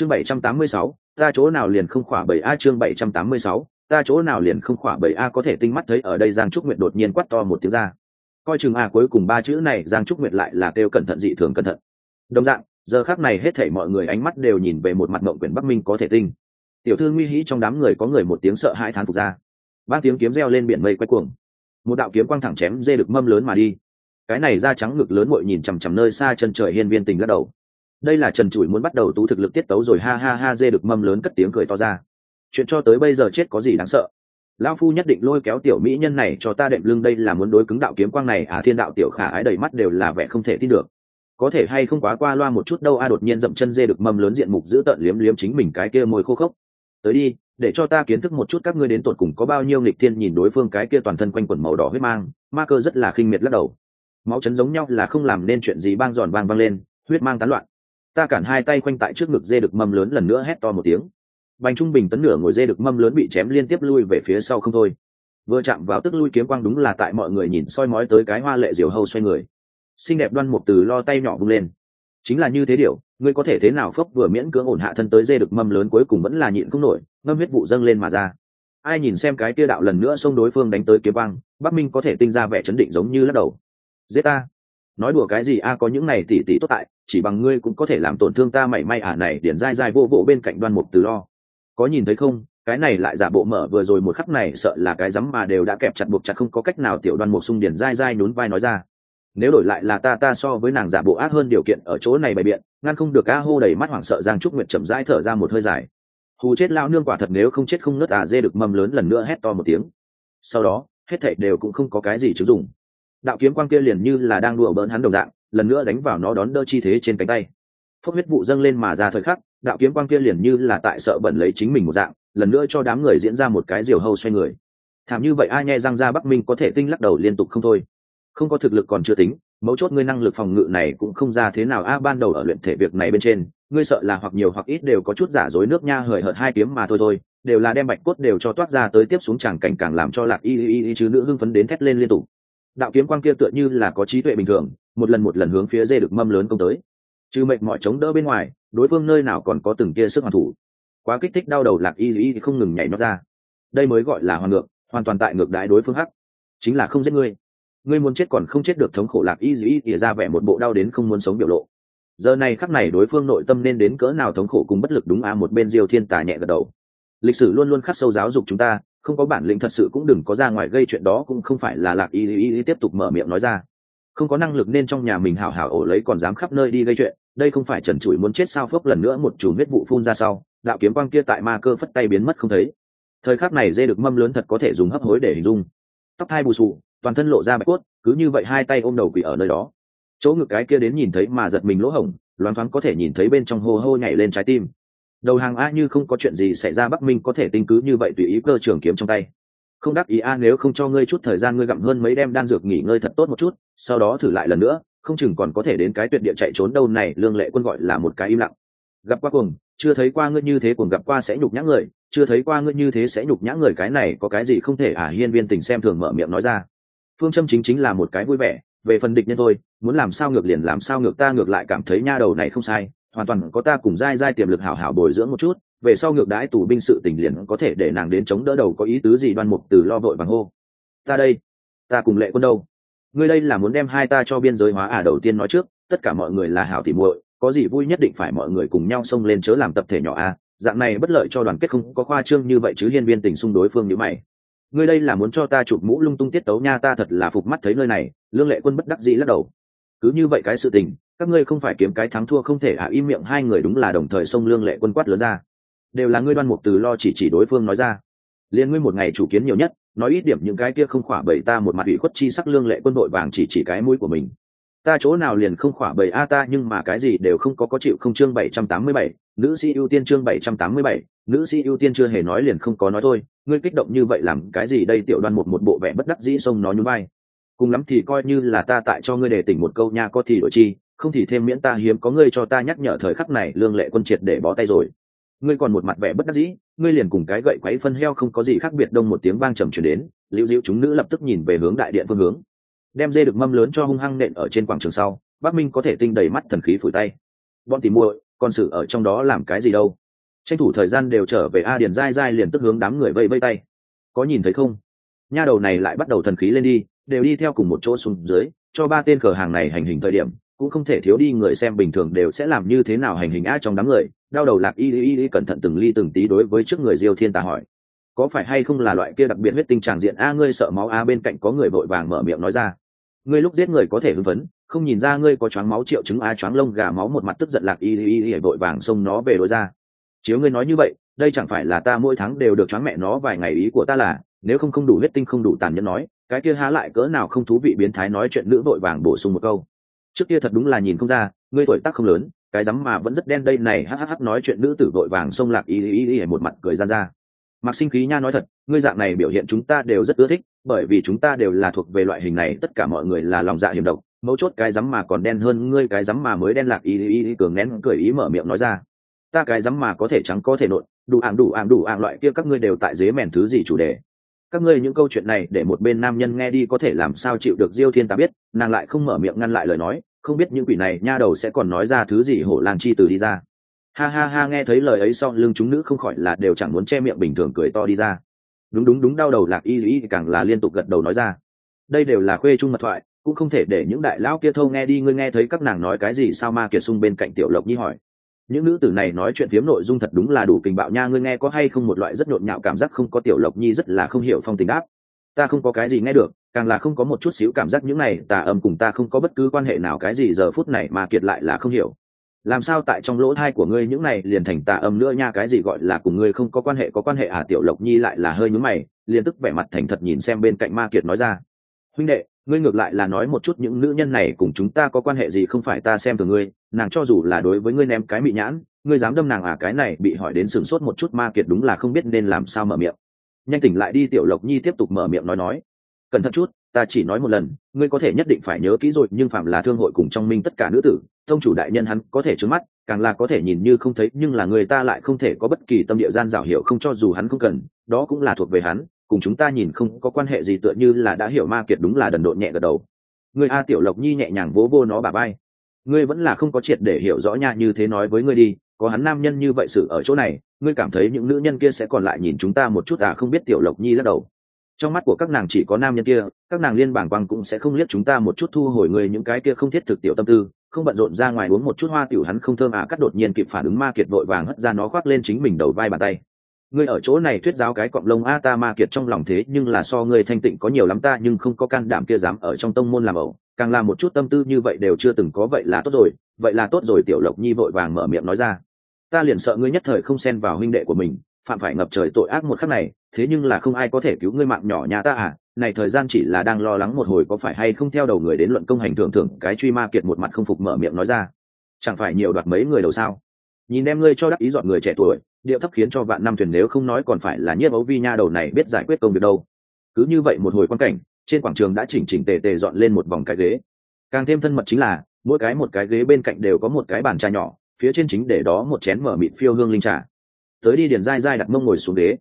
chương bảy trăm tám mươi sáu, ta chỗ nào liền không khỏa bảy a chương bảy trăm tám mươi sáu, ta chỗ nào liền không khỏa bảy a có thể tinh mắt thấy ở đây giang trúc nguyệt đột nhiên quát to một tiếng ra. Coi chừng a cuối cùng ba chữ này giang trúc nguyệt lại là kêu cẩn thận dị thường cẩn thận. Đồng dạng, giờ khác này hết thảy mọi người ánh mắt đều nhìn về một mặt mộng quyển bắc minh có thể tinh. Tiểu thư nguy hĩ trong đám người có người một tiếng sợ hãi thán phục ra. Ba tiếng kiếm reo lên biển mây quay cuồng. Một đạo kiếm quang thẳng chém dê được mâm lớn mà đi. Cái này da trắng ngực lớn mội nhìn chằm chằm nơi xa chân trời hiên viên tình lắc đầu đây là trần trụi muốn bắt đầu tú thực lực tiết tấu rồi, ha ha ha, dê được mâm lớn cất tiếng cười to ra. Chuyện cho tới bây giờ chết có gì đáng sợ? Lao phu nhất định lôi kéo tiểu mỹ nhân này cho ta đệm lưng, đây là muốn đối cứng đạo kiếm quang này à thiên đạo tiểu khả ái đầy mắt đều là vẻ không thể tin được. Có thể hay không quá qua loa một chút đâu, a, đột nhiên dậm chân dê được mâm lớn diện mục giữ tợn liếm liếm chính mình cái kia môi khô khốc. Tới đi, để cho ta kiến thức một chút các ngươi đến tột cùng có bao nhiêu nghịch thiên, nhìn đối phương cái kia toàn thân quanh quần màu đỏ huyết mang, ma cơ rất là khinh miệt lắc đầu. Máu chấn giống nhau là không làm nên chuyện gì, bang giòn bang vang lên, huyết mang tán loạn ta cản hai tay quanh tại trước ngực dê được mâm lớn lần nữa hét to một tiếng. Bành trung bình tấn nửa ngồi dê được mâm lớn bị chém liên tiếp lui về phía sau không thôi. Vừa chạm vào tức lui kiếm quang đúng là tại mọi người nhìn soi mói tới cái hoa lệ diều hâu xoay người. Xinh đẹp đoan mục từ lo tay nhỏ vung lên. Chính là như thế điều, ngươi có thể thế nào phấp vừa miễn cưỡng ổn hạ thân tới dê được mâm lớn cuối cùng vẫn là nhịn không nổi, ngâm huyết vụ dâng lên mà ra. Ai nhìn xem cái kia đạo lần nữa xông đối phương đánh tới kiếm băng bắc minh có thể tinh ra vẻ chấn định giống như lắc đầu. Dê ta nói đùa cái gì, a, có những này tỉ tỉ tốt tại, chỉ bằng ngươi cũng có thể làm tổn thương ta mảy may à này điển dai dai vô bộ bên cạnh đoan mục từ lo. Có nhìn thấy không, cái này lại giả bộ mở vừa rồi một khắc này sợ là cái rắm mà đều đã kẹp chặt buộc chặt không có cách nào tiểu đoan mục xung điển dai dai nhún vai nói ra. Nếu đổi lại là ta ta so với nàng giả bộ ác hơn điều kiện ở chỗ này bày biện, ngăn không được a hô đầy mắt hoảng sợ giang trúc nguyệt chậm rãi thở ra một hơi dài. Hù chết lao nương quả thật nếu không chết không nứt à dê được mâm lớn lần nữa hét to một tiếng. Sau đó, hết thảy đều cũng không có cái gì chứng dùng đạo kiếm quang kia liền như là đang đùa bỡn hắn đồng dạng, lần nữa đánh vào nó đón đỡ chi thế trên cánh tay. Phốc huyết vụ dâng lên mà ra thời khắc, đạo kiếm quang kia liền như là tại sợ bẩn lấy chính mình một dạng, lần nữa cho đám người diễn ra một cái diều hâu xoay người. Thảm như vậy ai nghe răng ra bắc minh có thể tinh lắc đầu liên tục không thôi. Không có thực lực còn chưa tính, mấu chốt ngươi năng lực phòng ngự này cũng không ra thế nào. A, ban đầu ở luyện thể việc này bên trên, ngươi sợ là hoặc nhiều hoặc ít đều có chút giả dối nước nha hời hợt hai kiếm mà thôi thôi, đều là đem bạch cốt đều cho toát ra tới tiếp xuống chẳng cảnh càng làm cho lạc y y y chứ nữ hưng phấn đến thét lên liên tục đạo kiếm quang kia tựa như là có trí tuệ bình thường, một lần một lần hướng phía dê được mâm lớn công tới. Trừ mệnh mọi chống đỡ bên ngoài, đối phương nơi nào còn có từng kia sức hoàn thủ. Quá kích thích đau đầu lạc y y không ngừng nhảy nó ra. Đây mới gọi là hoàn ngược, hoàn toàn tại ngược đái đối phương hắc. Chính là không giết ngươi. Ngươi muốn chết còn không chết được thống khổ lạc y dĩ thì ra vẻ một bộ đau đến không muốn sống biểu lộ. Giờ này khắc này đối phương nội tâm nên đến cỡ nào thống khổ cùng bất lực đúng à một bên diêu thiên tà nhẹ gật đầu. Lịch sử luôn luôn khắc sâu giáo dục chúng ta không có bản lĩnh thật sự cũng đừng có ra ngoài gây chuyện đó, cũng không phải là lạc y y y tiếp tục mở miệng nói ra. Không có năng lực nên trong nhà mình hảo hảo ổ lấy còn dám khắp nơi đi gây chuyện, đây không phải trần trụi muốn chết sao phước lần nữa một chùm huyết vụ phun ra sau, đạo kiếm quang kia tại ma cơ phất tay biến mất không thấy. Thời khắc này dê được mâm lớn thật có thể dùng hấp hối để hình dung. Tóc hai bù sù, toàn thân lộ ra bạch cốt, cứ như vậy hai tay ôm đầu quỷ ở nơi đó. Chỗ ngực cái kia đến nhìn thấy mà giật mình lỗ hổng, loáng thoáng có thể nhìn thấy bên trong hô hô nhảy lên trái tim đầu hàng a như không có chuyện gì xảy ra, bắc minh có thể tinh cứ như vậy tùy ý cơ trường kiếm trong tay. Không đắc ý a, nếu không cho ngươi chút thời gian, ngươi gặm hơn mấy đem đan dược nghỉ ngơi thật tốt một chút, sau đó thử lại lần nữa, không chừng còn có thể đến cái tuyệt địa chạy trốn đâu này, lương lệ quân gọi là một cái im lặng. Gặp qua cuồng, chưa thấy qua ngươi như thế cuồng, gặp qua sẽ nhục nhã người, chưa thấy qua ngươi như thế sẽ nhục nhã người, cái này có cái gì không thể à? Hiên viên tình xem thường mở miệng nói ra. Phương châm chính chính là một cái vui vẻ, về phần địch nhân thôi, muốn làm sao ngược liền làm sao ngược, ta ngược lại cảm thấy nha đầu này không sai hoàn toàn có ta cùng dai dai tiềm lực hảo hảo bồi dưỡng một chút, về sau ngược đãi tù binh sự tình liền có thể để nàng đến chống đỡ đầu có ý tứ gì đoan mục từ lo vội bằng hô. Ta đây, ta cùng lệ quân đâu? Ngươi đây là muốn đem hai ta cho biên giới hóa à đầu tiên nói trước, tất cả mọi người là hảo tỉ muội, có gì vui nhất định phải mọi người cùng nhau xông lên chớ làm tập thể nhỏ à dạng này bất lợi cho đoàn kết không có khoa trương như vậy chứ hiên viên tình xung đối phương như mày. Ngươi đây là muốn cho ta chụp mũ lung tung tiết tấu nha, ta thật là phục mắt thấy nơi này, lương lệ quân bất đắc dĩ lắc đầu. Cứ như vậy cái sự tình các ngươi không phải kiếm cái thắng thua không thể ạ à, im miệng hai người đúng là đồng thời xông lương lệ quân quát lớn ra. Đều là ngươi đoan mục từ lo chỉ chỉ đối phương nói ra. Liên ngươi một ngày chủ kiến nhiều nhất nói ít điểm những cái kia không khỏa bầy ta một mặt ủy khuất chi sắc lương lệ quân đội vàng chỉ chỉ cái mũi của mình. Ta chỗ nào liền không khỏa bầy a ta nhưng mà cái gì đều không có có chịu không chương bảy trăm tám mươi bảy nữ sĩ ưu tiên chương bảy trăm tám mươi bảy nữ sĩ ưu tiên chưa hề nói liền không có nói thôi. Ngươi kích động như vậy làm cái gì đây tiểu đoan một một bộ vẻ bất đắc dĩ xông nó nhún vai. Cùng lắm thì coi như là ta tại cho ngươi để tỉnh một câu nha có thì đổi chi không thì thêm miễn ta hiếm, có ngươi cho ta nhắc nhở thời khắc này, lương lệ quân triệt để bó tay rồi. Ngươi còn một mặt vẻ bất đắc dĩ, ngươi liền cùng cái gậy quấy phân heo không có gì khác biệt, đông một tiếng vang trầm chuyển đến, liễu diễu chúng nữ lập tức nhìn về hướng đại điện phương hướng. Đem dê được mâm lớn cho hung hăng nện ở trên quảng trường sau, bắc minh có thể tinh đầy mắt thần khí phủi tay. Bọn tìm muội còn sự ở trong đó làm cái gì đâu? Tranh thủ thời gian đều trở về a điền dai dai liền tức hướng đám người vây vây tay. Có nhìn thấy không? Nha đầu này lại bắt đầu thần khí lên đi, đều đi theo cùng một chỗ xuống dưới, cho ba tên cửa hàng này hành hình thời điểm cũng không thể thiếu đi người xem bình thường đều sẽ làm như thế nào hành hình a trong đám người, đau đầu lạc y y y cẩn thận từng ly từng tí đối với trước người diêu thiên tà hỏi. Có phải hay không là loại kia đặc biệt huyết tinh tràng diện? A, ngươi sợ máu a bên cạnh có người vội vàng mở miệng nói ra. Ngươi lúc giết người có thể hưng phấn, không nhìn ra ngươi có choáng máu triệu chứng a choáng lông, gà máu một mặt tức giận lạc y y y vội vàng xông nó về đối ra. Chiếu ngươi nói như vậy, đây chẳng phải là ta mỗi tháng đều được choáng mẹ nó vài ngày ý của ta là? Nếu không không đủ huyết tinh, không đủ tàn nhẫn nói, cái kia há lại cỡ nào không thú vị biến thái nói chuyện nữ vội vàng bổ sung một câu trước kia thật đúng là nhìn không ra, ngươi tuổi tác không lớn, cái rắm mà vẫn rất đen đây này hhh nói chuyện nữ tử vội vàng xông lạc y y y một mặt cười ra ra. Mặc sinh khí nha nói thật, ngươi dạng này biểu hiện chúng ta đều rất ưa thích, bởi vì chúng ta đều là thuộc về loại hình này, tất cả mọi người là lòng dạ hiểm độc, mấu chốt cái rắm mà còn đen hơn ngươi, cái rắm mà mới đen lạc y y y cường nén cười ý mở miệng nói ra. Ta cái rắm mà có thể trắng có thể nộn, đủ ảm đủ ảm đủ ảm loại kia các ngươi đều tại dế mèn thứ gì chủ đề các ngươi những câu chuyện này để một bên nam nhân nghe đi có thể làm sao chịu được diêu thiên ta biết, nàng lại không mở miệng ngăn lại lời nói, không biết những quỷ này nha đầu sẽ còn nói ra thứ gì hổ lang chi từ đi ra. Ha ha ha, nghe thấy lời ấy sau lưng chúng nữ không khỏi là đều chẳng muốn che miệng bình thường cười to đi ra. Đúng đúng đúng, đau đầu lạc y y càng là liên tục gật đầu nói ra. Đây đều là khuê trung mật thoại, cũng không thể để những đại lão kia thâu nghe đi, ngươi nghe thấy các nàng nói cái gì sao ma kiệt sung bên cạnh tiểu lộc nhi hỏi những nữ tử này nói chuyện phiếm nội dung thật đúng là đủ kình bạo nha, ngươi nghe có hay không một loại rất nhộn nhạo cảm giác không có tiểu lộc nhi rất là không hiểu phong tình đáp. Ta không có cái gì nghe được, càng là không có một chút xíu cảm giác những này, tà âm cùng ta không có bất cứ quan hệ nào, cái gì giờ phút này mà kiệt lại là không hiểu. Làm sao tại trong lỗ thai của ngươi những này liền thành tà âm nữa nha, cái gì gọi là cùng ngươi không có quan hệ, có quan hệ à tiểu lộc nhi lại là hơi nhúm mày, liền tức vẻ mặt thành thật nhìn xem bên cạnh ma kiệt nói ra. Huynh đệ ngươi ngược lại là nói một chút những nữ nhân này cùng chúng ta có quan hệ gì không phải ta xem từ ngươi, nàng cho dù là đối với ngươi ném cái mị nhãn, ngươi dám đâm nàng à cái này bị hỏi đến sửng sốt một chút ma kiệt đúng là không biết nên làm sao mở miệng. Nhanh tỉnh lại đi, tiểu lộc nhi tiếp tục mở miệng nói nói. Cẩn thận chút, ta chỉ nói một lần, ngươi có thể nhất định phải nhớ kỹ rồi, nhưng phạm là thương hội cùng trong minh tất cả nữ tử thông chủ đại nhân hắn có thể trứng mắt, càng là có thể nhìn như không thấy, nhưng là người ta lại không thể có bất kỳ tâm địa gian dảo hiểu không cho dù hắn không cần, đó cũng là thuộc về hắn cùng chúng ta nhìn không có quan hệ gì tựa như là đã hiểu ma kiệt đúng là đần độn nhẹ gật đầu. Người a tiểu lộc nhi nhẹ nhàng vỗ vô nó bà bay ngươi vẫn là không có triệt để hiểu rõ nha, như thế nói với ngươi đi, có hắn nam nhân như vậy sự ở chỗ này, ngươi cảm thấy những nữ nhân kia sẽ còn lại nhìn chúng ta một chút à không biết tiểu lộc nhi lắc đầu. Trong mắt của các nàng chỉ có nam nhân kia, các nàng liên bảng quang cũng sẽ không liếc chúng ta một chút thu hồi người những cái kia không thiết thực tiểu tâm tư, không bận rộn ra ngoài uống một chút hoa tiểu hắn không thơm à cắt đột nhiên kịp phản ứng ma kiệt vội vàng hất ra nó khoác lên chính mình đầu vai bàn tay ngươi ở chỗ này thuyết giáo cái cọng lông a ta ma kiệt trong lòng thế nhưng là so ngươi thanh tịnh có nhiều lắm ta nhưng không có can đảm kia dám ở trong tông môn làm ẩu. Càng làm một chút tâm tư như vậy đều chưa từng có, vậy là tốt rồi, vậy là tốt rồi, tiểu lộc nhi vội vàng mở miệng nói ra. Ta liền sợ ngươi nhất thời không xen vào huynh đệ của mình, phạm phải ngập trời tội ác một khắc này, thế nhưng là không ai có thể cứu ngươi mạng nhỏ nhà ta à? Này thời gian chỉ là đang lo lắng một hồi có phải hay không theo đầu người đến luận công hành thưởng thưởng cái truy ma kiệt một mặt không phục mở miệng nói ra. Chẳng phải nhiều đoạt mấy người đầu sao? Nhìn em ngươi cho đắc ý dọn người trẻ tuổi, điệu thấp khiến cho vạn năm thuyền nếu không nói còn phải là nhiếp ấu vi nha đầu này biết giải quyết công việc đâu. Cứ như vậy một hồi quan cảnh, trên quảng trường đã chỉnh chỉnh tề tề dọn lên một vòng cái ghế. Càng thêm thân mật chính là, mỗi cái một cái ghế bên cạnh đều có một cái bàn trà nhỏ, phía trên chính để đó một chén mở mịt phiêu hương linh trà. Tới đi điền dai dai đặt mông ngồi xuống ghế.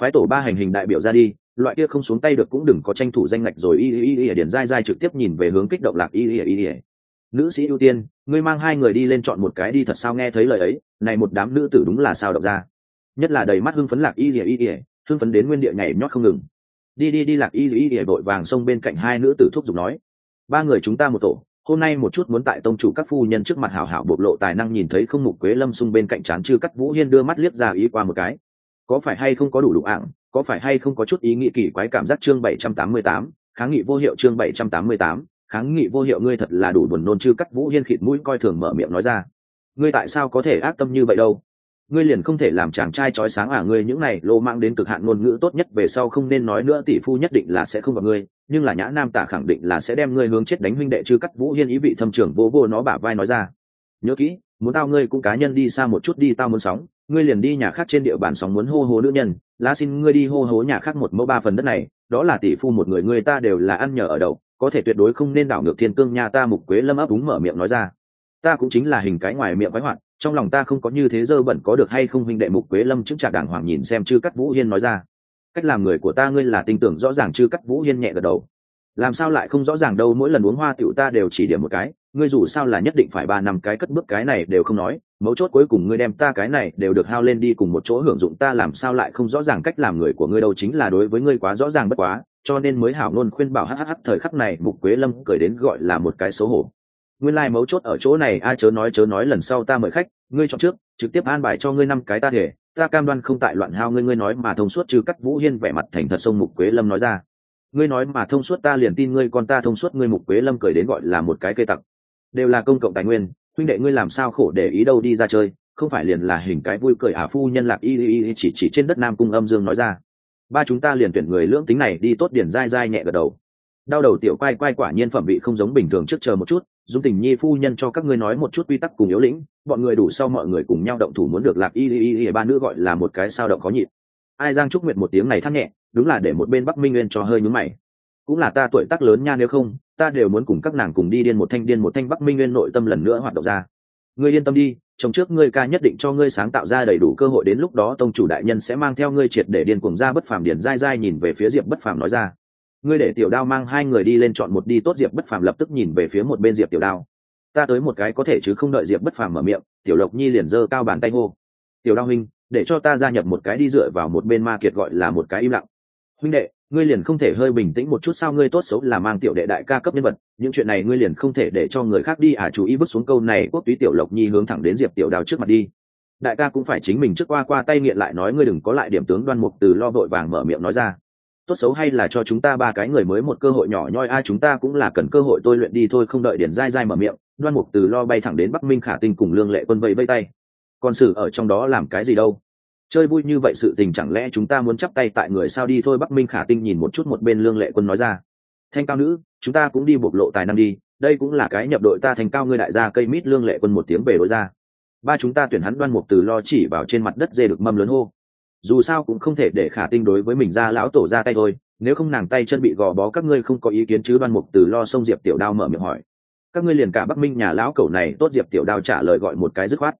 Phái tổ ba hành hình đại biểu ra đi, loại kia không xuống tay được cũng đừng có tranh thủ danh ngạch rồi y y y điền dai dai trực tiếp nhìn về hướng kích động lạc y y y nữ sĩ ưu tiên, ngươi mang hai người đi lên chọn một cái đi thật sao nghe thấy lời ấy, này một đám nữ tử đúng là sao đọc ra. Nhất là đầy mắt hưng phấn lạc y ỉa y ỉa hưng phấn đến nguyên địa nhảy nhót không ngừng. Đi đi đi lạc y ỉa y ỉa vội vàng xông bên cạnh hai nữ tử thúc giục nói, ba người chúng ta một tổ, hôm nay một chút muốn tại tông chủ các phu nhân trước mặt hảo hảo bộc lộ tài năng nhìn thấy không mục quế lâm xung bên cạnh chán chư cắt vũ hiên đưa mắt liếc ra ý qua một cái. Có phải hay không có đủ đủ ảng có phải hay không có chút ý nghĩ kỳ quái cảm giác chương bảy trăm tám mươi tám, kháng nghị vô hiệu chương bảy trăm tám mươi tám kháng nghị vô hiệu ngươi thật là đủ buồn nôn chứ cắt vũ hiên khịt mũi coi thường mở miệng nói ra. Ngươi tại sao có thể ác tâm như vậy đâu? Ngươi liền không thể làm chàng trai trói sáng à ngươi những này lô mang đến cực hạn ngôn ngữ tốt nhất về sau không nên nói nữa, tỷ phu nhất định là sẽ không vào ngươi, nhưng là nhã nam tả khẳng định là sẽ đem ngươi hướng chết đánh huynh đệ chứ cắt vũ hiên ý vị thâm trưởng vô vô nó bả vai nói ra. Nhớ kỹ, muốn tao ngươi cũng cá nhân đi xa một chút đi, tao muốn sóng, ngươi liền đi nhà khác trên địa bàn sóng muốn hô hố nữ nhân, lá xin ngươi đi hô hố nhà khác một mẫu ba phần đất này, đó là tỷ phu một người, ngươi ta đều là ăn nhờ ở đậu có thể tuyệt đối không nên đảo ngược thiên cương nha ta mục quế lâm ấp đúng mở miệng nói ra. Ta cũng chính là hình cái ngoài miệng quái hoạn, trong lòng ta không có như thế dơ bẩn có được hay không huynh đệ mục quế lâm chứng trả đàng hoàng nhìn xem chư cắt vũ hiên nói ra. Cách làm người của ta ngươi là tin tưởng rõ ràng chư cắt vũ hiên nhẹ gật đầu. Làm sao lại không rõ ràng đâu, mỗi lần uống hoa tiểu ta đều chỉ điểm một cái, ngươi dù sao là nhất định phải ba năm cái cất bước cái này đều không nói, mấu chốt cuối cùng ngươi đem ta cái này đều được hao lên đi cùng một chỗ hưởng dụng ta làm sao lại không rõ ràng cách làm người của ngươi đâu, chính là đối với ngươi quá rõ ràng bất quá cho nên mới hảo nôn khuyên bảo hhh thời khắc này mục quế lâm cười đến gọi là một cái xấu hổ. Nguyên lai mấu chốt ở chỗ này ai chớ nói chớ nói, lần sau ta mời khách, ngươi chọn trước, trực tiếp an bài cho ngươi năm cái ta thể. Ta cam đoan không tại loạn hao ngươi ngươi nói mà thông suốt, trừ cắt vũ hiên vẻ mặt thành thật sông mục quế lâm nói ra. Ngươi nói mà thông suốt, ta liền tin ngươi con ta thông suốt, ngươi mục quế lâm cười đến gọi là một cái cây tặc. Đều là công cộng tài nguyên, huynh đệ ngươi làm sao khổ để ý đâu đi ra chơi, không phải liền là hình cái vui cười ả phu nhân lạc y y y chỉ chỉ trên đất nam cung âm dương nói ra ba chúng ta liền tuyển người lưỡng tính này đi tốt điển dai dai nhẹ gật đầu. Đau đầu tiểu quay quay quả nhiên phẩm vị không giống bình thường trước chờ một chút, dung tình nhi phu nhân cho các ngươi nói một chút quy tắc cùng yếu lĩnh, bọn người đủ sau mọi người cùng nhau động thủ muốn được lạc y y y ba nữ gọi là một cái sao động khó nhịn. Ai giang trúc nguyệt một tiếng này thắt nhẹ, đúng là để một bên bắc minh nguyên cho hơi nhúng mày. Cũng là ta tuổi tác lớn nha nếu không, ta đều muốn cùng các nàng cùng đi điên một thanh điên một thanh bắc minh nguyên nội tâm lần nữa hoạt động ra. Ngươi yên tâm đi trong trước ngươi ca nhất định cho ngươi sáng tạo ra đầy đủ cơ hội đến lúc đó tông chủ đại nhân sẽ mang theo ngươi triệt để điên cuồng ra bất phàm điển dai dai nhìn về phía diệp bất phàm nói ra. Ngươi để tiểu đao mang hai người đi lên chọn một đi tốt diệp bất phàm lập tức nhìn về phía một bên diệp tiểu đao. Ta tới một cái có thể chứ không đợi diệp bất phàm mở miệng, tiểu lộc nhi liền giơ cao bàn tay ngô tiểu đao huynh, để cho ta gia nhập một cái đi dựa vào một bên ma kiệt gọi là một cái im lặng. Huynh đệ ngươi liền không thể hơi bình tĩnh một chút sao? Ngươi tốt xấu là mang tiểu đệ đại ca cấp nhân vật, những chuyện này ngươi liền không thể để cho người khác đi à? Chú ý bước xuống câu này, quốc túy tiểu lộc nhi hướng thẳng đến diệp tiểu đào trước mặt đi. Đại ca cũng phải chính mình trước qua qua tay nghiện lại nói ngươi đừng có lại điểm tướng đoan mục từ lo vội vàng mở miệng nói ra. Tốt xấu hay là cho chúng ta ba cái người mới một cơ hội nhỏ nhoi ai chúng ta cũng là cần cơ hội tôi luyện đi thôi, không đợi điển dai dai mở miệng, đoan mục từ lo bay thẳng đến bắc minh khả tinh cùng lương lệ quân vây vây tay. Còn sử ở trong đó làm cái gì đâu? Chơi vui như vậy sự tình chẳng lẽ chúng ta muốn chắp tay tại người sao đi thôi? Bắc minh khả tinh nhìn một chút một bên lương lệ quân nói ra. Thanh cao nữ, chúng ta cũng đi bộc lộ tài năng đi. Đây cũng là cái nhập đội ta thành cao ngươi đại gia cây mít lương lệ quân một tiếng về đối ra. Ba chúng ta tuyển hắn đoan mục từ lo chỉ vào trên mặt đất dê được mâm lớn hô. Dù sao cũng không thể để khả tinh đối với mình ra lão tổ ra tay thôi. Nếu không nàng tay chân bị gò bó, các ngươi không có ý kiến chứ? Đoan mục từ lo sông diệp tiểu đao mở miệng hỏi. Các ngươi liền cả bắc minh nhà lão cẩu này, tốt diệp tiểu đao trả lời gọi một cái dứt khoát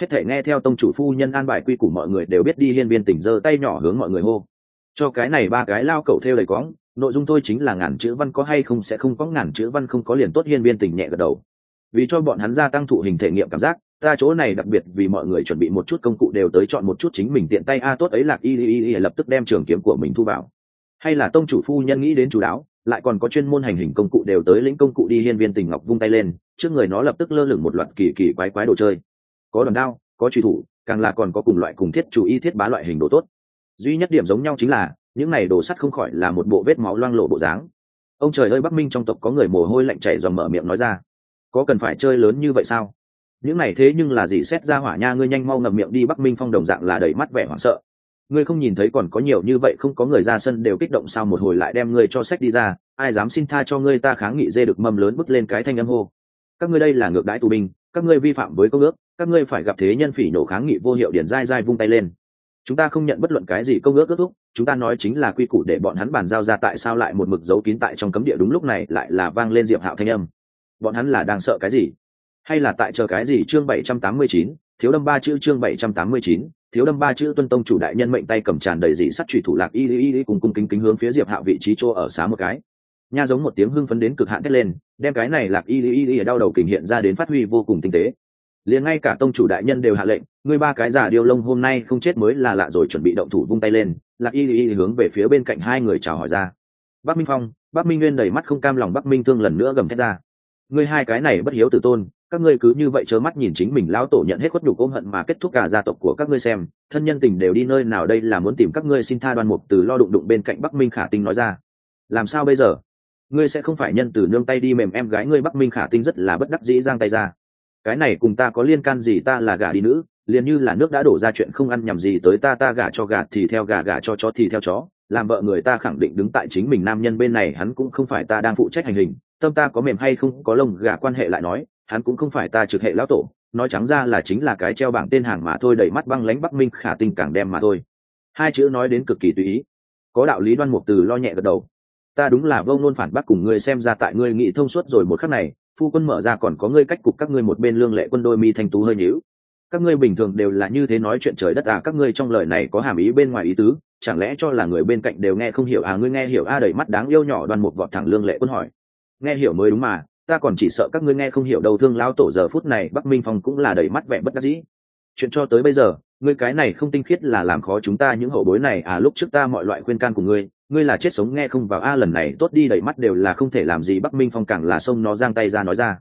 hết thể nghe theo tông chủ phu nhân an bài quy củ mọi người đều biết đi hiên viên tỉnh giơ tay nhỏ hướng mọi người hô. Cho cái này ba cái lao cậu theo đầy cóng nội dung thôi chính là ngàn chữ văn có hay không sẽ không có, ngàn chữ văn không có liền tốt hiên viên tỉnh nhẹ gật đầu. Vì cho bọn hắn gia tăng thụ hình thể nghiệm cảm giác, ta chỗ này đặc biệt vì mọi người chuẩn bị một chút công cụ đều tới chọn một chút chính mình tiện tay a, tốt ấy lạc y y y, lập tức đem trường kiếm của mình thu vào. Hay là tông chủ phu nhân nghĩ đến chú đáo, lại còn có chuyên môn hành hình công cụ đều tới lĩnh công cụ đi hiên viên tình ngọc vung tay lên, trước người nó lập tức lơ lửng một loạt kỳ kỳ quái quái đồ chơi có đòn đao, có truy thủ, càng là còn có cùng loại cùng thiết chủ y thiết bá loại hình đồ tốt. Duy nhất điểm giống nhau chính là, những này đồ sắt không khỏi là một bộ vết máu loang lộ bộ dáng. Ông trời ơi, bắc minh trong tộc có người mồ hôi lạnh chảy dòm mở miệng nói ra. Có cần phải chơi lớn như vậy sao? Những này thế nhưng là gì xét ra hỏa nha, ngươi nhanh mau ngậm miệng đi, bắc minh phong đồng dạng là đầy mắt vẻ hoảng sợ. Ngươi không nhìn thấy còn có nhiều như vậy không có người ra sân đều kích động sao một hồi lại đem ngươi cho sách đi ra, ai dám xin tha cho ngươi ta kháng nghị dê được mâm lớn bước lên cái thanh âm hô. Các ngươi đây là ngược đãi tù binh, các ngươi vi phạm với công ước các ngươi phải gặp thế nhân phỉ nổ kháng nghị vô hiệu điển dai dai vung tay lên. Chúng ta không nhận bất luận cái gì công ước kết thúc, chúng ta nói chính là quy củ để bọn hắn bàn giao ra tại sao lại một mực giấu kín tại trong cấm địa đúng lúc này lại là vang lên diệp hạo thanh âm. Bọn hắn là đang sợ cái gì? Hay là tại chờ cái gì? Chương bảy trăm tám mươi chín, thiếu đâm ba chữ chương bảy trăm tám mươi chín, thiếu đâm ba chữ tuân tông chủ đại nhân mệnh tay cầm tràn đầy dị sắt trụy thủ lạc y y y cùng cung kính kính hướng phía diệp hạo vị trí chỗ ở xá một cái. Nha giống một tiếng hưng phấn đến cực hạn thét lên, đem cái này lạc y y y đau đầu kình hiện ra đến phát huy vô cùng tinh tế liền ngay cả tông chủ đại nhân đều hạ lệnh người ba cái giả điêu lông hôm nay không chết mới là lạ rồi, chuẩn bị động thủ vung tay lên, lạc y y hướng về phía bên cạnh hai người chào hỏi ra. Bắc minh phong, bắc minh nguyên đầy mắt không cam lòng bắc minh thương lần nữa gầm thét ra. Ngươi hai cái này bất hiếu tử tôn, các ngươi cứ như vậy trơ mắt nhìn chính mình lão tổ nhận hết khuất nhục ôm hận mà kết thúc cả gia tộc của các ngươi xem, thân nhân tình đều đi nơi nào đây là muốn tìm các ngươi xin tha đoan mục từ lo đụng đụng bên cạnh bắc minh khả tinh nói ra. Làm sao bây giờ? Ngươi sẽ không phải nhân từ nương tay đi mềm em gái ngươi bắc minh khả tinh rất là bất đắc dĩ giang tay ra cái này cùng ta có liên can gì ta là gà đi nữ, liền như là nước đã đổ ra chuyện không ăn nhầm gì tới ta ta gà cho gà thì theo gà gà cho chó thì theo chó, làm vợ người ta khẳng định đứng tại chính mình nam nhân bên này, hắn cũng không phải ta đang phụ trách hành hình, tâm ta có mềm hay không có lông, gà quan hệ lại nói, hắn cũng không phải ta trực hệ lão tổ, nói trắng ra là chính là cái treo bảng tên hàng mà thôi đầy mắt băng lánh bắc minh khả tinh càng đem mà thôi. Hai chữ nói đến cực kỳ tùy ý. Có đạo lý đoan mục từ lo nhẹ gật đầu ta đúng là vô ngôn phản bác cùng ngươi xem ra tại ngươi nghĩ thông suốt rồi một khắc này, phu quân mở ra còn có ngươi cách cục các ngươi một bên lương lệ quân đôi mi thanh tú hơi nhíu. Các ngươi bình thường đều là như thế nói chuyện trời đất à các ngươi trong lời này có hàm ý bên ngoài ý tứ, chẳng lẽ cho là người bên cạnh đều nghe không hiểu à ngươi nghe hiểu a à đầy mắt đáng yêu nhỏ đoan một vọt thẳng lương lệ quân hỏi. Nghe hiểu mới đúng mà, ta còn chỉ sợ các ngươi nghe không hiểu đâu, thương lao tổ giờ phút này bắc minh phong cũng là đầy mắt vẻ bất đắc dĩ. Chuyện cho tới bây giờ, ngươi cái này không tinh khiết là làm khó chúng ta những hậu bối này à lúc trước ta mọi loại khuyên can của ngươi ngươi là chết sống nghe không vào a, lần này tốt đi đẩy mắt đều là không thể làm gì, bắc minh phong càng là sông nó giang tay ra nói ra.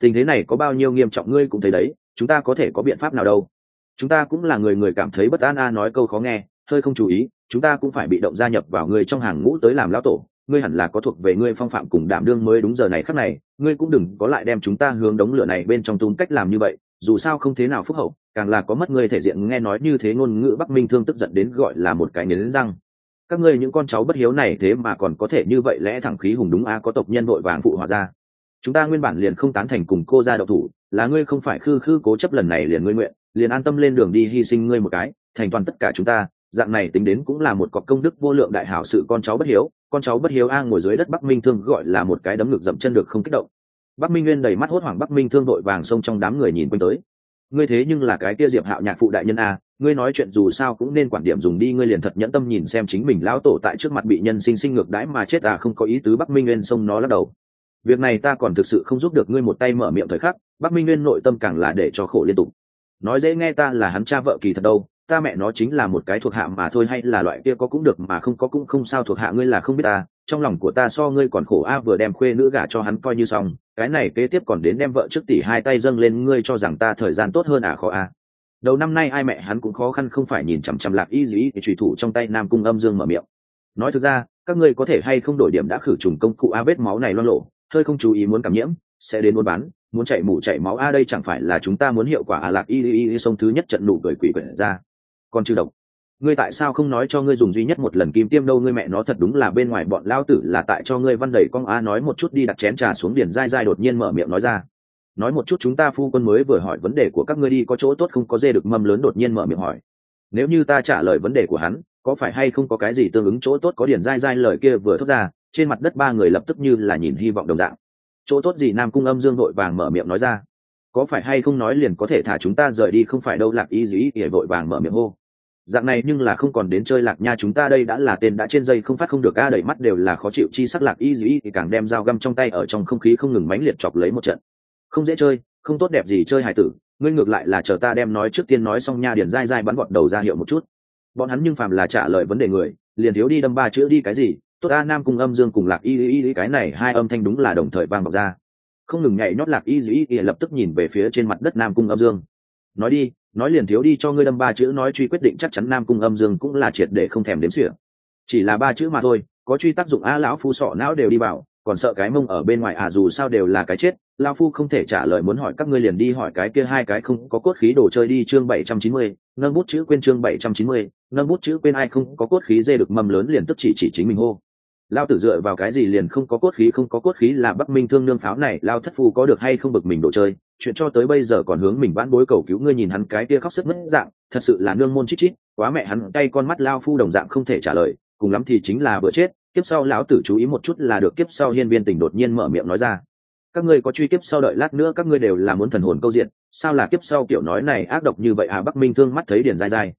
Tình thế này có bao nhiêu nghiêm trọng ngươi cũng thấy đấy, chúng ta có thể có biện pháp nào đâu. Chúng ta cũng là người người cảm thấy bất an a, nói câu khó nghe, hơi không chú ý, chúng ta cũng phải bị động gia nhập vào ngươi trong hàng ngũ tới làm lão tổ. Ngươi hẳn là có thuộc về ngươi phong phạm cùng đảm đương mới đúng giờ này khắc này, ngươi cũng đừng có lại đem chúng ta hướng đống lửa này bên trong túm cách làm như vậy, dù sao không thế nào phúc hậu, càng là có mất ngươi thể diện, nghe nói như thế ngôn ngữ bắc minh thương tức giận đến gọi là một cái nến răng các ngươi những con cháu bất hiếu này thế mà còn có thể như vậy lẽ thẳng khí hùng đúng a, có tộc nhân vội vàng phụ hòa ra. Chúng ta nguyên bản liền không tán thành cùng cô ra đậu thủ, là ngươi không phải khư khư cố chấp lần này liền ngươi nguyện, liền an tâm lên đường đi hy sinh ngươi một cái, thành toàn tất cả chúng ta, dạng này tính đến cũng là một cọc công đức vô lượng đại hảo sự con cháu bất hiếu, con cháu bất hiếu a, ngồi dưới đất bắc minh thương gọi là một cái đấm ngực dậm chân được không kích động. Bắc minh nguyên đầy mắt hốt hoảng bắc minh thương đội vàng xông trong đám người nhìn quanh tới ngươi thế nhưng là cái kia diệp hạo nhạc phụ đại nhân a, ngươi nói chuyện dù sao cũng nên quản điểm dùng đi, ngươi liền thật nhẫn tâm nhìn xem chính mình lão tổ tại trước mặt bị nhân sinh sinh ngược đãi mà chết à không có ý tứ, bắc minh nguyên xông nó lắc đầu. Việc này ta còn thực sự không giúp được ngươi một tay mở miệng thời khắc, bắc minh nguyên nội tâm càng là để cho khổ liên tục. Nói dễ nghe ta là hắn cha vợ kỳ thật đâu, ta mẹ nó chính là một cái thuộc hạ mà thôi, hay là loại kia có cũng được mà không có cũng không sao thuộc hạ ngươi là không biết ta trong lòng của ta so ngươi còn khổ a, vừa đem khuê nữ gả cho hắn coi như xong, cái này kế tiếp còn đến đem vợ trước tỷ hai tay dâng lên, ngươi cho rằng ta thời gian tốt hơn à khó a. Đầu năm nay ai mẹ hắn cũng khó khăn không phải nhìn chằm chằm lạc y dĩ trùy thủ trong tay nam cung âm dương mở miệng. Nói thực ra, các ngươi có thể hay không đổi điểm đã khử trùng công cụ a, vết máu này loan lộ hơi không chú ý muốn cảm nhiễm, sẽ đến buôn bán, muốn chạy mủ chạy máu a, đây chẳng phải là chúng ta muốn hiệu quả à lạc y y y sông thứ nhất trận nụ cười quỷ quyển ra. Còn trừ độc ngươi tại sao không nói cho ngươi dùng duy nhất một lần kim tiêm đâu? Ngươi mẹ nó thật đúng là bên ngoài bọn lao tử là tại cho ngươi văn đầy con a nói một chút đi, đặt chén trà xuống điền dai dai đột nhiên mở miệng nói ra. Nói một chút chúng ta phu quân mới vừa hỏi vấn đề của các ngươi đi, có chỗ tốt không? Có dê được mâm lớn đột nhiên mở miệng hỏi. Nếu như ta trả lời vấn đề của hắn, có phải hay không có cái gì tương ứng chỗ tốt? Có điền dai dai lời kia vừa thốt ra, trên mặt đất ba người lập tức như là nhìn hy vọng đồng dạng. Chỗ tốt gì? Nam cung âm dương vội vàng mở miệng nói ra. Có phải hay không nói liền có thể thả chúng ta rời đi? Không phải đâu, lạc ý dĩ ỉa vội vàng mở miệng hô dạng này nhưng là không còn đến chơi lạc nha chúng ta đây đã là tên đã trên dây không phát không được, a đẩy mắt đều là khó chịu, chi sắc lạc y dĩ thì càng đem dao găm trong tay ở trong không khí không ngừng mánh liệt chọc lấy một trận. Không dễ chơi, không tốt đẹp gì chơi hải tử, ngươi ngược lại là chờ ta đem nói trước tiên nói xong nha điền dai dai bắn gọt đầu ra hiệu một chút. Bọn hắn nhưng phàm là trả lời vấn đề người, liền thiếu đi đâm ba chữ đi cái gì, tốt a nam cùng âm dương cùng lạc y y cái này hai âm thanh đúng là đồng thời vang bọc ra. Không ngừng nhảy nhót lạc y y y lập tức nhìn về phía trên mặt đất nam cung âm dương. Nói đi nói liền thiếu đi cho ngươi đâm ba chữ nói truy quyết định chắc chắn nam cung âm dương cũng là triệt để không thèm đếm xỉa. Chỉ là ba chữ mà thôi, có truy tác dụng a lão phu sọ não đều đi vào, còn sợ cái mông ở bên ngoài à dù sao đều là cái chết, lão phu không thể trả lời muốn hỏi các ngươi liền đi hỏi cái kia hai cái không có cốt khí đồ chơi đi chương bảy trăm chín mươi, nâng bút chữ quên chương bảy trăm chín mươi, nâng bút chữ quên ai không có cốt khí dê được mầm lớn liền tức chỉ chỉ chính mình hô lao tử dựa vào cái gì liền không có cốt khí không có cốt khí là bắc minh thương nương pháo này lao thất phu có được hay không bực mình đồ chơi? Chuyện cho tới bây giờ còn hướng mình vãn bối cầu cứu ngươi nhìn hắn cái kia khóc sức mất dạng thật sự là nương môn chít chít quá mẹ hắn tay con mắt lao phu đồng dạng không thể trả lời cùng lắm thì chính là vừa chết kiếp sau lão tử chú ý một chút là được kiếp sau hiên viên tình đột nhiên mở miệng nói ra. Các ngươi có truy kiếp sau đợi lát nữa các ngươi đều là muốn thần hồn câu diện sao là kiếp sau kiểu nói này ác độc như vậy à? Bắc minh thương mắt thấy điển dai dai.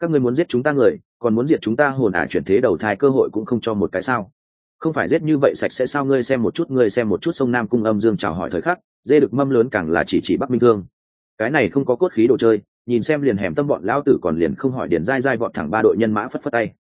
Các ngươi muốn giết chúng ta người còn muốn diệt chúng ta hồn ả à, chuyển thế đầu thai cơ hội cũng không cho một cái sao không phải giết như vậy sạch sẽ sao? Ngươi xem một chút, ngươi xem một chút sông nam cung âm dương chào hỏi thời khắc, dê được mâm lớn càng là chỉ chỉ bắc minh thương. Cái này không có cốt khí đồ chơi, nhìn xem liền hẻm tâm bọn lão tử còn liền không hỏi điền dai dai vọt thẳng ba đội nhân mã phất phất tay.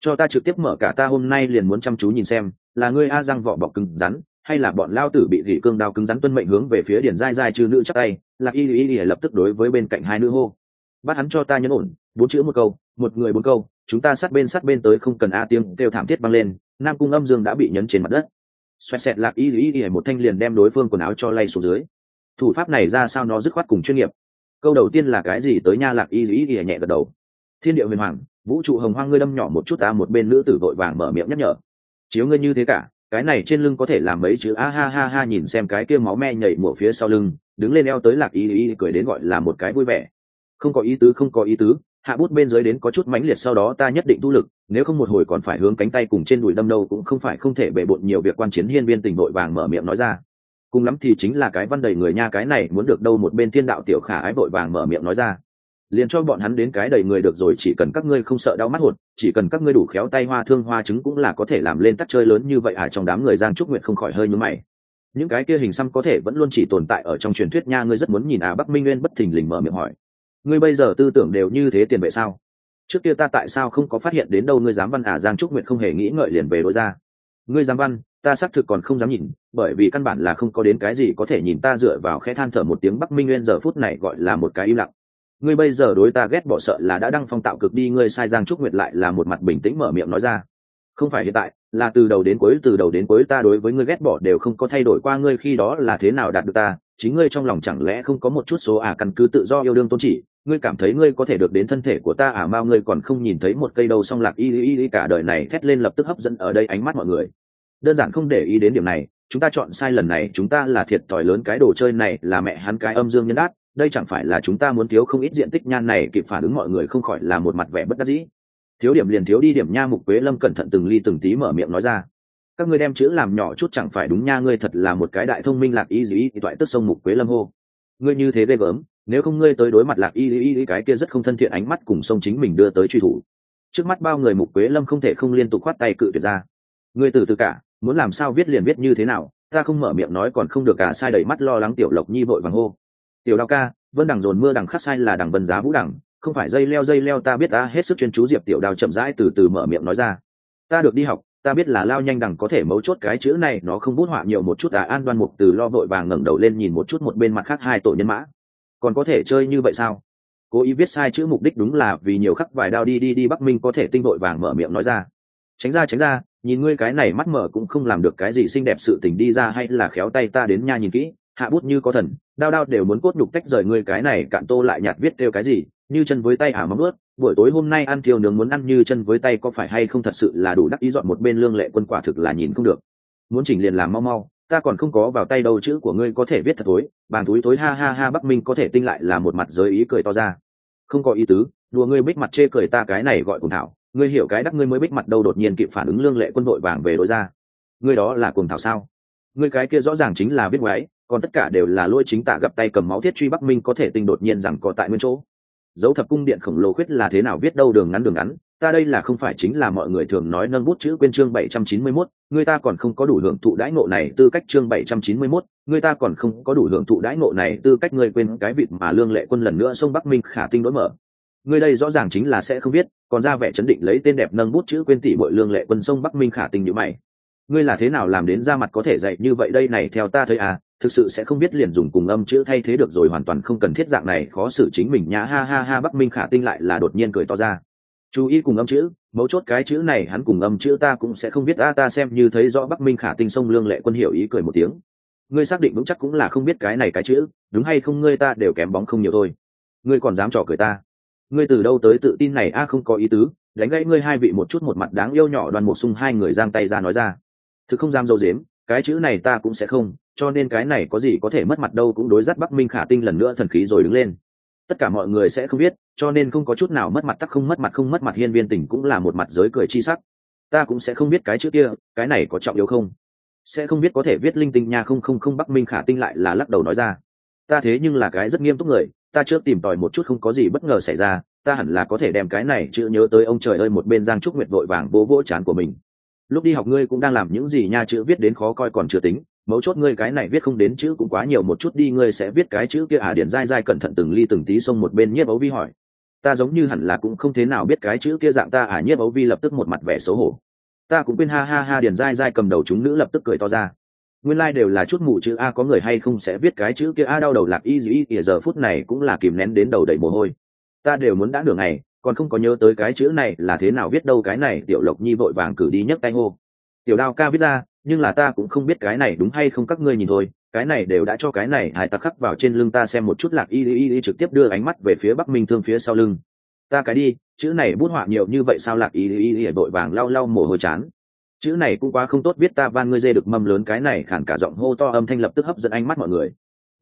Cho ta trực tiếp mở cả ta hôm nay liền muốn chăm chú nhìn xem, là ngươi a răng vỏ bọc cứng rắn, hay là bọn lao tử bị gỉ cương đao cứng rắn tuân mệnh hướng về phía điền dai dai chư nữ chắc tay lạc y y y lập tức đối với bên cạnh hai nữ hô. Bắt hắn cho ta nhấn ổn, bốn chữ một câu một người bốn câu, chúng ta sát bên sát bên tới không cần a tiếng kêu thảm thiết băng lên, nam cung âm dương đã bị nhấn trên mặt đất. Xoẹt xẹt lạc y y y một thanh liền đem đối phương quần áo cho lay xuống dưới. Thủ pháp này ra sao nó dứt khoát cùng chuyên nghiệp. Câu đầu tiên là cái gì tới nha lạc y y y nhẹ gật đầu. Thiên địa huyền hoàng, vũ trụ hồng hoang ngươi đâm nhỏ một chút ta một bên nữ tử vội vàng mở miệng nhắc nhở. Chiếu ngươi như thế cả, cái này trên lưng có thể làm mấy chữ a ha ha ha nhìn xem cái kia máu me nhảy mùa phía sau lưng, đứng lên eo tới lạc y y cười đến gọi là một cái vui vẻ. Không có ý tứ, không có ý tứ hạ bút bên dưới đến có chút mãnh liệt, sau đó ta nhất định tu lực, nếu không một hồi còn phải hướng cánh tay cùng trên đùi đâm đâu cũng không phải không thể bể bộn nhiều việc quan chiến hiên viên tình nội vàng mở miệng nói ra. Cùng lắm thì chính là cái văn đầy người nha cái này muốn được đâu một bên thiên đạo tiểu khả ái vội vàng mở miệng nói ra. Liền cho bọn hắn đến cái đầy người được rồi, chỉ cần các ngươi không sợ đau mắt hụt chỉ cần các ngươi đủ khéo tay hoa thương hoa trứng cũng là có thể làm lên tắt chơi lớn như vậy à trong đám người giang trúc nguyện không khỏi hơi nhúm mày. Những cái kia hình xăm có thể vẫn luôn chỉ tồn tại ở trong truyền thuyết nha, ngươi rất muốn nhìn à bắc minh nguyên bất thình lình mở miệng hỏi ngươi bây giờ tư tưởng đều như thế tiền vệ sao? Trước kia ta tại sao không có phát hiện đến đâu ngươi dám văn à giang trúc nguyệt không hề nghĩ ngợi liền về đối ra. Ngươi dám văn, ta xác thực còn không dám nhìn, bởi vì căn bản là không có đến cái gì có thể nhìn ta dựa vào khẽ than thở một tiếng bắc minh nguyên giờ phút này gọi là một cái im lặng. Ngươi bây giờ đối ta ghét bỏ sợ là đã đăng phong tạo cực đi, ngươi sai giang trúc nguyệt lại là một mặt bình tĩnh mở miệng nói ra. Không phải hiện tại, là từ đầu đến cuối, từ đầu đến cuối ta đối với ngươi ghét bỏ đều không có thay đổi qua ngươi khi đó là thế nào đạt được ta, chính ngươi trong lòng chẳng lẽ không có một chút số à căn cứ tự do yêu đương tôn chỉ ngươi cảm thấy ngươi có thể được đến thân thể của ta à mao, ngươi còn không nhìn thấy một cây đầu song lạc y y y cả đời này thét lên lập tức hấp dẫn ở đây ánh mắt mọi người. Đơn giản không để ý đến điểm này, chúng ta chọn sai lần này, chúng ta là thiệt thòi lớn, cái đồ chơi này là mẹ hắn cái âm dương nhân đát. đây chẳng phải là chúng ta muốn thiếu không ít diện tích nhan này, kịp phản ứng mọi người không khỏi là một mặt vẻ bất đắc dĩ. Thiếu điểm liền thiếu đi điểm nha, mục quế lâm cẩn thận từng ly từng tí mở miệng nói ra. Các ngươi đem chữ làm nhỏ chút chẳng phải đúng nha, ngươi thật là một cái đại thông minh lạc y dĩ thì toại tức sông mục quế lâm hô. Ngươi như thế ghê gớm nếu không ngươi tới đối mặt lạc y y y cái kia rất không thân thiện ánh mắt cùng sông chính mình đưa tới truy thủ. Trước mắt bao người mục quế lâm không thể không liên tục khoát tay cự tuyệt ra. Ngươi từ từ cả, muốn làm sao viết liền viết như thế nào, ta không mở miệng nói còn không được cả, sai đầy mắt lo lắng tiểu lộc nhi vội vàng hô. Tiểu đao ca vân đằng dồn mưa đằng khắc sai là đằng vân giá vũ đằng, không phải dây leo dây leo ta biết ta hết sức chuyên chú diệp tiểu đao chậm rãi từ từ mở miệng nói ra. Ta được đi học, ta biết là lao nhanh đằng có thể mấu chốt cái chữ này, nó không bút họa nhiều một chút à an đoan mục từ lo vội vàng ngẩng đầu lên nhìn một chút một bên mặt khác hai tổ nhân mã còn có thể chơi như vậy sao? Cố ý viết sai chữ mục đích đúng là vì nhiều khắc vài đao đi đi đi bắc minh có thể tinh vội vàng mở miệng nói ra. Tránh ra tránh ra, nhìn ngươi cái này mắt mở cũng không làm được cái gì xinh đẹp sự tình đi ra hay là khéo tay ta đến nha nhìn kỹ, hạ bút như có thần, đao đao đều muốn cốt nhục tách rời ngươi cái này cạn tô lại nhạt viết kêu cái gì, như chân với tay ả mắm ướt buổi tối hôm nay ăn thiêu nướng muốn ăn như chân với tay có phải hay không thật sự là đủ đắc ý dọn một bên lương lệ quân quả thực là nhìn không được. Muốn chỉnh liền làm mau mau ta còn không có vào tay đâu chữ của ngươi có thể viết thật thối, bàn túi thối ha ha ha bắc minh có thể tinh lại là một mặt giới ý cười to ra. Không có ý tứ, đùa ngươi bích mặt chê cười ta cái này gọi cùng thảo, ngươi hiểu cái đắc ngươi mới bích mặt đâu đột nhiên kịp phản ứng lương lệ quân đội vàng về đối ra. Ngươi đó là cùng thảo sao? Ngươi cái kia rõ ràng chính là biết ngoái còn tất cả đều là lôi chính tả gặp tay cầm máu thiết truy bắc minh có thể tinh đột nhiên rằng có tại nguyên chỗ. Dấu thập cung điện khổng lồ khuyết là thế nào viết đâu đường ngắn đường ngắn ta đây là không phải chính là mọi người thường nói nâng bút chữ quên chương 791, người ta còn không có đủ hưởng thụ đãi ngộ này tư cách chương 791, người ta còn không có đủ hưởng thụ đãi ngộ này tư cách người quên cái vịt mà lương lệ quân lần nữa sông Bắc Minh khả tinh đối mở. Người đây rõ ràng chính là sẽ không biết, còn ra vẻ chấn định lấy tên đẹp nâng bút chữ quên tỷ bội lương lệ quân sông Bắc Minh khả tinh như mày. Ngươi là thế nào làm đến ra mặt có thể dạy như vậy đây này theo ta thấy à, thực sự sẽ không biết liền dùng cùng âm chữ thay thế được rồi hoàn toàn không cần thiết dạng này khó xử chính mình nhá ha ha ha Bắc Minh khả tinh lại là đột nhiên cười to ra chú ý cùng âm chữ, mấu chốt cái chữ này hắn cùng âm chữ ta cũng sẽ không biết, a, ta xem như thấy rõ bắc minh khả tinh sông lương lệ quân hiểu ý cười một tiếng. Ngươi xác định vững chắc cũng là không biết cái này cái chữ, đúng hay không ngươi ta đều kém bóng không nhiều thôi. Ngươi còn dám trò cười ta? Ngươi từ đâu tới tự tin này, a, không có ý tứ, đánh gãy ngươi hai vị một chút một mặt đáng yêu nhỏ đoàn một sung hai người giang tay ra nói ra. Thứ không dám dâu dếm, cái chữ này ta cũng sẽ không, cho nên cái này có gì có thể mất mặt đâu cũng đối dắt bắc minh khả tinh lần nữa thần khí rồi đứng lên tất cả mọi người sẽ không biết, cho nên không có chút nào mất mặt tắc không mất mặt không mất mặt hiên viên tình cũng là một mặt giới cười chi sắc. Ta cũng sẽ không biết cái chữ kia, cái này có trọng yếu không? Sẽ không biết có thể viết linh tinh nha không không không bắc minh khả tinh lại là lắc đầu nói ra. Ta thế nhưng là cái rất nghiêm túc người, ta trước tìm tòi một chút không có gì bất ngờ xảy ra, ta hẳn là có thể đem cái này chữ nhớ tới ông trời ơi một bên giang trúc nguyệt vội vàng bố vỗ chán của mình. Lúc đi học ngươi cũng đang làm những gì nha chữ viết đến khó coi còn chưa tính mấu chốt ngươi cái này viết không đến chữ cũng quá nhiều, một chút đi, ngươi sẽ viết cái chữ kia à? Điển dai dai cẩn thận từng ly từng tí xông một bên nhiếp ấu vi hỏi. Ta giống như hẳn là cũng không thế nào biết cái chữ kia dạng ta à? Nhiếp ấu vi lập tức một mặt vẻ xấu hổ. Ta cũng quên, ha ha ha điển dai dai cầm đầu chúng nữ lập tức cười to ra. Nguyên lai、like、đều là chút mù chữ a, có người hay không sẽ viết cái chữ kia a, đau đầu lạc y dĩ ỉa giờ phút này cũng là kìm nén đến đầu đầy mồ hôi. Ta đều muốn đã nửa ngày, còn không có nhớ tới cái chữ này là thế nào viết đâu, cái này tiểu lộc nhi vội vàng cử đi nhấc tay ngô tiểu đao ca viết ra, nhưng là ta cũng không biết cái này đúng hay không, các ngươi nhìn thôi. Cái này đều đã cho cái này hải tặc khắc vào trên lưng ta xem một chút lạc y y y trực tiếp đưa ánh mắt về phía bắc minh thương phía sau lưng. Ta cái đi, chữ này bút họa nhiều như vậy sao lạc y y y vội vàng lau lau mồ hôi chán. Chữ này cũng quá không tốt, biết ta van ngươi dê được mâm lớn, cái này khản cả giọng hô to âm thanh lập tức hấp dẫn ánh mắt mọi người.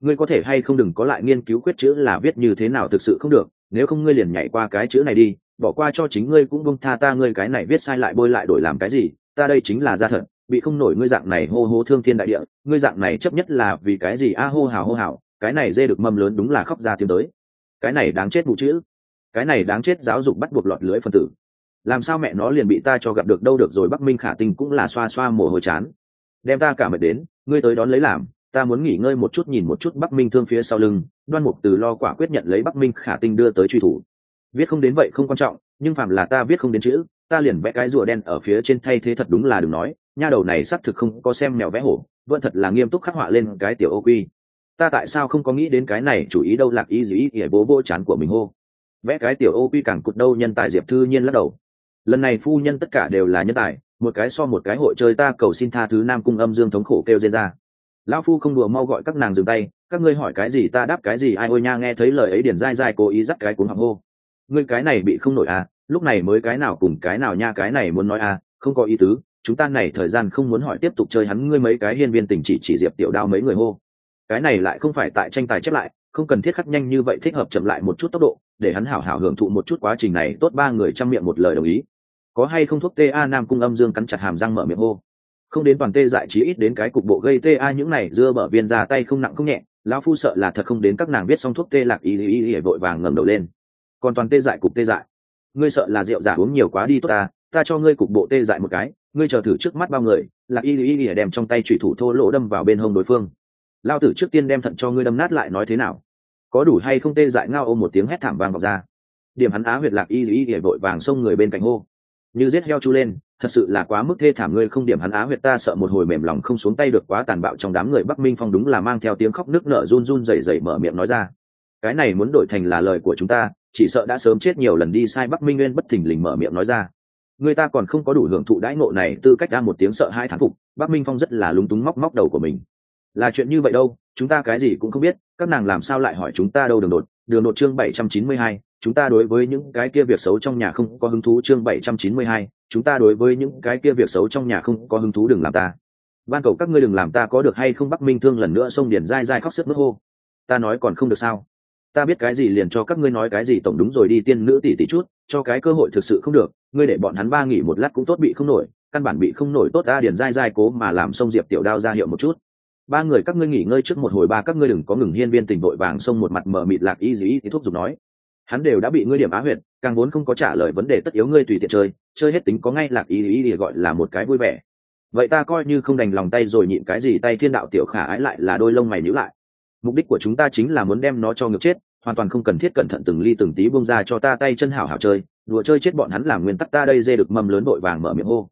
Ngươi có thể hay không đừng có lại nghiên cứu quyết chữ là viết như thế nào, thực sự không được. Nếu không ngươi liền nhảy qua cái chữ này đi, bỏ qua cho chính ngươi cũng bông tha ta, ngươi cái này viết sai lại bôi lại đổi làm cái gì? Ta đây chính là gia thật, bị không nổi ngươi dạng này hô hô thương thiên đại địa, ngươi dạng này chấp nhất là vì cái gì? A, hô hào hô hào, cái này dê được mâm lớn đúng là khóc ra tiếng tới. Cái này đáng chết vụ chữ. Cái này đáng chết giáo dục bắt buộc lọt lưới phân tử. Làm sao mẹ nó liền bị ta cho gặp được đâu được rồi, bắc minh khả tình cũng là xoa xoa mồ hôi chán. Đem ta cả mệt đến, ngươi tới đón lấy làm, ta muốn nghỉ ngơi một chút nhìn một chút bắc minh thương phía sau lưng, đoan mục từ lo quả quyết nhận lấy bắc minh khả tinh đưa tới truy thủ. Viết không đến vậy không quan trọng, nhưng phạm là ta viết không đến chữ ta liền vẽ cái rùa đen ở phía trên thay thế thật đúng là đừng nói, nha đầu này xác thực không có xem mèo vẽ hổ, vẫn thật là nghiêm túc khắc họa lên cái tiểu ô quy. Ta tại sao không có nghĩ đến cái này chủ ý đâu, lạc ý gì ý bố vô chán của mình hô. Vẽ cái tiểu ô quy càng cụt đâu, nhân tài diệp thư nhiên lắc đầu. Lần này phu nhân tất cả đều là nhân tài, một cái so một cái hội chơi ta cầu xin tha thứ nam cung âm dương thống khổ kêu dê ra. Lão phu không đùa mau gọi các nàng dừng tay, các ngươi hỏi cái gì ta đáp cái gì, ai ôi nha, nghe thấy lời ấy điển dai dai cố ý dắt cái cuốn học hô. Ngươi cái này bị không nổi à lúc này mới cái nào cùng cái nào nha, cái này muốn nói à không có ý tứ, chúng ta này thời gian không muốn hỏi tiếp tục chơi hắn, ngươi mấy cái hiên viên tình chỉ chỉ diệp tiểu đao mấy người hô. Cái này lại không phải tại tranh tài chép lại, không cần thiết khắc nhanh như vậy, thích hợp chậm lại một chút tốc độ, để hắn hảo hảo hưởng thụ một chút quá trình này, tốt ba người chăm miệng một lời đồng ý. Có hay không thuốc ta nam cung âm dương cắn chặt hàm răng mở miệng hô. Không đến toàn tê dại trí ít đến cái cục bộ gây ta những này, dưa bở viên ra tay không nặng không nhẹ, lão phu sợ là thật không đến các nàng biết xong thuốc tê lạc ý ý ý vội vàng ngẩng đầu lên. Còn toàn tê dại cục tê dại ngươi sợ là rượu giả uống nhiều quá đi tốt ta ta cho ngươi cục bộ tê dại một cái, ngươi chờ thử trước mắt bao người lạc y y y đem trong tay thủy thủ thô lỗ đâm vào bên hông đối phương. Lao tử trước tiên đem thận cho ngươi đâm nát lại nói thế nào? Có đủ hay không tê dại ngao ôm một tiếng hét thảm vang vào ra. Điểm hắn á huyệt lạc y y y vội vàng xông người bên cạnh hô. Như giết heo chu lên, thật sự là quá mức thê thảm ngươi không điểm hắn á huyệt ta sợ một hồi mềm lòng không xuống tay được quá tàn bạo trong đám người bắc minh phong đúng là mang theo tiếng khóc nước nở run run rẩy rẩy mở miệng nói ra. Cái này muốn đổi thành là lời của chúng ta chỉ sợ đã sớm chết nhiều lần đi sai bắc minh nguyên bất thình lình mở miệng nói ra. Người ta còn không có đủ hưởng thụ đãi ngộ này, tư cách ra một tiếng sợ hai thán phục, bắc minh phong rất là lúng túng móc móc đầu của mình. Là chuyện như vậy đâu, chúng ta cái gì cũng không biết, các nàng làm sao lại hỏi chúng ta đâu đường đột. Đường đột chương bảy trăm chín mươi hai, chúng ta đối với những cái kia việc xấu trong nhà không có hứng thú chương bảy trăm chín mươi hai, chúng ta đối với những cái kia việc xấu trong nhà không có hứng thú đừng làm ta. Ban cầu các ngươi đừng làm ta có được hay không, bắc minh thương lần nữa sông điền dai dai khóc sức mất hô. Ta nói còn không được sao? Ta biết cái gì liền cho các ngươi nói cái gì, tổng đúng rồi đi tiên nữ tỷ tỷ chút, cho cái cơ hội thực sự không được, ngươi để bọn hắn ba nghỉ một lát cũng tốt bị không nổi, căn bản bị không nổi tốt, ta điền dai dai cố mà làm sông diệp tiểu đao ra hiệu một chút. Ba người các ngươi nghỉ ngơi trước một hồi, ba các ngươi đừng có ngừng hiên viên tình vội vàng xông một mặt mở mịt lạc y dĩ thì thuốc dùng nói. Hắn đều đã bị ngươi điểm á huyệt, càng vốn không có trả lời vấn đề tất yếu ngươi tùy tiện chơi chơi hết tính có ngay lạc ý ý thì gọi là một cái vui vẻ. Vậy ta coi như không đành lòng tay rồi nhịn cái gì, tay thiên đạo tiểu khả ái lại là đôi lông mày nhữ lại mục đích của chúng ta chính là muốn đem nó cho ngược chết, hoàn toàn không cần thiết cẩn thận từng ly từng tí bông ra cho ta tay chân hảo hảo chơi, đùa chơi chết bọn hắn làm nguyên tắc ta đây dê được mầm lớn vội vàng mở miệng hô.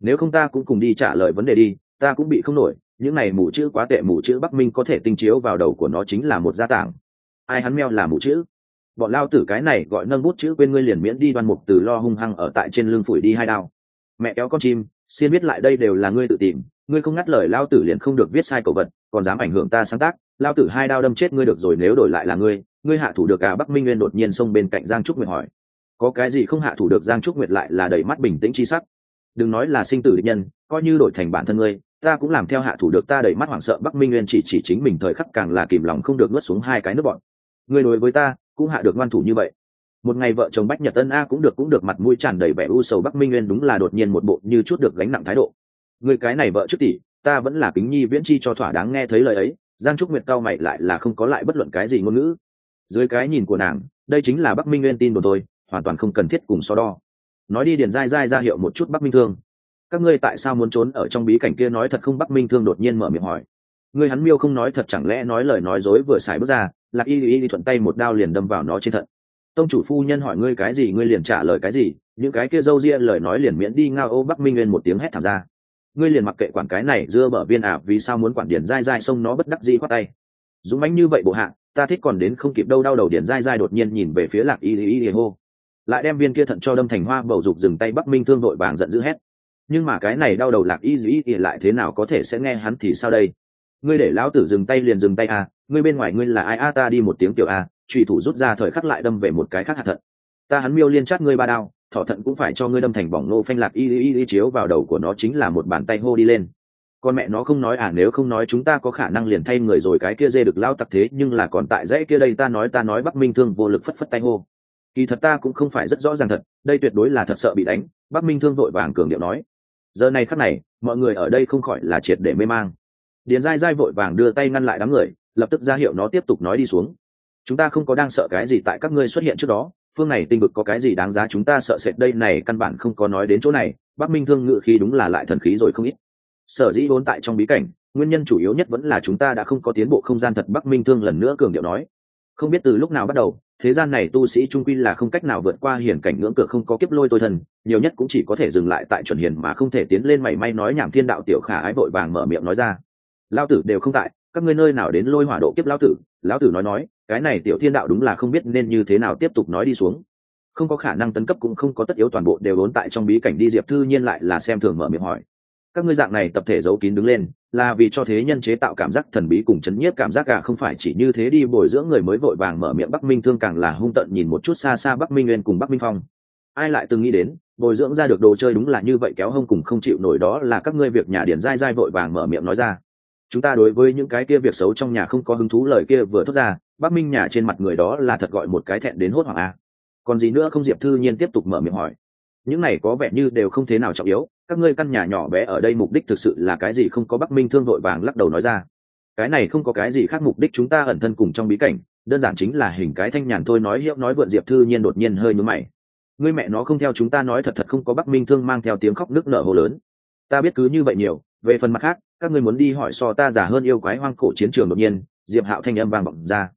Nếu không ta cũng cùng đi trả lời vấn đề đi, ta cũng bị không nổi, những này mù chữ quá tệ, mù chữ bắc minh có thể tinh chiếu vào đầu của nó chính là một gia tảng. Ai hắn meo là mù chữ? Bọn lao tử cái này gọi nâng bút chữ quên ngươi liền miễn đi đoan mục từ lo hung hăng ở tại trên lưng phủi đi hai đao. Mẹ kéo con chim xin biết lại đây đều là ngươi tự tìm, ngươi không ngắt lời lao tử liền không được viết sai cầu vật, còn dám ảnh hưởng ta sáng tác lao tử hai đao đâm chết ngươi được rồi, nếu đổi lại là ngươi ngươi hạ thủ được cả bắc minh nguyên đột nhiên xông bên cạnh giang trúc nguyệt hỏi. Có cái gì không hạ thủ được? Giang trúc nguyệt lại là đầy mắt bình tĩnh chi sắc. Đừng nói là sinh tử định nhân, coi như đổi thành bản thân ngươi, ta cũng làm theo hạ thủ được. Ta đầy mắt hoảng sợ, bắc minh nguyên chỉ chỉ chính mình thời khắc càng là kìm lòng không được nuốt xuống hai cái nước bọn. Ngươi đối với ta, cũng hạ được ngoan thủ như vậy. Một ngày vợ chồng bách nhật tân a cũng được cũng được mặt mũi tràn đầy vẻ u sầu. Bắc minh nguyên đúng là đột nhiên một bộ như chút được gánh nặng thái độ. Người cái này vợ trước tỷ, ta vẫn là kính nhi viễn chi cho thỏa đáng nghe thấy lời ấy giang trúc nguyệt cao mày lại là không có lại bất luận cái gì ngôn ngữ. Dưới cái nhìn của nàng, đây chính là bắc minh nguyên tin đồn tôi hoàn toàn không cần thiết cùng so đo. Nói đi điền dai dai ra hiệu một chút bắc minh thương. Các ngươi tại sao muốn trốn ở trong bí cảnh kia nói thật không? Bắc minh thương đột nhiên mở miệng hỏi. Ngươi hắn miêu không nói thật chẳng lẽ nói lời nói dối vừa xài bước ra, lạc y y thuận tay một đao liền đâm vào nó trên thận. Tông chủ phu nhân hỏi ngươi cái gì, ngươi liền trả lời cái gì, những cái kia dâu ria lời nói liền miễn đi ngao ô bắc minh nguyên một tiếng hét thảm ra ngươi liền mặc kệ quản cái này dưa bở viên ả vì sao muốn quản điển dai dai xông nó bất đắc dĩ khoát tay. Dũng mãnh như vậy bộ hạ, ta thích còn đến không kịp đâu, đau đầu điển dai dai đột nhiên nhìn về phía lạc y y y hô. Lại đem viên kia thận cho đâm thành hoa bầu dục dừng tay bắc minh thương đội vàng giận dữ hét. Nhưng mà cái này đau đầu lạc y y y lại thế nào có thể sẽ nghe hắn thì sao đây? Ngươi để lão tử dừng tay liền dừng tay à ngươi bên ngoài ngươi là ai? A, ta đi một tiếng tiểu a trùy thủ rút ra thời khắc lại đâm về một cái khác hạ thận. Ta hắn miêu liên chát ngươi ba đao thỏ thận cũng phải cho ngươi đâm thành bỏng nô phanh lạc y y y chiếu vào đầu của nó chính là một bàn tay hô đi lên. Con mẹ nó không nói à nếu không nói chúng ta có khả năng liền thay người rồi, cái kia dê được lao tặc thế, nhưng là còn tại dãy kia đây, ta nói ta nói, bắc minh thương vô lực phất phất tay hô. Kỳ thật ta cũng không phải rất rõ ràng thật, đây tuyệt đối là thật sợ bị đánh, bắc minh thương vội vàng cường điệu nói. Giờ này khắc này, mọi người ở đây không khỏi là triệt để mê mang. Điền dai dai vội vàng đưa tay ngăn lại đám người, lập tức ra hiệu nó tiếp tục nói đi xuống. Chúng ta không có đang sợ cái gì tại các ngươi xuất hiện trước đó phương này tinh vực có cái gì đáng giá chúng ta sợ sệt đây này căn bản không có nói đến chỗ này, bắc minh thương ngự khi đúng là lại thần khí rồi không ít. Sở dĩ vốn tại trong bí cảnh, nguyên nhân chủ yếu nhất vẫn là chúng ta đã không có tiến bộ không gian thật, bắc minh thương lần nữa cường điệu nói. Không biết từ lúc nào bắt đầu, thế gian này tu sĩ trung quy là không cách nào vượt qua hiển cảnh ngưỡng cửa không có kiếp lôi tôi thần, nhiều nhất cũng chỉ có thể dừng lại tại chuẩn hiền mà không thể tiến lên mảy may nói nhảm thiên đạo tiểu khả ái vội vàng mở miệng nói ra. Lao tử đều không tại, các ngươi nơi nào đến lôi hỏa độ kiếp lao tử? Lão tử nói nói cái này tiểu thiên đạo đúng là không biết nên như thế nào tiếp tục nói đi xuống. Không có khả năng tấn cấp cũng không có tất yếu toàn bộ đều đốn tại trong bí cảnh đi, diệp thư nhiên lại là xem thường mở miệng hỏi. Các ngươi dạng này tập thể giấu kín đứng lên, là vì cho thế nhân chế tạo cảm giác thần bí cùng chấn nhiếp cảm giác cả không phải chỉ như thế đi, bồi dưỡng người mới vội vàng mở miệng bắc minh thương càng là hung tận nhìn một chút xa xa bắc minh nguyên cùng bắc minh phong. Ai lại từng nghĩ đến, bồi dưỡng ra được đồ chơi đúng là như vậy kéo hông cùng không chịu nổi đó là các ngươi việc nhà điển dai dai vội vàng mở miệng nói ra. Chúng ta đối với những cái kia việc xấu trong nhà không có hứng thú lời kia vừa thốt ra bắc minh nhà trên mặt người đó là thật gọi một cái thẹn đến hốt hoảng a còn gì nữa không diệp thư nhiên tiếp tục mở miệng hỏi. Những này có vẻ như đều không thế nào trọng yếu, các ngươi căn nhà nhỏ bé ở đây mục đích thực sự là cái gì không có bắc minh thương đội vàng lắc đầu nói ra. Cái này không có cái gì khác mục đích chúng ta ẩn thân cùng trong bí cảnh, đơn giản chính là hình cái thanh nhàn thôi nói hiệu nói vượn diệp thư nhiên đột nhiên hơi nhúm mày. Ngươi mẹ nó không theo chúng ta nói thật thật không có bắc minh thương mang theo tiếng khóc nước nở hồ lớn. Ta biết cứ như vậy nhiều, về phần mặt khác, các ngươi muốn đi hỏi so ta giả hơn yêu quái hoang cổ chiến trường đột nhiên, diệp hạo thanh âm vang vọng ra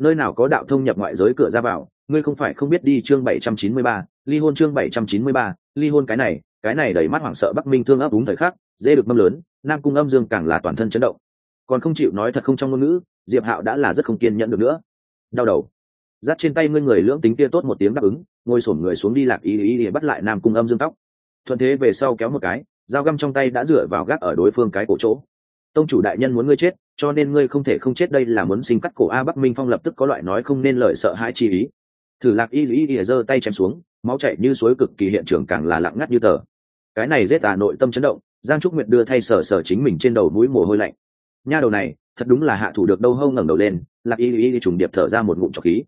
nơi nào có đạo thông nhập ngoại giới cửa ra vào, ngươi không phải không biết đi chương bảy trăm chín mươi ba, ly hôn chương bảy trăm chín mươi ba, ly hôn cái này cái này đầy mắt hoảng sợ bắc minh thương ấp đúng thời khắc dễ được mâm lớn, nam cung âm dương càng là toàn thân chấn động. Còn không chịu nói thật không trong ngôn ngữ, diệp hạo đã là rất không kiên nhẫn được nữa. Đau đầu. Dắt trên tay ngươi người lưỡng tính kia tốt một tiếng đáp ứng, ngồi sổm người xuống đi lạc ý ý ý bắt lại nam cung âm dương tóc. Thuận thế về sau kéo một cái, dao găm trong tay đã dựa vào gác ở đối phương cái cổ chỗ tông chủ đại nhân muốn ngươi chết, cho nên ngươi không thể không chết đây là muốn sinh cắt cổ a bắc minh phong lập tức có loại nói không nên lời sợ hãi chi ý. Thử lạc y y ỉa giơ tay chém xuống, máu chảy như suối cực kỳ hiện trường càng là lặng ngắt như tờ. Cái này giết tà nội tâm chấn động, giang trúc nguyệt đưa thay sở sở chính mình trên đầu mũi mồ hôi lạnh. Nha đầu này, thật đúng là hạ thủ được đâu hâu ngẩng đầu lên, lạc y y trùng điệp thở ra một ngụm trọc khí.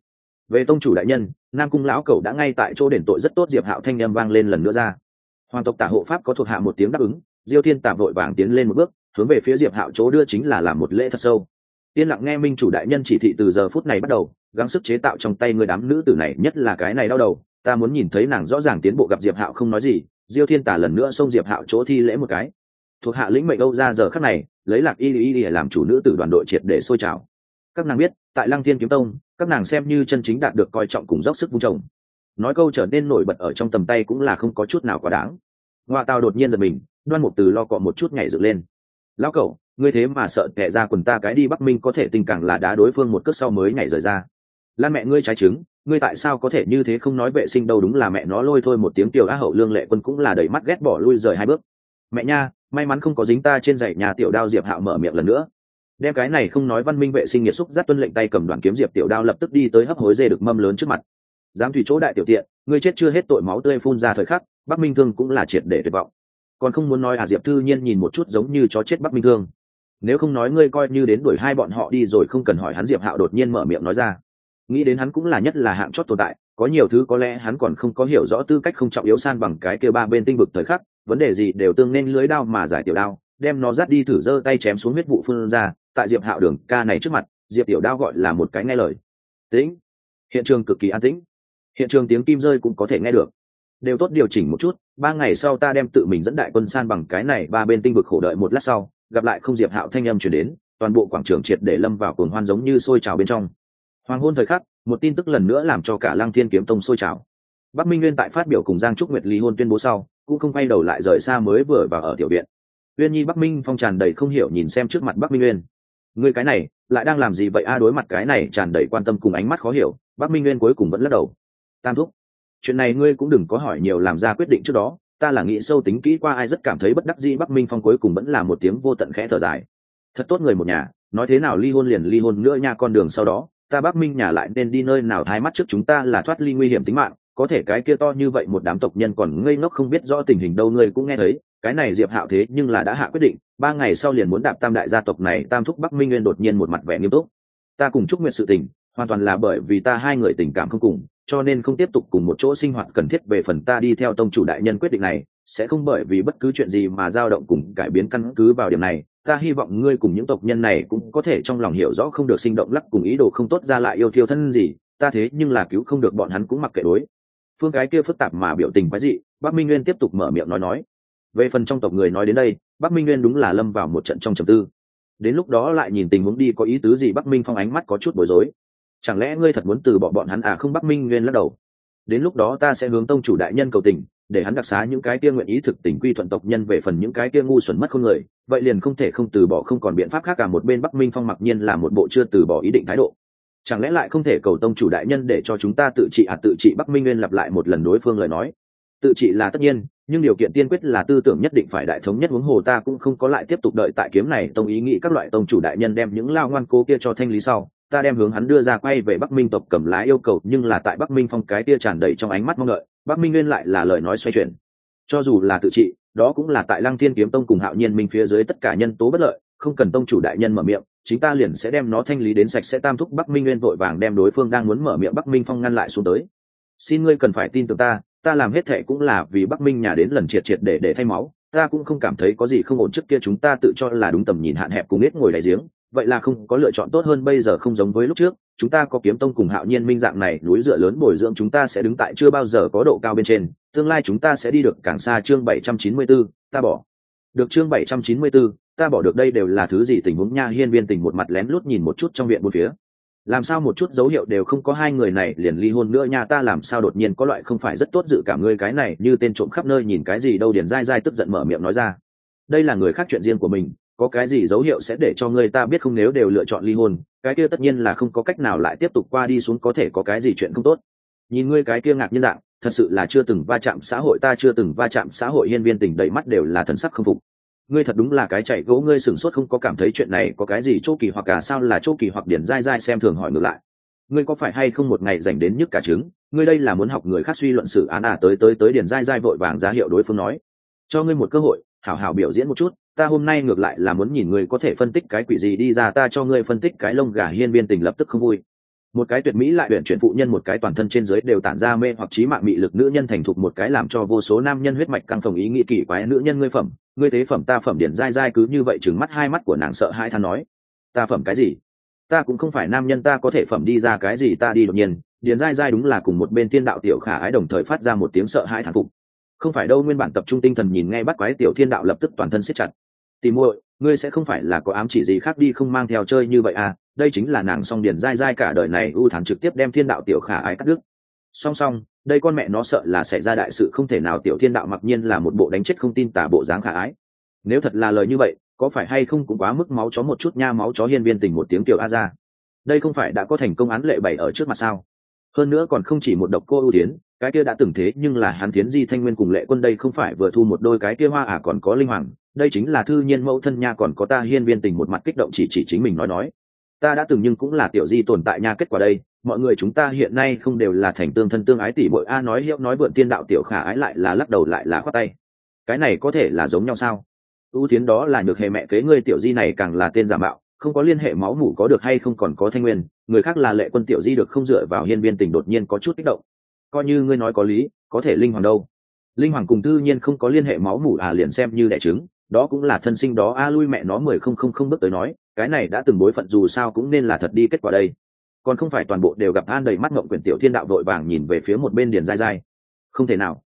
Về tông chủ đại nhân, nam cung lão cẩu đã ngay tại chỗ đền tội rất tốt diệp hạo thanh â vang lên lần nữa ra. Hoàng tộc tả hộ pháp có thuộc hạ một tiếng đáp ứng, diêu thiên tạm vội vàng tiến lên một bước hướng về phía diệp hạo chỗ đưa chính là làm một lễ thật sâu. Yên lặng nghe minh chủ đại nhân chỉ thị từ giờ phút này bắt đầu, gắng sức chế tạo trong tay người đám nữ tử này, nhất là cái này đau đầu, ta muốn nhìn thấy nàng rõ ràng tiến bộ gặp diệp hạo không nói gì, diêu thiên tả lần nữa xông diệp hạo chỗ thi lễ một cái. Thuộc hạ lĩnh mệnh âu ra giờ khắc này, lấy lạc y y y làm chủ nữ tử đoàn đội triệt để sôi trào. Các nàng biết, tại lăng thiên kiếm tông, các nàng xem như chân chính đạt được coi trọng cùng dốc sức vung trồng. Nói câu trở nên nổi bật ở trong tầm tay cũng là không có chút nào quá đáng. Ngoại tào đột nhiên giật mình, đoan mục từ lo cọ một chút nhảy dựng lên lão cậu ngươi thế mà sợ tệ ra quần ta cái đi bắc minh có thể tình càng là đá đối phương một cước sau mới nhảy rời ra. Lan mẹ ngươi trái trứng, ngươi tại sao có thể như thế không nói vệ sinh đâu đúng là mẹ nó lôi thôi một tiếng tiểu á hậu lương lệ quân cũng là đầy mắt ghét bỏ lui rời hai bước. Mẹ nha, may mắn không có dính ta trên dãy nhà tiểu đao diệp hạo mở miệng lần nữa. Đem cái này không nói văn minh vệ sinh nhiệt xúc giắt tuân lệnh tay cầm đoàn kiếm diệp tiểu đao lập tức đi tới hấp hối dê được mâm lớn trước mặt. Dám thủy chỗ đại tiểu tiện, ngươi chết chưa hết tội máu tươi phun ra thời khắc, bắc minh thương cũng là triệt để tuyệt vọng còn không muốn nói à diệp thư nhiên nhìn một chút giống như chó chết bắc minh thương. Nếu không nói ngươi coi như đến đuổi hai bọn họ đi rồi không cần hỏi hắn, diệp hạo đột nhiên mở miệng nói ra. Nghĩ đến hắn cũng là nhất là hạng chót tồn tại, có nhiều thứ có lẽ hắn còn không có hiểu rõ tư cách không trọng yếu san bằng cái kêu ba bên tinh vực thời khắc, vấn đề gì đều tương nên lưới đao mà giải tiểu đao, đem nó dắt đi thử giơ tay chém xuống huyết vụ phương ra, tại diệp hạo đường ca này trước mặt, diệp tiểu đao gọi là một cái nghe lời. Tĩnh. Hiện trường cực kỳ an tĩnh. Hiện trường tiếng kim rơi cũng có thể nghe được đều tốt điều chỉnh một chút, ba ngày sau ta đem tự mình dẫn đại quân san bằng cái này ba bên tinh vực khổ đợi một lát sau, gặp lại không diệp hạo thanh âm chuyển đến, toàn bộ quảng trường triệt để lâm vào cuồng hoan giống như sôi trào bên trong. Hoàng hôn thời khắc, một tin tức lần nữa làm cho cả lăng thiên kiếm tông sôi trào. Bắc minh nguyên tại phát biểu cùng giang trúc nguyệt lý hôn tuyên bố sau, cũng không quay đầu lại rời xa mới vừa vào ở tiểu viện. Uyên nhi bắc minh phong tràn đầy không hiểu nhìn xem trước mặt bắc minh nguyên. Người cái này, lại đang làm gì vậy? A, đối mặt cái này tràn đầy quan tâm cùng ánh mắt khó hiểu, bắc minh nguyên cuối cùng vẫn lắc đầu. Tam thúc chuyện này ngươi cũng đừng có hỏi nhiều làm ra quyết định trước đó, ta là nghĩ sâu tính kỹ qua ai rất cảm thấy bất đắc dĩ bắc minh phong cuối cùng vẫn là một tiếng vô tận khẽ thở dài. Thật tốt người một nhà, nói thế nào ly hôn liền ly hôn nữa nha, con đường sau đó, ta bắc minh nhà lại nên đi nơi nào thái mắt trước chúng ta là thoát ly nguy hiểm tính mạng, có thể cái kia to như vậy một đám tộc nhân còn ngây ngốc không biết rõ tình hình đâu, ngươi cũng nghe thấy, cái này diệp hạo thế nhưng là đã hạ quyết định, ba ngày sau liền muốn đạp tam đại gia tộc này, tam thúc bắc minh nguyên đột nhiên một mặt vẻ nghiêm túc. Ta cùng chúc nguyện sự tình hoàn toàn là bởi vì ta hai người tình cảm không cùng, cho nên không tiếp tục cùng một chỗ sinh hoạt cần thiết về phần ta đi theo tông chủ đại nhân quyết định này, sẽ không bởi vì bất cứ chuyện gì mà dao động cùng cải biến căn cứ vào điểm này. Ta hy vọng ngươi cùng những tộc nhân này cũng có thể trong lòng hiểu rõ không được sinh động lắc cùng ý đồ không tốt ra lại yêu thiêu thân gì, ta thế nhưng là cứu không được bọn hắn cũng mặc kệ đối. Phương cái kia phức tạp mà biểu tình quái dị, bắc minh nguyên tiếp tục mở miệng nói nói. Về phần trong tộc người nói đến đây, bắc minh nguyên đúng là lâm vào một trận trong trầm tư. Đến lúc đó lại nhìn tình huống đi, có ý tứ gì bắc minh phong ánh mắt có chút bối rối chẳng lẽ ngươi thật muốn từ bỏ bọn hắn à? Không, bắc minh nguyên lắc đầu. Đến lúc đó ta sẽ hướng tông chủ đại nhân cầu tình, để hắn đặc xá những cái kia nguyện ý thực tình quy thuận tộc nhân về phần những cái kia ngu xuẩn mất không người. Vậy liền không thể không từ bỏ, không còn biện pháp khác cả. Một bên bắc minh phong mặc nhiên là một bộ chưa từ bỏ ý định thái độ. Chẳng lẽ lại không thể cầu tông chủ đại nhân để cho chúng ta tự trị à? Tự trị bắc minh nguyên lặp lại một lần đối phương lời nói. Tự trị là tất nhiên, nhưng điều kiện tiên quyết là tư tưởng nhất định phải đại thống nhất huống hồ ta cũng không có lại tiếp tục đợi tại kiếm này. Tông ý nghĩ các loại tông chủ đại nhân đem những lao ngoan cố kia cho thanh lý sau ta đem hướng hắn đưa ra quay về bắc minh tộc cầm lái yêu cầu, nhưng là tại bắc minh phong cái tia tràn đầy trong ánh mắt mong đợi, bắc minh nguyên lại là lời nói xoay chuyển. Cho dù là tự trị, đó cũng là tại lăng thiên kiếm tông cùng hạo nhiên minh phía dưới tất cả nhân tố bất lợi, không cần tông chủ đại nhân mở miệng, chính ta liền sẽ đem nó thanh lý đến sạch sẽ tam thúc bắc minh nguyên vội vàng đem đối phương đang muốn mở miệng bắc minh phong ngăn lại xuống tới. Xin ngươi cần phải tin tưởng ta ta làm hết thệ cũng là vì bắc minh nhà đến lần triệt triệt để để thay máu, ta cũng không cảm thấy có gì không ổn trước kia chúng ta tự cho là đúng tầm nhìn hạn hẹp cùng ít ngồi đại giếng vậy là không có lựa chọn tốt hơn bây giờ không giống với lúc trước chúng ta có kiếm tông cùng hạo nhiên minh dạng này núi dựa lớn bồi dưỡng chúng ta sẽ đứng tại chưa bao giờ có độ cao bên trên tương lai chúng ta sẽ đi được càng xa chương 794, ta bỏ. Được chương 794, ta bỏ được đây đều là thứ gì tình huống nha hiên viên tình một mặt lén lút nhìn một chút trong viện bốn phía. Làm sao một chút dấu hiệu đều không có hai người này liền ly hôn nữa nha ta làm sao đột nhiên có loại không phải rất tốt dự cảm ngươi cái này như tên trộm khắp nơi nhìn cái gì đâu điền dai dai tức giận mở miệng nói ra. Đây là người khác chuyện riêng của mình có cái gì dấu hiệu sẽ để cho người ta biết không nếu đều lựa chọn ly hôn, cái kia tất nhiên là không có cách nào lại tiếp tục qua đi xuống có thể có cái gì chuyện không tốt. Nhìn ngươi cái kia ngạc nhiên dạng, thật sự là chưa từng va chạm xã hội ta chưa từng va chạm xã hội hiên viên tình đầy mắt đều là thần sắc không phục. Ngươi thật đúng là cái chạy gỗ ngươi sửng sốt không có cảm thấy chuyện này có cái gì chỗ kỳ hoặc cả sao là chỗ kỳ hoặc điển dai dai xem thường hỏi ngược lại. Ngươi có phải hay không một ngày dành đến nhức cả trứng? Ngươi đây là muốn học người khác suy luận xử án à tới tới tới điển dai dai vội vàng ra hiệu đối phương nói. Cho ngươi một cơ hội hảo hảo biểu diễn một chút, ta hôm nay ngược lại là muốn nhìn ngươi có thể phân tích cái quỷ gì đi ra, ta cho ngươi phân tích cái lông gà hiên viên tình lập tức không vui. Một cái tuyệt mỹ lại huyện chuyển phụ nhân một cái toàn thân trên dưới đều tản ra mê hoặc trí mạng mị lực nữ nhân thành thục một cái làm cho vô số nam nhân huyết mạch căng phồng ý nghĩ kỳ quái, nữ nhân ngươi phẩm, ngươi tế phẩm ta phẩm điển dai dai cứ như vậy chừng mắt hai mắt của nàng sợ hai than nói. Ta phẩm cái gì? Ta cũng không phải nam nhân ta có thể phẩm đi ra cái gì ta đi đột nhiên. Điển dai dai đúng là cùng một bên tiên đạo tiểu khả ái đồng thời phát ra một tiếng sợ hãi thản phục không phải đâu, nguyên bản tập trung tinh thần nhìn ngay bắt quái tiểu thiên đạo lập tức toàn thân siết chặt. Tìm muội, ngươi sẽ không phải là có ám chỉ gì khác đi không mang theo chơi như vậy à? Đây chính là nàng song điển dai dai cả đời này ưu thản trực tiếp đem thiên đạo tiểu khả ái cắt đứt. Song song, đây con mẹ nó sợ là xảy ra đại sự không thể nào, tiểu thiên đạo mặc nhiên là một bộ đánh chết không tin tả bộ dáng khả ái. Nếu thật là lời như vậy, có phải hay không cũng quá mức máu chó một chút nha, máu chó hiên viên tình một tiếng tiểu a ra. Đây không phải đã có thành công án lệ bảy ở trước mặt sao? Hơn nữa còn không chỉ một độc cô ưu tiến cái kia đã từng thế nhưng là hắn tiến di thanh nguyên cùng lệ quân đây không phải vừa thu một đôi cái kia hoa à còn có linh hoàng, đây chính là thư nhiên mẫu thân nha còn có ta hiên viên tình một mặt kích động chỉ chỉ chính mình nói nói. Ta đã từng nhưng cũng là tiểu di tồn tại nha, kết quả đây, mọi người chúng ta hiện nay không đều là thành tương thân tương ái tỷ bội a, nói hiệu nói vượn tiên đạo tiểu khả ái lại là lắc đầu lại là khoát tay. Cái này có thể là giống nhau sao? Ưu tiến đó là nhược hệ mẹ kế ngươi tiểu di này càng là tên giả mạo, không có liên hệ máu mủ có được hay không còn có thanh nguyên, người khác là lệ quân tiểu di được không dựa vào hiên viên tình đột nhiên có chút kích động coi như ngươi nói có lý, có thể linh hoàng đâu. Linh hoàng cùng tư nhiên không có liên hệ máu mủ à liền xem như đẻ trứng, đó cũng là thân sinh đó. A lui mẹ nó mười không không không bước tới nói, cái này đã từng bối phận dù sao cũng nên là thật đi kết quả đây. Còn không phải toàn bộ đều gặp an đầy mắt ngộng quyển tiểu thiên đạo đội vàng nhìn về phía một bên điền dai dai không thể nào.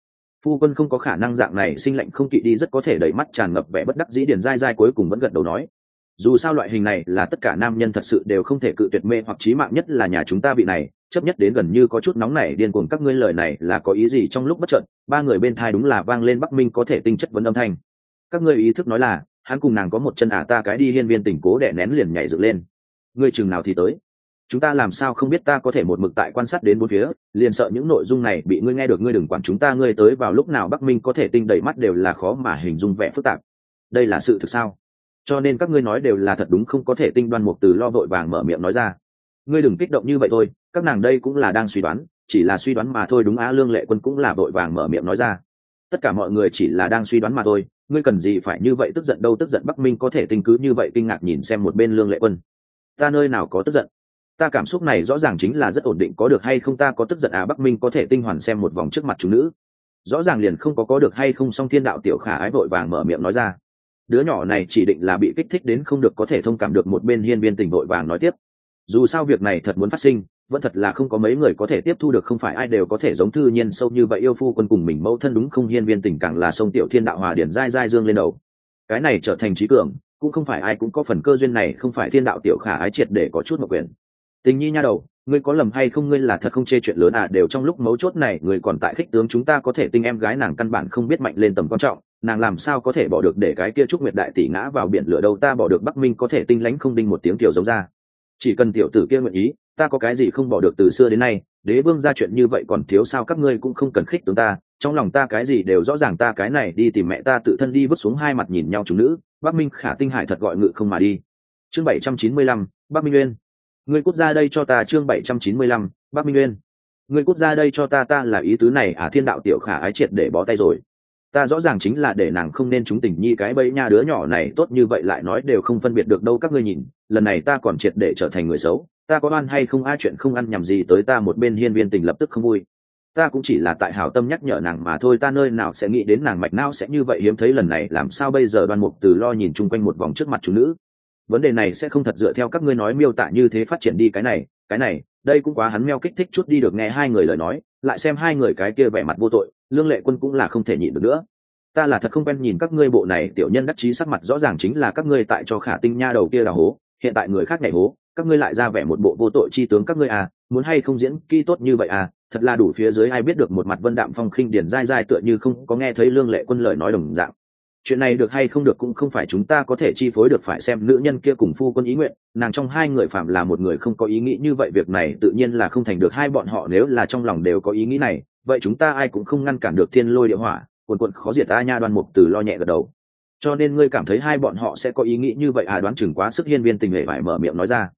Phu quân không có khả năng dạng này sinh lệnh không kỵ đi, rất có thể đẩy mắt tràn ngập vẻ bất đắc dĩ. Điền dai dai cuối cùng vẫn gật đầu nói, dù sao loại hình này là tất cả nam nhân thật sự đều không thể cự tuyệt mê hoặc trí mạng nhất là nhà chúng ta vị này chấp nhất đến gần như có chút nóng nảy điên cuồng, các ngươi lời này là có ý gì trong lúc bất trận ba người bên thai đúng là vang lên bắc minh có thể tinh chất vấn âm thanh. Các ngươi ý thức nói là, hắn cùng nàng có một chân ả à ta cái đi hiên viên tình cố đẻ nén liền nhảy dựng lên. Ngươi chừng nào thì tới? Chúng ta làm sao không biết ta có thể một mực tại quan sát đến bốn phía, liền sợ những nội dung này bị ngươi nghe được, ngươi đừng quản chúng ta, ngươi tới vào lúc nào bắc minh có thể tinh đầy mắt đều là khó mà hình dung vẻ phức tạp. Đây là sự thực sao? Cho nên các ngươi nói đều là thật đúng không có thể tinh đoan mục từ lo vội vàng mở miệng nói ra. Ngươi đừng kích động như vậy thôi các nàng đây cũng là đang suy đoán, chỉ là suy đoán mà thôi đúng á, lương lệ quân cũng là vội vàng mở miệng nói ra. Tất cả mọi người chỉ là đang suy đoán mà thôi, ngươi cần gì phải như vậy tức giận đâu, tức giận bắc minh có thể tinh cứ như vậy kinh ngạc nhìn xem một bên lương lệ quân. Ta nơi nào có tức giận? Ta cảm xúc này rõ ràng chính là rất ổn định, có được hay không ta có tức giận à bắc minh có thể tinh hoàn xem một vòng trước mặt chúng nữ. Rõ ràng liền không có có được hay không, song thiên đạo tiểu khả ái vội vàng mở miệng nói ra. Đứa nhỏ này chỉ định là bị kích thích đến không được có thể thông cảm được một bên hiên viên tình vội vàng nói tiếp. Dù sao việc này thật muốn phát sinh vẫn thật là không có mấy người có thể tiếp thu được, không phải ai đều có thể giống thư nhiên sâu như vậy yêu phu quân cùng mình mẫu thân đúng không? Hiên viên tình càng là sông tiểu thiên đạo hòa điển dai dai dương lên đầu. Cái này trở thành trí cường, cũng không phải ai cũng có phần cơ duyên này, không phải thiên đạo tiểu khả ái triệt để có chút một quyền. Tình nhi nha đầu, ngươi có lầm hay không? Ngươi là thật không chê chuyện lớn à? Đều trong lúc mấu chốt này, người còn tại khích tướng chúng ta có thể tinh em gái nàng căn bản không biết mạnh lên tầm quan trọng, nàng làm sao có thể bỏ được để cái kia trúc nguyệt đại tỷ ngã vào biển lửa đâu? Ta bỏ được bắc minh có thể tinh lãnh không đinh một tiếng tiểu giống ra. Chỉ cần tiểu tử kia nguyện ý ta có cái gì không bỏ được từ xưa đến nay, đế vương ra chuyện như vậy còn thiếu sao các ngươi cũng không cần khích tướng ta, trong lòng ta cái gì đều rõ ràng ta cái này đi tìm mẹ ta tự thân đi vứt xuống hai mặt nhìn nhau chúng nữ, bắc minh khả tinh hải thật gọi ngự không mà đi. Chương bảy trăm chín mươi lăm, bắc minh nguyên. Người cút ra đây cho ta chương bảy trăm chín mươi lăm, bắc minh nguyên. Người cút ra đây cho ta ta là ý tứ này à thiên đạo tiểu khả ái triệt để bó tay rồi. Ta rõ ràng chính là để nàng không nên chúng tình nhi cái bẫy nha đứa nhỏ này tốt như vậy lại nói đều không phân biệt được đâu các ngươi nhìn, lần này ta còn triệt để trở thành người xấu ta có oan hay không a chuyện không ăn nhầm gì tới ta, một bên hiên viên tình lập tức không vui. Ta cũng chỉ là tại hảo tâm nhắc nhở nàng mà thôi, ta nơi nào sẽ nghĩ đến nàng mạch não sẽ như vậy hiếm thấy lần này, làm sao bây giờ đoan mục từ lo nhìn chung quanh một vòng trước mặt chủ nữ. Vấn đề này sẽ không thật dựa theo các ngươi nói miêu tả như thế phát triển đi, cái này cái này, đây cũng quá hắn meo kích thích chút đi được, nghe hai người lời nói, lại xem hai người cái kia vẻ mặt vô tội, lương lệ quân cũng là không thể nhịn được nữa. Ta là thật không quen nhìn các ngươi bộ này, tiểu nhân đắc chí sắc mặt rõ ràng chính là các ngươi tại cho khả tinh nha đầu kia là hố, hiện tại người khác nhảy hố các ngươi lại ra vẻ một bộ vô tội chi tướng các ngươi à muốn hay không diễn kỹ tốt như vậy à thật là đủ phía dưới ai biết được một mặt vân đạm phong khinh điển dai dai tựa như không có nghe thấy lương lệ quân lời nói đồng dạng. Chuyện này được hay không được cũng không phải chúng ta có thể chi phối được phải xem nữ nhân kia cùng phu quân ý nguyện, nàng trong hai người phạm là một người không có ý nghĩ như vậy, việc này tự nhiên là không thành được, hai bọn họ nếu là trong lòng đều có ý nghĩ này, vậy chúng ta ai cũng không ngăn cản được thiên lôi địa hỏa quần quần khó diệt ta nha đoan mục từ lo nhẹ gật đầu. Cho nên ngươi cảm thấy hai bọn họ sẽ có ý nghĩ như vậy à? Đoán chừng quá sức hiên viên tình hệ phải mở miệng nói ra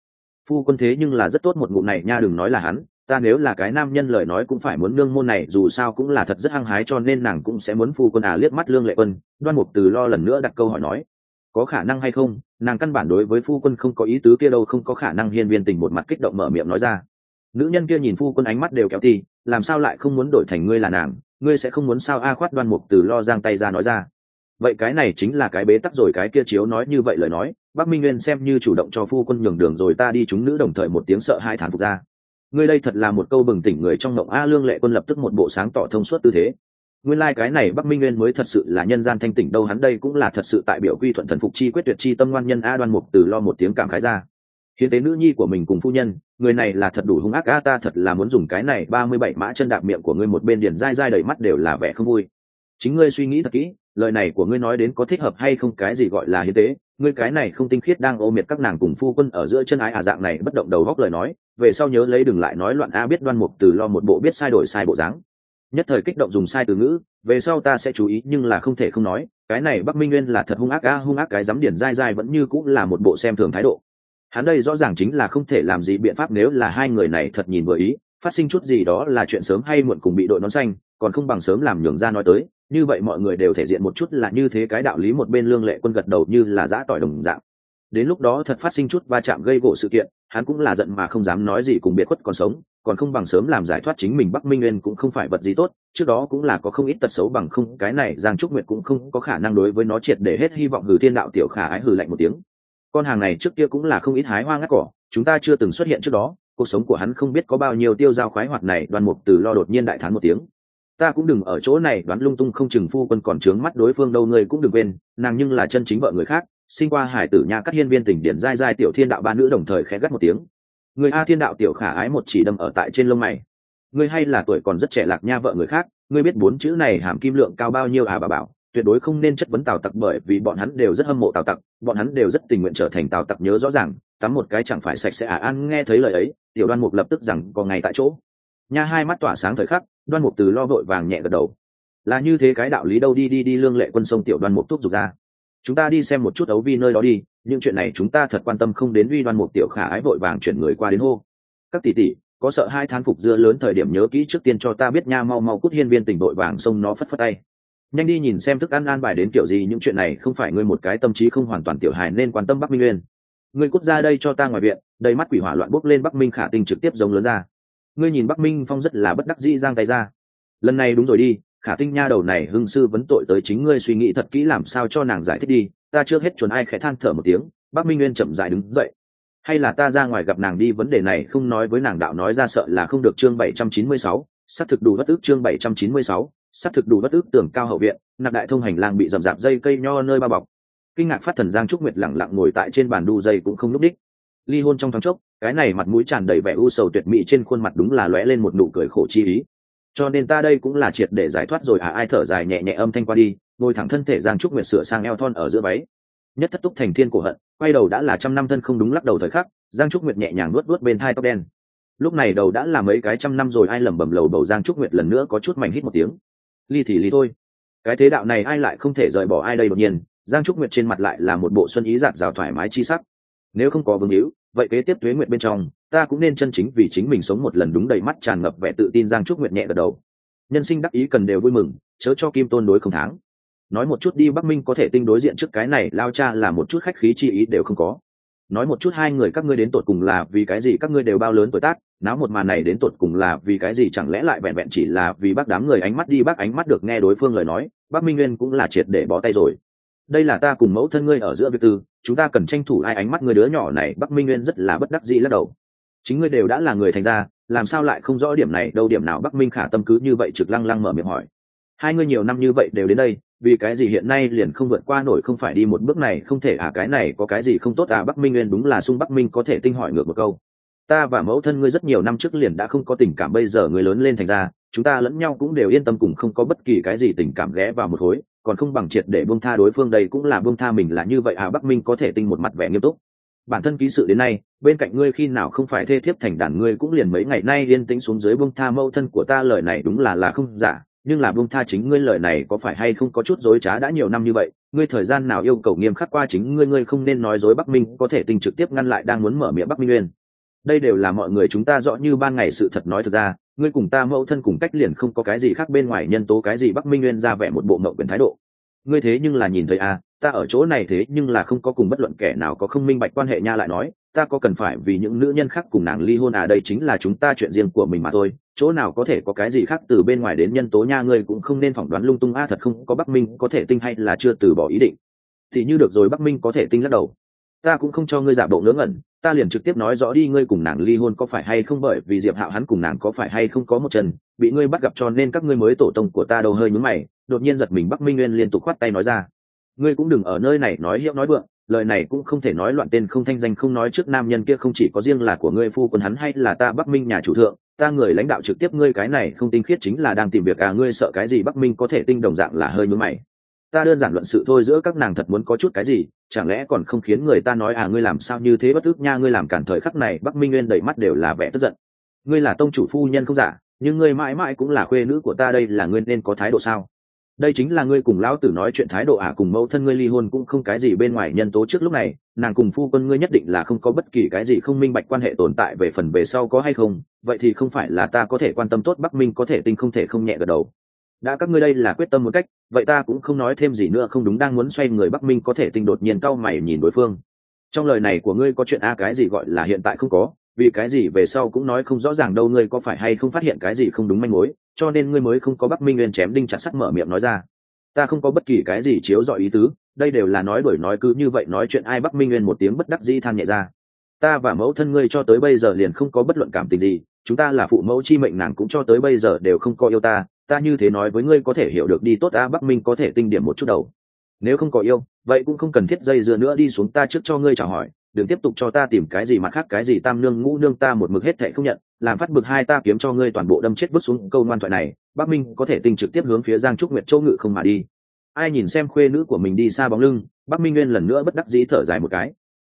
phu quân thế nhưng là rất tốt một ngụm này nha, đừng nói là hắn. Ta nếu là cái nam nhân lời nói cũng phải muốn nương môn này, dù sao cũng là thật rất hăng hái cho nên nàng cũng sẽ muốn phu quân à liếc mắt lương lệ quân. Đoan mục từ lo lần nữa đặt câu hỏi nói, có khả năng hay không? Nàng căn bản đối với phu quân không có ý tứ kia đâu, không có khả năng hiên viên tình một mặt kích động mở miệng nói ra. Nữ nhân kia nhìn phu quân ánh mắt đều kéo ti làm sao lại không muốn đổi thành ngươi là nàng? Ngươi sẽ không muốn sao? A khoát đoan mục từ lo giang tay ra nói ra vậy cái này chính là cái bế tắc rồi, cái kia chiếu nói như vậy lời nói, bắc minh nguyên xem như chủ động cho phu quân nhường đường rồi, ta đi chúng nữ đồng thời một tiếng sợ hai thản phục ra. Ngươi đây thật là một câu bừng tỉnh người trong mộng a lương lệ quân lập tức một bộ sáng tỏ thông suốt tư thế. Nguyên lai、like、cái này bắc minh nguyên mới thật sự là nhân gian thanh tỉnh, đâu hắn đây cũng là thật sự tại biểu quy thuận thần phục chi quyết tuyệt chi tâm ngoan nhân a đoan mục từ lo một tiếng cảm khái ra. Hiến tế nữ nhi của mình cùng phu nhân, người này là thật đủ hung ác, a ta thật là muốn dùng cái này ba mươi bảy mã chân đạp miệng của ngươi một bên điền dai dai đầy mắt đều là vẻ không vui. Chính ngươi suy nghĩ thật kỹ lời này của ngươi nói đến có thích hợp hay không cái gì gọi là hiến tế? Ngươi cái này không tinh khiết đang ô miệt các nàng cùng phu quân ở giữa chân ái à dạng này bất động đầu góc lời nói, về sau nhớ lấy đừng lại nói loạn a biết đoan mục từ lo một bộ biết sai đổi sai bộ dáng. Nhất thời kích động dùng sai từ ngữ, về sau ta sẽ chú ý nhưng là không thể không nói, cái này bắc minh nguyên là thật hung ác, a hung ác cái dám điển dai dai vẫn như cũng là một bộ xem thường thái độ. Hắn đây rõ ràng chính là không thể làm gì biện pháp nếu là hai người này thật nhìn vừa ý phát sinh chút gì đó là chuyện sớm hay muộn cùng bị đội nón xanh, còn không bằng sớm làm nhường ra nói tới. Như vậy mọi người đều thể diện một chút là như thế cái đạo lý một bên lương lệ quân gật đầu như là giã tỏi đồng dạng. Đến lúc đó thật phát sinh chút va chạm gây gỗ sự kiện, hắn cũng là giận mà không dám nói gì cùng biệt khuất còn sống, còn không bằng sớm làm giải thoát chính mình bắc minh nguyên cũng không phải vật gì tốt, trước đó cũng là có không ít tật xấu bằng không, cái này giang trúc nguyệt cũng không có khả năng đối với nó triệt để hết hy vọng hử thiên đạo tiểu khả ái hử lạnh một tiếng. Con hàng này trước kia cũng là không ít hái hoa ngắt cỏ, chúng ta chưa từng xuất hiện trước đó cuộc sống của hắn không biết có bao nhiêu tiêu dao khoái hoạt này đoan mục từ lo đột nhiên đại thán một tiếng. Ta cũng đừng ở chỗ này, đoán lung tung không chừng phu quân còn trướng mắt đối phương đâu, ngươi cũng đừng quên, nàng nhưng là chân chính vợ người khác, sinh qua hải tử nha các hiên viên tỉnh điển giai giai tiểu thiên đạo ba nữ đồng thời khẽ gắt một tiếng. Người a thiên đạo tiểu khả ái một chỉ đâm ở tại trên lông mày. Ngươi hay là tuổi còn rất trẻ lạc nha vợ người khác, ngươi biết bốn chữ này hàm kim lượng cao bao nhiêu à bà bảo, tuyệt đối không nên chất vấn tào tặc bởi vì bọn hắn đều rất hâm mộ tào tặc, bọn hắn đều rất tình nguyện trở thành tào tặc nhớ rõ ràng tắm một cái chẳng phải sạch sẽ à? An nghe thấy lời ấy, tiểu đoan mục lập tức rằng có ngày tại chỗ. Nha hai mắt tỏa sáng thời khắc, đoan mục từ lo vội vàng nhẹ gật đầu. Là như thế cái đạo lý đâu? Đi đi đi, lương lệ quân sông tiểu đoan mục thúc giục ra. Chúng ta đi xem một chút ấu vi nơi đó đi, những chuyện này chúng ta thật quan tâm không đến Vi đoan mục tiểu khả ái vội vàng chuyển người qua đến hô. Các tỷ tỷ, có sợ hai thán phục dưa lớn thời điểm nhớ kỹ trước tiên cho ta biết nha, mau mau cút hiên viên tỉnh vội vàng sông nó phất phất tay. Nhanh đi nhìn xem thức ăn an bài đến kiểu gì, những chuyện này không phải ngươi một cái tâm trí không hoàn toàn tiểu hài nên quan tâm bắc minh nguyên ngươi cút ra đây cho ta ngoài viện, đầy mắt quỷ hỏa loạn bốc lên bắc minh khả tinh trực tiếp giống lớn ra. Ngươi nhìn bắc minh phong rất là bất đắc dĩ giang tay ra. Lần này đúng rồi đi, khả tinh nha đầu này hưng sư vấn tội tới chính ngươi suy nghĩ thật kỹ làm sao cho nàng giải thích đi, ta chưa hết chuẩn ai khẽ than thở một tiếng, bắc minh nguyên chậm dại đứng dậy. Hay là ta ra ngoài gặp nàng đi, vấn đề này không nói với nàng đạo nói ra sợ là không được chương bảy trăm chín mươi sáu, xác thực đủ bất ước chương bảy trăm chín mươi sáu, xác thực đủ bất ước tưởng cao hậu viện Nặc đại thông hành lang bị rậm rạp dây cây nho nơi bao bọc kinh ngạc phát thần giang trúc nguyệt lẳng lặng ngồi tại trên bàn đu dây cũng không núp đích. Ly hôn trong thoáng chốc, cái này mặt mũi tràn đầy vẻ u sầu tuyệt mỹ trên khuôn mặt đúng là lóe lên một nụ cười khổ chi ý. Cho nên ta đây cũng là triệt để giải thoát rồi à ai thở dài nhẹ nhẹ âm thanh qua đi, ngồi thẳng thân thể giang trúc nguyệt sửa sang eo thon ở giữa váy. Nhất thất túc thành thiên cổ hận, quay đầu đã là trăm năm thân không đúng lắc đầu thời khắc, giang trúc nguyệt nhẹ nhàng nuốt nuốt bên thai tóc đen. Lúc này đầu đã là mấy cái trăm năm rồi, ai lẩm bẩm lầu bầu giang trúc nguyệt lần nữa có chút mảnh hít một tiếng. Ly thì ly thôi. Cái thế đạo này ai lại không thể rời bỏ ai đây đột nhiên? Giang trúc nguyệt trên mặt lại là một bộ xuân ý giạt rào thoải mái chi sắc. Nếu không có vương hữu, vậy kế tiếp thuế nguyệt bên trong, ta cũng nên chân chính vì chính mình sống một lần đúng đầy mắt tràn ngập vẻ tự tin giang trúc nguyệt nhẹ gật đầu. Nhân sinh đắc ý cần đều vui mừng, chớ cho kim tôn đối không tháng nói một chút đi, bắc minh có thể tinh đối diện trước cái này, lao cha là một chút khách khí chi ý đều không có. Nói một chút hai người các ngươi đến tột cùng là vì cái gì, các ngươi đều bao lớn tuổi tác, náo một màn này đến tột cùng là vì cái gì, chẳng lẽ lại vẹn vẹn chỉ là vì bác đám người ánh mắt đi, bác ánh mắt được nghe đối phương lời nói bác minh nguyên cũng là triệt để bó tay rồi đây là ta cùng mẫu thân ngươi ở giữa việc tư, chúng ta cần tranh thủ ai ánh mắt người đứa nhỏ này, bắc minh nguyên rất là bất đắc dĩ lắc đầu. Chính ngươi đều đã là người thành ra làm sao lại không rõ điểm này, đâu điểm nào bắc minh khả tâm cứ như vậy trực lăng lăng mở miệng hỏi. Hai ngươi nhiều năm như vậy đều đến đây, vì cái gì hiện nay liền không vượt qua nổi, không phải đi một bước này, không thể à cái này có cái gì không tốt à bắc minh nguyên đúng là sung bắc minh có thể tinh hỏi ngược một câu. Ta và mẫu thân ngươi rất nhiều năm trước liền đã không có tình cảm, bây giờ người lớn lên thành ra chúng ta lẫn nhau cũng đều yên tâm cùng không có bất kỳ cái gì tình cảm ghé vào một khối còn không bằng triệt để buông tha đối phương, đây cũng là buông tha mình là như vậy à bắc minh có thể tinh một mặt vẻ nghiêm túc. Bản thân ký sự đến nay, bên cạnh ngươi khi nào không phải thê thiếp thành đàn ngươi cũng liền mấy ngày nay yên tĩnh xuống dưới buông tha mâu thân của ta, lời này đúng là là không giả, nhưng là buông tha chính ngươi lời này có phải hay không có chút dối trá đã nhiều năm như vậy, ngươi thời gian nào yêu cầu nghiêm khắc qua chính ngươi ngươi không nên nói dối bắc minh, có thể tình trực tiếp ngăn lại đang muốn mở miệng bắc minh nguyên. Đây đều là mọi người chúng ta rõ như ban ngày sự thật nói thực ra ngươi cùng ta mẫu thân cùng cách liền không có cái gì khác bên ngoài nhân tố cái gì bắc minh nguyên ra vẻ một bộ mậu quyền thái độ. Ngươi thế nhưng là nhìn thấy à ta ở chỗ này thế nhưng là không có cùng bất luận kẻ nào có không minh bạch quan hệ nha lại nói, ta có cần phải vì những nữ nhân khác cùng nàng ly hôn à đây chính là chúng ta chuyện riêng của mình mà thôi, chỗ nào có thể có cái gì khác từ bên ngoài đến nhân tố nha, ngươi cũng không nên phỏng đoán lung tung, a, thật không có bắc minh có thể tinh hay là chưa từ bỏ ý định. Thì như được rồi, bắc minh có thể tinh lắc đầu ta cũng không cho ngươi giả bộ ngớ ngẩn, ta liền trực tiếp nói rõ đi, ngươi cùng nàng ly hôn có phải hay không? Bởi vì diệp hạo hắn cùng nàng có phải hay không có một chân, bị ngươi bắt gặp cho nên các ngươi mới tổ tông của ta đâu hơi nhúng mày, đột nhiên giật mình bắc minh nguyên liên tục khoát tay nói ra. Ngươi cũng đừng ở nơi này nói hiệu nói vượng, lời này cũng không thể nói loạn tên không thanh danh không nói trước nam nhân kia không chỉ có riêng là của ngươi phu quân hắn hay là ta bắc minh nhà chủ thượng, ta người lãnh đạo trực tiếp ngươi cái này không tinh khiết chính là đang tìm việc à ngươi sợ cái gì bắc minh có thể tinh đồng dạng là hơi nhúng mày ta đơn giản luận sự thôi, giữa các nàng thật muốn có chút cái gì, chẳng lẽ còn không khiến người ta nói à ngươi làm sao như thế bất ức nha, ngươi làm cản thời khắc này. Bắc minh nguyên đầy mắt đều là vẻ tức giận. Ngươi là tông chủ phu nhân không giả, nhưng ngươi mãi mãi cũng là khuê nữ của ta, đây là ngươi nên có thái độ sao? Đây chính là ngươi cùng lão tử nói chuyện thái độ à cùng mẫu thân ngươi ly hôn cũng không cái gì bên ngoài nhân tố trước lúc này, nàng cùng phu quân ngươi nhất định là không có bất kỳ cái gì không minh bạch quan hệ tồn tại về phần về sau có hay không, vậy thì không phải là ta có thể quan tâm tốt, bắc minh có thể tinh không thể không nhẹ gật đầu đã các ngươi đây là quyết tâm một cách, vậy ta cũng không nói thêm gì nữa, không đúng đang muốn xoay người bắc minh có thể tinh đột nhiên cau mày nhìn đối phương. Trong lời này của ngươi có chuyện a, cái gì gọi là hiện tại không có, vì cái gì về sau cũng nói không rõ ràng đâu, ngươi có phải hay không phát hiện cái gì không đúng manh mối, cho nên ngươi mới không có bắc minh nguyên chém đinh chặt sắt mở miệng nói ra. Ta không có bất kỳ cái gì chiếu dọi ý tứ, đây đều là nói bởi nói cứ, như vậy nói chuyện ai bắc minh nguyên một tiếng bất đắc dĩ than nhẹ ra. Ta và mẫu thân ngươi cho tới bây giờ liền không có bất luận cảm tình gì, chúng ta là phụ mẫu chi mệnh nàng cũng cho tới bây giờ đều không có yêu ta ta như thế nói với ngươi có thể hiểu được đi, tốt ta bắc minh có thể tinh điểm một chút đầu. Nếu không có yêu, vậy cũng không cần thiết dây dưa nữa, đi xuống ta trước cho ngươi chào hỏi, đừng tiếp tục cho ta tìm cái gì mặt khác, cái gì tam nương, ngũ nương, ta một mực hết thệ không nhận, làm phát bực hai ta kiếm cho ngươi toàn bộ đâm chết vứt xuống câu ngoan thoại này, bắc minh có thể tinh trực tiếp hướng phía giang trúc nguyệt châu ngự không mà đi. Ai nhìn xem khuê nữ của mình đi xa bóng lưng, bắc minh nguyên lần nữa bất đắc dĩ thở dài một cái.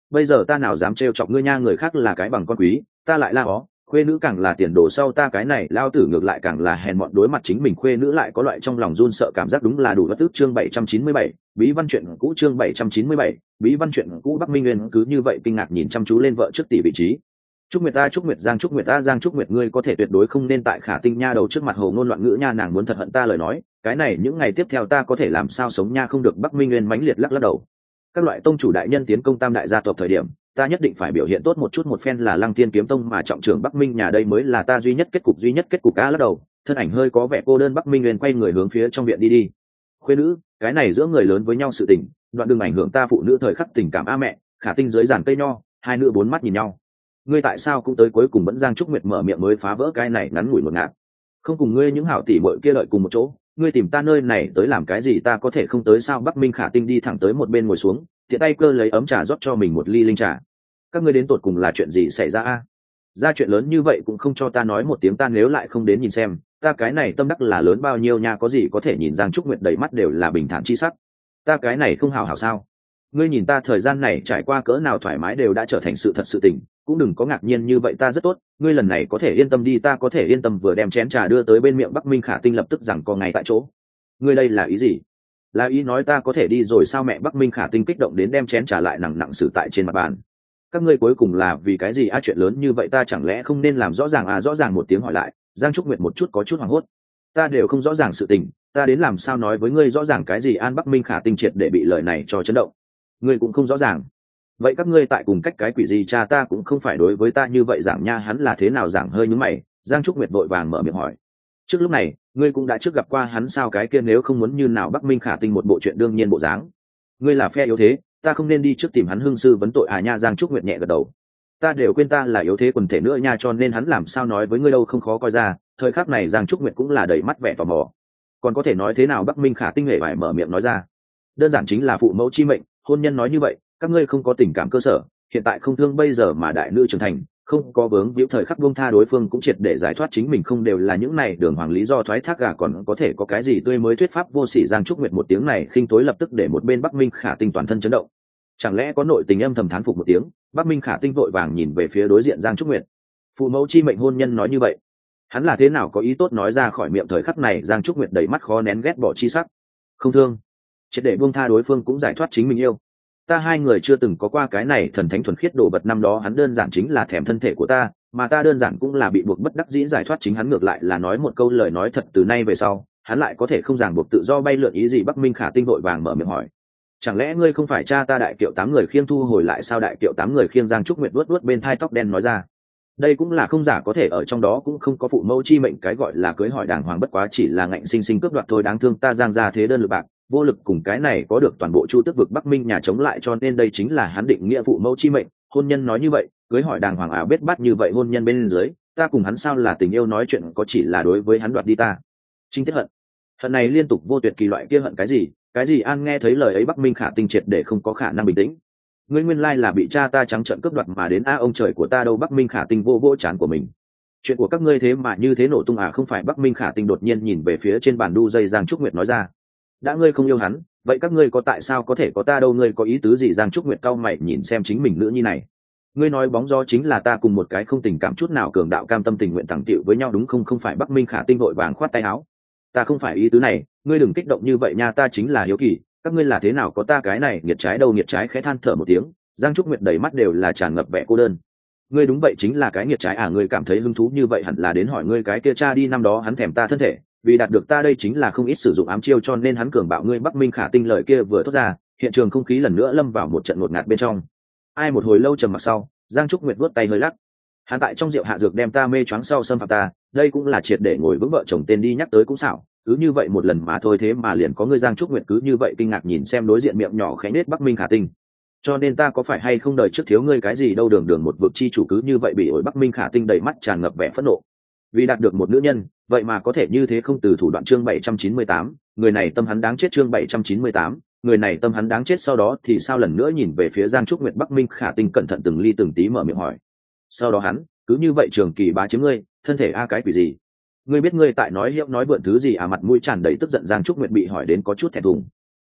Bây giờ ta nào dám trêu chọc ngươi nha, người khác là cái bằng con quý, ta lại la ó khuê nữ càng là tiền đồ sau ta cái này lao tử ngược lại càng là hèn mọn đối mặt chính mình. Khuê nữ lại có loại trong lòng run sợ cảm giác đúng là đủ bất tức chương bảy trăm chín mươi bảy bí văn chuyện cũ. Chương bảy trăm chín mươi bảy bí văn chuyện cũ. Bắc minh nguyên cứ như vậy kinh ngạc nhìn chăm chú lên vợ trước tỷ vị trí. Trúc Nguyệt ta Trúc Nguyệt Giang Trúc Nguyệt ta Giang Trúc Nguyệt ngươi có thể tuyệt đối không nên tại Khả Tinh nha đầu trước mặt hồ ngôn loạn ngữ nha nàng muốn thật hận ta lời nói, cái này những ngày tiếp theo ta có thể làm sao sống nha không được. Bắc Minh Nguyên mãnh liệt lắc lắc đầu. Các loại tông chủ đại nhân tiến công tam đại gia tộc thời điểm, ta nhất định phải biểu hiện tốt một chút một phen là Lăng Tiên kiếm tông mà trọng trưởng Bắc Minh nhà đây mới là ta duy nhất kết cục duy nhất kết cục cá lắc đầu, thân ảnh hơi có vẻ cô đơn Bắc Minh Nguyên quay người hướng phía trong viện đi đi. khuyên nữ, cái này giữa người lớn với nhau sự tình, đoạn đừng ảnh hưởng ta phụ nữ thời khắc tình cảm a mẹ, Khả Tinh dưới giàn cây nho, hai nữ bốn mắt nhìn nhau. Ngươi tại sao cũng tới cuối cùng vẫn giang trúc nguyệt mở miệng mới phá vỡ cái này ngắn ngủi một ngạt? Không cùng ngươi những hảo tỷ bội kia lợi cùng một chỗ ngươi tìm ta nơi này tới làm cái gì ta có thể không tới sao? Bắc minh khả tinh đi thẳng tới một bên ngồi xuống tiện tay cơ lấy ấm trà rót cho mình một ly linh trà các ngươi đến tột cùng là chuyện gì xảy ra a? Ra chuyện lớn như vậy cũng không cho ta nói một tiếng ta nếu lại không đến nhìn xem, ta cái này tâm đắc là lớn bao nhiêu nha, có gì có thể nhìn giang trúc nguyệt đầy mắt đều là bình thản chi sắc. Ta cái này không hào hảo sao? Ngươi nhìn ta thời gian này trải qua cỡ nào thoải mái đều đã trở thành sự thật sự tình, cũng đừng có ngạc nhiên như vậy ta rất tốt, ngươi lần này có thể yên tâm đi, ta có thể yên tâm vừa đem chén trà đưa tới bên miệng bắc minh khả tinh lập tức rằng có ngày tại chỗ. Ngươi đây là ý gì? Là ý nói ta có thể đi rồi sao mẹ bắc minh khả tinh kích động đến đem chén trà lại nặng nặng xử tại trên mặt bàn các ngươi cuối cùng là vì cái gì? A chuyện lớn như vậy ta chẳng lẽ không nên làm rõ ràng? À rõ ràng một tiếng hỏi lại, giang trúc nguyệt một chút có chút hoảng hốt. Ta đều không rõ ràng sự tình, ta đến làm sao nói với ngươi rõ ràng cái gì? An bắc minh khả tinh triệt để bị lời này cho chấn động. Ngươi cũng không rõ ràng. Vậy các ngươi tại cùng cách cái quỷ gì? Cha ta cũng không phải đối với ta như vậy giảng nha, hắn là thế nào giảng? Hơi nhúng mày, giang trúc nguyệt vội vàng mở miệng hỏi. Trước lúc này, ngươi cũng đã trước gặp qua hắn sao? Cái kia nếu không muốn như nào bắc minh khả tinh một bộ chuyện đương nhiên bộ dáng. Ngươi là phe yếu thế ta không nên đi trước tìm hắn hương sư vấn tội à nha giang trúc nguyệt nhẹ gật đầu. Ta đều quên ta là yếu thế quần thể nữa nha, cho nên hắn làm sao nói với ngươi đâu không khó coi ra. Thời khắc này giang trúc nguyệt cũng là đầy mắt vẻ tò mò. Còn có thể nói thế nào bắc minh khả tinh hệ phải mở miệng nói ra. Đơn giản chính là phụ mẫu chi mệnh, hôn nhân nói như vậy, các ngươi không có tình cảm cơ sở, hiện tại không thương bây giờ mà đại nữ trưởng thành không có vướng víu thời khắc buông tha đối phương cũng triệt để giải thoát chính mình không đều là những này, đường hoàng lý do thoái thác gà còn có thể có cái gì tươi mới thuyết pháp vô sỉ giang trúc nguyệt một tiếng này khinh tối lập tức để một bên bắc minh khả tinh toàn thân chấn động. Chẳng lẽ có nội tình âm thầm thán phục một tiếng, bắc minh khả tinh vội vàng nhìn về phía đối diện giang trúc nguyệt. Phụ mẫu chi mệnh hôn nhân nói như vậy, hắn là thế nào có ý tốt nói ra khỏi miệng thời khắc này, giang trúc nguyệt đầy mắt khó nén ghét bỏ chi sắc. Không thương. Triệt để buông tha đối phương cũng giải thoát chính mình yêu ta hai người chưa từng có qua cái này thần thánh thuần khiết đồ vật năm đó, hắn đơn giản chính là thèm thân thể của ta, mà ta đơn giản cũng là bị buộc bất đắc dĩ giải thoát, chính hắn ngược lại là nói một câu lời nói thật từ nay về sau, hắn lại có thể không ràng buộc tự do bay lượn ý gì bắc minh khả tinh vội vàng mở miệng hỏi. Chẳng lẽ ngươi không phải cha ta đại kiệu tám người khiêng thu hồi lại sao đại kiệu tám người khiêng giang trúc nguyệt luốt luốt bên thai tóc đen nói ra đây cũng là không giả có thể ở trong đó cũng không có phụ mẫu chi mệnh, cái gọi là cưới hỏi đàng hoàng bất quá chỉ là ngạnh sinh sinh cướp đoạt thôi, đáng thương ta giang ra thế đơn lực bạc, vô lực cùng cái này có được toàn bộ chu tước vực bắc minh nhà chống lại cho nên đây chính là hắn định nghĩa phụ mẫu chi mệnh. Hôn nhân nói như vậy, cưới hỏi đàng hoàng ảo biết bắt như vậy hôn nhân bên dưới, ta cùng hắn sao là tình yêu nói chuyện có chỉ là đối với hắn đoạt đi ta. Trinh tiết hận. Hận này liên tục vô tuyệt kỳ loại kia hận cái gì? Cái gì? An nghe thấy lời ấy bắc minh khả tinh triệt để không có khả năng bình tĩnh ngươi nguyên lai là bị cha ta trắng trợn cướp đoạt mà đến a, ông trời của ta đâu, bắc minh khả tinh vô vô chán của mình. Chuyện của các ngươi thế mà như thế nổ tung à không phải bắc minh khả tinh đột nhiên nhìn về phía trên bàn đu dây giang trúc nguyệt nói ra. Đã ngươi không yêu hắn, vậy các ngươi có tại sao có thể có ta đâu, ngươi có ý tứ gì? Giang trúc nguyệt cao mày nhìn xem chính mình nữ nhi này. Ngươi nói bóng gió chính là ta cùng một cái không tình cảm chút nào cường đạo cam tâm tình nguyện thẳng tiệu với nhau, đúng không? Không phải bắc minh khả tinh vội vàng khoát tay áo. Ta không phải ý tứ này, ngươi đừng kích động như vậy nha, ta chính là hiếu kỳ các ngươi là thế nào có ta cái này, nghiệt trái đâu nghiệt trái khẽ than thở một tiếng, giang trúc nguyệt đầy mắt đều là tràn ngập vẻ cô đơn. Ngươi đúng vậy chính là cái nghiệt trái à ngươi cảm thấy hứng thú như vậy hẳn là đến hỏi ngươi cái kia cha đi năm đó hắn thèm ta thân thể, vì đạt được ta đây chính là không ít sử dụng ám chiêu cho nên hắn cường bạo ngươi bắc minh khả tinh lời kia vừa thốt ra, hiện trường không khí lần nữa lâm vào một trận ngột ngạt bên trong. Ai một hồi lâu trầm mặc sau, giang trúc nguyệt vớt tay hơi lắc. Hắn tại trong rượu hạ dược đem ta mê choáng sau xâm phạm ta, đây cũng là triệt để ngồi vững vợ chồng tên đi nhắc tới cũng xảo cứ như vậy một lần mà thôi thế mà liền có ngươi giang trúc nguyệt cứ như vậy kinh ngạc nhìn xem đối diện miệng nhỏ khẽ nết bắc minh khả tinh. Cho nên ta có phải hay không đợi trước thiếu ngươi cái gì đâu đường đường một vực chi chủ cứ như vậy bị ổi bắc minh khả tinh đầy mắt tràn ngập vẻ phẫn nộ. Vì đạt được một nữ nhân, vậy mà có thể như thế không từ thủ đoạn chương bảy trăm chín mươi tám, người này tâm hắn đáng chết chương bảy trăm chín mươi tám, người này tâm hắn đáng chết sau đó thì sao lần nữa nhìn về phía giang trúc nguyệt bắc minh khả tinh cẩn thận từng ly từng tí mở miệng hỏi. Sau đó hắn, cứ như vậy trường kỳ bá chiếm ngươi, thân thể a cái quỷ gì? Ngươi biết ngươi tại nói hiệu nói vượn thứ gì à? Mặt mũi tràn đầy tức giận, giang trúc nguyệt bị hỏi đến có chút thẹn thùng.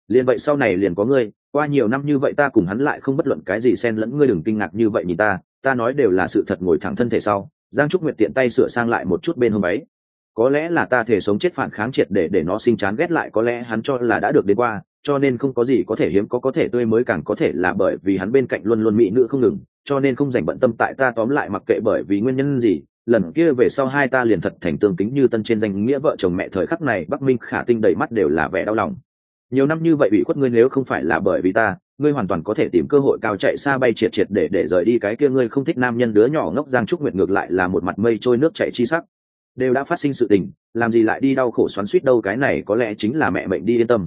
Liền vậy sau này liền có ngươi, qua nhiều năm như vậy ta cùng hắn lại không bất luận cái gì xen lẫn, ngươi đừng kinh ngạc như vậy nhìn ta ta nói đều là sự thật ngồi thẳng thân thể sau. Giang trúc nguyệt tiện tay sửa sang lại một chút bên hông ấy. Có lẽ là ta thể sống chết phản kháng triệt để để nó sinh chán ghét lại, có lẽ hắn cho là đã được đến qua, cho nên không có gì có thể hiếm, có có thể tươi mới, càng có thể là bởi vì hắn bên cạnh luôn luôn mỹ nữ không ngừng, cho nên không dành bận tâm tại ta tóm lại, mặc kệ bởi vì nguyên nhân gì lần kia về sau hai ta liền thật thành tương kính như tân trên danh nghĩa vợ chồng mẹ thời khắc này, bắc minh khả tinh đầy mắt đều là vẻ đau lòng. Nhiều năm như vậy bị khuất ngươi nếu không phải là bởi vì ta, ngươi hoàn toàn có thể tìm cơ hội cao chạy xa bay triệt triệt để để rời đi cái kia ngươi không thích nam nhân đứa nhỏ ngốc giang trúc nguyệt ngược lại là một mặt mây trôi nước chảy chi sắc. Đều đã phát sinh sự tình, làm gì lại đi đau khổ xoắn suýt đâu, cái này có lẽ chính là mẹ mệnh đi yên tâm.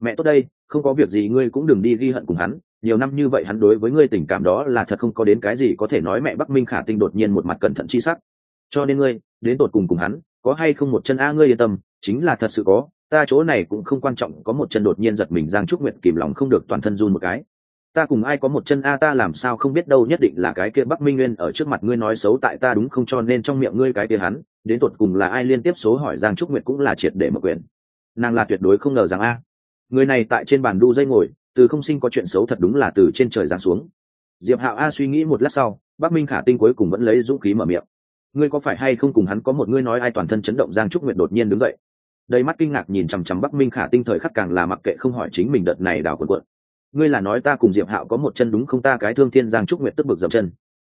Mẹ tốt đây, không có việc gì, ngươi cũng đừng đi ghi hận cùng hắn. Nhiều năm như vậy hắn đối với ngươi tình cảm đó là thật không có đến cái gì có thể nói mẹ bắc minh khả tinh đột nhiên một mặt cẩn thận chi sắc cho nên ngươi, đến tột cùng cùng hắn, có hay không một chân a ngươi yên tâm, chính là thật sự có, ta chỗ này cũng không quan trọng, có một chân đột nhiên giật mình giang trúc nguyệt kìm lòng không được toàn thân run một cái. Ta cùng ai có một chân a ta làm sao không biết đâu, nhất định là cái kia bắc minh nguyên ở trước mặt ngươi nói xấu tại ta đúng không? Cho nên trong miệng ngươi cái kia hắn, đến tột cùng là ai liên tiếp số hỏi giang trúc nguyệt cũng là triệt để mở quyền. Nàng là tuyệt đối không ngờ rằng a. Người này tại trên bàn đu dây ngồi, từ không sinh có chuyện xấu thật đúng là từ trên trời giáng xuống. Diệp hạo a suy nghĩ một lát sau, bắc minh khả tinh cuối cùng vẫn lấy dũng khí mở miệng ngươi có phải hay không cùng hắn có một ngươi nói ai toàn thân chấn động giang trúc nguyệt đột nhiên đứng dậy. Đầy mắt kinh ngạc nhìn chằm chằm bắc minh khả tinh thời khắc càng là mặc kệ không hỏi chính mình đợt này đào quần quận. Ngươi là nói ta cùng diệp hạo có một chân đúng không ta cái thương thiên giang trúc nguyệt tức bực dậm chân.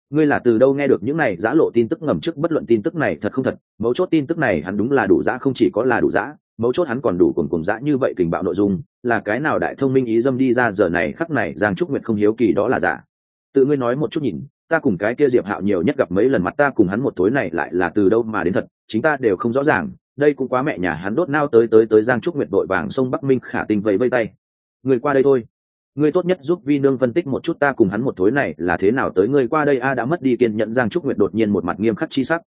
Ngươi là từ đâu nghe được những này giã lộ tin tức ngầm trước bất luận tin tức này thật không thật, mấu chốt tin tức này hắn đúng là đủ giã, không chỉ có là đủ giã, mấu chốt hắn còn đủ cùng cùng giã như vậy kình bạo nội dung, là cái nào đại thông minh ý dâm đi ra giờ này khắc này giang trúc nguyệt không hiếu kỳ đó là giả. Tự ngươi nói một chút nhìn ta cùng cái kia diệp hạo nhiều nhất gặp mấy lần mặt ta cùng hắn một tối này lại là từ đâu mà đến thật, chính ta đều không rõ ràng, đây cũng quá mẹ nhà hắn đốt nao tới tới tới giang trúc nguyệt đội vàng sông bắc minh khả tình vẫy vây tay. Người qua đây thôi. Ngươi tốt nhất giúp vi nương phân tích một chút ta cùng hắn một thối này là thế nào tới ngươi qua đây a đã mất đi kiên nhẫn, giang trúc nguyệt đột nhiên một mặt nghiêm khắc chi sắc.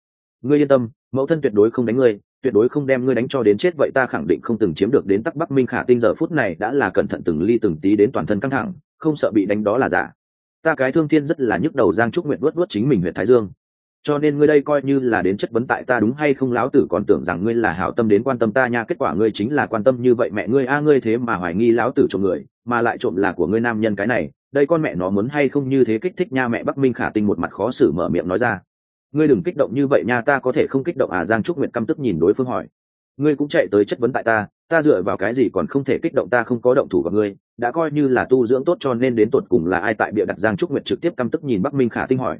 Ngươi yên tâm, mẫu thân tuyệt đối không đánh ngươi, tuyệt đối không đem ngươi đánh cho đến chết vậy ta khẳng định không từng chiếm được đến tắc bắc minh khả tinh giờ phút này đã là cẩn thận từng ly từng tí đến toàn thân căng thẳng, không sợ bị đánh đó là giả ta cái thương thiên rất là nhức đầu giang trúc nguyện luốt luốt chính mình huyện thái dương. Cho nên ngươi đây coi như là đến chất vấn tại ta đúng hay không láo tử còn tưởng rằng ngươi là hảo tâm đến quan tâm ta nha, kết quả ngươi chính là quan tâm như vậy mẹ ngươi, a ngươi thế mà hoài nghi láo tử trộm người, mà lại trộm là của ngươi nam nhân cái này, đây con mẹ nó muốn hay không như thế kích thích nha, mẹ bắc minh khả tinh một mặt khó xử mở miệng nói ra. Ngươi đừng kích động như vậy nha, ta có thể không kích động à giang trúc nguyệt căm tức nhìn đối phương hỏi. Ngươi cũng chạy tới chất vấn tại ta ta dựa vào cái gì còn không thể kích động ta không có động thủ gặp ngươi, đã coi như là tu dưỡng tốt cho nên đến tột cùng là ai tại bịa đặt giang trúc nguyệt trực tiếp căm tức nhìn bắc minh khả tinh hỏi.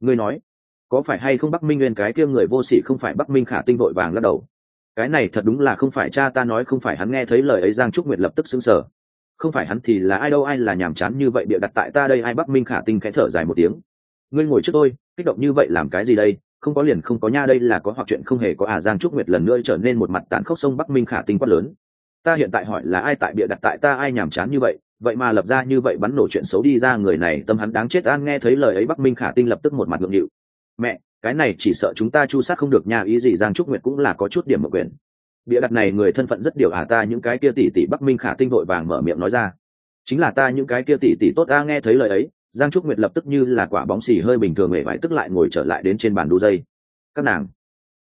Ngươi nói, có phải hay không bắc minh nguyên cái kia người vô sỉ không phải bắc minh khả tinh vội vàng lắc đầu? Cái này thật đúng là không phải cha ta nói, không phải hắn nghe thấy lời ấy, giang trúc nguyệt lập tức xứng sở không phải hắn thì là ai đâu, ai là nhàm chán như vậy bịa đặt tại ta đây, ai bắc minh khả tinh khẽ thở dài một tiếng. Ngươi ngồi trước tôi, kích động như vậy làm cái gì đây? Không có liền không có nha, đây là có hoặc chuyện không hề có à giang trúc nguyệt lần nữa trở nên một mặt tán khốc sông bắc minh khả tinh quát lớn. Ta hiện tại hỏi là ai tại bịa đặt tại ta, ai nhàm chán như vậy vậy mà lập ra như vậy bắn nổ chuyện xấu đi ra, người này tâm hắn đáng chết, an nghe thấy lời ấy bắc minh khả tinh lập tức một mặt ngượng nghịu. Mẹ, cái này chỉ sợ chúng ta chu sát không được nha, ý gì giang trúc nguyệt cũng là có chút điểm mở quyền. Bịa đặt này người thân phận rất điều à ta những cái kia tỷ tỷ bắc minh khả tinh vội vàng mở miệng nói ra. Chính là ta những cái kia tỷ tỷ tốt, ta nghe thấy lời ấy giang trúc nguyệt lập tức như là quả bóng xì hơi bình thường mề vải tức lại ngồi trở lại đến trên bàn đu dây. Các nàng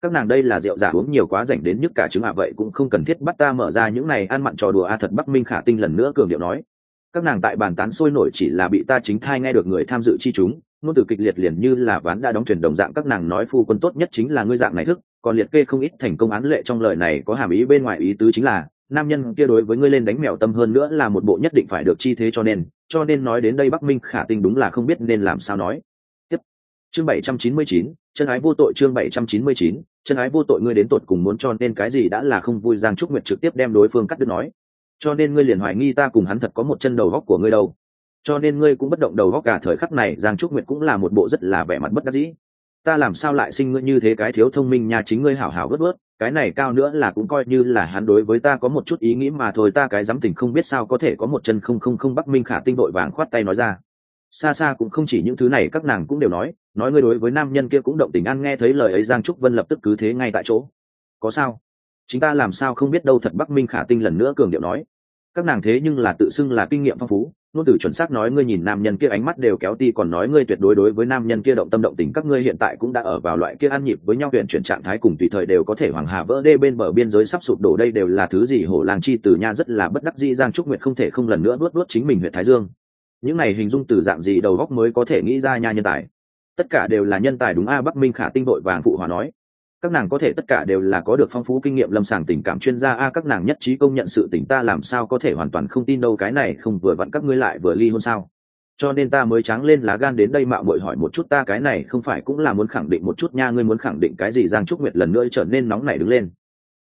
các nàng đây là rượu giả uống nhiều quá dành đến nhức cả chứng ạ, vậy cũng không cần thiết bắt ta mở ra những này ăn mặn trò đùa a. Thật bắc minh khả tinh lần nữa cường điệu nói. Các nàng tại bàn tán sôi nổi chỉ là bị ta chính thai nghe được người tham dự chi chúng, ngôn từ kịch liệt liền như là ván đã đóng thuyền đồng dạng, các nàng nói phu quân tốt nhất chính là ngươi dạng này thức, còn liệt kê không ít thành công án lệ trong lời này có hàm ý bên ngoài ý tứ chính là nam nhân kia đối với ngươi lên đánh mèo tâm hơn nữa là một bộ nhất định phải được chi thế cho nên cho nên nói đến đây bắc minh khả tinh đúng là không biết nên làm sao nói. Tiếp. Chương bảy trăm chín mươi chín, chân ái vô tội chương bảy trăm chín mươi chín, chân ái vô tội ngươi đến tột cùng muốn cho nên cái gì đã là không vui giang trúc nguyệt trực tiếp đem đối phương cắt đứt nói. Cho nên ngươi liền hoài nghi ta cùng hắn thật có một chân đầu góc của ngươi đâu. Cho nên ngươi cũng bất động đầu góc cả thời khắc này, giang trúc nguyệt cũng là một bộ rất là vẻ mặt bất đắc dĩ ta làm sao lại sinh ngươi như thế cái thiếu thông minh nhà chính ngươi hảo hảo vớt vớt, cái này cao nữa là cũng coi như là hắn đối với ta có một chút ý nghĩ mà thôi, ta cái dám tình không biết sao có thể có một chân không không không bắc minh khả tinh đội vàng khoát tay nói ra. Xa xa cũng không chỉ những thứ này, các nàng cũng đều nói nói ngươi đối với nam nhân kia cũng động tình, ăn nghe thấy lời ấy, giang trúc vân lập tức cứ thế ngay tại chỗ. Có sao? Chính ta làm sao không biết đâu, thật bắc minh khả tinh lần nữa cường điệu nói các nàng thế nhưng là tự xưng là kinh nghiệm phong phú. Nôn tử chuẩn xác nói ngươi nhìn nam nhân kia ánh mắt đều kéo ti, còn nói ngươi tuyệt đối đối với nam nhân kia động tâm động tình, các ngươi hiện tại cũng đã ở vào loại kia ăn nhịp với nhau huyện chuyển trạng thái cùng tùy thời đều có thể hoàng hà vỡ đê bên bờ biên giới sắp sụp đổ, đây đều là thứ gì? Hổ làng chi từ nha rất là bất đắc dĩ, giang trúc nguyệt không thể không lần nữa nuốt nuốt chính mình huyện thái dương. Những này hình dung từ dạng gì, đầu góc mới có thể nghĩ ra nha nhân tài? Tất cả đều là nhân tài đúng a, bắc minh khả tinh đội vàng phụ hòa nói các nàng có thể tất cả đều là có được phong phú kinh nghiệm lâm sàng tình cảm chuyên gia a, các nàng nhất trí công nhận sự tình ta làm sao có thể hoàn toàn không tin đâu, cái này không vừa vặn các ngươi lại vừa ly hôn sao? Cho nên ta mới trắng lên lá gan đến đây mạo muội hỏi một chút ta, cái này không phải cũng là muốn khẳng định một chút nha, ngươi muốn khẳng định cái gì? Giang trúc nguyệt lần nữa trở nên nóng nảy đứng lên.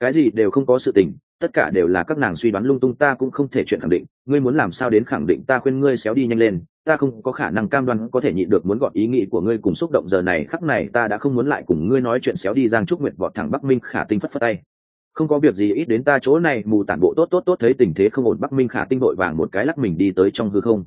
Cái gì đều không có sự tình tất cả đều là các nàng suy đoán lung tung, ta cũng không thể chuyện khẳng định. Ngươi muốn làm sao đến khẳng định, ta khuyên ngươi xéo đi nhanh lên. Ta không có khả năng cam đoan có thể nhịn được muốn gọn ý nghĩ của ngươi cùng xúc động giờ này, khắc này ta đã không muốn lại cùng ngươi nói chuyện xéo đi. Giang trúc nguyệt vọt thẳng bắc minh khả tinh phất phất tay. Không có việc gì, ít đến ta chỗ này, mù tản bộ tốt tốt tốt, thấy tình thế không ổn, bắc minh khả tinh vội vàng một cái lắc mình đi tới trong hư không.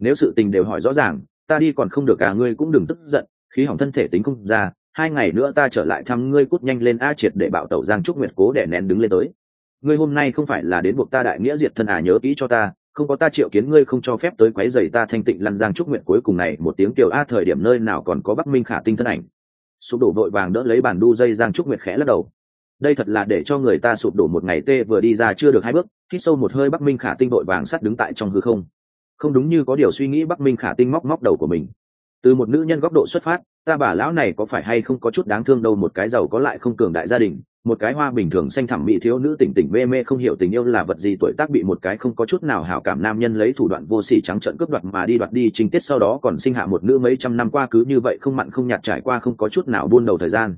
Nếu sự tình đều hỏi rõ ràng, ta đi còn không được cả ngươi cũng đừng tức giận, khí hỏng thân thể tính không ra. Hai ngày nữa ta trở lại thăm ngươi, cút nhanh lên a triệt để bạo tẩu giang trúc nguyệt cố để nén đứng lên tới ngươi hôm nay không phải là đến buộc ta đại nghĩa diệt thân à nhớ kỹ cho ta, không có ta triệu kiến ngươi không cho phép tới quấy giày ta thanh tịnh lăn giang trúc nguyện cuối cùng này, một tiếng kiều a thời điểm nơi nào còn có bắc minh khả tinh thân ảnh. Sụp đổ vội vàng đỡ lấy bàn đu dây giang trúc nguyện khẽ lắc đầu. Đây thật là để cho người ta sụp đổ một ngày tê vừa đi ra chưa được hai bước, hít sâu một hơi bắc minh khả tinh vội vàng sắt đứng tại trong hư không. Không đúng như có điều suy nghĩ bắc minh khả tinh móc móc đầu của mình. Từ một nữ nhân góc độ xuất phát ta bà lão này có phải hay không có chút đáng thương đâu, một cái giàu có lại không cường đại gia đình, một cái hoa bình thường xanh thẳm mỹ thiếu nữ tỉnh tỉnh mê mê không hiểu tình yêu là vật gì, tuổi tác bị một cái không có chút nào hảo cảm nam nhân lấy thủ đoạn vô sỉ trắng trợn cướp đoạt mà đi đoạt đi trình tiết sau đó còn sinh hạ một nữ mấy trăm năm qua cứ như vậy không mặn không nhạt trải qua không có chút nào buôn đầu thời gian.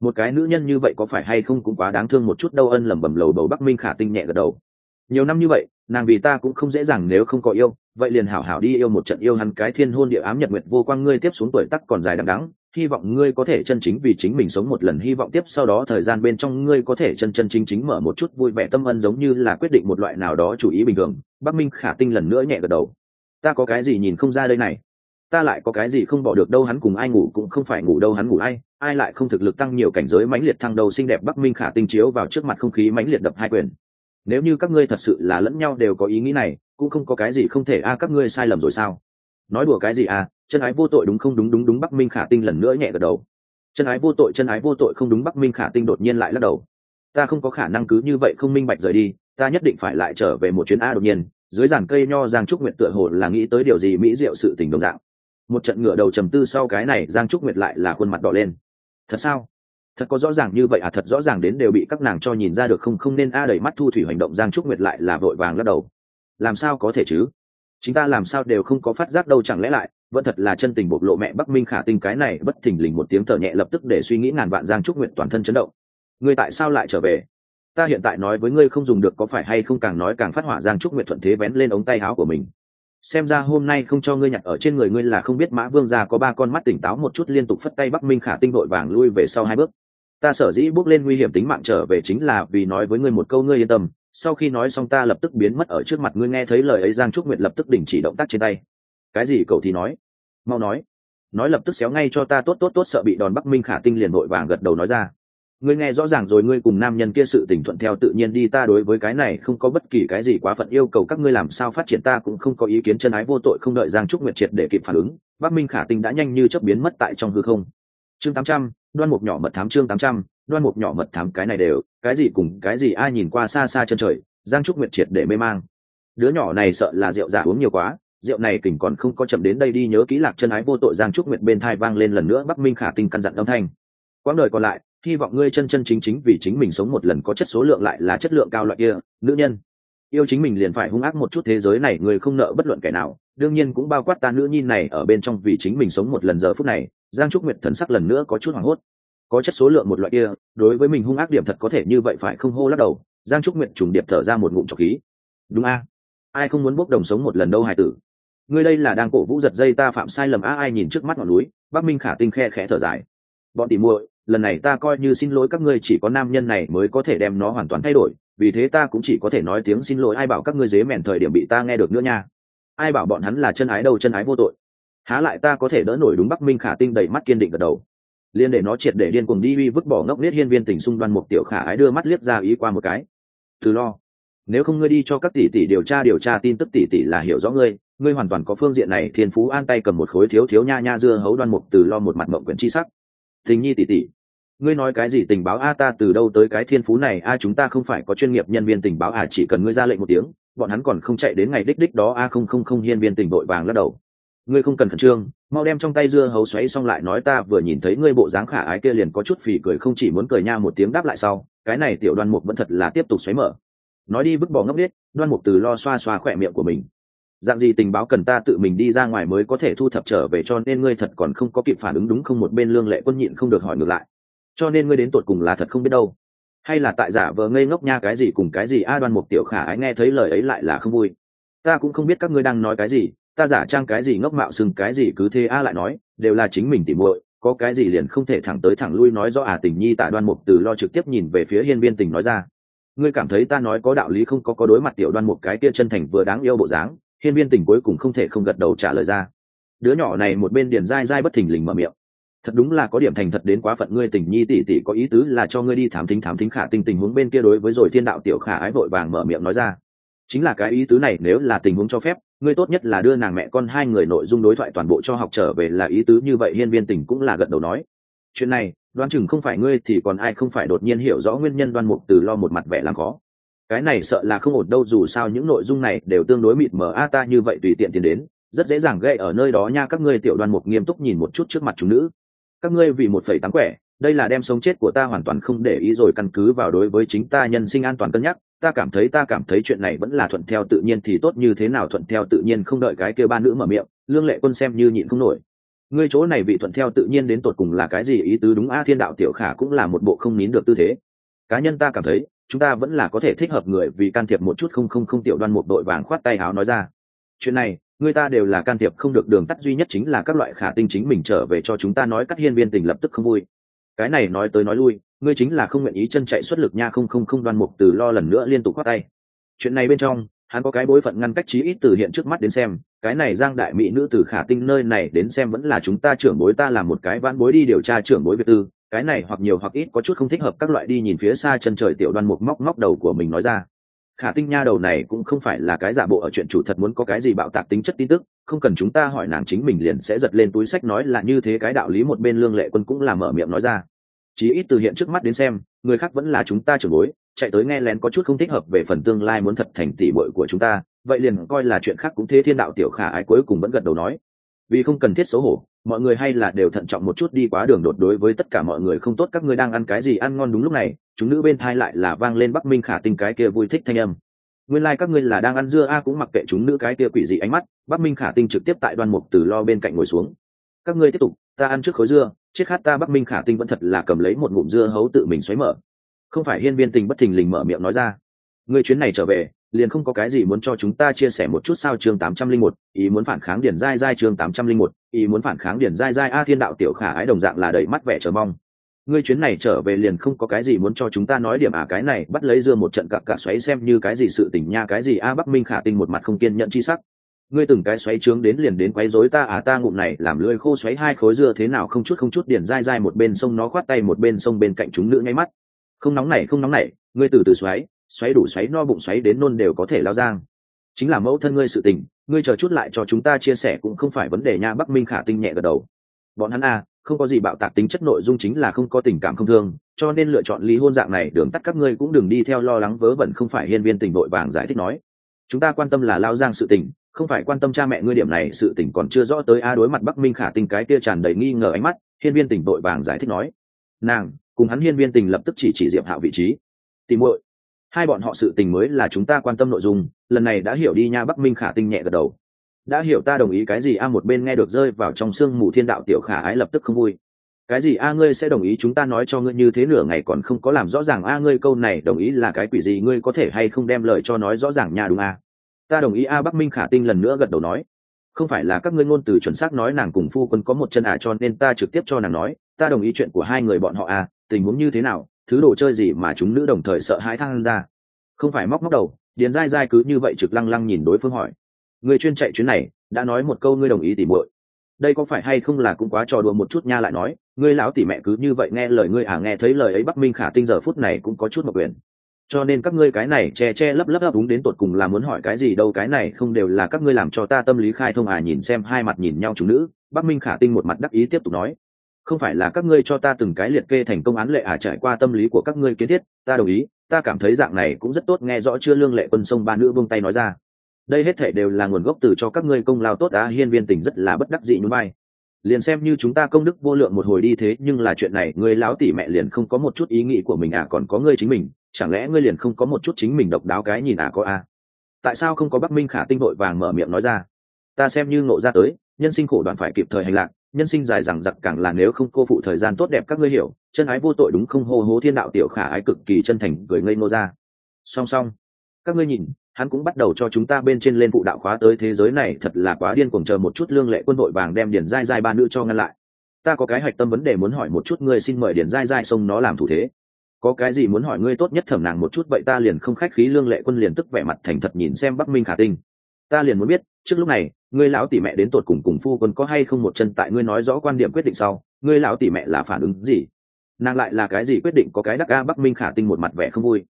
Một cái nữ nhân như vậy có phải hay không cũng quá đáng thương, một chút đâu ân lẩm bẩm lầu bầu bắc minh khả tinh nhẹ gật đầu nhiều năm như vậy, nàng vì ta cũng không dễ dàng nếu không có yêu, vậy liền hảo hảo đi yêu một trận yêu hắn cái thiên hôn địa ám nhật nguyệt vô quang ngươi tiếp xuống tuổi tắc còn dài đằng đắng hy vọng ngươi có thể chân chính vì chính mình sống một lần, hy vọng tiếp sau đó thời gian bên trong ngươi có thể chân chân chính chính mở một chút vui vẻ tâm ân giống như là quyết định một loại nào đó chủ ý bình thường. Bắc minh khả tinh lần nữa nhẹ gật đầu. Ta có cái gì nhìn không ra đây này? Ta lại có cái gì không bỏ được đâu, hắn cùng ai ngủ cũng không phải ngủ đâu, hắn ngủ ai ai lại không thực lực tăng nhiều cảnh giới mãnh liệt thăng đầu xinh đẹp bắc minh khả tinh chiếu vào trước mặt không khí mãnh liệt đập hai quyền nếu như các ngươi thật sự là lẫn nhau đều có ý nghĩ này, cũng không có cái gì không thể, a, các ngươi sai lầm rồi sao? Nói đùa cái gì à chân ái vô tội đúng không? Đúng đúng đúng, bắc minh khả tinh lần nữa nhẹ gật đầu. Chân ái vô tội, chân ái vô tội không đúng, bắc minh khả tinh đột nhiên lại lắc đầu. Ta không có khả năng cứ như vậy không minh bạch rời đi, ta nhất định phải lại trở về một chuyến a đột nhiên. Dưới giàn cây nho giang trúc nguyệt tựa hồ là nghĩ tới điều gì mỹ diệu sự tình đồng dạng. Một trận ngựa đầu trầm tư sau cái này, giang trúc nguyệt lại là khuôn mặt đỏ lên. Thật sao? Thật có rõ ràng như vậy à thật rõ ràng đến đều bị các nàng cho nhìn ra được không không nên a đẩy mắt thu thủy hành động giang trúc nguyệt lại là vội vàng lắc đầu. Làm sao có thể chứ? Chúng ta làm sao đều không có phát giác đâu chẳng lẽ lại, vẫn thật là chân tình bộc lộ mẹ bắc minh khả tinh cái này bất thình lình một tiếng thở nhẹ lập tức để suy nghĩ ngàn vạn giang trúc nguyệt toàn thân chấn động. Ngươi tại sao lại trở về? Ta hiện tại nói với ngươi không dùng được có phải hay không càng nói càng phát hỏa giang trúc nguyệt thuận thế vén lên ống tay áo của mình. Xem ra hôm nay không cho ngươi nhặt ở trên người ngươi là không biết mã vương gia có ba con mắt tỉnh táo một chút liên tục phất tay bắc minh khả tinh vội vàng lui về sau hai bước ta sở dĩ bước lên nguy hiểm tính mạng trở về chính là vì nói với ngươi một câu ngươi yên tâm, sau khi nói xong ta lập tức biến mất ở trước mặt ngươi nghe thấy lời ấy giang trúc nguyệt lập tức đình chỉ động tác trên tay. Cái gì cậu thì nói? Mau nói. Nói lập tức xéo ngay cho ta tốt tốt tốt sợ bị đòn bắc minh khả tinh liền vội vàng gật đầu nói ra. Ngươi nghe rõ ràng rồi ngươi cùng nam nhân kia sự tình thuận theo tự nhiên đi, ta đối với cái này không có bất kỳ cái gì quá phận yêu cầu, các ngươi làm sao phát triển ta cũng không có ý kiến chân ái vô tội, không đợi giang trúc nguyệt triệt để kịp phản ứng. Bắc minh khả tinh đã nhanh như chấp biến mất tại trong hư không chương tám trăm, đoan mục nhỏ mật thám chương tám trăm, đoan mục nhỏ mật thám cái này đều, cái gì cùng cái gì ai nhìn qua xa xa chân trời, giang trúc nguyệt triệt để mê mang. Đứa nhỏ này sợ là rượu giả uống nhiều quá, rượu này kỉnh còn không có chậm đến đây đi nhớ kỹ lạc chân ái vô tội giang trúc nguyệt bên thai vang lên lần nữa bắc minh khả tinh căn dặn âm thanh. Quãng đời còn lại, hy vọng ngươi chân chân chính chính vì chính mình sống một lần có chất số lượng lại là chất lượng cao loại kia, nữ nhân. Yêu chính mình liền phải hung ác một chút thế giới này, người không nợ bất luận kẻ nào, đương nhiên cũng bao quát ta nữ nhi này ở bên trong vì chính mình sống một lần giờ phút này giang trúc nguyệt thần sắc lần nữa có chút hoảng hốt. Có chất số lượng một loại kia, đối với mình hung ác điểm thật có thể như vậy phải không hô lắc đầu, giang trúc nguyệt trùng điệp thở ra một ngụm trọc khí. Đúng a. Ai không muốn bốc đồng sống một lần đâu hải tử. Ngươi đây là đang cổ vũ giật dây ta phạm sai lầm a ai nhìn trước mắt ngọn núi, bắc minh khả tinh khe khẽ thở dài. Bọn tỉ muội, lần này ta coi như xin lỗi các ngươi, chỉ có nam nhân này mới có thể đem nó hoàn toàn thay đổi, vì thế ta cũng chỉ có thể nói tiếng xin lỗi, ai bảo các ngươi dế mèn thời điểm bị ta nghe được nữa nha. Ai bảo bọn hắn là chân ái đâu, chân ái vô tội há lại ta có thể đỡ nổi đúng bắc minh khả tinh đầy mắt kiên định gật đầu. Liên để nó triệt để điên cuồng đi uy vứt bỏ ngốc nết hiên viên tình xung đoan một tiểu khả ái đưa mắt liếc ra ý qua một cái. Từ lo, nếu không ngươi đi cho các tỷ tỷ điều tra điều tra tin tức tỷ tỷ là hiểu rõ ngươi ngươi hoàn toàn có phương diện này, thiên phú an tay cầm một khối thiếu thiếu nha nha dưa hấu đoan mục từ lo một mặt mộng quyển chi sắc. Tình nhi tỷ tỷ, ngươi nói cái gì tình báo a ta từ đâu tới cái thiên phú này, a chúng ta không phải có chuyên nghiệp nhân viên tình báo à chỉ cần ngươi ra lệnh một tiếng, bọn hắn còn không chạy đến ngày đích đích đó a không không không hiên viên tình đội vàng lắc đầu ngươi không cần khẩn trương, mau đem trong tay dưa hấu xoáy xong lại nói ta vừa nhìn thấy ngươi bộ dáng khả ái kia liền có chút phì cười không chỉ muốn cười nha một tiếng đáp lại sau, cái này tiểu đoan mục vẫn thật là tiếp tục xoáy mở. Nói đi vứt bỏ ngốc biết đoan mục từ lo xoa xoa khỏe miệng của mình. Dạng gì tình báo cần ta tự mình đi ra ngoài mới có thể thu thập trở về cho nên ngươi thật còn không có kịp phản ứng đúng không? Một bên lương lệ quân nhịn không được hỏi ngược lại. Cho nên ngươi đến tột cùng là thật không biết đâu? Hay là tại giả vờ ngây ngốc nha cái gì cùng cái gì? A, đoan mục tiểu khả ái nghe thấy lời ấy lại là không vui. Ta cũng không biết các ngươi đang nói cái gì ta giả trang cái gì ngốc mạo sừng cái gì cứ thế a lại nói, đều là chính mình tỉ muội, có cái gì liền không thể thẳng tới thẳng lui nói rõ à tình nhi tại đoan mục từ lo trực tiếp nhìn về phía hiên viên tình nói ra. Ngươi cảm thấy ta nói có đạo lý không, có có đối mặt tiểu đoan mục cái kia chân thành vừa đáng yêu bộ dáng, hiên viên tình cuối cùng không thể không gật đầu trả lời ra. Đứa nhỏ này một bên điền dai dai bất thình lình mở miệng. Thật đúng là có điểm thành thật đến quá phận ngươi, tình nhi tỷ tỷ có ý tứ là cho ngươi đi thám thính thám thính khả tình tình huống bên kia đối với rồi thiên đạo tiểu khả ái vội vàng mở miệng nói ra. Chính là cái ý tứ này nếu là tình huống cho phép ngươi tốt nhất là đưa nàng mẹ con hai người nội dung đối thoại toàn bộ cho học trở về là ý tứ như vậy, hiên viên tình cũng là gật đầu nói. Chuyện này, đoán chừng không phải ngươi thì còn ai không phải đột nhiên hiểu rõ nguyên nhân đoan mục từ lo một mặt vẻ làm khó. Cái này sợ là không ổn đâu, dù sao những nội dung này đều tương đối mịt mờ, a, ta như vậy tùy tiện tiến đến, rất dễ dàng gây ở nơi đó nha, các ngươi tiểu đoan mục nghiêm túc nhìn một chút trước mặt chúng nữ. Các ngươi vì một phẩy tám quẻ, đây là đem sống chết của ta hoàn toàn không để ý rồi căn cứ vào đối với chính ta nhân sinh an toàn cân nhắc ta cảm thấy, ta cảm thấy chuyện này vẫn là thuận theo tự nhiên thì tốt, như thế nào thuận theo tự nhiên không đợi cái kêu ba nữ mở miệng, lương lệ quân xem như nhịn không nổi. Ngươi chỗ này vị thuận theo tự nhiên đến tột cùng là cái gì, ý tứ đúng a, thiên đạo tiểu khả cũng là một bộ không nín được tư thế. Cá nhân ta cảm thấy, chúng ta vẫn là có thể thích hợp người vì can thiệp một chút không không không tiểu đoan một đội vàng khoát tay áo nói ra. Chuyện này, người ta đều là can thiệp, không được đường tắt duy nhất chính là các loại khả tinh chính mình trở về cho chúng ta nói các hiên viên tình lập tức không vui. Cái này nói tới nói lui ngươi chính là không nguyện ý chân chạy xuất lực nha, không không không, đoan mục từ lo lần nữa liên tục khoát tay. Chuyện này bên trong, hắn có cái bối phận ngăn cách chí ít từ hiện trước mắt đến xem, cái này giang đại mỹ nữ từ khả tinh nơi này đến xem vẫn là chúng ta trưởng bối ta làm một cái vãn bối đi điều tra trưởng bối việt tư, cái này hoặc nhiều hoặc ít có chút không thích hợp các loại đi nhìn phía xa chân trời tiểu đoan mục móc móc đầu của mình nói ra. Khả tinh nha đầu này cũng không phải là cái giả bộ ở chuyện chủ thật muốn có cái gì bạo tạc tính chất tin tức, không cần chúng ta hỏi nàng chính mình liền sẽ giật lên túi sách nói là như thế cái đạo lý một bên lương lệ quân cũng làm mở miệng nói ra chí ít từ hiện trước mắt đến xem, người khác vẫn là chúng ta trưởng bối, chạy tới nghe lén có chút không thích hợp về phần tương lai muốn thật thành tỷ bội của chúng ta, vậy liền coi là chuyện khác cũng thế thiên đạo tiểu khả ái cuối cùng vẫn gật đầu nói. Vì không cần thiết xấu hổ, mọi người hay là đều thận trọng một chút đi quá đường đột đối với tất cả mọi người không tốt, các ngươi đang ăn cái gì ăn ngon đúng lúc này, chúng nữ bên thai lại là vang lên bắc minh khả tinh cái kia vui thích thanh âm. Nguyên lai、like、các ngươi là đang ăn dưa, a cũng mặc kệ chúng nữ cái kia quỷ dị ánh mắt, bắc minh khả tinh trực tiếp tại đoan mục từ lo bên cạnh ngồi xuống. Các ngươi tiếp tục, ta ăn trước khối dưa chiếc khát ta bắc minh khả tinh vẫn thật là cầm lấy một ngụm dưa hấu tự mình xoáy mở. Không phải hiên viên tình bất thình lình mở miệng nói ra. Người chuyến này trở về, liền không có cái gì muốn cho chúng ta chia sẻ một chút sao chương tám trăm linh một, ý muốn phản kháng điển dai dai chương tám trăm linh một, ý muốn phản kháng điển dai dai a thiên đạo tiểu khả ái đồng dạng là đầy mắt vẻ chờ mong. Ngươi chuyến này trở về liền không có cái gì muốn cho chúng ta nói điểm à cái này bắt lấy dưa một trận cặp cả xoáy xem như cái gì sự tình nha, cái gì a bắc minh khả tinh một mặt không kiên nhận chi sắc ngươi từng cái xoáy trướng đến liền đến quấy rối ta à ta ngụm này làm lưỡi khô xoáy hai khối dưa thế nào không chút không chút điển dai dai một bên sông nó khoát tay một bên sông bên cạnh chúng nữ ngay mắt. Không nóng này không nóng này ngươi từ từ xoáy xoáy đủ xoáy no bụng xoáy đến nôn đều có thể lao giang. Chính là mẫu thân ngươi sự tình ngươi chờ chút lại cho chúng ta chia sẻ cũng không phải vấn đề nha bắc minh khả tinh nhẹ gật đầu. Bọn hắn a à, không có gì bạo tạc tính chất nội dung chính là không có tình cảm không thương cho nên lựa chọn lý hôn dạng này đường tắt các ngươi cũng đừng đi theo lo lắng vớ vẩn không phải hiên viên tình đội vàng giải thích nói. Chúng ta quan tâm là lao giang sự tình không phải quan tâm cha mẹ ngươi điểm này, sự tình còn chưa rõ tới a, đối mặt bắc minh khả Tình cái kia tràn đầy nghi ngờ ánh mắt, hiên viên tình đội vàng giải thích nói. Nàng, cùng hắn hiên viên tình lập tức chỉ chỉ diệp hạo vị trí. Tìm muội, hai bọn họ sự tình mới là chúng ta quan tâm nội dung, lần này đã hiểu đi nha, bắc minh khả tinh nhẹ gật đầu. Đã hiểu ta đồng ý cái gì a, một bên nghe được rơi vào trong sương mù thiên đạo tiểu khả ái lập tức không vui. Cái gì a, ngươi sẽ đồng ý chúng ta nói cho ngươi như thế nửa ngày còn không có làm rõ ràng a, ngươi câu này đồng ý là cái quỷ gì, ngươi có thể hay không đem lời cho nói rõ ràng nha, đúng a? Ta đồng ý a bắc minh khả tinh lần nữa gật đầu nói. không phải là các ngươi ngôn từ chuẩn xác nói nàng cùng phu quân có một chân à cho nên ta trực tiếp cho nàng nói, ta đồng ý chuyện của hai người bọn họ à tình huống như thế nào, thứ đồ chơi gì mà chúng nữ đồng thời sợ hãi thăng ra không phải móc móc đầu, điền dai dai cứ như vậy trực lăng lăng nhìn đối phương hỏi. người chuyên chạy chuyến này, đã nói một câu ngươi đồng ý tỉ muội. đây có phải hay không là cũng quá trò đùa một chút nha lại nói, ngươi lão tỉ mẹ cứ như vậy nghe lời ngươi à nghe thấy lời ấy bắc minh khả tinh giờ phút này cũng có chút mặc quyền cho nên các ngươi cái này che che lấp lấp ấp đúng đến tột cùng là muốn hỏi cái gì đâu, cái này không đều là các ngươi làm cho ta tâm lý khai thông à nhìn xem hai mặt nhìn nhau chủ nữ, bắc minh khả tinh một mặt đắc ý tiếp tục nói, không phải là các ngươi cho ta từng cái liệt kê thành công án lệ à trải qua tâm lý của các ngươi kiến thiết, ta đồng ý, ta cảm thấy dạng này cũng rất tốt, nghe rõ chưa lương lệ quân sông ba nữ vung tay nói ra. Đây hết thể đều là nguồn gốc từ cho các ngươi công lao tốt, á, hiên viên tình rất là bất đắc dị nhún vai. Liền xem như chúng ta công đức vô lượng một hồi đi, thế nhưng là chuyện này người láo tỷ mẹ liền không có một chút ý nghĩ của mình à còn có ngươi chính mình chẳng lẽ ngươi liền không có một chút chính mình độc đáo cái nhìn à có à tại sao không có bắc minh khả tinh vội vàng mở miệng nói ra? Ta xem như ngộ ra tới, nhân sinh khổ đoạn phải kịp thời hành lạc, nhân sinh dài rằng giặc càng là nếu không cô phụ thời gian tốt đẹp các ngươi hiểu, chân ái vô tội đúng không? Hô hố thiên đạo tiểu khả ái cực kỳ chân thành, cười ngây ngô ra. Song song, các ngươi nhìn, hắn cũng bắt đầu cho chúng ta bên trên lên phụ đạo khóa tới thế giới này thật là quá điên cuồng chờ một chút lương lệ quân đội vàng đem điển dai dai ba nữ cho ngăn lại. Ta có cái hạch tâm vấn đề muốn hỏi một chút, ngươi xin mời điển dai dai xông nó làm thủ thế có cái gì muốn hỏi ngươi tốt nhất thẩm nàng một chút vậy ta liền không khách khí, lương lệ quân liền tức vẻ mặt thành thật nhìn xem bắc minh khả tinh. Ta liền muốn biết, trước lúc này, ngươi lão tỷ mẹ đến tột cùng cùng phu quân có hay không một chân tại ngươi nói rõ quan điểm quyết định sau, ngươi lão tỷ mẹ là phản ứng gì? Nàng lại là cái gì quyết định có cái đắc a bắc minh khả tinh một mặt vẻ không vui.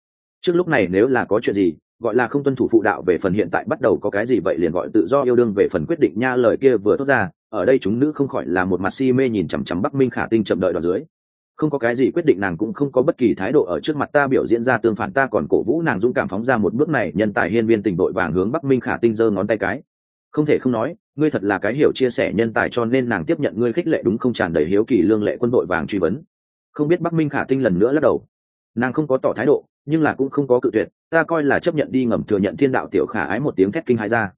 Trước lúc này nếu là có chuyện gì, gọi là không tuân thủ phụ đạo về phần hiện tại bắt đầu có cái gì vậy liền gọi tự do yêu đương về phần quyết định nha lời kia vừa thốt ra, ở đây chúng nữ không khỏi là một mặt si mê nhìn chằm chằm bắc minh khả tinh chậm đợi đoạn dưới không có cái gì quyết định nàng cũng không có bất kỳ thái độ ở trước mặt ta biểu diễn ra tương phản, ta còn cổ vũ nàng dũng cảm phóng ra một bước này, nhân tài hiên viên tình đội vàng hướng bắc minh khả tinh giơ ngón tay cái. Không thể không nói, ngươi thật là cái hiểu chia sẻ nhân tài cho nên nàng tiếp nhận ngươi khích lệ đúng không tràn đầy hiếu kỳ lương lệ quân đội vàng truy vấn. Không biết bắc minh khả tinh lần nữa lắc đầu. Nàng không có tỏ thái độ, nhưng là cũng không có cự tuyệt, ta coi là chấp nhận đi ngầm thừa nhận thiên đạo tiểu khả ái một tiếng thét kinh hãi ra.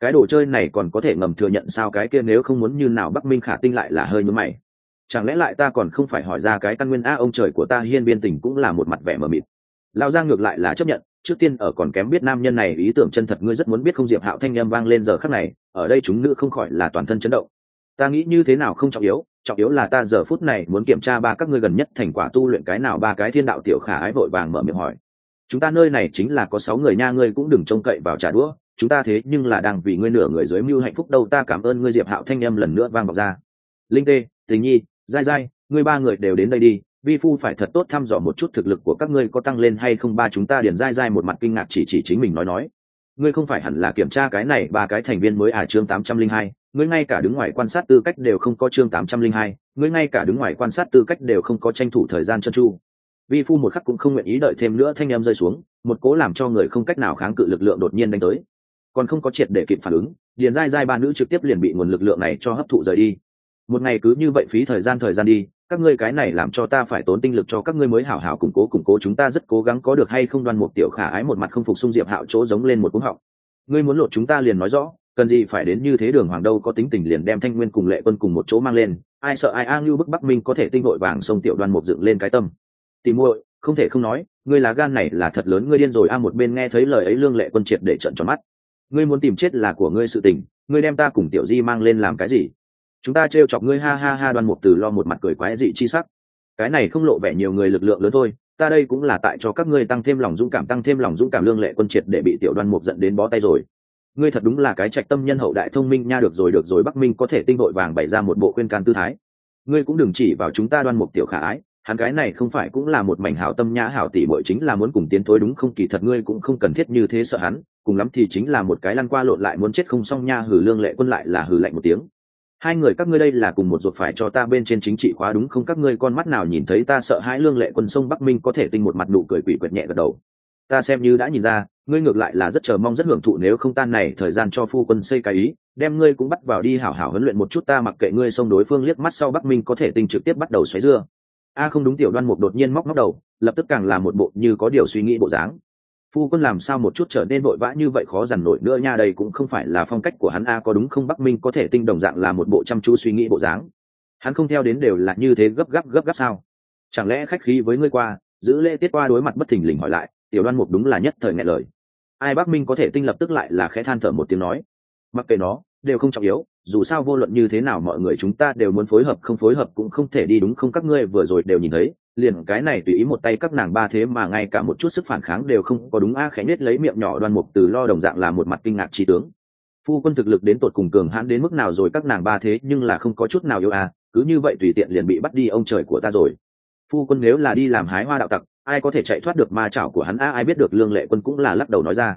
Cái đồ chơi này còn có thể ngầm thừa nhận sao? Cái kia nếu không muốn như nào bắc minh khả tinh lại là hơi nhúm mày chẳng lẽ lại ta còn không phải hỏi ra cái căn nguyên a ông trời của ta, hiên biên tình cũng là một mặt vẻ mờ mịt. Lao giang ngược lại là chấp nhận, trước tiên ở còn kém biết nam nhân này, ý tưởng chân thật ngươi rất muốn biết không diệp hạo thanh â m vang lên giờ khắc này, ở đây chúng nữ không khỏi là toàn thân chấn động. Ta nghĩ như thế nào không trọng yếu trọng yếu là ta giờ phút này muốn kiểm tra ba các ngươi gần nhất thành quả tu luyện cái nào, ba cái thiên đạo tiểu khả ái vội vàng mở miệng hỏi. Chúng ta nơi này chính là có sáu người nha, ngươi cũng đừng trông cậy vào trả đũa, chúng ta thế nhưng là đang vì ngươi nửa người dưới mưu hạnh phúc đâu, ta cảm ơn ngươi, diệp hạo thanh â m lần nữa vang vọng ra. Linh tê, tình nhi dai dai, ngươi ba người đều đến đây đi, vi phu phải thật tốt thăm dò một chút thực lực của các ngươi có tăng lên hay không? Ba chúng ta điền dai dai một mặt kinh ngạc chỉ chỉ chính mình nói nói. Ngươi không phải hẳn là kiểm tra cái này, ba cái thành viên mới à? Chương tám trăm linh hai, ngươi ngay cả đứng ngoài quan sát tư cách đều không có chương tám trăm linh hai, ngươi ngay cả đứng ngoài quan sát tư cách đều không có tranh thủ thời gian chân chu vi phu một khắc cũng không nguyện ý đợi thêm nữa thanh em rơi xuống, một cố làm cho người không cách nào kháng cự lực lượng đột nhiên đánh tới. Còn không có triệt để kịp phản ứng điền dai dai ba nữ trực tiếp liền bị nguồn lực lượng này cho hấp thụ rời đi một ngày cứ như vậy phí thời gian thời gian đi, các ngươi cái này làm cho ta phải tốn tinh lực cho các ngươi mới hảo hảo củng cố củng cố chúng ta rất cố gắng có được hay không đoan một tiểu khả ái một mặt không phục xung diệp hạo chỗ giống lên một cúng họng ngươi muốn lột chúng ta liền nói rõ, cần gì phải đến như thế đường hoàng đâu có tính tình liền đem thanh nguyên cùng lệ quân cùng một chỗ mang lên, ai sợ ai a ngưu bức bắc minh có thể tinh nội vàng sông tiểu đoan một dựng lên cái tâm. Tìm muội, không thể không nói, ngươi lá gan này là thật lớn, ngươi điên rồi a, một bên nghe thấy lời ấy lương lệ quân triệt để trận tròn mắt. Ngươi muốn tìm chết là của ngươi sự tình, ngươi đem ta cùng tiểu di mang lên làm cái gì? Chúng ta trêu chọc ngươi, ha ha ha, đoan một từ lo một mặt cười quái dị chi sắc. Cái này không lộ vẻ nhiều người lực lượng lớn thôi, ta đây cũng là tại cho các ngươi tăng thêm lòng dũng cảm, tăng thêm lòng dũng cảm lương lệ quân triệt để bị tiểu đoan mục giận đến bó tay rồi. Ngươi thật đúng là cái trạch tâm nhân hậu đại thông minh nha, được rồi được rồi, bắc minh có thể tinh đội vàng bày ra một bộ khuyên can tư thái. Ngươi cũng đừng chỉ vào chúng ta, đoan mục tiểu khả ái. Hắn cái này không phải cũng là một mảnh hảo tâm nhã, hảo tỷ bội chính là muốn cùng tiến thối đúng không? Kỳ thật ngươi cũng không cần thiết như thế sợ hắn. Cùng lắm thì chính là một cái lăn qua lộn lại, muốn chết không xong nha hử lương lệ quân lại là hử lạnh một tiếng hai người các ngươi đây là cùng một ruột phải cho ta bên trên chính trị khóa đúng không? Các ngươi con mắt nào nhìn thấy ta sợ hãi lương lệ quân sông bắc minh có thể tinh một mặt nụ cười quỷ quyệt nhẹ gật đầu. Ta xem như đã nhìn ra, ngươi ngược lại là rất chờ mong, rất hưởng thụ nếu không tan này thời gian cho phu quân xây cái ý, đem ngươi cũng bắt vào đi hảo hảo huấn luyện một chút ta mặc kệ ngươi xông đối phương liếc mắt sau bắc minh có thể tinh trực tiếp bắt đầu xoáy dưa. A không đúng tiểu đoan mục đột nhiên móc móc đầu, lập tức càng là một bộ như có điều suy nghĩ bộ dáng phu quân làm sao một chút trở nên vội vã như vậy khó dằn nổi nữa nha, đây cũng không phải là phong cách của hắn a, có đúng không? Bắc minh có thể tinh đồng dạng là một bộ chăm chú suy nghĩ bộ dáng. Hắn không theo đến đều là như thế gấp gáp gấp gáp sao? Chẳng lẽ khách khí với ngươi qua, giữ lễ tiết qua đối mặt bất thình lình hỏi lại, tiểu đoan mục đúng là nhất thời ngại lời. Ai bắc minh có thể tinh lập tức lại là khẽ than thở một tiếng nói. Mặc kệ nó, đều không trọng yếu, dù sao vô luận như thế nào mọi người chúng ta đều muốn phối hợp, không phối hợp cũng không thể đi, đúng không? Các ngươi vừa rồi đều nhìn thấy liền cái này tùy ý một tay các nàng ba thế mà ngay cả một chút sức phản kháng đều không có đúng a khẽ nết lấy miệng nhỏ đoan mục từ lo đồng dạng là một mặt kinh ngạc trí tướng. Phu quân thực lực đến tột cùng cường hãn đến mức nào rồi các nàng ba thế nhưng là không có chút nào yêu a, cứ như vậy tùy tiện liền bị bắt đi ông trời của ta rồi. Phu quân nếu là đi làm hái hoa đạo tặc, ai có thể chạy thoát được ma chảo của hắn a, ai biết được lương lệ quân cũng là lắc đầu nói ra.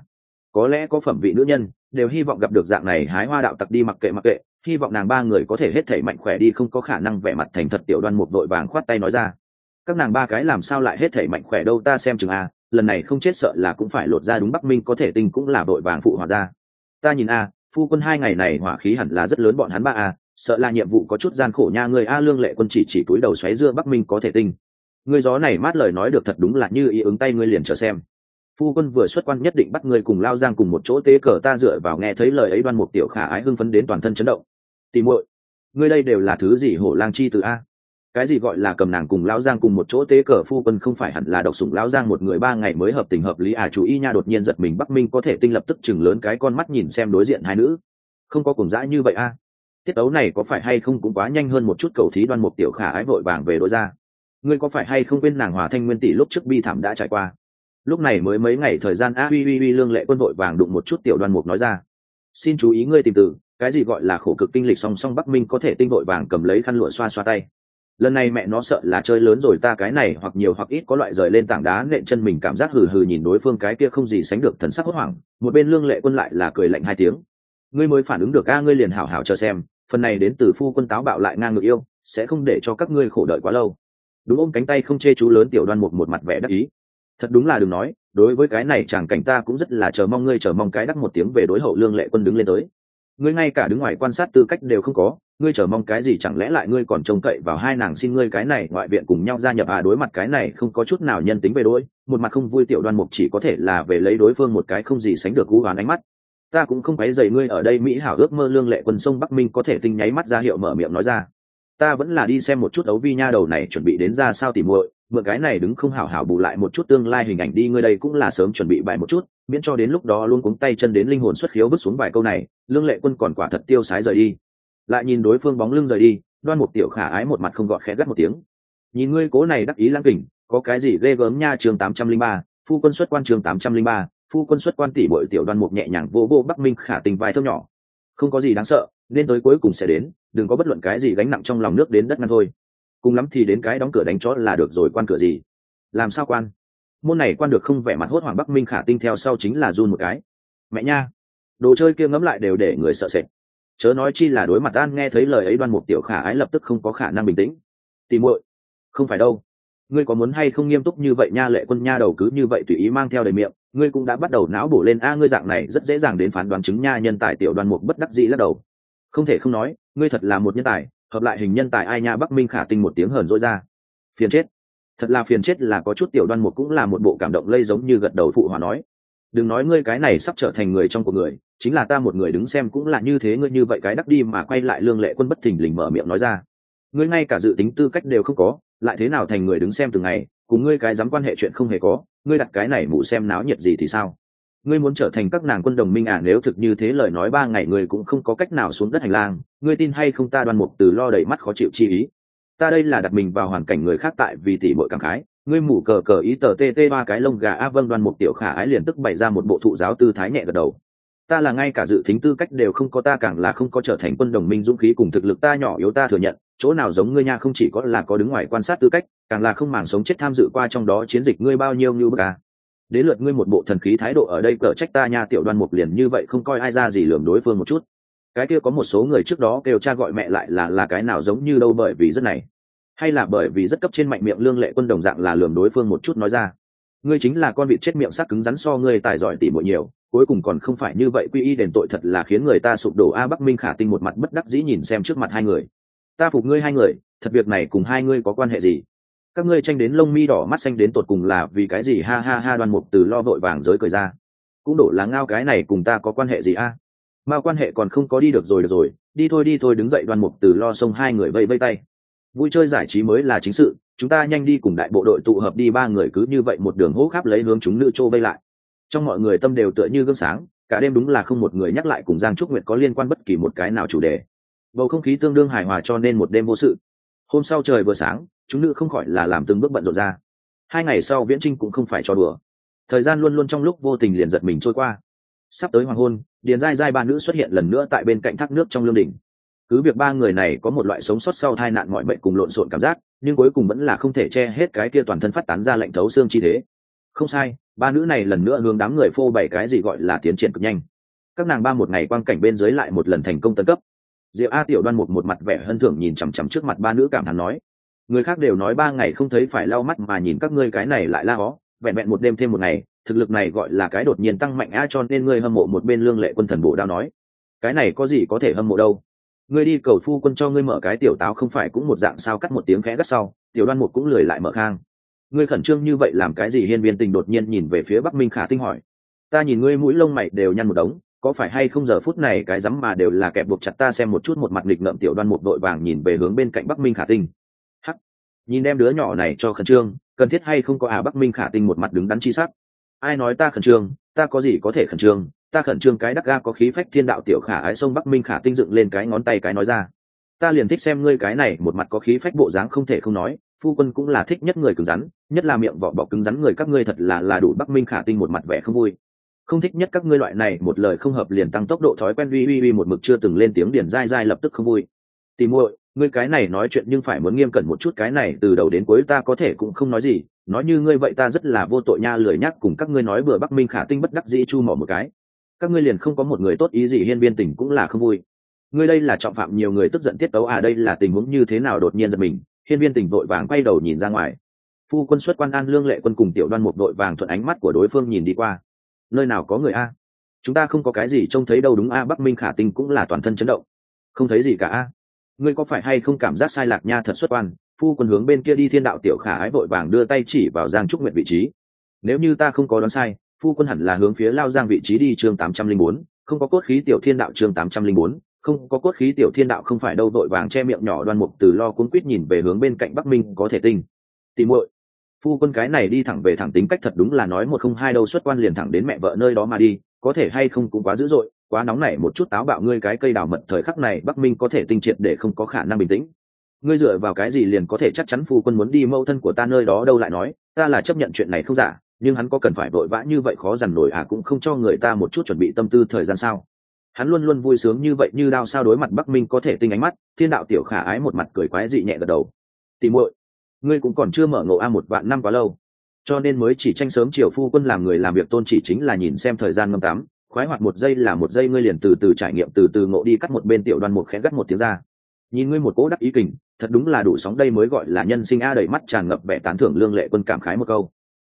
Có lẽ có phẩm vị nữ nhân, đều hy vọng gặp được dạng này hái hoa đạo tặc đi mặc kệ mặc kệ, hy vọng nàng ba người có thể hết thể mạnh khỏe đi không có khả năng vẻ mặt thành thật tiểu đoan một đội vàng khoát tay nói ra các nàng ba cái làm sao lại hết thể mạnh khỏe đâu, ta xem chừng a lần này không chết sợ là cũng phải lột ra đúng bắc minh, có thể tinh cũng là đội vàng phụ hòa ra. Ta nhìn a phu quân hai ngày này hỏa khí hẳn là rất lớn bọn hắn ba a sợ là nhiệm vụ có chút gian khổ nha, người a lương lệ quân chỉ chỉ túi đầu xoáy dưa bắc minh có thể tinh người gió này mát lời nói được thật đúng là như ý ứng tay ngươi liền chờ xem. Phu quân vừa xuất quan nhất định bắt người cùng lao giang cùng một chỗ tế cờ ta dựa vào nghe thấy lời ấy đoan một tiểu khả ái hưng phấn đến toàn thân chấn động. Tìm muội, ngươi đây đều là thứ gì hổ lang chi từ a? Cái gì gọi là cầm nàng cùng lão giang cùng một chỗ tế cờ phu quân không phải hẳn là độc sủng lão giang một người ba ngày mới hợp tình hợp lý à? Chú y nha, đột nhiên giật mình, bắc minh có thể tinh lập tức chừng lớn cái con mắt nhìn xem đối diện hai nữ. Không có cùng dã như vậy a tiết tấu này có phải hay không cũng quá nhanh hơn một chút, cầu thí đoan một tiểu khả ái vội vàng về đối ra. Ngươi có phải hay không quên nàng hòa thanh nguyên tỷ lúc trước bi thảm đã trải qua? Lúc này mới mấy ngày thời gian, a, uy uy uy, lương lệ quân vội vàng đụng một chút tiểu đoan mục nói ra. Xin chú ý ngươi tìm từ, cái gì gọi là khổ cực kinh lịch song song bắc minh có thể tinh vội vàng cầm lấy khăn lụa xoa xoa tay lần này mẹ nó sợ là chơi lớn rồi ta cái này hoặc nhiều hoặc ít có loại rời lên tảng đá nện chân mình cảm giác hừ hừ nhìn đối phương cái kia không gì sánh được thần sắc hốt hoảng, một bên lương lệ quân lại là cười lạnh hai tiếng. Ngươi mới phản ứng được a, ngươi liền hảo hảo chờ xem, phần này đến từ phu quân táo bạo lại ngang ngược yêu, sẽ không để cho các ngươi khổ đợi quá lâu. Đúng ôm cánh tay không chê chú lớn tiểu đoan một một mặt vẻ đắc ý. Thật đúng là đừng nói, đối với cái này chàng cảnh ta cũng rất là chờ mong ngươi, chờ mong cái đắc một tiếng về đối hậu lương lệ quân đứng lên tới ngươi ngay cả đứng ngoài quan sát tư cách đều không có, ngươi chờ mong cái gì chẳng lẽ lại ngươi còn trông cậy vào hai nàng xin ngươi cái này ngoại viện cùng nhau gia nhập à? Đối mặt cái này không có chút nào nhân tính về đôi một mặt không vui tiểu đoan mục chỉ có thể là về lấy đối phương một cái không gì sánh được cú hoán ánh mắt. Ta cũng không phải dậy ngươi ở đây mỹ hảo ước mơ lương lệ quân sông bắc minh có thể tinh nháy mắt ra hiệu mở miệng nói ra. Ta vẫn là đi xem một chút ấu vi nha đầu này chuẩn bị đến ra sao tỉ muội, mượn cái này đứng không hảo hảo bù lại một chút tương lai hình ảnh đi, ngươi đây cũng là sớm chuẩn bị bài một chút miễn cho đến lúc đó luôn cuống tay chân đến linh hồn xuất khiếu vứt xuống vài câu này, lương lệ quân còn quả thật tiêu sái rời đi. Lại nhìn đối phương bóng lưng rời đi, đoan một tiểu khả ái một mặt không gọt khẽ gắt một tiếng. Nhìn ngươi cố này đắc ý lãng kỉnh có cái gì ghê gớm nha trường tám trăm linh ba, phu quân xuất quan trường tám trăm linh ba, phu quân xuất quan tỷ bội tiểu đoan mục nhẹ nhàng vô vô bắc minh khả tình vai thơm nhỏ. Không có gì đáng sợ, nên tới cuối cùng sẽ đến, đừng có bất luận cái gì gánh nặng trong lòng nước đến đất ngăn thôi. Cùng lắm thì đến cái đóng cửa đánh chó là được rồi, quan cửa gì? Làm sao quan? Môn này quan được không vẻ mặt hốt hoảng bắc minh khả tinh theo sau chính là run một cái. Mẹ nha, đồ chơi kia ngấm lại đều để người sợ sệt. Chớ nói chi là đối mặt an nghe thấy lời ấy đoan mục tiểu khả ái lập tức không có khả năng bình tĩnh. Tìm muội, không phải đâu. Ngươi có muốn hay không nghiêm túc như vậy nha, lệ quân nha, đầu cứ như vậy tùy ý mang theo đầy miệng, ngươi cũng đã bắt đầu não bổ lên. A, ngươi dạng này rất dễ dàng đến phán đoán chứng nha, nhân tài tiểu đoan mục bất đắc dĩ lắc đầu. Không thể không nói, ngươi thật là một nhân tài, hợp lại hình nhân tài ai nha, bắc minh khả tinh một tiếng hờn dỗi ra. Phiền chết thật là phiền chết là có chút tiểu đoan mục cũng là một bộ cảm động lây giống như gật đầu phụ hòa nói. Đừng nói ngươi cái này sắp trở thành người trong cuộc người, chính là ta một người đứng xem cũng là như thế ngươi như vậy cái đắc đi mà quay lại lương lệ quân bất thình lình mở miệng nói ra. Ngươi ngay cả dự tính tư cách đều không có, lại thế nào thành người đứng xem từng ngày, cùng ngươi cái dám quan hệ chuyện không hề có, ngươi đặt cái này mụ xem náo nhiệt gì thì sao? Ngươi muốn trở thành các nàng quân đồng minh à nếu thực như thế lời nói ba ngày ngươi cũng không có cách nào xuống đất hành lang, ngươi tin hay không ta đoan mục từ lo đầy mắt khó chịu chi ý ta đây là đặt mình vào hoàn cảnh người khác tại vì tỷ bội cảm khái. Ngươi mủ cờ cờ ý tờ tê tê ba cái lông gà. A vân đoan một tiểu khả ái liền tức bày ra một bộ thụ giáo tư thái nhẹ gật đầu. Ta là ngay cả dự tính tư cách đều không có, ta càng là không có trở thành quân đồng minh dũng khí cùng thực lực ta nhỏ yếu ta thừa nhận. Chỗ nào giống ngươi nha, không chỉ có là có đứng ngoài quan sát tư cách, càng là không màng sống chết tham dự qua trong đó chiến dịch ngươi bao nhiêu như bức à. đến lượt ngươi một bộ thần khí thái độ ở đây, cờ trách ta nha, tiểu đoan mục liền như vậy, không coi ai ra gì lường đối phương một chút cái kia có một số người trước đó kêu cha gọi mẹ lại là là cái nào giống như đâu bởi vì rất này. Hay là bởi vì rất cấp trên mạnh miệng lương lệ quân đồng dạng là lường đối phương một chút nói ra. Ngươi chính là con vịt chết miệng sắc cứng rắn so ngươi tài giỏi tỉ muội nhiều, cuối cùng còn không phải như vậy quy y đền tội thật là khiến người ta sụp đổ. A bắc minh khả tinh một mặt bất đắc dĩ nhìn xem trước mặt hai người. Ta phục ngươi hai người, thật việc này cùng hai ngươi có quan hệ gì? Các ngươi tranh đến lông mi đỏ mắt xanh đến tột cùng là vì cái gì? Ha ha ha, đoan mục từ lo vội vàng giới cười ra. Cũng đổ là ngao cái này cùng ta có quan hệ gì a? à? Mà quan hệ còn không có đi được rồi được rồi. Đi thôi đi thôi, đứng dậy đoan mục từ lo xông hai người vây vây tay. Vui chơi giải trí mới là chính sự. Chúng ta nhanh đi cùng đại bộ đội tụ hợp đi, ba người cứ như vậy một đường hố khắp lấy hướng chúng nữ trô vây lại. Trong mọi người tâm đều tựa như gương sáng, cả đêm đúng là không một người nhắc lại cùng giang trúc nguyệt có liên quan bất kỳ một cái nào chủ đề. Bầu không khí tương đương hài hòa cho nên một đêm vô sự. Hôm sau trời vừa sáng, chúng nữ không khỏi là làm từng bước bận rộn ra. Hai ngày sau viễn trinh cũng không phải cho đùa. Thời gian luôn luôn trong lúc vô tình liền giật mình trôi qua sắp tới hoàng hôn, điền dai dai ba nữ xuất hiện lần nữa tại bên cạnh thác nước trong lương đỉnh cứ việc ba người này có một loại sống sót sau tai nạn mọi bệnh cùng lộn xộn cảm giác, nhưng cuối cùng vẫn là không thể che hết cái kia toàn thân phát tán ra lệnh thấu xương chi thế. Không sai, ba nữ này lần nữa hướng đám người phô bày cái gì gọi là tiến triển cực nhanh. Các nàng ba một ngày quang cảnh bên dưới lại một lần thành công tấn cấp. Diệu a tiểu đoan một một mặt vẻ hân thưởng nhìn chằm chằm trước mặt ba nữ cảm thán nói, người khác đều nói ba ngày không thấy phải lau mắt mà nhìn các ngươi cái này lại la hó, vẹn vẹn một đêm thêm một ngày thực lực này gọi là cái đột nhiên tăng mạnh a cho nên ngươi hâm mộ một bên lương lệ quân thần bộ đao nói, cái này có gì có thể hâm mộ đâu? Ngươi đi cầu phu quân cho ngươi mở cái tiểu táo không phải cũng một dạng sao, cắt một tiếng khẽ gắt sau, tiểu đoan một cũng lười lại mở khang. Ngươi khẩn trương như vậy làm cái gì? Hiên viên tình đột nhiên nhìn về phía bắc minh khả tinh hỏi, ta nhìn ngươi mũi lông mày đều nhăn một đống, có phải hay không giờ phút này cái rắm mà đều là kẹp buộc chặt ta xem một chút một mặt nghịch ngợm tiểu đoan một đội vàng nhìn về hướng bên cạnh bắc minh khả tinh. Hắc, nhìn em đứa nhỏ này cho khẩn trương, cần thiết hay không có à? Bắc minh khả tinh một mặt đứng đắn chi sắc ai nói ta khẩn trương, ta có gì có thể khẩn trương? Ta khẩn trương cái đắc ga có khí phách thiên đạo tiểu khả ái sông bắc minh khả tinh dựng lên cái ngón tay cái nói ra. Ta liền thích xem ngươi cái này một mặt có khí phách bộ dáng không thể không nói, phu quân cũng là thích nhất người cứng rắn, nhất là miệng vỏ bọc cứng rắn người các ngươi thật là là đủ bắc minh khả tinh một mặt vẻ không vui. Không thích nhất các ngươi loại này, một lời không hợp liền tăng tốc độ thói quen uy uy uy một mực chưa từng lên tiếng điển dai dai lập tức không vui. Tìm muội ngươi cái này nói chuyện nhưng phải muốn nghiêm cẩn một chút, cái này từ đầu đến cuối ta có thể cũng không nói gì. Nói như ngươi vậy ta rất là vô tội nha, lười nhắc cùng các ngươi nói bừa bắc minh khả tinh bất đắc dĩ chu mỏ một cái. Các ngươi liền không có một người tốt, ý gì hiên viên tình cũng là không vui. Ngươi đây là trọng phạm nhiều người tức giận tiết tấu à đây là tình huống như thế nào đột nhiên giật mình. Hiên viên tình vội vàng quay đầu nhìn ra ngoài. Phu quân xuất quan an lương lệ quân cùng tiểu đoan một đội vàng thuận ánh mắt của đối phương nhìn đi qua. Nơi nào có người a? Chúng ta không có cái gì trông thấy đâu đúng a, bắc minh khả tinh cũng là toàn thân chấn động. Không thấy gì cả a? Ngươi có phải hay không cảm giác sai lạc nha thật xuất quan phu quân hướng bên kia đi thiên đạo tiểu khả ái vội vàng đưa tay chỉ vào giang trúc nguyện vị trí. Nếu như ta không có đoán sai, phu quân hẳn là hướng phía lao giang vị trí đi chương tám trăm linh bốn, không có cốt khí tiểu thiên đạo chương tám trăm linh bốn, không có cốt khí tiểu thiên đạo không phải đâu vội vàng che miệng nhỏ đoan mục từ lo cuốn quýt nhìn về hướng bên cạnh bắc minh, có thể tinh. Tìm muội. Phu quân cái này đi thẳng về thẳng tính cách thật đúng là nói một không hai đâu, xuất quan liền thẳng đến mẹ vợ nơi đó mà đi, có thể hay không cũng quá dữ dội quá nóng nảy một chút táo bạo ngươi cái cây đào mật thời khắc này bắc minh có thể tinh triệt để không có khả năng bình tĩnh. Ngươi dựa vào cái gì liền có thể chắc chắn phu quân muốn đi mâu thân của ta nơi đó đâu lại nói, ta là chấp nhận chuyện này không giả, nhưng hắn có cần phải vội vã như vậy khó dằn nổi à cũng không cho người ta một chút chuẩn bị tâm tư thời gian sao? Hắn luôn luôn vui sướng như vậy như đao sao đối mặt bắc minh có thể tinh ánh mắt, thiên đạo tiểu khả ái một mặt cười quái dị nhẹ gật đầu. Tỉ muội, ngươi cũng còn chưa mở ngộ a một vạn năm quá lâu. Cho nên mới chỉ tranh sớm chiều phu quân làm người làm việc tôn chỉ chính là nhìn xem thời gian ngâm tắm khoái hoạt một giây là một giây, ngươi liền từ từ trải nghiệm, từ từ ngộ đi cắt một bên tiểu đoan một khẽ gắt một tiếng ra. Nhìn ngươi một cỗ đắc ý kình, thật đúng là đủ sóng đây mới gọi là nhân sinh a đầy mắt tràn ngập vẻ tán thưởng lương lệ quân cảm khái một câu.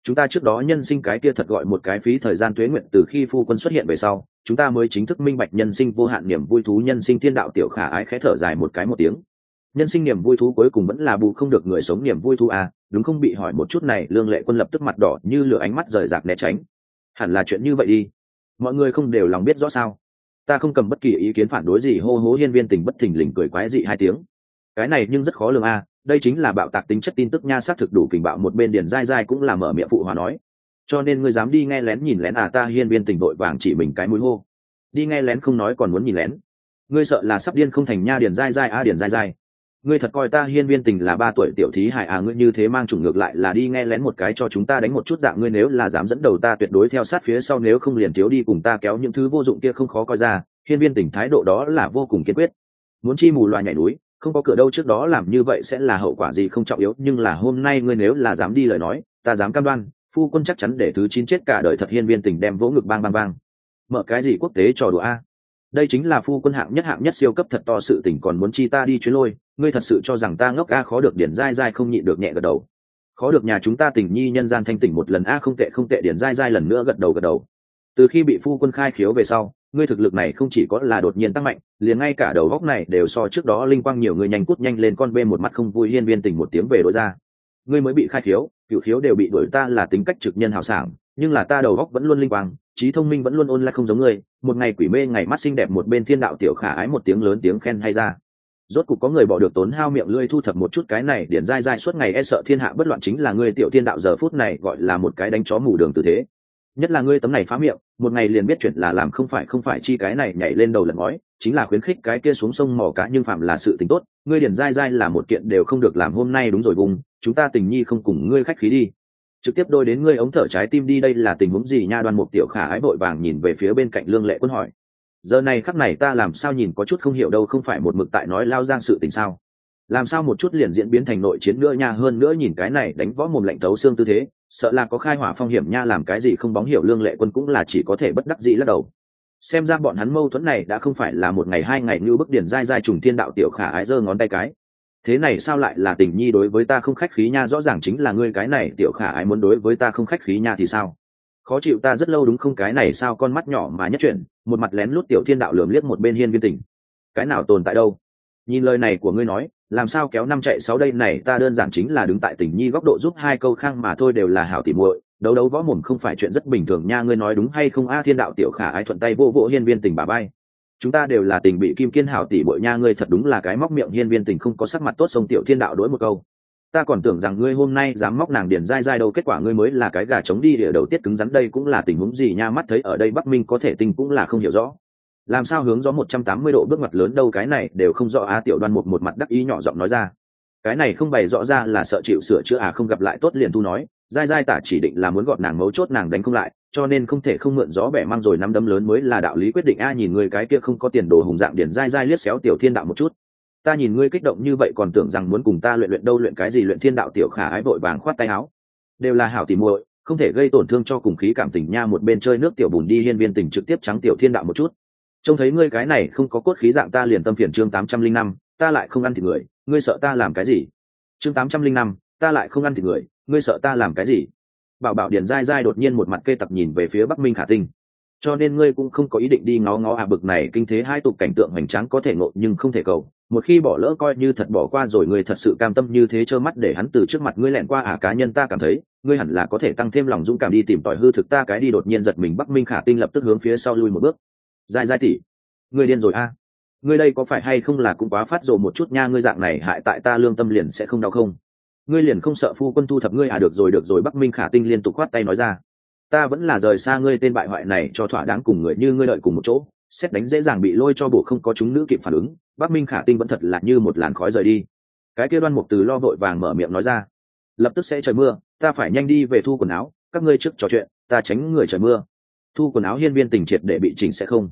Chúng ta trước đó nhân sinh cái kia thật gọi một cái phí thời gian tuế nguyện từ khi phu quân xuất hiện về sau, chúng ta mới chính thức minh bạch nhân sinh vô hạn niềm vui thú, nhân sinh thiên đạo tiểu khả ái khẽ thở dài một cái một tiếng. Nhân sinh niềm vui thú cuối cùng vẫn là bù không được người sống niềm vui thú à đúng không bị hỏi một chút này, lương lệ quân lập tức mặt đỏ như lửa ánh mắt rời rạc né tránh. Hẳn là chuyện như vậy đi mọi người không đều lòng biết rõ sao? Ta không cầm bất kỳ ý kiến phản đối gì, hô hố hiên viên tình bất thình lình cười quái dị hai tiếng. Cái này nhưng rất khó lường a, đây chính là bạo tạc tính chất tin tức nha, xác thực đủ kình bạo, một bên điền dai dai cũng là mở miệng phụ hòa nói. Cho nên ngươi dám đi nghe lén nhìn lén à ta hiên viên tình đội vàng chỉ mình cái mũi hô. Đi nghe lén không nói còn muốn nhìn lén. Ngươi sợ là sắp điên không thành nha, điền dai dai, a, điền dai dai ngươi thật coi ta hiên viên tình là ba tuổi tiểu thí hại à ngươi như thế mang chủng ngược lại là đi nghe lén một cái cho chúng ta đánh một chút dạng ngươi nếu là dám dẫn đầu ta tuyệt đối theo sát phía sau, nếu không liền thiếu đi cùng ta kéo những thứ vô dụng kia không khó coi ra, hiên viên tình thái độ đó là vô cùng kiên quyết. Muốn chi mù loài nhảy núi, không có cửa đâu trước đó làm như vậy sẽ là hậu quả gì không trọng yếu, nhưng là hôm nay ngươi nếu là dám đi lời nói, ta dám cam đoan, phu quân chắc chắn để thứ chín chết cả đời thật hiên viên tình đem vỗ ngực bang bang bang. Mở cái gì quốc tế trò đùa a? Đây chính là phu quân hạng nhất hạng nhất siêu cấp thật to sự tình còn muốn chi ta đi chuyến lôi, ngươi thật sự cho rằng ta ngốc a, khó được điển dai dai không nhịn được nhẹ gật đầu. Khó được nhà chúng ta tình nhi nhân gian thanh tỉnh một lần a, không tệ không tệ, điển dai dai lần nữa gật đầu gật đầu. Từ khi bị phu quân khai khiếu về sau, ngươi thực lực này không chỉ có là đột nhiên tăng mạnh, liền ngay cả đầu góc này đều so trước đó linh quang nhiều người nhanh cút nhanh lên con bê một mắt không vui hiên viên tình một tiếng về đối ra. Ngươi mới bị khai khiếu cựu khiếu đều bị đuổi, ta là tính cách trực nhân hào sảng, nhưng là ta đầu góc vẫn luôn linh quang trí thông minh vẫn luôn ôn lại không giống người. một ngày quỷ mê, ngày mắt xinh đẹp, một bên thiên đạo tiểu khả ái, một tiếng lớn tiếng khen hay ra rốt cục có người bỏ được tốn hao miệng lưỡi thu thập một chút cái này, điển dai dai suốt ngày e sợ thiên hạ bất loạn chính là ngươi tiểu thiên đạo giờ phút này gọi là một cái đánh chó mù đường tư thế nhất là ngươi tấm này phá miệng, một ngày liền biết chuyện là làm không phải không phải chi cái này nhảy lên đầu lần ngói, chính là khuyến khích cái kia xuống sông mò cá nhưng phạm là sự tình tốt, ngươi điển dai dai là một kiện đều không được làm hôm nay đúng rồi vùng chúng ta tình nhi không cùng ngươi khách khí đi trực tiếp đôi đến ngươi ống thở trái tim đi, đây là tình huống gì nha? Đoan mục tiểu khả ái vội vàng nhìn về phía bên cạnh lương lệ quân hỏi. Giờ này khắc này ta làm sao nhìn có chút không hiểu đâu, không phải một mực tại nói lao giang sự tình sao? Làm sao một chút liền diễn biến thành nội chiến nữa nha? Hơn nữa nhìn cái này đánh võ mồm lạnh thấu xương tư thế, sợ là có khai hỏa phong hiểm nha, làm cái gì không bóng hiểu? Lương lệ quân cũng là chỉ có thể bất đắc dĩ lắc đầu. Xem ra bọn hắn mâu thuẫn này đã không phải là một ngày hai ngày như bức điển dai dai trùng thiên đạo tiểu khả ái giơ ngón tay cái thế này sao lại là tình nhi đối với ta không khách khí nha? Rõ ràng chính là ngươi cái này tiểu khả ai muốn đối với ta không khách khí nha thì sao? Khó chịu ta rất lâu đúng không? Cái này sao con mắt nhỏ mà nhất chuyển, một mặt lén lút tiểu thiên đạo lườm liếc một bên hiên viên tình. Cái nào tồn tại đâu? Nhìn lời này của ngươi nói, làm sao kéo năm chạy sáu đây này? Ta đơn giản chính là đứng tại tình nhi góc độ giúp hai câu khang mà thôi đều là hảo tỉ muội. Đấu đấu võ mồm không phải chuyện rất bình thường nha. Ngươi nói đúng hay không? A thiên đạo tiểu khả ai thuận tay vô vỗ hiên viên tình bà bay chúng ta đều là tình bị kim kiên hảo tỷ bội nha, ngươi thật đúng là cái móc miệng hiên viên tình không có sắc mặt tốt sông tiểu thiên đạo đối một câu. Ta còn tưởng rằng ngươi hôm nay dám móc nàng điền dai dai đâu, kết quả ngươi mới là cái gà trống đi, địa đầu tiết cứng rắn, đây cũng là tình huống gì nha, mắt thấy ở đây bắc minh có thể tình cũng là không hiểu rõ. Làm sao hướng gió một trăm tám mươi độ bước mặt lớn đâu, cái này đều không rõ, á, tiểu đoan một một mặt đắc ý nhỏ giọng nói ra. Cái này không bày rõ ra là sợ chịu sửa chữa à không gặp lại tốt liền thu nói. Dai dai tả chỉ định là muốn gọn nàng mấu chốt, nàng đánh không lại cho nên không thể không mượn gió bẻ mang rồi nắm đấm lớn mới là đạo lý quyết định. A, nhìn người cái kia không có tiền đồ hùng dạng điển dai dai liếc xéo tiểu thiên đạo một chút. Ta nhìn ngươi kích động như vậy còn tưởng rằng muốn cùng ta luyện luyện đâu luyện cái gì luyện thiên đạo tiểu khả ái vội vàng khoát tay áo. Đều là hảo tìm muội, không thể gây tổn thương cho cùng khí cảm tình nha một bên chơi nước tiểu bùn đi hiên viên tình trực tiếp trắng tiểu thiên đạo một chút. Trông thấy ngươi cái này không có cốt khí dạng ta liền tâm phiền chương tám trăm linh năm, ta lại không ăn thịt người, ngươi sợ ta làm cái gì? Chương tám trăm linh năm, ta lại không ăn thịt người, ngươi sợ ta làm cái gì? Bảo bảo điền dai dai đột nhiên một mặt kê tặc nhìn về phía bắc minh khả tinh. Cho nên ngươi cũng không có ý định đi ngó ngó à bực này kinh thế hai tục cảnh tượng hoành tráng có thể ngộ nhưng không thể cầu. Một khi bỏ lỡ coi như thật bỏ qua rồi, ngươi thật sự cam tâm như thế trơ mắt để hắn từ trước mặt ngươi lẹn qua à cá nhân ta cảm thấy, ngươi hẳn là có thể tăng thêm lòng dũng cảm đi tìm tòi hư thực ta cái đi đột nhiên giật mình. Bắc minh khả tinh lập tức hướng phía sau lui một bước. Dai dai tỉ ngươi điên rồi a à? ngươi đây có phải hay không là cũng quá phát rồ một chút nha, ngươi dạng này hại tại ta lương tâm liền sẽ không đau không? Ngươi liền không sợ phu quân thu thập ngươi à được rồi được rồi, bắc minh khả tinh liên tục khoát tay nói ra. Ta vẫn là rời xa ngươi tên bại hoại này cho thỏa đáng cùng người như ngươi đợi cùng một chỗ. Xét đánh dễ dàng bị lôi cho bổ không có chúng nữ kịp phản ứng, bắc minh khả tinh vẫn thật là như một làn khói rời đi. Cái kia đoan mục từ lo vội vàng mở miệng nói ra. Lập tức sẽ trời mưa, ta phải nhanh đi về thu quần áo, các ngươi trước trò chuyện, ta tránh người trời mưa. Thu quần áo hiên viên tình triệt để bị chỉnh sẽ không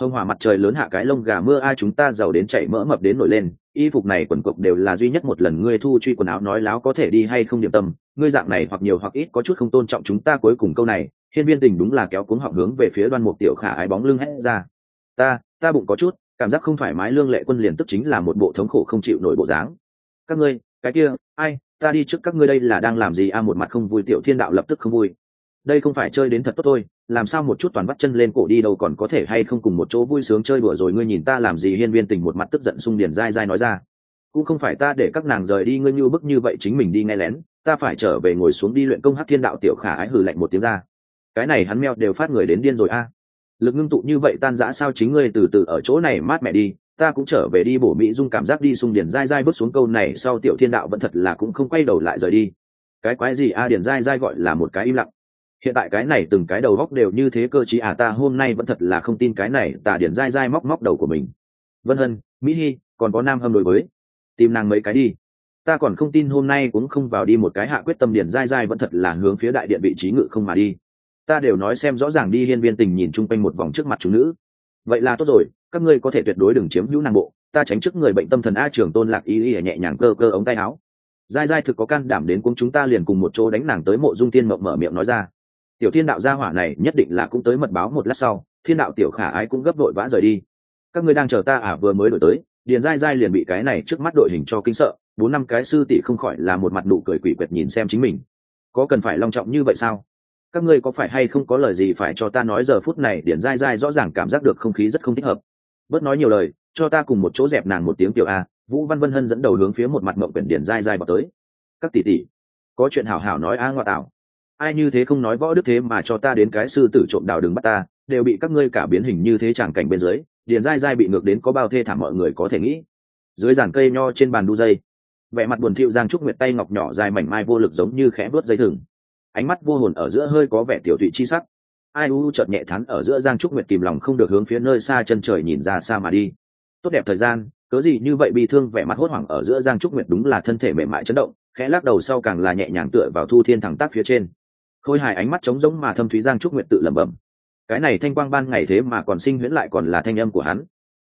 hông hỏa mặt trời lớn hạ cái lông gà mưa, ai chúng ta giàu đến chảy mỡ mập đến nổi lên, y phục này quần cộc đều là duy nhất một lần ngươi thu truy quần áo nói láo có thể đi hay không điểm tâm, ngươi dạng này hoặc nhiều hoặc ít có chút không tôn trọng chúng ta cuối cùng câu này, hiên viên tình đúng là kéo cuống họng hướng về phía đoan mục tiểu khả ái bóng lưng hét ra. Ta ta bụng có chút, cảm giác không thoải mái, lương lệ quân liền tức chính là một bộ thống khổ không chịu nổi bộ dáng. Các ngươi, cái kia, ai, ta đi trước các ngươi đây là đang làm gì? A, một mặt không vui, tiểu thiên đạo lập tức không vui đây không phải chơi đến thật tốt thôi, làm sao một chút toàn bắt chân lên cổ đi đâu còn có thể hay không cùng một chỗ vui sướng chơi đùa rồi ngươi nhìn ta làm gì hiên viên tình một mặt tức giận sung điền dai dai nói ra. Cũng không phải ta để các nàng rời đi ngươi như bức như vậy chính mình đi nghe lén, ta phải trở về ngồi xuống đi luyện công hát thiên đạo tiểu khả ái hừ lạnh một tiếng ra. Cái này hắn meo đều phát người đến điên rồi a. Lực ngưng tụ như vậy tan giã sao chính ngươi từ từ ở chỗ này mát mẹ đi, ta cũng trở về đi bổ mỹ dung cảm giác đi sung điền dai dai bước xuống câu này sau tiểu thiên đạo vẫn thật là cũng không quay đầu lại rời đi. Cái quái gì a điền dai dai gọi là một cái im lặng hiện tại cái này từng cái đầu góc đều như thế cơ chí à ta hôm nay vẫn thật là không tin cái này, tà điển dai dai móc móc đầu của mình. Vân hân, mỹ hy còn có nam hâm đối với. Tìm nàng mấy cái đi. Ta còn không tin hôm nay cũng không vào đi một cái hạ quyết tâm điển dai dai vẫn thật là hướng phía đại điện vị trí ngự không mà đi. Ta đều nói xem rõ ràng đi hiên viên tình nhìn chung quanh một vòng trước mặt chúng nữ. Vậy là tốt rồi, các ngươi có thể tuyệt đối đừng chiếm hữu nàng bộ, ta tránh trước người bệnh tâm thần a trường tôn lạc y y nhẹ nhàng cơ cơ ống tay áo. Dai dai thực có can đảm đến cũng chúng ta liền cùng một chỗ đánh nàng tới mộ dung tiên mộng mở miệng nói ra tiểu thiên đạo gia hỏa này nhất định là cũng tới mật báo một lát sau, thiên đạo tiểu khả ái cũng gấp đội vã rời đi. Các ngươi đang chờ ta à vừa mới đổi tới, điền dai dai liền bị cái này trước mắt đội hình cho kinh sợ, bốn năm cái sư tỷ không khỏi là một mặt nụ cười quỷ quyệt nhìn xem chính mình. Có cần phải long trọng như vậy sao? Các ngươi có phải hay không có lời gì phải cho ta nói giờ phút này, điền dai dai rõ ràng cảm giác được không khí rất không thích hợp. Bớt nói nhiều lời, cho ta cùng một chỗ dẹp nàng một tiếng tiểu a, vũ văn vân hân dẫn đầu hướng phía một mặt mộng quyển điền dai dai vào tới. Các tỷ tỷ, có chuyện hảo hảo nói a ngoại tạo ai như thế không nói võ đức thế mà cho ta đến cái sư tử trộm đào đừng bắt ta, đều bị các ngươi cả biến hình như thế chẳng cảnh bên dưới, điền dai dai bị ngược đến có bao thê thảm mọi người có thể nghĩ. Dưới giàn cây nho trên bàn đu dây, vẻ mặt buồn thiệu giang trúc nguyệt tay ngọc nhỏ dài mảnh mai vô lực giống như khẽ vớt dây thừng. Ánh mắt vô hồn ở giữa hơi có vẻ tiểu thụy chi sắc. Ai u chợt nhẹ thắn ở giữa giang trúc nguyệt kìm lòng không được hướng phía nơi xa chân trời nhìn ra xa mà đi. Tốt đẹp thời gian, cớ gì như vậy bị thương vẻ mặt hốt hoảng ở giữa giang trúc nguyệt đúng là thân thể mềm mại chấn động, khẽ lắc đầu sau càng là nhẹ nhàng tựa vào thu thiên thẳng tác phía trên khôi hài ánh mắt trống rỗng mà thâm thúy giang trúc nguyện tự lẩm bẩm. Cái này thanh quang ban ngày thế mà còn sinh huyễn lại còn là thanh âm của hắn.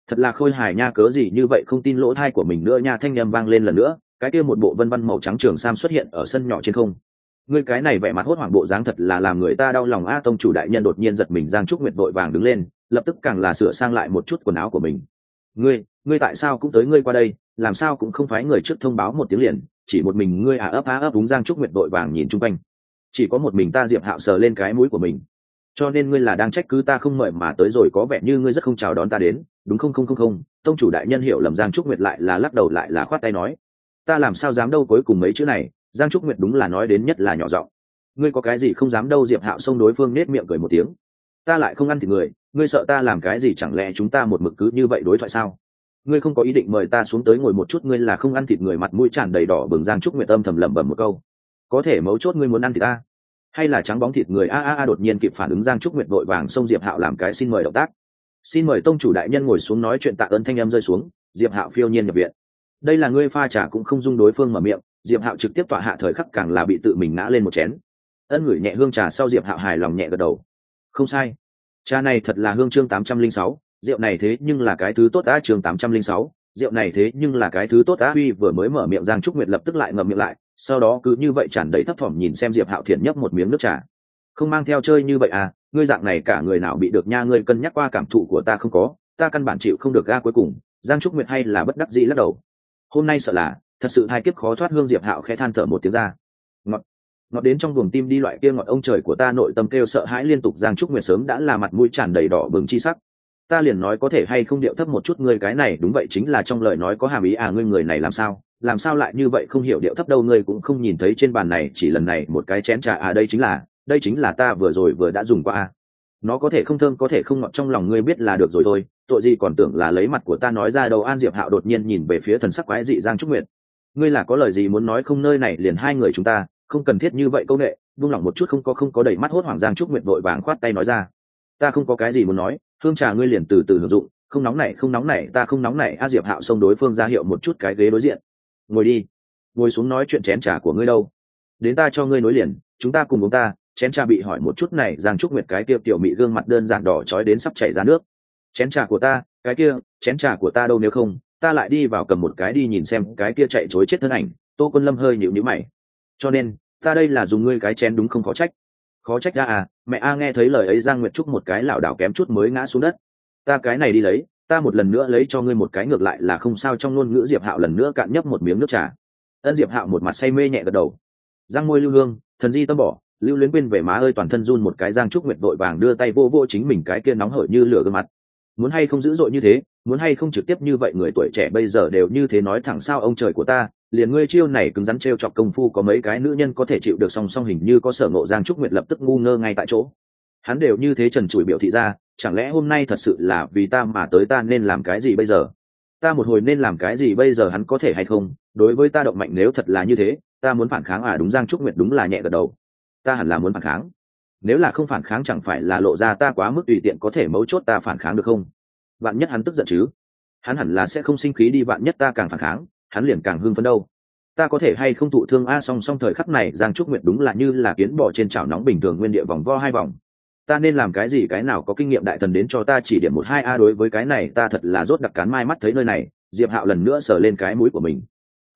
Thật là khôi hài nha, cớ gì như vậy không tin lỗ thai của mình nữa nha, thanh âm vang lên lần nữa, cái kia một bộ vân văn màu trắng trường sam xuất hiện ở sân nhỏ trên không. Ngươi cái này vẻ mặt hốt hoảng bộ dáng thật là làm người ta đau lòng a tông chủ đại nhân đột nhiên giật mình, giang trúc nguyệt vội vàng đứng lên, lập tức càng là sửa sang lại một chút quần áo của mình. Ngươi ngươi tại sao cũng tới ngươi qua đây, làm sao cũng không phải người trước thông báo một tiếng liền, chỉ một mình ngươi à ấp á, ấp đúng giang trúc nguyệt vội vàng nhìn chung quanh chỉ có một mình ta diệp hạo sờ lên cái mũi của mình. Cho nên ngươi là đang trách cứ ta không mời mà tới rồi, có vẻ như ngươi rất không chào đón ta đến, đúng không không không không. Tông chủ đại nhân hiểu lầm giang trúc nguyệt lại là lắc đầu lại là khoát tay nói. Ta làm sao dám đâu cuối cùng mấy chữ này, giang trúc nguyệt đúng là nói đến nhất là nhỏ giọng. Ngươi có cái gì không dám đâu, diệp hạo xông đối phương nết miệng cười một tiếng. Ta lại không ăn thịt người, ngươi sợ ta làm cái gì, chẳng lẽ chúng ta một mực cứ như vậy đối thoại sao? Ngươi không có ý định mời ta xuống tới ngồi một chút, ngươi là không ăn thịt người, mặt mũi tràn đầy đỏ bừng, giang trúc nguyệt âm thầm lẩm bẩm một câu có thể mấu chốt ngươi muốn ăn thịt ta hay là trắng bóng thịt người a a a đột nhiên kịp phản ứng giang trúc nguyệt vội vàng xông diệp hạo làm cái xin mời động tác. Xin mời tông chủ đại nhân ngồi xuống nói chuyện tạ ơn thanh em rơi xuống, diệp hạo phiêu nhiên nhập viện. Đây là ngươi pha trà cũng không dung đối phương mở miệng, diệp hạo trực tiếp tọa hạ thời khắc càng là bị tự mình ngã lên một chén. Ân ngửi nhẹ hương trà sau diệp hạo hài lòng nhẹ gật đầu. Không sai. Trà này thật là hương chương tám trăm linh sáu, rượu này thế nhưng là cái thứ tốt đã chương tám trăm linh sáu, rượu này thế nhưng là cái thứ tốt đã uy vừa mới mở miệng giang trúc nguyệt lập tức lại ngậm miệng lại sau đó cứ như vậy tràn đầy thấp thỏm nhìn xem diệp hạo thiện nhấp một miếng nước trà. Không mang theo chơi như vậy à ngươi dạng này cả người nào bị được nha, ngươi cân nhắc qua cảm thụ của ta không có, ta căn bản chịu không được ga cuối cùng, giang trúc nguyệt hay là bất đắc dĩ lắc đầu. Hôm nay sợ là, thật sự hai kiếp khó thoát hương diệp hạo khẽ than thở một tiếng ra. Ngọt ngọt đến trong buồng tim đi loại kia ngọt ông trời của ta, nội tâm kêu sợ hãi liên tục, giang trúc nguyệt sớm đã là mặt mũi tràn đầy đỏ bừng chi sắc. Ta liền nói có thể hay không điệu thấp một chút, ngươi cái này đúng vậy chính là trong lời nói có hàm ý à ngươi người này làm sao? Làm sao lại như vậy không hiểu điệu thấp đâu, ngươi cũng không nhìn thấy trên bàn này, chỉ lần này một cái chén trà à đây chính là, đây chính là ta vừa rồi vừa đã dùng qua à. Nó có thể không thơm, có thể không ngọt, trong lòng ngươi biết là được rồi thôi, tội gì còn tưởng là lấy mặt của ta nói ra đâu, an diệp hạo đột nhiên nhìn về phía thần sắc quái dị giang trúc nguyệt. Ngươi là có lời gì muốn nói không, nơi này liền hai người chúng ta, không cần thiết như vậy công nghệ buông lỏng một chút không có không có đầy mắt hốt hoàng giang trúc nguyệt vội vàng khoát tay nói ra. Ta không có cái gì muốn nói, hương trà ngươi liền từ từ hưởng dụng, không nóng này, không nóng này, ta không nóng này. A diệp hạo xông đối phương ra hiệu một chút cái ghế đối diện ngồi đi. Ngồi xuống nói chuyện chén trà của ngươi đâu. Đến ta cho ngươi nối liền, chúng ta cùng uống ta. Chén trà bị hỏi một chút này, giang trúc nguyệt cái kia tiểu mị gương mặt đơn giản đỏ trói đến sắp chảy ra nước. Chén trà của ta, cái kia, chén trà của ta đâu nếu không, ta lại đi vào cầm một cái đi nhìn xem cái kia chạy chối chết thân ảnh. Tô quân lâm hơi nhịu nhữ mày. Cho nên, ta đây là dùng ngươi cái chén đúng không khó trách? Khó trách ra à mẹ a nghe thấy lời ấy giang nguyệt trúc một cái lảo đảo kém chút mới ngã xuống đất. Ta cái này đi lấy ta một lần nữa lấy cho ngươi một cái ngược lại là không sao trong ngôn ngữ diệp hạo lần nữa cạn nhấp một miếng nước trà. Ân diệp hạo một mặt say mê nhẹ gật đầu. Giang môi lưu hương, thần di tâm bỏ, lưu luyến quên về má ơi toàn thân run một cái giang trúc nguyệt vội vàng đưa tay vô vô chính mình cái kia nóng hởi như lửa gương mặt. Muốn hay không dữ dội như thế, muốn hay không trực tiếp như vậy người tuổi trẻ bây giờ đều như thế nói thẳng sao ông trời của ta, liền ngươi chiêu này cứng rắn t r e o chọc công phu có mấy cái nữ nhân có thể chịu được song song hình như có sở ngộ giang trúc nguyệt lập tức ngu ngơ ngay tại chỗ. Hắn đều như thế trần trụi biểu thị ra chẳng lẽ hôm nay thật sự là vì ta mà tới ta nên làm cái gì bây giờ? Ta một hồi nên làm cái gì bây giờ hắn có thể hay không? Đối với ta động mạnh nếu thật là như thế, ta muốn phản kháng à? Đúng giang trúc nguyệt đúng là nhẹ gật đầu. Ta hẳn là muốn phản kháng. Nếu là không phản kháng chẳng phải là lộ ra ta quá mức tùy tiện có thể mấu chốt ta phản kháng được không? Vạn nhất hắn tức giận chứ? Hắn hẳn là sẽ không sinh khí đi, vạn nhất ta càng phản kháng, hắn liền càng hưng phấn đâu. Ta có thể hay không thụ thương a? Song song thời khắc này, giang trúc nguyệt đúng là như là kiến bò trên chảo nóng bình thường nguyên địa vòng vo hai vòng ta nên làm cái gì cái nào có kinh nghiệm đại thần đến cho ta chỉ điểm một hai a đối với cái này ta thật là rốt đặc cán mai mắt thấy nơi này, diệp hạo lần nữa sờ lên cái mũi của mình.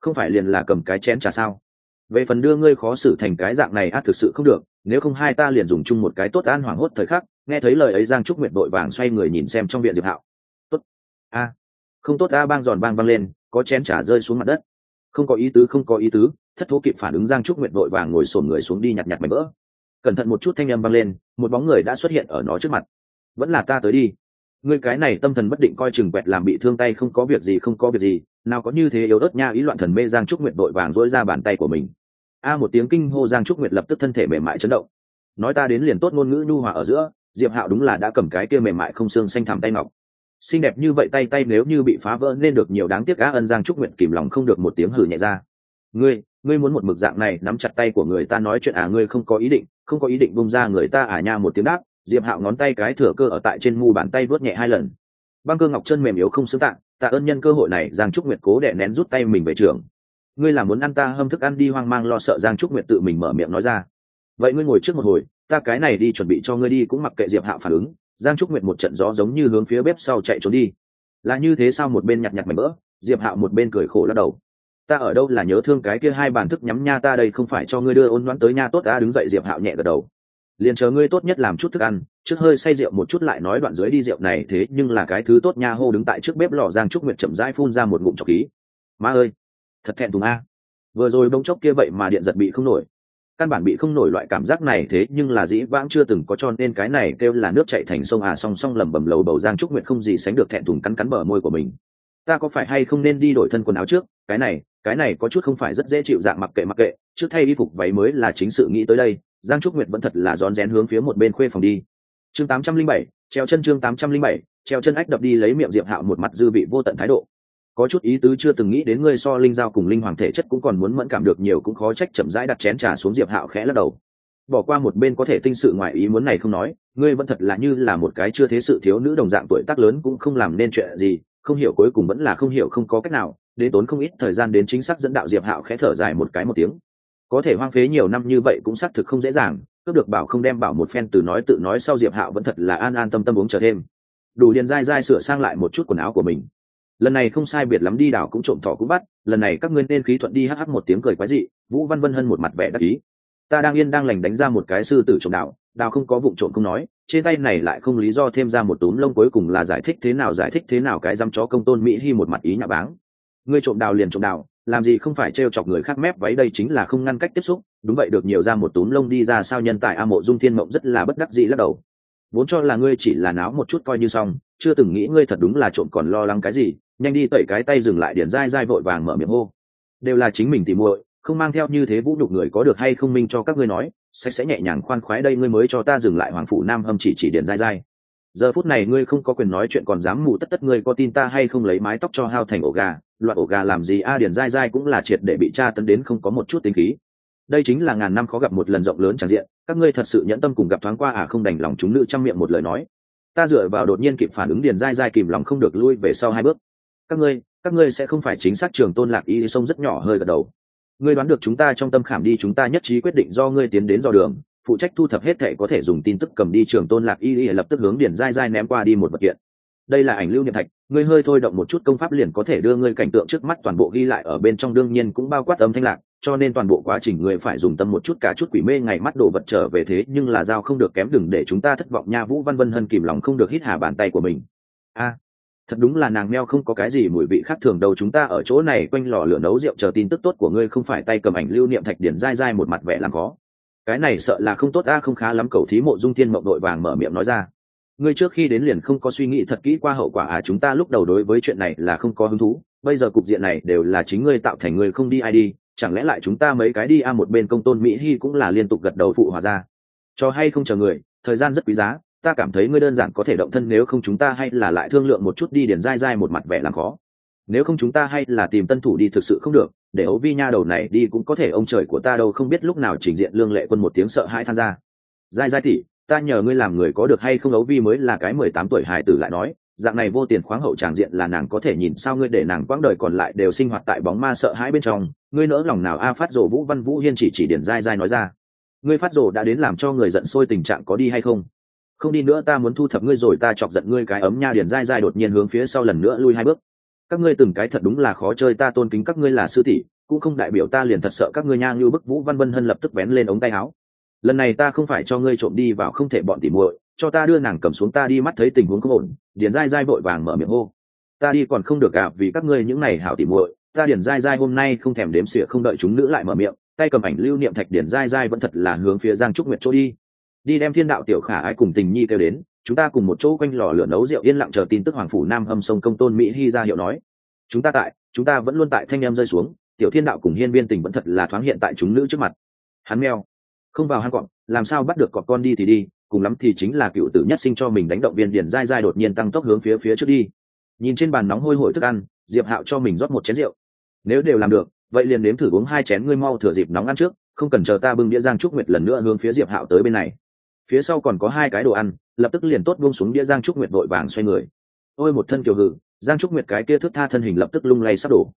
Không phải liền là cầm cái chén trà sao? Về phần đưa ngươi khó xử thành cái dạng này a thực sự không được, nếu không hai ta liền dùng chung một cái tốt an hoảng hốt thời khắc, nghe thấy lời ấy giang trúc nguyệt đội vàng xoay người nhìn xem trong viện diệp hạo. Tốt. A. Không tốt a, bang giòn bang bang lên, có chén trà rơi xuống mặt đất. Không có ý tứ, không có ý tứ, thất thố kịp phản ứng giang trúc nguyệt đội vàng ngồi sồn người xuống đi nhặt nhặt mảnh vỡ cẩn thận một chút thanh âm vang lên, một bóng người đã xuất hiện ở nó trước mặt. Vẫn là ta tới đi. Ngươi cái này tâm thần bất định coi chừng quẹt làm bị thương tay không có việc gì, không có việc gì, nào có như thế yếu ớt nha, ý loạn thần mê giang trúc nguyệt đội vàng dỗi ra bàn tay của mình. A một tiếng kinh hô, giang trúc nguyệt lập tức thân thể mềm mại chấn động. Nói ta đến liền tốt ngôn ngữ nhu hòa ở giữa, diệp hạo đúng là đã cầm cái kia mềm mại không xương xanh thẳm tay ngọc. Xinh đẹp như vậy tay tay nếu như bị phá vỡ nên được nhiều đáng tiếc á. Ân giang trúc nguyệt kìm lòng không được một tiếng hử nhẹ ra. Ngươi ngươi muốn một mực dạng này nắm chặt tay của người ta nói chuyện à ngươi không có ý định không có ý định bung ra người ta à nha một tiếng đáp, diệp hạo ngón tay cái thừa cơ ở tại trên mu bàn tay vớt nhẹ hai lần. Băng cơ ngọc chân mềm yếu không xứng tạng, tạ ơn nhân cơ hội này, giang trúc nguyệt cố đệ nén rút tay mình về trường. Ngươi là muốn ăn ta hâm thức ăn đi hoang mang lo sợ, giang trúc nguyệt tự mình mở miệng nói ra. Vậy ngươi ngồi trước một hồi, ta cái này đi chuẩn bị cho ngươi đi, cũng mặc kệ diệp hạo phản ứng. Giang trúc nguyệt một trận gió giống như hướng phía bếp sau chạy trốn đi. Là như thế sao? Một bên nhặt nhặt mảnh mỡ diệp hạo một bên cười khổ lắc đầu ta ở đâu là nhớ thương cái kia hai bàn thức nhắm nha ta đây không phải cho ngươi đưa ôn đoán tới nha tốt ta đứng dậy diệp hạo nhẹ gật đầu. Liền chờ ngươi tốt nhất làm chút thức ăn, trước hơi say rượu một chút lại nói đoạn dưới đi rượu này thế nhưng là cái thứ tốt nha hô đứng tại trước bếp lò giang trúc nguyệt chậm rãi phun ra một ngụm trọc khí. Ma ơi, thật thẹn thùng a. Vừa rồi bông chốc kia vậy mà điện giật bị không nổi. Căn bản bị không nổi loại cảm giác này thế nhưng là dĩ vãng chưa từng có cho nên cái này kêu là nước chạy thành sông à song song lầm bầm lầu bầu giang trúc nguyệt không gì sánh được thẹn thùng cắn cắn bờ môi của mình ta có phải hay không nên đi đổi thân quần áo trước? Cái này cái này có chút không phải rất dễ chịu dạng mặc kệ mặc kệ, trước thay y phục váy mới là chính sự nghĩ tới đây, giang trúc nguyệt vẫn thật là rón rén hướng phía một bên khuê phòng đi. Chương tám trăm linh bảy, treo chân chương tám trăm linh bảy, treo chân ách đập đi lấy miệng diệp hạo một mặt dư vị vô tận thái độ. Có chút ý tứ chưa từng nghĩ đến ngươi so linh giao cùng linh hoàng thể chất cũng còn muốn mẫn cảm được nhiều cũng khó trách chậm rãi đặt chén trà xuống diệp hạo khẽ lắc đầu. Bỏ qua một bên có thể tinh sự ngoài ý muốn này không nói, ngươi vẫn thật là như là một cái chưa thế sự thiếu nữ đồng dạng tuổi tác lớn cũng không làm nên chuyện gì không hiểu cuối cùng vẫn là không hiểu không có cách nào, đến tốn không ít thời gian đến chính xác dẫn đạo diệp hạo khẽ thở dài một cái một tiếng. Có thể hoang phế nhiều năm như vậy cũng xác thực không dễ dàng, cướp được bảo không đem bảo một phen từ nói tự nói sau diệp hạo vẫn thật là an an tâm tâm uống chờ thêm. Đủ điền dai dai sửa sang lại một chút quần áo của mình. Lần này không sai biệt lắm đi đảo cũng trộm thỏ cũng bắt, lần này các ngươi nên khí thuận đi hắc hắc một tiếng cười quái dị, vũ văn vân hân một mặt vẻ đắc ý. Ta đang yên đang lành đánh ra một cái sư tử trộm đảo, đào không có vụ trộm không nói trên tay này lại không lý do thêm ra một túm lông cuối cùng là giải thích thế nào, giải thích thế nào cái dăm chó công tôn mỹ hy một mặt ý nhà báng. Ngươi trộm đào liền trộm đào, làm gì không phải t chọc người khác mép váy đây chính là không ngăn cách tiếp xúc. Đúng vậy, được nhiều ra một túm lông đi ra sao nhân tại a mộ dung thiên mộng rất là bất đắc dĩ lắc đầu. Vốn cho là ngươi chỉ là náo một chút coi như xong, chưa từng nghĩ ngươi thật đúng là trộm còn lo lắng cái gì. Nhanh đi tẩy cái tay dừng lại điển dai dai vội vàng mở miệng hô. Đều là chính mình tìm muội không mang theo như thế vũ nhục người có được hay không minh cho các ngươi nói, sẽ sẽ nhẹ nhàng khoan khoái đây ngươi mới cho ta dừng lại hoàng phủ nam hâm chỉ chỉ điển dai dai. Giờ phút này ngươi không có quyền nói chuyện còn dám mù tất tất ngươi có tin ta hay không lấy mái tóc cho hao thành ổ gà, loạn ổ gà làm gì? A điển dai dai cũng là triệt để bị tra tấn đến không có một chút tính khí. Đây chính là ngàn năm khó gặp một lần rộng lớn tràn diện, các ngươi thật sự nhẫn tâm cùng gặp thoáng qua à? Không đành lòng chúng nữ trong miệng một lời nói. Ta dựa vào đột nhiên kịp phản ứng điền dai dai kìm lòng không được lui về sau hai bước. Các ngươi các ngươi sẽ không phải chính xác trường tôn lạc y sông rất nhỏ hơi gật đầu ngươi đoán được chúng ta trong tâm khảm đi, chúng ta nhất trí quyết định do ngươi tiến đến do đường, phụ trách thu thập hết thệ có thể dùng tin tức cầm đi, trường tôn lạc y lập tức hướng điển dai dai ném qua đi một vật kiện. Đây là ảnh lưu niệm thạch, ngươi hơi thôi động một chút công pháp liền có thể đưa ngươi cảnh tượng trước mắt toàn bộ ghi lại ở bên trong, đương nhiên cũng bao quát âm thanh lạc, cho nên toàn bộ quá trình ngươi phải dùng tâm một chút, cả chút quỷ mê ngày mắt đồ vật trở về thế, nhưng là dao không được kém đừng để chúng ta thất vọng nha, vũ văn vân hân kìm lòng không được hít hà bàn tay của mình. A thật đúng là nàng meo không có cái gì mùi vị khác thường đâu, chúng ta ở chỗ này quanh lò lửa nấu rượu chờ tin tức tốt của ngươi không phải tay cầm ảnh lưu niệm thạch điển dai dai một mặt vẻ làm khó. Cái này sợ là không tốt, a, không khá lắm, cầu thí mộ dung thiên mộng đội vàng mở miệng nói ra. Ngươi trước khi đến liền không có suy nghĩ thật kỹ qua hậu quả à chúng ta lúc đầu đối với chuyện này là không có hứng thú. Bây giờ cục diện này đều là chính ngươi tạo thành ngươi không đi ai đi, chẳng lẽ lại chúng ta mấy cái đi a, một bên công tôn mỹ hy cũng là liên tục gật đầu phụ hòa ra. Cho hay không chờ người, thời gian rất quý giá ta cảm thấy ngươi đơn giản có thể động thân nếu không chúng ta hay là lại thương lượng một chút đi điền dai dai một mặt vẻ làm khó. Nếu không chúng ta hay là tìm tân thủ đi thực sự không được, để ấu vi nha đầu này đi cũng có thể ông trời của ta đâu không biết lúc nào trình diện lương lệ quân một tiếng sợ hãi tham gia dai dai tỉ ta nhờ ngươi làm người có được hay không ấu vi mới là cái mười tám tuổi hài tử lại nói, dạng này vô tiền khoáng hậu tràng diện là nàng có thể nhìn sao ngươi để nàng quãng đời còn lại đều sinh hoạt tại bóng ma sợ hãi bên trong, ngươi nỡ lòng nào a phát rồ vũ văn vũ hiên chỉ chỉ điển dai dai nói ra. Ngươi phát rồ đã đến làm cho người giận sôi tình trạng có đi hay không? Không đi nữa, ta muốn thu thập ngươi rồi, ta chọc giận ngươi cái ấm nha. Điền dai dai đột nhiên hướng phía sau lần nữa lui hai bước. Các ngươi từng cái thật đúng là khó chơi, ta tôn kính các ngươi là sư tỷ, cũng không đại biểu ta liền thật sợ các ngươi nha. Như bức vũ văn vân hân lập tức bén lên ống tay áo. Lần này ta không phải cho ngươi trộm đi vào, không thể bọn tỉ muội, cho ta đưa nàng cầm xuống, ta đi mắt thấy tình huống không ổn. Điền dai dai vội vàng mở miệng hô. Ta đi còn không được à vì các ngươi những này hảo tỉ muội. Ta điền dai dai hôm nay không thèm đếm xỉa, không đợi chúng nữ lại mở miệng. Tay cầm ảnh lưu niệm thạch, điền dai dai vẫn thật là hướng phía giang trúc nguyệt chỗ đi đi đem thiên đạo tiểu khả ái cùng tình nhi kêu đến, chúng ta cùng một chỗ quanh lò lửa nấu rượu yên lặng chờ tin tức hoàng phủ nam hâm sông công tôn mỹ hy ra hiệu nói. Chúng ta tại, chúng ta vẫn luôn tại thanh em rơi xuống, tiểu thiên đạo cùng hiên viên tình vẫn thật là thoáng hiện tại chúng nữ trước mặt. Hắn meo, không vào hang cọp, làm sao bắt được cọp con đi thì đi, cùng lắm thì chính là cựu tử nhất sinh cho mình đánh động viên điền dai dai đột nhiên tăng tốc hướng phía phía trước đi. Nhìn trên bàn nóng hôi hổi thức ăn, diệp hạo cho mình rót một chén rượu. Nếu đều làm được, vậy liền nếm thử uống hai chén ngươi mau thừa dịp nóng ăn trước, không cần chờ ta bưng đĩa giang trúc nguyệt lần nữa hướng phía diệp hạo tới bên này phía sau còn có hai cái đồ ăn, lập tức liền tốt buông xuống đĩa giang trúc nguyệt vội vàng xoay người. Ôi, một thân kiều hự giang trúc nguyệt cái kia thức tha thân hình lập tức lung lay sắp đổ.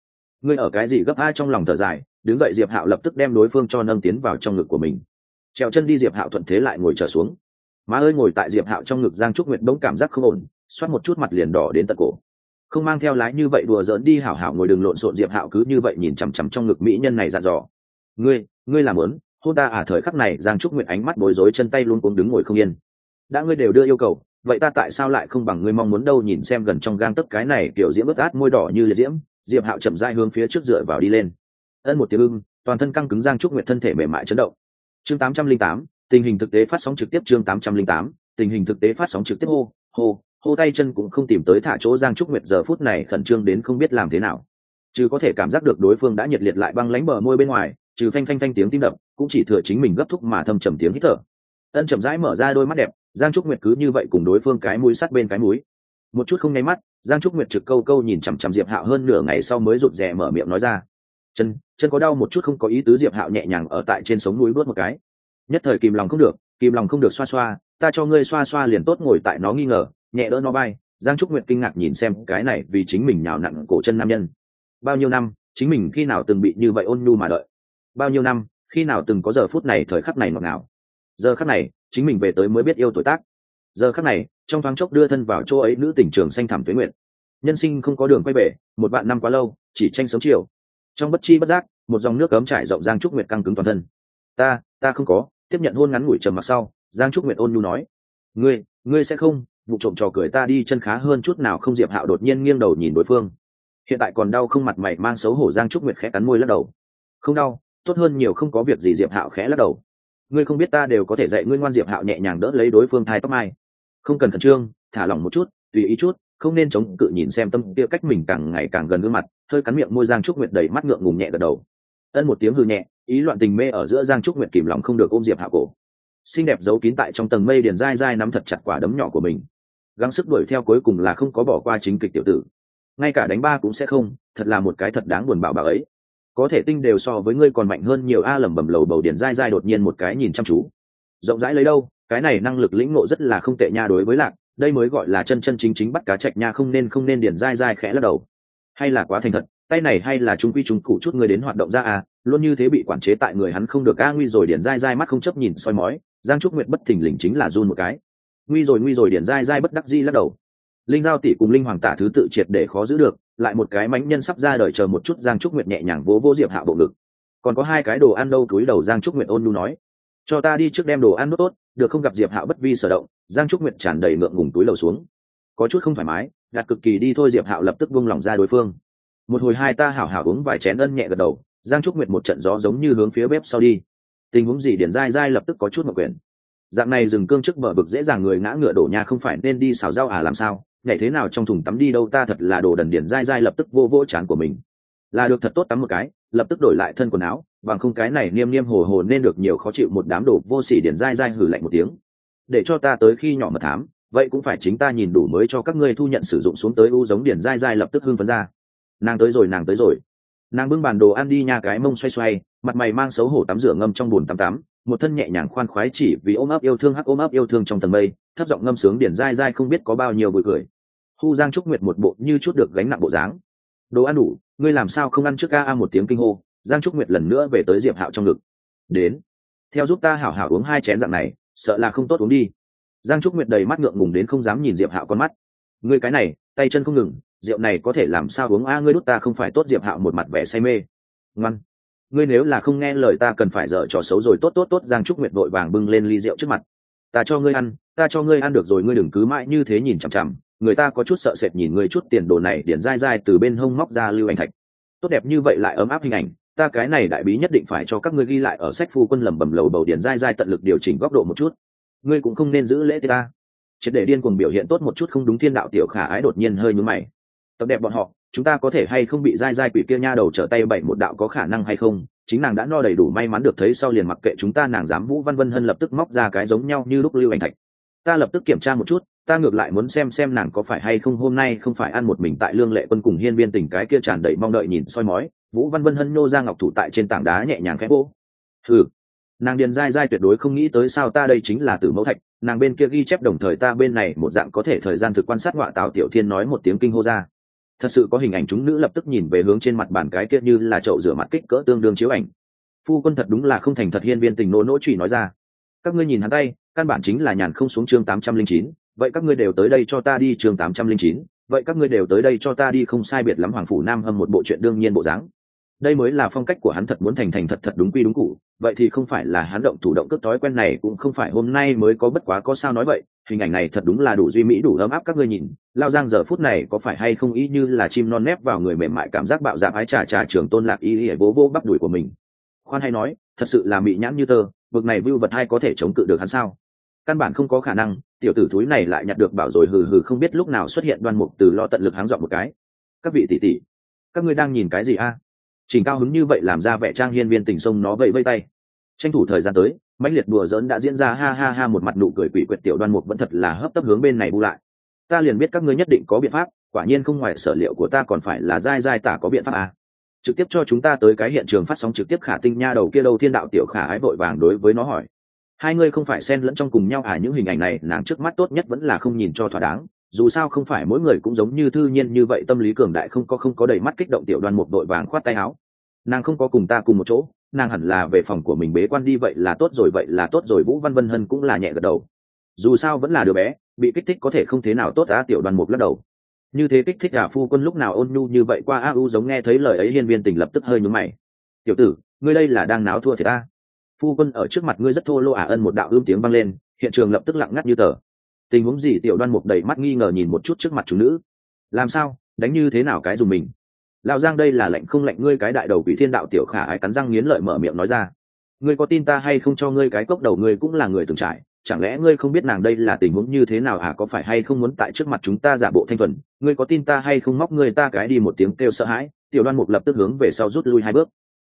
Ngươi ở cái gì gấp ai trong lòng thở dài, đứng dậy diệp hạo lập tức đem đối phương cho nâng tiến vào trong ngực của mình. Trèo chân đi diệp hạo thuận thế lại ngồi trở xuống. Má ơi, ngồi tại diệp hạo trong ngực giang trúc nguyệt bỗng cảm giác không ổn, xoát một chút mặt liền đỏ đến tận cổ. Không mang theo lái như vậy đùa giỡn đi hảo hảo ngồi đường lộn xộn diệp hạo cứ như vậy nhìn chằm chằm trong ngực mỹ nhân này dặn dò. Ngươi ngươi làm lớn hôn ta à thời khắc này, giang trúc nguyệt ánh mắt bối rối, chân tay luôn cuống đứng ngồi không yên. Đã ngươi đều đưa yêu cầu, vậy ta tại sao lại không bằng ngươi mong muốn đâu, nhìn xem gần trong gang tấc cái này, kiểu diễm ướt át, môi đỏ như liệt diễm. Diệp hạo chậm dai hướng phía trước dựa vào đi lên. Ân một tiếng ưng, toàn thân căng cứng, giang trúc nguyệt thân thể mềm mại chấn động. Chương tám trăm linh tám, tình hình thực tế phát sóng trực tiếp chương tám trăm linh tám, tình hình thực tế phát sóng trực tiếp hô hô hô tay chân cũng không tìm tới thả chỗ, giang trúc nguyệt giờ phút này khẩn trương đến không biết làm thế nào. Chứ có thể cảm giác được đối phương đã nhiệt liệt lại băng lánh bờ môi bên ngoài, trừ phanh phanh phanh tiếng tim đập cũng chỉ thừa chính mình gấp thúc mà thâm trầm tiếng hít thở. Ân chậm rãi mở ra đôi mắt đẹp, giang trúc nguyệt cứ như vậy cùng đối phương cái mũi sắt bên cái mũi. Một chút không nháy mắt, giang trúc nguyệt trực câu câu nhìn chằm chằm diệp hạo hơn nửa ngày sau mới rụt rè mở miệng nói ra. Chân chân có đau một chút không có ý tứ? Diệp hạo nhẹ nhàng ở tại trên sống núi bước một cái. Nhất thời kìm lòng không được, kìm lòng không được xoa xoa, ta cho ngươi xoa xoa liền tốt ngồi tại nó nghi ngờ, nhẹ đỡ nó bay. Giang trúc nguyệt kinh ngạc nhìn xem cái này vì chính mình nhào nặn cổ chân nam nhân. Bao nhiêu năm, chính mình khi nào từng bị như vậy ôn nhu mà đợi? Bao nhiêu năm khi nào từng có giờ phút này thời khắc này ngọt ngào? Giờ khắc này, chính mình về tới mới biết yêu tuổi tác. Giờ khắc này, trong thoáng chốc đưa thân vào chỗ ấy nữ tỉnh trường xanh thẳm tuế nguyện. Nhân sinh không có đường quay về, một vạn năm quá lâu, chỉ tranh sống chiều. Trong bất chi bất giác, một dòng nước cấm trải rộng giang trúc nguyệt căng cứng toàn thân. Ta ta không có. Tiếp nhận hôn ngắn ngủi trầm mặc sau, giang trúc nguyệt ôn nhu nói, ngươi ngươi sẽ không? Vụ trộm trò cười ta đi chân khá hơn chút nào không diệp hạo đột nhiên nghiêng đầu nhìn đối phương. Hiện tại còn đau không mặt mày mang xấu hổ giang trúc nguyệt khẽ cắn môi lắc đầu. Không đau tốt hơn nhiều không có việc gì diệp hạo khẽ lắc đầu ngươi không biết ta đều có thể dạy ngươi ngoan diệp hạo nhẹ nhàng đỡ lấy đối phương thai tóc mai không cần khẩn trương thả lỏng một chút tùy ý chút không nên chống cự nhìn xem tâm kia cách mình càng ngày càng gần gương mặt hơi cắn miệng môi giang trúc nguyệt đầy mắt ngượng ngùng nhẹ gật đầu ân một tiếng hư nhẹ ý loạn tình mê ở giữa giang trúc nguyệt kìm lòng không được ôm diệp hạ cổ xinh đẹp giấu kín tại trong tầng mây điền dai dai nắm thật chặt quả đấm nhỏ của mình gắng sức đuổi theo cuối cùng là không có bỏ qua chính kịch tiểu tử ngay cả đánh ba cũng sẽ không thật là một cái thật đáng buồn bạo bà ấy có thể tinh đều so với ngươi còn mạnh hơn nhiều a lẩm bẩm lầu bầu điền dai dai đột nhiên một cái nhìn chăm chú. Rộng rãi lấy đâu, cái này năng lực lĩnh ngộ rất là không tệ nha đối với lạc, đây mới gọi là chân chân chính chính bắt cá chạch nha không nên không nên điền dai dai khẽ lắc đầu. Hay là quá thành thật, tay này hay là trung quy trung cụ chút người đến hoạt động ra à luôn như thế bị quản chế tại người hắn không được a, nguy rồi điền dai dai mắt không chấp nhìn soi mói, giang trúc nguyện bất thình lình chính là run một cái. Nguy rồi nguy rồi điền dai dai bất đắc di lắc đầu linh giao tỷ cùng linh hoàng tả thứ tự triệt để khó giữ được, lại một cái mánh nhân sắp ra đời chờ một chút giang trúc nguyện nhẹ nhàng vỗ vỗ diệp hạ bộ ngực. Còn có hai cái đồ ăn đâu túi đầu giang trúc nguyện ôn nu nói. Cho ta đi trước đem đồ ăn nốt tốt, được không gặp diệp hạ bất vi sở động, giang trúc nguyện tràn đầy ngượng ngùng túi lầu xuống. Có chút không thoải mái, đặt cực kỳ đi thôi diệp hạo lập tức vung lòng ra đối phương. Một hồi hai ta hảo hảo uống vài chén ân nhẹ gật đầu, giang trúc nguyệt một trận gió giống như hướng phía bếp sau đi. Tình huống gì điển dai dai lập tức có chút mặc quyền dạng này dừng cương trước bờ vực dễ dàng người ngã ngựa đổ nhà không phải nên đi xào rau à làm sao? Nhảy thế nào trong thùng tắm đi đâu, ta thật là đồ đần điển dai dai lập tức vô vô chán của mình. Là được thật tốt tắm một cái, lập tức đổi lại thân quần áo, bằng không cái này niêm niêm hồ hồ nên được nhiều khó chịu một đám đồ vô sỉ điển dai dai hử lạnh một tiếng. Để cho ta tới khi nhỏ mật thám, vậy cũng phải chính ta nhìn đủ mới cho các ngươi thu nhận sử dụng xuống tới u giống điển dai dai lập tức hưng phấn ra. Nàng tới rồi, nàng tới rồi. Nàng bưng bàn đồ ăn đi nha, cái mông xoay xoay, mặt mày mang xấu hổ tắm rửa ngâm trong bùn tắm tắm, một thân nhẹ nhàng khoan khoái chỉ vì ôm ấp yêu thương hắc ôm ấp yêu thương trong tầng mây, thấp giọng ngâm sướng điển dai dai không biết có bao nhiêu bụi cười hu giang trúc nguyệt một bộ như chút được gánh nặng bộ dáng. Đồ ăn đủ, ngươi làm sao không ăn trước ca a một tiếng kinh hô? Giang trúc nguyệt lần nữa về tới diệp hạo trong ngực. Đến, theo giúp ta hảo hảo uống hai chén dạng này, sợ là không tốt uống đi. Giang trúc nguyệt đầy mắt ngượng ngùng đến không dám nhìn diệp hạo con mắt. Ngươi cái này, tay chân không ngừng, rượu này có thể làm sao uống a, ngươi đút ta không phải tốt. Diệp hạo một mặt vẻ say mê. Ngoan, ngươi nếu là không nghe lời ta cần phải dở trò xấu rồi, tốt tốt tốt. Giang trúc nguyệt vội vàng bưng lên ly rượu trước mặt. Ta cho ngươi ăn, ta cho ngươi ăn được rồi, ngươi đừng cứ mãi như thế nhìn chằm chằm người ta có chút sợ sệt nhìn ngươi chút tiền đồ này, điển dai dai từ bên hông móc ra lưu anh thạch. Tốt đẹp như vậy lại ấm áp hình ảnh, ta cái này đại bí nhất định phải cho các ngươi ghi lại ở sách phu quân lẩm bẩm lầu bầu điển dai dai tận lực điều chỉnh góc độ một chút. Ngươi cũng không nên giữ lễ ta. Triệt để điên cuồng biểu hiện tốt một chút không đúng thiên đạo tiểu khả ái đột nhiên hơi nhúm mày. Tập đẹp bọn họ, chúng ta có thể hay không bị dai dai quỷ kia nha đầu trở tay bảy một đạo có khả năng hay không? Chính nàng đã no đầy đủ may mắn được thấy sau liền mặc kệ chúng ta, nàng dám vũ văn vân hân lập tức móc ra cái giống nhau như lúc lưu ảnh thạch. Ta lập tức kiểm tra một chút ta ngược lại muốn xem xem nàng có phải hay không hôm nay không phải ăn một mình tại lương lệ quân cùng hiên viên tình cái kia tràn đầy mong đợi nhìn soi mói. Vũ văn vân hân nô ra ngọc thủ tại trên tảng đá nhẹ nhàng khẽ vô thử nàng điền dai dai tuyệt đối không nghĩ tới sao ta đây chính là tử mẫu thạch, nàng bên kia ghi chép đồng thời ta bên này một dạng có thể thời gian thực quan sát ngoại tào tiểu thiên nói một tiếng kinh hô ra. Thật sự có hình ảnh chúng nữ lập tức nhìn về hướng trên mặt bàn cái kia như là chậu rửa mặt kích cỡ tương đương chiếu ảnh. Phu quân thật đúng là không thành thật hiên viên tình nô nỗ trụy nói ra. Các ngươi nhìn hắn tay, căn bản chính là nhàn không xuống chương tám trăm linh chín vậy các ngươi đều tới đây cho ta đi chương tám trăm linh chín, vậy các ngươi đều tới đây cho ta đi không sai biệt lắm hoàng phủ nam hâm một bộ chuyện đương nhiên bộ dáng. Đây mới là phong cách của hắn thật muốn thành thành thật thật đúng quy đúng cụ, vậy thì không phải là hắn động thủ động cất thói quen này cũng không phải hôm nay mới có bất quá có sao nói vậy, hình ảnh này thật đúng là đủ duy mỹ đủ ấm áp các ngươi nhìn, lao giang giờ phút này có phải hay không ý như là chim non nép vào người mềm mại cảm giác bạo dạp ái trà trà trường tôn lạc ý ỉa bố vô bắp đuổi của mình. Khoan hay nói, thật sự là mị nhãn như tơ vực này vưu vật hay có thể chống cự được hắn sao? Căn bản không có khả năng tiểu tử thúi này lại nhặt được bảo rồi hừ hừ không biết lúc nào xuất hiện đoan mục từ lo tận lực háng dọn một cái. Các vị tỷ tỷ, các ngươi đang nhìn cái gì a? Trình cao hứng như vậy làm ra vẻ trang hiên viên tình sông nó vẫy vây tay. Tranh thủ thời gian tới, mãnh liệt đùa giỡn đã diễn ra ha ha ha một mặt nụ cười quỷ quyệt tiểu đoan mục vẫn thật là hấp tấp hướng bên này bu lại. Ta liền biết các ngươi nhất định có biện pháp, quả nhiên không ngoài sở liệu của ta còn phải là dai dai tả có biện pháp à. trực tiếp cho chúng ta tới cái hiện trường phát sóng trực tiếp khả tinh nha đầu kia đâu thiên đạo tiểu khả ái vội vàng đối với nó hỏi hai ngươi không phải xen lẫn trong cùng nhau à những hình ảnh này nàng trước mắt tốt nhất vẫn là không nhìn cho thỏa đáng. Dù sao không phải mỗi người cũng giống như thư nhiên như vậy, tâm lý cường đại không có không có đầy mắt kích động tiểu đoàn một đội vàng khoát tay áo. Nàng không có cùng ta cùng một chỗ, nàng hẳn là về phòng của mình bế quan đi, vậy là tốt rồi, vậy là tốt rồi, vũ văn vân hân cũng là nhẹ gật đầu. Dù sao vẫn là đứa bé, bị kích thích có thể không thế nào tốt á, tiểu đoàn mục lắc đầu. Như thế kích thích à phu quân lúc nào ôn nhu như vậy qua a u giống nghe thấy lời ấy, hiên viên tình lập tức hơi nhúm mày. Tiểu tử, ngươi đây là đang náo thua thì ta phu quân ở trước mặt ngươi rất thô lô ả ân một đạo ưm tiếng vang lên, hiện trường lập tức lặng ngắt như tờ. Tình huống gì tiểu đoan mục đầy mắt nghi ngờ nhìn một chút trước mặt chủ nữ. Làm sao? Đánh như thế nào cái dùng mình? Lão giang đây là lệnh không lệnh ngươi cái đại đầu quỷ thiên đạo tiểu khả ái cắn răng nghiến lợi mở miệng nói ra. Ngươi có tin ta hay không cho ngươi cái cốc đầu ngươi cũng là người từng trải, chẳng lẽ ngươi không biết nàng đây là tình huống như thế nào à có phải hay không muốn tại trước mặt chúng ta giả bộ thanh thuần? Ngươi có tin ta hay không móc ngươi ta cái đi một tiếng kêu sợ hãi? Tiểu đoan mục lập tức hướng về sau rút lui hai bước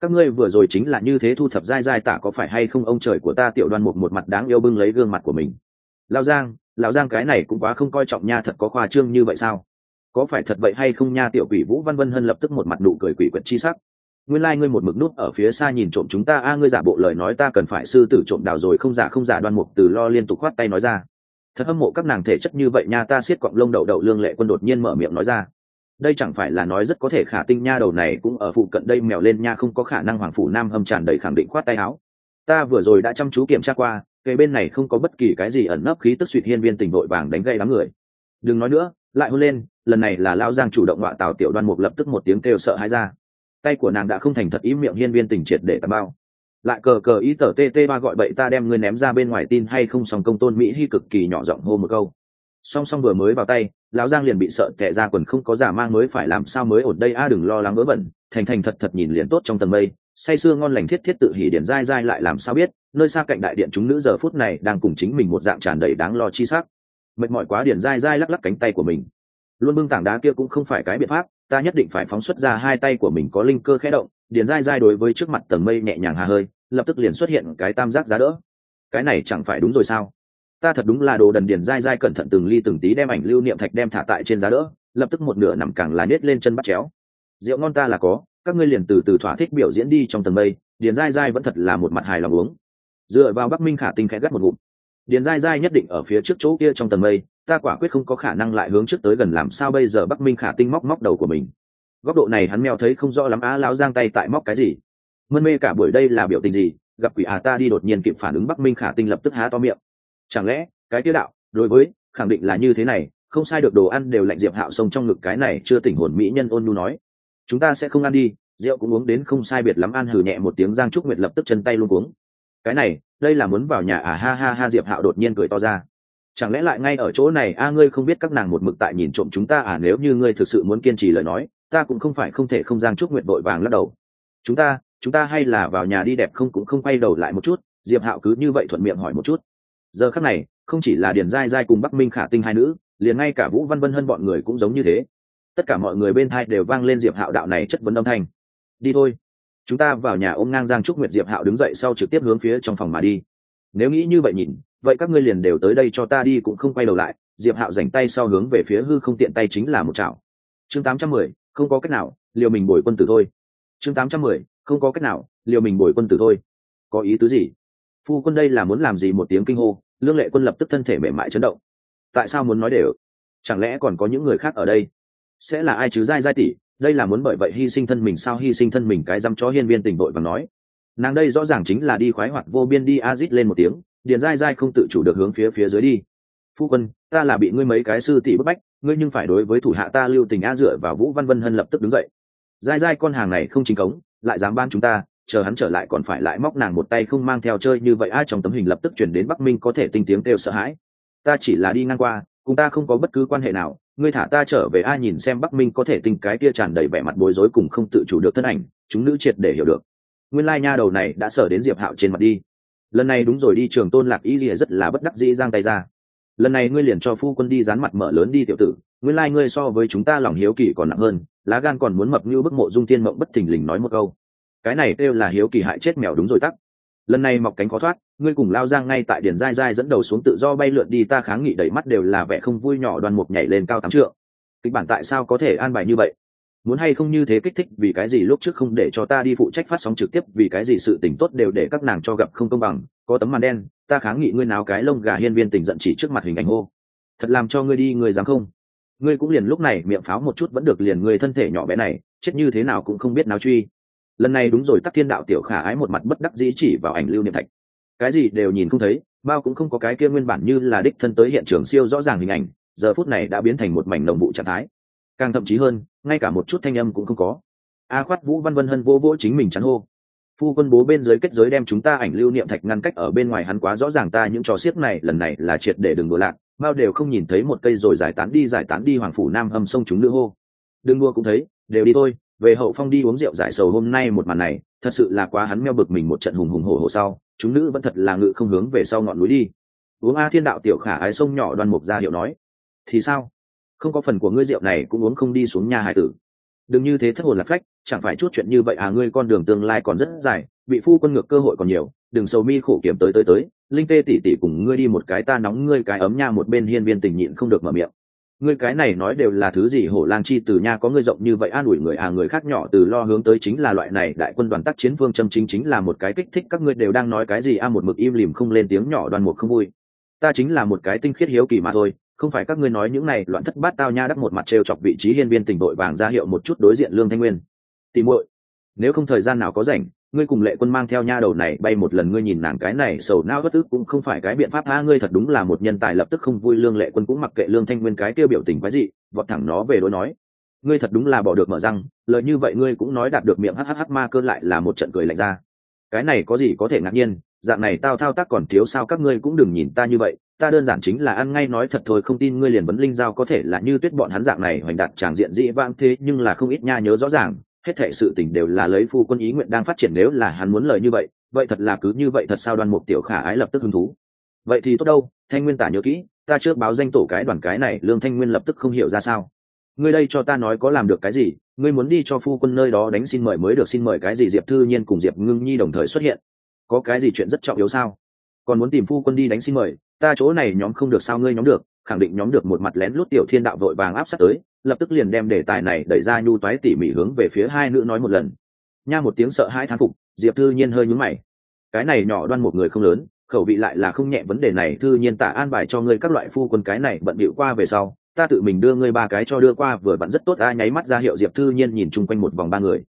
các ngươi vừa rồi chính là như thế thu thập dai dai tả có phải hay không ông trời của ta tiểu đoan mục một mặt đáng yêu bưng lấy gương mặt của mình. Lao giang, lão giang cái này cũng quá không coi trọng nha, thật có khoa trương như vậy sao? Có phải thật vậy hay không nha, tiểu quỷ vũ văn vân hân lập tức một mặt nụ cười quỷ quyệt chi sắc. Nguyên lai、like、ngươi một mực nút ở phía xa nhìn trộm chúng ta, a, ngươi giả bộ lời nói ta cần phải sư tử trộm đào rồi, không giả không giả, đoan mục từ lo liên tục khoát tay nói ra. Thật hâm mộ các nàng thể chất như vậy nha, ta siết cọng lông đậu đậu lương lệ quân đột nhiên mở miệng nói ra đây chẳng phải là nói rất có thể khả tinh nha đầu này cũng ở phụ cận đây mèo lên nha không có khả năng hoàng phủ nam hâm tràn đầy khẳng định khoát tay áo. Ta vừa rồi đã chăm chú kiểm tra qua cây bên này không có bất kỳ cái gì ẩn nấp khí tức suy hiên viên tình vội vàng đánh gây đám người. Đừng nói nữa, lại hôn lên, lần này là lao giang chủ động họa tào tiểu đoan mục lập tức một tiếng kêu sợ hãi ra. Tay của nàng đã không thành thật ý miệng hiên viên tình triệt để tà bao lại cờ cờ ý tờ tt ba gọi bậy ta đem ngươi ném ra bên ngoài tin hay không song công tôn mỹ hy cực kỳ nhỏ giọng hô một câu. Song song vừa mới vào tay lão giang liền bị sợ tệ ra quần không có giả mang mới phải làm sao mới ổn đây. A, đừng lo lắng vớ vẩn. Thành thành thật thật nhìn liền tốt trong tầng mây. Say sưa ngon lành thiết thiết tự hỉ điện dai dai lại làm sao biết, nơi xa cạnh đại điện chúng nữ giờ phút này đang cùng chính mình một dạng tràn đầy đáng lo chi sắc. Mệt mỏi quá điện dai dai lắc lắc cánh tay của mình. Luôn bưng tảng đá kia cũng không phải cái biện pháp, ta nhất định phải phóng xuất ra hai tay của mình có linh cơ khẽ động. Điện dai dai đối với trước mặt tầng mây nhẹ nhàng hà hơi, lập tức liền xuất hiện cái tam giác giá đỡ. Cái này chẳng phải đúng rồi sao? Ta thật đúng là đồ đần điền dai dai cẩn thận từng ly từng tí đem ảnh lưu niệm thạch đem thả tại trên giá đỡ, lập tức một nửa nằm càng là nết lên chân bắt chéo. Rượu ngon ta là có, các ngươi liền từ từ thỏa thích biểu diễn đi trong tầng mây, điền dai dai vẫn thật là một mặt hài lòng uống. Dựa vào bắc minh khả tinh khẽ gắt một ngụm. Điền dai dai nhất định ở phía trước chỗ kia trong tầng mây, ta quả quyết không có khả năng lại hướng trước tới gần làm sao bây giờ bắc minh khả tinh móc móc đầu của mình. Góc độ này hắn mèo thấy không rõ lắm á, lão giang tay tại móc cái gì. Mân mê cả buổi đây là biểu tình gì, gặp quỷ à ta đi đột nhiên kịp phản ứng bắc minh khả tinh lập tức há to miệng chẳng lẽ, cái tiêu đạo, đối với, khẳng định là như thế này, không sai được đồ ăn đều lạnh diệp hạo sông trong ngực cái này chưa tỉnh hồn mỹ nhân ôn nu nói. Chúng ta sẽ không ăn đi, rượu cũng uống đến không sai biệt lắm, ăn hử nhẹ một tiếng giang trúc nguyệt lập tức chân tay luôn uống cái này, đây là muốn vào nhà à ha ha ha, diệp hạo đột nhiên cười to ra. Chẳng lẽ lại ngay ở chỗ này, a, ngươi không biết các nàng một mực tại nhìn trộm chúng ta à nếu như ngươi thực sự muốn kiên trì lời nói, ta cũng không phải không thể không giang trúc nguyệt vội vàng lắc đầu. Chúng ta chúng ta hay là vào nhà đi đẹp không cũng không quay đầu lại một chút, diệp hạo cứ như vậy thuận miệng hỏi một chút giờ khắc này, không chỉ là điền dai dai cùng bắc minh khả tinh hai nữ, liền ngay cả vũ văn vân hơn bọn người cũng giống như thế. Tất cả mọi người bên thai đều vang lên diệp hạo đạo này chất vấn âm thanh. Đi thôi, chúng ta vào nhà ôm ngang giang trúc nguyệt. Diệp hạo đứng dậy sau trực tiếp hướng phía trong phòng mà đi. Nếu nghĩ như vậy nhìn, vậy các ngươi liền đều tới đây cho ta đi cũng không quay đầu lại. Diệp hạo dành tay sau hướng về phía hư không tiện tay chính là một chảo. Chương tám trăm mười, không có cách nào, liều mình bồi quân tử thôi. Chương tám trăm mười, không có cách nào, liều mình bồi quân tử thôi. Có ý tứ gì? Phu quân đây là muốn làm gì? Một tiếng kinh hô lương lệ quân lập tức thân thể mềm mại chấn động. Tại sao muốn nói đều? Chẳng lẽ còn có những người khác ở đây? Sẽ là ai chứ dai dai tỷ? Đây là muốn bởi vậy hy sinh thân mình sao hy sinh thân mình cái dăm chó hiên viên tình đội và nói. Nàng đây rõ ràng chính là đi khoái hoạt vô biên đi a dít lên một tiếng điền dai dai không tự chủ được hướng phía phía dưới đi. Phu quân, ta là bị ngươi mấy cái sư tỷ bức bách, ngươi nhưng phải đối với thủ hạ ta lưu tình a dựa và vũ văn vân hân lập tức đứng dậy. Dai dai con hàng này không chính cống, lại dám ban chúng ta chờ hắn trở lại còn phải lại móc nàng một tay không mang theo chơi như vậy. Ai trong tấm hình lập tức chuyển đến bắc minh có thể tinh tiếng kêu sợ hãi. Ta chỉ là đi ngang qua, cùng ta không có bất cứ quan hệ nào. Ngươi thả ta trở về, ai nhìn xem bắc minh có thể tinh cái kia tràn đầy vẻ mặt bối rối cùng không tự chủ được thân ảnh, chúng nữ triệt để hiểu được. Nguyên lai nha đầu này đã sở đến diệp hạo trên mặt đi. Lần này đúng rồi đi, trường tôn lạc ý gì rất là bất đắc dĩ giang tay ra. Lần này ngươi liền cho phu quân đi dán mặt mở lớn đi tiểu tử. Nguyên lai ngươi so với chúng ta lòng hiếu kỳ còn nặng hơn, lá gan còn muốn mập như bức mộ dung tiên mộng bất thình lình nói một câu cái này kêu là hiếu kỳ hại chết mèo đúng rồi tắc. Lần này mọc cánh khó thoát, ngươi cùng lao giang ngay tại điển dai dai dẫn đầu xuống tự do bay lượn đi, ta kháng nghị đẩy mắt đều là vẻ không vui nhỏ đoàn mục nhảy lên cao tám trượng. Kịch bản tại sao có thể an bài như vậy? Muốn hay không như thế kích thích, vì cái gì lúc trước không để cho ta đi phụ trách phát sóng trực tiếp, vì cái gì sự tình tốt đều để các nàng cho gặp không công bằng, có tấm màn đen, ta kháng nghị ngươi nào cái lông gà hiên viên tình giận chỉ trước mặt hình ảnh ô thật làm cho ngươi đi, ngươi dám không? Ngươi cũng liền lúc này miệng pháo một chút vẫn được liền người thân thể nhỏ bé này, chết như thế nào cũng không biết nào truy lần này đúng rồi, tắc thiên đạo tiểu khả ái một mặt bất đắc dĩ chỉ vào ảnh lưu niệm thạch. Cái gì đều nhìn không thấy, bao cũng không có cái kia nguyên bản như là đích thân tới hiện trường siêu rõ ràng hình ảnh, giờ phút này đã biến thành một mảnh đồng vụ trạng thái. Càng thậm chí hơn, ngay cả một chút thanh âm cũng không có. A khoát vũ văn vân hân vô vỗ chính mình chắn hô. Phu quân bố bên dưới kết giới đem chúng ta ảnh lưu niệm thạch ngăn cách ở bên ngoài hắn quá rõ ràng ta những trò xiếc này, lần này là triệt để đừng đùa lạc, bao đều không nhìn thấy một cây rồi giải tán đi, giải tán đi hoàng phủ nam hầm sông chúng nữ hô. Đừng đua cũng thấy, đều đi thôi về hậu phong đi uống rượu giải sầu hôm nay một màn này, thật sự là quá hắn meo bực mình một trận hùng hùng hổ hổ sau, chúng nữ vẫn thật là ngự không hướng về sau ngọn núi đi. Uống a thiên đạo tiểu khả ái sông nhỏ đoan mục ra hiệu nói, thì sao? Không có phần của ngươi rượu này cũng uống không đi xuống nhà hải tử. Đừng như thế thất hồn lạc phách, chẳng phải chút chuyện như vậy à ngươi con đường tương lai còn rất dài, bị phu quân ngược cơ hội còn nhiều, đừng sầu mi khổ kiếm tới tới tới, linh tê tỉ tỉ cùng ngươi đi một cái ta nóng ngươi cái ấm nha, một bên hiên viên tình nhịn không được mở miệng ngươi cái này nói đều là thứ gì hổ lang chi từ nha, có ngươi rộng như vậy an ủi người à người khác nhỏ từ lo hướng tới chính là loại này, đại quân đoàn tác chiến phương châm chính chính là một cái kích thích, các ngươi đều đang nói cái gì a một mực im lìm không lên tiếng nhỏ đoàn một không vui. Ta chính là một cái tinh khiết hiếu kỳ mà thôi, không phải các ngươi nói những này, loạn thất bát tao nha đắp một mặt trêu chọc vị trí hiên viên tình đội vàng ra hiệu một chút đối diện lương thanh nguyên. Tìm muội, nếu không thời gian nào có rảnh ngươi cùng lệ quân mang theo nha đầu này bay một lần, ngươi nhìn nàng cái này sầu nao bất tức cũng không phải cái biện pháp tha ngươi, thật đúng là một nhân tài lập tức không vui, lương lệ quân cũng mặc kệ lương thanh nguyên cái tiêu biểu tình quái gì vọt thẳng nó về đối nói. Ngươi thật đúng là bỏ được mở răng, lời như vậy ngươi cũng nói đạt được miệng hhh ma cơ lại là một trận cười lạnh ra. Cái này có gì có thể ngạc nhiên, dạng này tao thao tác còn thiếu sao, các ngươi cũng đừng nhìn ta như vậy, ta đơn giản chính là ăn ngay nói thật thôi, không tin ngươi liền vấn linh giao có thể là như tuyết bọn hắn dạng này hoành đạt tràng diện dĩ vãng thế, nhưng là không ít nha nhớ rõ ràng hết thệ sự tình đều là lấy phu quân ý nguyện đang phát triển nếu là hắn muốn lời như vậy vậy thật là cứ như vậy thật sao đoan mục tiểu khả ái lập tức hứng thú. Vậy thì tốt đâu, thanh nguyên tả nhớ kỹ, ta trước báo danh tổ cái đoàn cái này, lương thanh nguyên lập tức không hiểu ra sao. Ngươi đây cho ta nói có làm được cái gì, ngươi muốn đi cho phu quân nơi đó đánh xin mời mới được xin mời cái gì diệp thư nhiên cùng diệp ngưng nhi đồng thời xuất hiện. Có cái gì chuyện rất trọng yếu sao? Còn muốn tìm phu quân đi đánh xin mời, ta chỗ này nhóm không được sao ngươi nhóm được, khẳng định nhóm được một mặt lén lút tiểu thiên đạo vội vàng áp sát tới lập tức liền đem đề tài này đẩy ra nhu toái tỉ mỉ hướng về phía hai nữ nói một lần. Nha một tiếng sợ hai thán phục, diệp thư nhiên hơi nhúng mày. Cái này nhỏ đoan một người không lớn, khẩu vị lại là không nhẹ vấn đề này, thư nhiên tả an bài cho ngươi các loại phu quân cái này bận bịu qua về sau, ta tự mình đưa ngươi ba cái cho đưa qua, vừa bận rất tốt a nháy mắt ra hiệu diệp thư nhiên nhìn chung quanh một vòng ba người.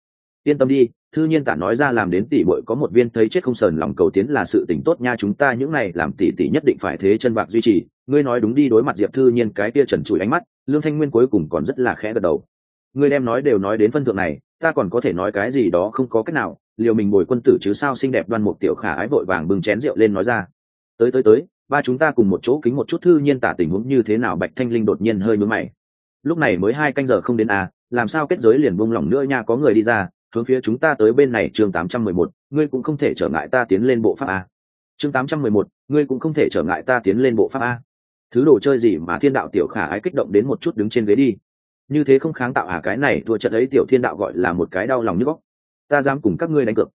Yên tâm đi, thư nhiên tả nói ra làm đến tỷ bội có một viên thấy chết không sờn lòng cầu tiến là sự tình tốt nha, chúng ta những này làm tỷ tỷ nhất định phải thế chân bạc duy trì. Ngươi nói đúng đi, đối mặt diệp thư nhiên cái kia trần trụi ánh mắt lương thanh nguyên cuối cùng còn rất là khẽ gật đầu. Ngươi đem nói đều nói đến phân thượng này, ta còn có thể nói cái gì đó không có cách nào, liều mình bồi quân tử chứ sao xinh đẹp đoan một tiểu khả ái vội vàng bưng chén rượu lên nói ra. Tới tới tới, ba chúng ta cùng một chỗ kính một chút thư nhiên tả tình huống như thế nào, bạch thanh linh đột nhiên hơi mướn mày. Lúc này mới hai canh giờ không đến à làm sao kết giới liền buông lỏng nữa nha, có người đi ra, hướng phía chúng ta tới bên này, chương tám trăm mười một, ngươi cũng không thể trở ngại ta tiến lên bộ pháp a chương tám trăm mười một, ngươi cũng không thể trở ngại ta tiến lên bộ pháp a thứ đồ chơi gì mà thiên đạo tiểu khả ái kích động đến một chút đứng trên ghế đi. Như thế không kháng tạo à cái này thua trận ấy tiểu thiên đạo gọi là một cái đau lòng như góc. Ta dám cùng các ngươi đánh cược.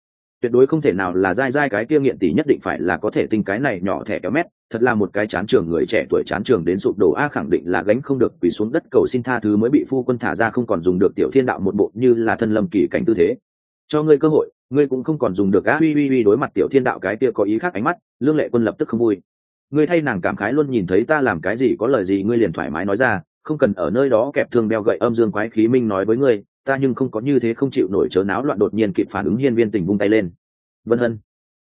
Tuyệt đối không thể nào là dai dai cái kia nghiện tỷ nhất định phải là có thể tinh cái này nhỏ thẻ kéo mét, thật là một cái chán trường người trẻ tuổi chán trường đến sụp đổ. A, khẳng định là gánh không được, quỳ xuống đất cầu xin tha thứ mới bị phu quân thả ra, không còn dùng được tiểu thiên đạo một bộ như là thân lâm kỳ cảnh tư thế. Cho ngươi cơ hội, ngươi cũng không còn dùng được, a, uy uy uy đối mặt tiểu thiên đạo cái kia có ý khác ánh mắt, lương lệ quân lập tức không vui ngươi thay nàng cảm khái luôn nhìn thấy ta làm cái gì có lời gì, ngươi liền thoải mái nói ra, không cần ở nơi đó kẹp thương beo gậy âm dương quái khí minh nói với ngươi, ta nhưng không có như thế không chịu nổi chớ náo loạn đột nhiên kịp phản ứng hiên viên tình vung tay lên. Vân hân,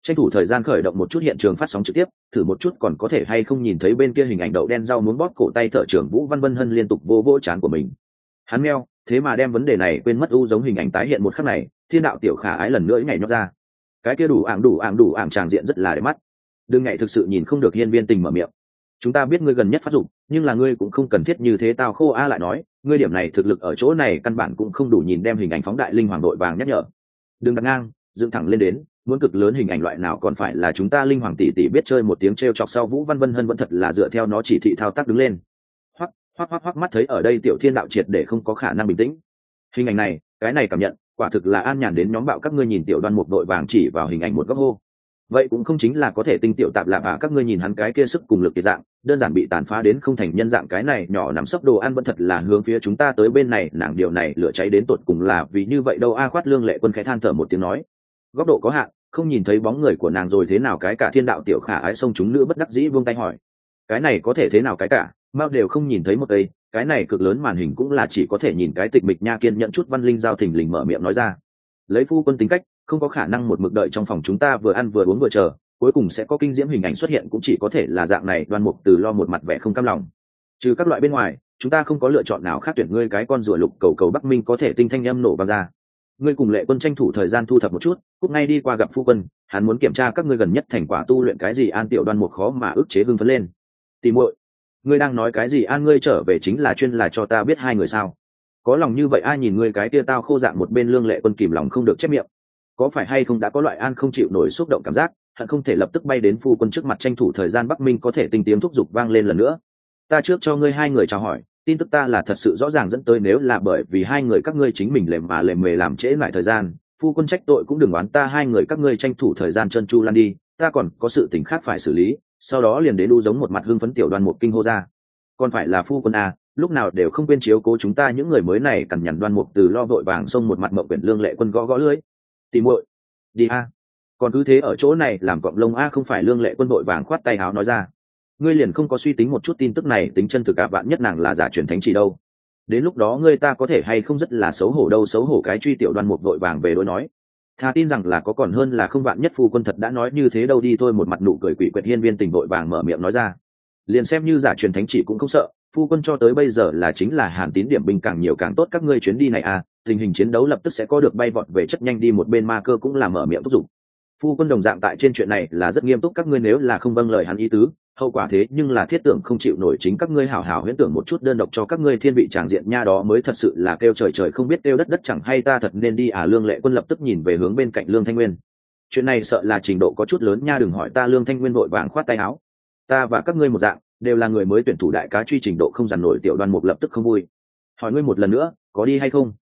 tranh thủ thời gian khởi động một chút hiện trường phát sóng trực tiếp, thử một chút còn có thể hay không nhìn thấy bên kia hình ảnh đậu đen rau muốn bóp cổ tay thợ trưởng vũ văn vân hân liên tục vô vỗ chán của mình. Hắn meo, thế mà đem vấn đề này quên mất u giống hình ảnh tái hiện một khắc này, thiên đạo tiểu khả ái lần nữa nhảy nhót ra. Cái kia đủ ảng đủ ảng đủ ảng tràng diện rất là đẹp mắt đừng ngại thực sự nhìn không được hiên viên tình mở miệng. Chúng ta biết ngươi gần nhất phát dụng nhưng là ngươi cũng không cần thiết như thế tao khô a lại nói, ngươi điểm này thực lực ở chỗ này căn bản cũng không đủ nhìn đem hình ảnh phóng đại linh hoàng đội vàng nhắc nhở. Đừng đặt ngang, dựng thẳng lên đến, muốn cực lớn hình ảnh loại nào còn phải là chúng ta linh hoàng tỷ tỷ biết chơi một tiếng t r e o chọc sau vũ văn vân hân vẫn thật là dựa theo nó chỉ thị thao tác đứng lên. Hoắc hoắc hoắc hoắc, mắt thấy ở đây tiểu thiên đạo triệt để không có khả năng bình tĩnh. Hình ảnh này, cái này cảm nhận, quả thực là an nhàn đến nhóm bạo các ngươi nhìn tiểu đoan một đội vàng chỉ vào hình ảnh một góc hô vậy cũng không chính là có thể tinh tiểu tạp lạp à các ngươi nhìn hắn cái kia sức cùng lực kiệt dạng, đơn giản bị tàn phá đến không thành nhân dạng, cái này nhỏ nằm sấp đồ ăn vẫn thật là hướng phía chúng ta tới bên này, nàng điều này lửa cháy đến tột cùng là vì như vậy đâu, a khoát lương lệ quân khẽ than thở một tiếng nói. Góc độ có hạn, không nhìn thấy bóng người của nàng rồi thế nào, cái cả thiên đạo tiểu khả ái sông chúng nữ bất đắc dĩ vương tay hỏi. Cái này có thể thế nào cái cả, mao đều không nhìn thấy một cây, cái này cực lớn màn hình cũng là chỉ có thể nhìn cái tịch mịch nha kiên nhận chút văn linh giao thình lình mở miệng nói ra lấy phu quân tính cách, không có khả năng một mực đợi trong phòng chúng ta vừa ăn vừa uống vừa chờ, cuối cùng sẽ có kinh diễm hình ảnh xuất hiện cũng chỉ có thể là dạng này, đoan mục từ lo một mặt vẻ không cam lòng. Trừ các loại bên ngoài, chúng ta không có lựa chọn nào khác tuyển ngươi cái con rùa lục cầu cầu bắc minh có thể tinh thanh âm nổ vào ra. Ngươi cùng lệ quân tranh thủ thời gian thu thập một chút cúc ngay đi qua gặp phu quân, hắn muốn kiểm tra các ngươi gần nhất thành quả tu luyện cái gì, an tiểu đoan mục khó mà ức chế hưng phấn lên. Tìm muội, ngươi đang nói cái gì? An, ngươi trở về chính là chuyên là cho ta biết hai người sao? Có lòng như vậy ai nhìn ngươi cái tia tao khô dạng một bên lương lệ quân kìm lòng không được chép miệng? Có phải hay không đã có loại an không chịu nổi xúc động cảm giác, hận không thể lập tức bay đến phu quân trước mặt tranh thủ thời gian bắc minh có thể tinh tiếng thúc giục vang lên lần nữa? Ta trước cho ngươi hai người chào hỏi, tin tức ta là thật sự rõ ràng dẫn tới nếu là bởi vì hai người các ngươi chính mình lềm mà lềm mề làm trễ lại thời gian, phu quân trách tội cũng đừng oán ta, hai người các ngươi tranh thủ thời gian chân chu lan đi, ta còn có sự tình khác phải xử lý, sau đó liền đến đu giống một mặt hưng phấn tiểu đoàn một kinh hô ra. Còn phải là phu quân a lúc nào đều không quên chiếu cố chúng ta những người mới này cằn nhằn đoan mục từ lo vội vàng xông một mặt mậu quyển lương lệ quân gõ gõ lưới. Tìm muội, đi a. Còn cứ thế ở chỗ này làm cọng lông a không phải lương lệ quân vội vàng khoát tay áo nói ra. Ngươi liền không có suy tính một chút tin tức này, tính chân thực ạ bạn nhất nàng là giả truyền thánh chỉ đâu. Đến lúc đó ngươi ta có thể hay không rất là xấu hổ đâu, xấu hổ cái truy tiểu đoan mục vội vàng về đối nói. Thà tin rằng là có còn hơn là không bạn nhất phu quân thật đã nói như thế đâu, đi thôi, một mặt nụ cười quỷ quyệt hiên viên tình vội vàng mở miệng nói ra liền xem như giả truyền thánh chỉ cũng không sợ, phu quân cho tới bây giờ là chính là hàn tín điểm binh càng nhiều càng tốt, các ngươi chuyến đi này à tình hình chiến đấu lập tức sẽ có được bay vọt về chất nhanh đi, một bên ma cơ cũng là mở miệng thúc giục. Phu quân đồng dạng tại trên chuyện này là rất nghiêm túc, các ngươi nếu là không vâng lời hắn ý tứ, hậu quả thế nhưng là thiết tưởng không chịu nổi chính các ngươi hảo hảo huyễn tưởng một chút đơn độc cho các ngươi thiên vị tràng diện nha đó mới thật sự là kêu trời trời không biết kêu đất đất chẳng hay ta thật nên đi à lương lệ quân lập tức nhìn về hướng bên cạnh lương thanh nguyên. Chuyện này sợ là trình độ có chút lớn nha, đừng hỏi ta, lương thanh nguyên vội vàng khoát tay áo ta và các ngươi một dạng, đều là người mới tuyển thủ đại cá truy trình độ không dằn nổi tiểu đoan mục lập tức không vui. Hỏi ngươi một lần nữa, có đi hay không?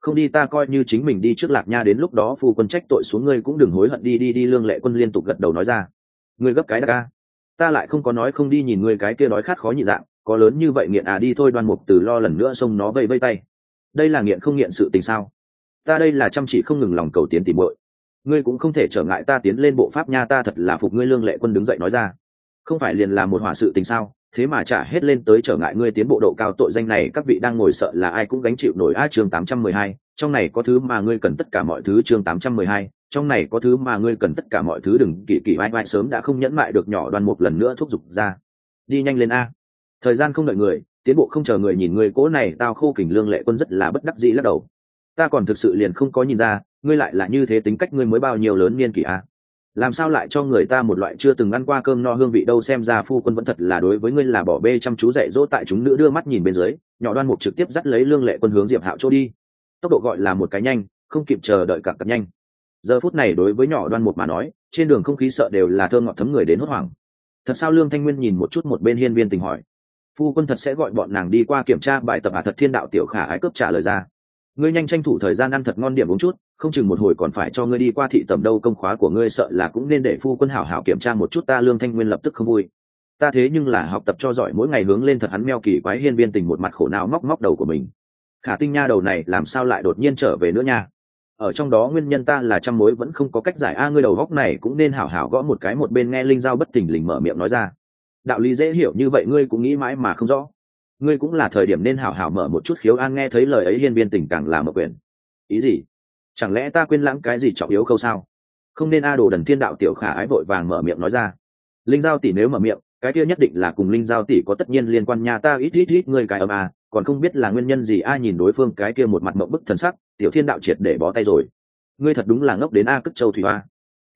Không đi ta coi như chính mình đi trước lạc nha đến lúc đó phu quân trách tội xuống ngươi cũng đừng hối hận đi đi đi lương lệ quân liên tục gật đầu nói ra. Ngươi gấp cái đa ca ta lại không có nói không đi nhìn ngươi cái kia đói khát khó nhị dạng, có lớn như vậy nghiện à đi thôi đoan mục từ lo lần nữa xông nó vây vây tay. Đây là nghiện không nghiện sự tình sao? Ta đây là chăm chỉ không ngừng lòng cầu tiến tìm bội ngươi cũng không thể trở ngại ta tiến lên bộ pháp nha, ta thật là phục ngươi lương lệ quân đứng dậy nói ra không phải liền là một hỏa sự tình sao? Thế mà trả hết lên tới trở ngại ngươi tiến bộ độ cao tội danh này các vị đang ngồi sợ là ai cũng gánh chịu nổi. A chương 812, trong này có thứ mà ngươi cần tất cả mọi thứ. Chương 812, trong này có thứ mà ngươi cần tất cả mọi thứ. Đừng kỳ kỳ vai vai sớm đã không nhẫn mại được nhỏ đoan một lần nữa thúc giục ra. Đi nhanh lên a. Thời gian không đợi người tiến bộ không chờ người nhìn người cố này tao khô kình lương lệ quân rất là bất đắc dĩ lắc đầu. Ta còn thực sự liền không có nhìn ra ngươi lại là như thế tính cách ngươi mới bao nhiêu lớn niên kỷ a làm sao lại cho người ta một loại chưa từng ăn qua cơm no hương vị đâu, xem ra phu quân vẫn thật là đối với ngươi là bỏ bê chăm chú dạy dỗ tại chúng nữ đưa mắt nhìn bên dưới, nhỏ đoan mục trực tiếp dắt lấy lương lệ quân hướng diệp hạo chỗ đi. Tốc độ gọi là một cái nhanh, không kịp chờ đợi cặp cặp nhanh. Giờ phút này đối với nhỏ đoan mục mà nói, trên đường không khí sợ đều là thơ ngọt thấm người đến hốt hoảng. Thật sao lương thanh nguyên nhìn một chút một bên hiên viên tình hỏi. Phu quân thật sẽ gọi bọn nàng đi qua kiểm tra bài tập à thật thiên đạo tiểu khả ái cướp trả lời ra ngươi nhanh tranh thủ thời gian ăn thật ngon điểm uống chút, không chừng một hồi còn phải cho ngươi đi qua thị tẩm đâu, công khóa của ngươi sợ là cũng nên để phu quân hảo hảo kiểm tra một chút ta lương thanh nguyên lập tức không vui. Ta thế nhưng là học tập cho giỏi, mỗi ngày hướng lên thật hắn meo kỳ quái hiên viên tình một mặt khổ não móc móc đầu của mình. Khả tinh nha đầu này làm sao lại đột nhiên trở về nữa nha? Ở trong đó nguyên nhân ta là trăm mối vẫn không có cách giải, a, ngươi đầu góc này cũng nên hảo hảo gõ một cái, một bên nghe linh giao bất tỉnh lình mở miệng nói ra. Đạo lý dễ hiểu như vậy, ngươi cũng nghĩ mãi mà không rõ ngươi cũng là thời điểm nên hảo hảo mở một chút khiếu an nghe thấy lời ấy hiên viên tình càng là mở quyền. Ý gì? Chẳng lẽ ta quên lãng cái gì trọng yếu khâu sao? Không nên a đồ đần thiên đạo tiểu khả ái vội vàng mở miệng nói ra. Linh giao tỷ nếu mở miệng, cái kia nhất định là cùng linh giao tỷ có tất nhiên liên quan nhà ta ít ít ít ngươi cái âm à còn không biết là nguyên nhân gì ai nhìn đối phương cái kia một mặt mộng bức thần sắc, tiểu thiên đạo triệt để bó tay rồi. Ngươi thật đúng là ngốc đến a cất châu thủy hoa.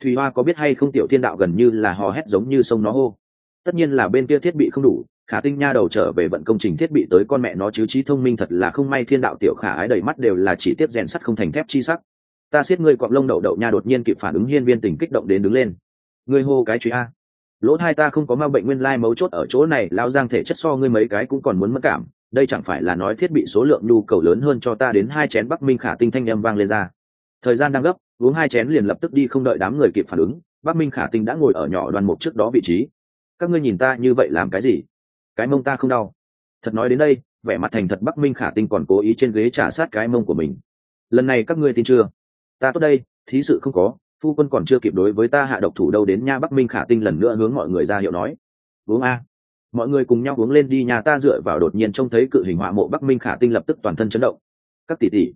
Thủy hoa có biết hay không tiểu thiên đạo gần như là hò hét giống như sông nó hô. Tất nhiên là bên kia thiết bị không đủ khả tinh nha đầu trở về vận công trình thiết bị tới con mẹ nó chứ trí thông minh thật là không may thiên đạo tiểu khả ái đầy mắt đều là chỉ tiếp rèn sắt không thành thép chi sắc. Ta siết ngươi quặng lông đậu đậu nha đột nhiên kịp phản ứng hiên viên tình kích động đến đứng lên. Ngươi hô cái truy a. Lỗ hai ta không có ma bệnh nguyên lai mấu chốt ở chỗ này lao giang thể chất so ngươi mấy cái cũng còn muốn mất cảm. Đây chẳng phải là nói thiết bị số lượng nhu cầu lớn hơn cho ta đến hai chén bắc minh khả tinh thanh â vang lên ra. Thời gian đang gấp, uống hai chén liền lập tức đi không đợi đám người kịp phản ứng. Bắc minh khả tinh đã ngồi ở nhỏ đoàn mục trước đó vị trí. Các ngươi nhìn ta như vậy làm cái gì? Cái mông ta không đau. Thật nói đến đây, vẻ mặt thành thật bắc minh khả tinh còn cố ý trên ghế trả sát cái mông của mình. Lần này các ngươi tin chưa? Ta tốt đây, thí sự không có, phu quân còn chưa kịp đối với ta hạ độc thủ đâu đến nha bắc minh khả tinh lần nữa hướng mọi người ra hiệu nói. Uống a. Mọi người cùng nhau uống lên đi nhà ta dựa vào đột nhiên trông thấy cự hình họa mộ bắc minh khả tinh lập tức toàn thân chấn động. Các tỷ tỷ,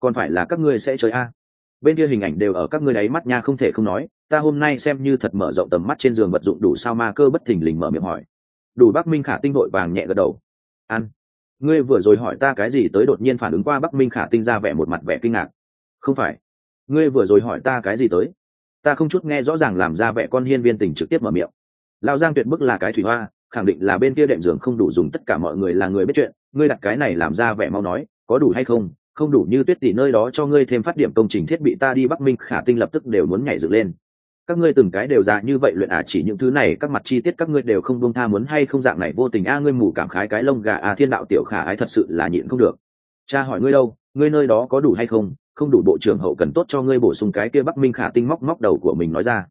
còn phải là các ngươi sẽ chơi a. Bên kia hình ảnh đều ở các ngươi đáy mắt nha, không thể không nói, ta hôm nay xem như thật mở rộng tầm mắt trên giường vật dụng đủ sao ma cơ bất thình lình mở miệng hỏi đủ bắc minh khả tinh vội vàng nhẹ gật đầu. Ăn ngươi vừa rồi hỏi ta cái gì? Tới đột nhiên phản ứng qua bắc minh khả tinh ra vẻ một mặt vẻ kinh ngạc. Không phải, ngươi vừa rồi hỏi ta cái gì tới? Ta không chút nghe rõ ràng làm ra vẻ con hiên viên tình trực tiếp mở miệng. Lao giang tuyệt bức là cái thủy hoa, khẳng định là bên kia đệm giường không đủ dùng tất cả mọi người là người biết chuyện. Ngươi đặt cái này làm ra vẻ mau nói, có đủ hay không? Không đủ như tuyết tỷ nơi đó cho ngươi thêm phát điểm công trình thiết bị ta đi bắc minh khả tinh lập tức đều muốn nhảy dựng lên các ngươi từng cái đều ra như vậy luyện à chỉ những thứ này, các mặt chi tiết các ngươi đều không buông tha muốn hay không dạng này, vô tình, a, ngươi mù cảm khái cái lông gà à thiên đạo tiểu khả ái thật sự là nhịn không được. Cha hỏi ngươi đâu, ngươi nơi đó có đủ hay không? Không đủ, bộ trưởng hậu cần tốt cho ngươi bổ sung cái kia bắc minh khả tinh móc móc đầu của mình nói ra.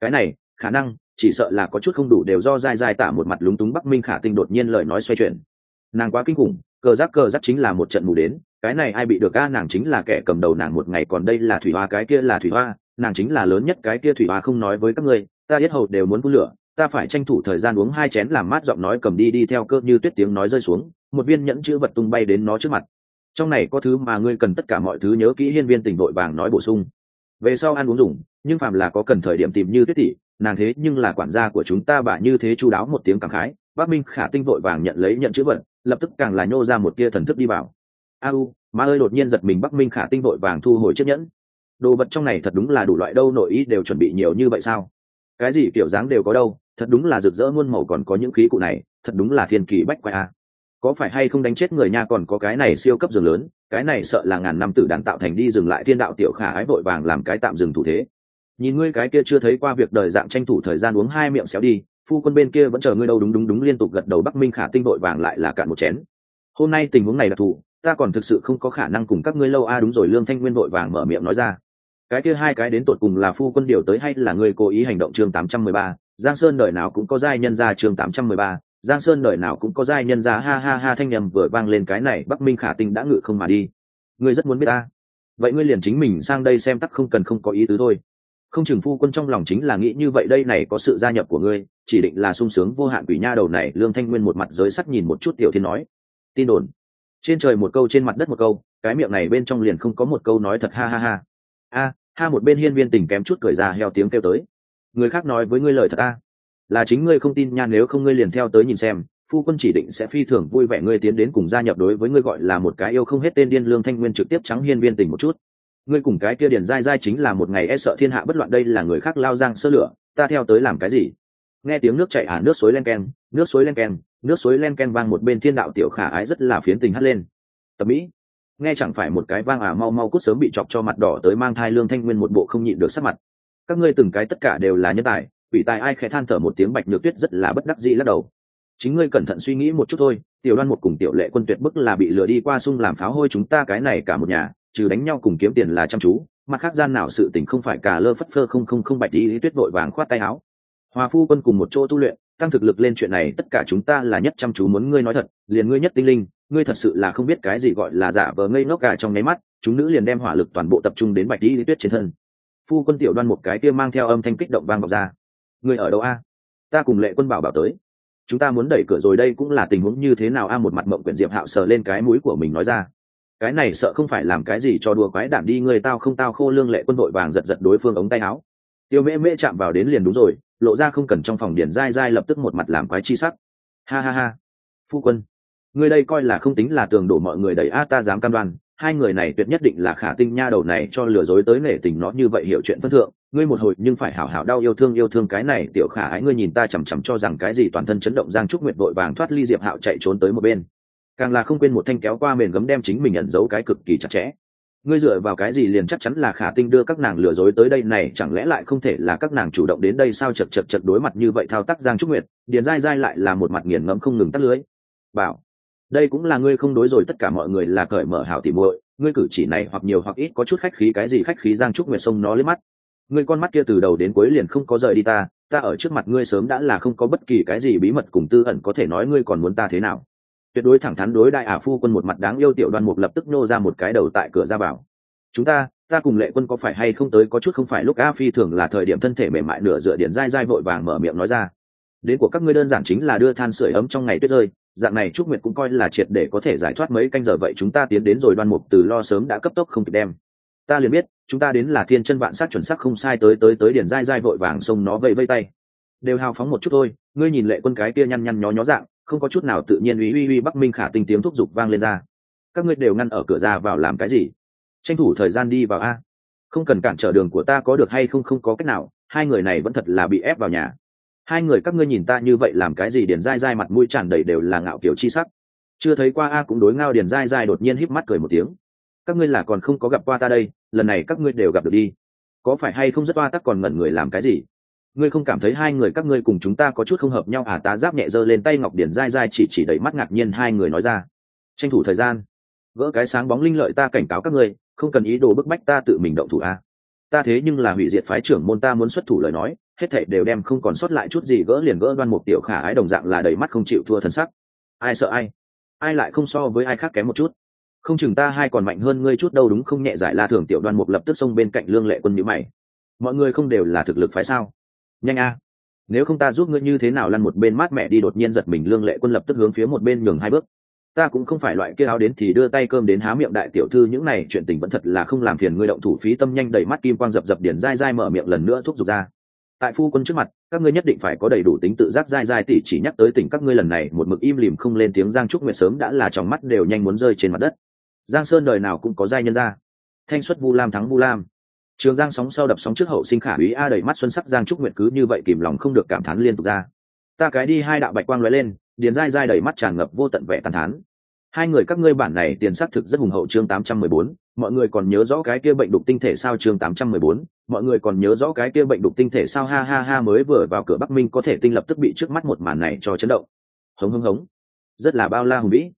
Cái này, khả năng, chỉ sợ là có chút không đủ đều do dai dai tả một mặt lúng túng bắc minh khả tinh đột nhiên lời nói xoay chuyển. Nàng quá kinh khủng, cờ giác cờ giác chính là một trận mù đến, cái này ai bị được a, nàng chính là kẻ cầm đầu nàng một ngày, còn đây là thủy hoa, cái kia là thủy hoa nàng chính là lớn nhất cái kia thủy hoa không nói với các ngươi, ta yết hầu đều muốn phun lửa, ta phải tranh thủ thời gian uống hai chén làm mát giọng nói cầm đi đi theo cơ như tuyết tiếng nói rơi xuống, một viên nhẫn chữ vật tung bay đến nó trước mặt. Trong này có thứ mà ngươi cần tất cả mọi thứ nhớ kỹ hiên viên tỉnh đội vàng nói bổ sung. Về sau ăn uống dùng, nhưng phàm là có cần thời điểm tìm như tuyết tỷ, nàng thế nhưng là quản gia của chúng ta bà như thế chu đáo một tiếng cảm khái, bác minh khả tinh vội vàng nhận lấy nhận chữ vật, lập tức càng là nhô ra một tia thần thức đi vào. A u ma ơi đột nhiên giật mình bắc minh khả tinh vội vàng thu hồi chiếc nhẫn đồ vật trong này thật đúng là đủ loại đâu, nội ý đều chuẩn bị nhiều như vậy sao? Cái gì kiểu dáng đều có đâu, thật đúng là rực rỡ muôn màu còn có những khí cụ này, thật đúng là thiên kỳ bách quay a. Có phải hay không đánh chết người nha còn có cái này siêu cấp giường lớn, cái này sợ là ngàn năm tử đàn tạo thành đi dừng lại thiên đạo tiểu khả ái vội vàng làm cái tạm dừng thủ thế. Nhìn ngươi cái kia chưa thấy qua việc đời dạng tranh thủ thời gian uống hai miệng xéo đi, phu quân bên kia vẫn chờ ngươi đâu, đúng đúng đúng liên tục gật đầu, bắc minh khả tinh vội vàng lại là cạn một chén. Hôm nay tình huống này đặc thù ta còn thực sự không có khả năng cùng các ngươi lâu a, đúng rồi, lương thanh nguyên vội vàng mở miệng nói ra. Cái kia hai cái đến tột cùng là phu quân điều tới hay là người cố ý hành động chương tám trăm mười ba? Giang sơn đời nào cũng có giai nhân ra chương tám trăm mười ba? Giang sơn đời nào cũng có giai nhân ra, ha ha ha, thanh nhầm vừa vang lên cái này, bắc minh khả tinh đã ngự không mà đi. Ngươi rất muốn biết ta. Vậy ngươi liền chính mình sang đây xem tắc không cần không có ý tứ thôi. Không chừng phu quân trong lòng chính là nghĩ như vậy, đây này có sự gia nhập của ngươi, chỉ định là sung sướng vô hạn quỷ nha đầu này. Lương thanh nguyên một mặt giới sắc nhìn một chút tiểu thiên nói. Tin đồn trên trời một câu trên mặt đất một câu cái miệng này bên trong liền không có một câu nói thật ha ha ha. A ha một bên hiên viên tình kém chút cười ra heo tiếng kêu tới. Người khác nói với ngươi lời thật a. Là chính ngươi không tin nha nếu không ngươi liền theo tới nhìn xem. Phu quân chỉ định sẽ phi thường vui vẻ ngươi tiến đến cùng gia nhập đối với ngươi gọi là một cái yêu không hết tên điên lương thanh nguyên trực tiếp trắng hiên viên tình một chút. Ngươi cùng cái kia điền dai dai chính là một ngày e sợ thiên hạ bất loạn đây là người khác lao giang sơ lửa ta theo tới làm cái gì? Nghe tiếng nước chảy ả à, nước suối len keng nước suối len keng nước suối len ken vang một bên thiên đạo tiểu khả ái rất là phiến tình hắt lên. Tập mỹ, nghe chẳng phải một cái vang à mau mau cút sớm bị chọc cho mặt đỏ tới mang thai lương thanh nguyên một bộ không nhịn được sắc mặt. Các ngươi từng cái tất cả đều là nhân tài, quỷ tài ai khẽ than thở một tiếng bạch nhược tuyết rất là bất đắc dĩ lắc đầu. Chính ngươi cẩn thận suy nghĩ một chút thôi, tiểu đoan một cùng tiểu lệ quân tuyệt bức là bị lừa đi qua sung làm pháo hôi chúng ta cái này cả một nhà, trừ đánh nhau cùng kiếm tiền là chăm chú, mặt khác gian nào sự tình không phải cả lơ phất phơ không không không bạch đi tuyết vội vàng khoát tay áo. Hòa phu quân cùng một chỗ tu luyện tăng thực lực lên chuyện này, tất cả chúng ta là nhất chăm chú muốn ngươi nói thật, liền ngươi nhất tinh linh, ngươi thật sự là không biết cái gì gọi là giả vờ ngây ngốc cả trong nháy mắt, chúng nữ liền đem hỏa lực toàn bộ tập trung đến bạch đi tuyết trên thân. Phu quân tiểu đoan một cái kia mang theo âm thanh kích động vang vọng ra. Ngươi ở đâu a? Ta cùng lệ quân bảo bảo tới. Chúng ta muốn đẩy cửa rồi đây cũng là tình huống như thế nào a? Một mặt mộng quyển diệp hạo sờ lên cái mũi của mình nói ra. Cái này sợ không phải làm cái gì cho đùa quái đản đi người tao không tao khô lương lệ quân đội vàng giật giật đối phương ống tay áo. Tiêu mễ mễ chạm vào đến liền đúng rồi lộ ra không cần trong phòng điển dai dai lập tức một mặt làm quái chi sắc. Ha ha ha. Phu quân, người đây coi là không tính là tường đổ mọi người đẩy a ta dám cam đoan, hai người này tuyệt nhất định là khả tinh nha đầu này cho lừa dối tới nể tình nó như vậy hiểu chuyện phân thượng. Ngươi một hồi nhưng phải hảo hảo đau yêu thương yêu thương cái này, tiểu khả ái ngươi nhìn ta chằm chằm cho rằng cái gì toàn thân chấn động giang trúc nguyệt vội vàng thoát ly diệp hạo chạy trốn tới một bên. Càng là không quên một thanh kéo qua mền gấm đem chính mình nhận dấu cái cực kỳ chặt chẽ ngươi dựa vào cái gì liền chắc chắn là khả tinh đưa các nàng lừa dối tới đây này, chẳng lẽ lại không thể là các nàng chủ động đến đây sao? Chật chật chật, đối mặt như vậy thao tác giang trúc nguyệt, điền dai dai lại là một mặt nghiền ngẫm không ngừng tắt lưới. Bảo, đây cũng là ngươi không đối rồi, tất cả mọi người là cởi mở hảo tìm muội, ngươi cử chỉ này hoặc nhiều hoặc ít có chút khách khí cái gì khách khí giang trúc nguyệt sông nó lên mắt. Ngươi con mắt kia từ đầu đến cuối liền không có rời đi ta ta ở trước mặt ngươi sớm đã là không có bất kỳ cái gì bí mật cùng tư ẩn có thể nói ngươi còn muốn ta thế nào tuyệt đối thẳng thắn đối đại ả phu quân một mặt đáng yêu tiểu đoan mục lập tức nô ra một cái đầu tại cửa ra vào. Chúng ta ta cùng lệ quân có phải hay không tới có chút không phải lúc a phi thường là thời điểm thân thể mềm mại nửa dựa điện dai dai vội vàng mở miệng nói ra. Đến của các ngươi đơn giản chính là đưa than sưởi ấm trong ngày tuyết rơi, dạng này trúc nguyệt cũng coi là triệt để có thể giải thoát mấy canh giờ vậy chúng ta tiến đến rồi đoan mục từ lo sớm đã cấp tốc không kịp đem. Ta liền biết, chúng ta đến là thiên chân vạn sát chuẩn sắc không sai tới tới tới điện dai dai vội vàng xông nó vây vây tay. Đều hào phóng một chút thôi, ngươi nhìn lệ quân cái kia nhăn nhăn nhó nhó dạng không có chút nào tự nhiên uy uy uy bắc minh khả tinh tiếng thúc giục vang lên ra. Các ngươi đều ngăn ở cửa ra vào làm cái gì? Tranh thủ thời gian đi vào a. Không cần cản trở đường của ta có được hay không không có cách nào, hai người này vẫn thật là bị ép vào nhà. Hai người các ngươi nhìn ta như vậy làm cái gì điền dai dai mặt mũi tràn đầy đều là ngạo kiểu chi sắc. Chưa thấy qua a cũng đối ngao điền dai dai đột nhiên híp mắt cười một tiếng. Các ngươi là còn không có gặp qua ta đây, lần này các ngươi đều gặp được đi. Có phải hay không rất oa tắc còn ngẩn người làm cái gì? Ngươi không cảm thấy hai người các ngươi cùng chúng ta có chút không hợp nhau à? Tá giáp nhẹ giơ lên tay ngọc điển dai dai chỉ chỉ đẩy mắt ngạc nhiên hai người nói ra. Tranh thủ thời gian vỡ cái sáng bóng linh lợi ta cảnh cáo các ngươi, không cần ý đồ bức bách ta tự mình động thủ a à. ta thế nhưng là hủy diệt phái trưởng môn ta muốn xuất thủ lời nói, hết thảy đều đem không còn sót lại chút gì gỡ liền gỡ đoan một tiểu khả ái đồng dạng là đầy mắt không chịu thua thần sắc. Ai sợ ai? Ai lại không so với ai khác kém một chút? Không chừng ta hai còn mạnh hơn ngươi chút đâu đúng không? Nhẹ giải la thường tiểu đoan mục lập tức xông bên cạnh lương lệ quân nhữ mày. Mọi người không đều là thực lực phái sao? Nhanh a. Nếu không ta giúp ngươi như thế nào lăn một bên mát mẹ đi, đột nhiên giật mình, lương lệ quân lập tức hướng phía một bên nhường hai bước. Ta cũng không phải loại kia áo đến thì đưa tay cơm đến há miệng đại tiểu thư, những này chuyện tình vẫn thật là không làm phiền ngươi động thủ, phí tâm nhanh đầy mắt kim quang dập dập điển dai dai mở miệng lần nữa thúc giục ra. Tại phu quân trước mặt, các ngươi nhất định phải có đầy đủ tính tự giác dai dai tỉ chỉ nhắc tới tỉnh các ngươi lần này, một mực im lìm không lên tiếng giang trúc nguyệt sớm đã là trong mắt đều nhanh muốn rơi trên mặt đất. Giang sơn đời nào cũng có giai nhân ra thanh xuất vu lam thắng vu lam trường giang sóng sau đập sóng trước hậu sinh khả úy a đầy mắt xuân sắc giang trúc nguyệt cứ như vậy kìm lòng không được cảm thán liên tục ra ta cái đi hai đạo bạch quang lóe lên điền dai dai đầy mắt tràn ngập vô tận vẻ tàn thán hai người các ngươi bản này tiền xác thực rất hùng hậu chương 814, mọi người còn nhớ rõ cái kia bệnh đục tinh thể sao chương 814, mọi người còn nhớ rõ cái kia bệnh đục tinh thể sao ha ha ha mới vừa vào cửa Bắc Minh có thể tinh lập tức bị trước mắt một màn này cho chấn động. Hống hống hống. Rất là bao la hùng vĩ.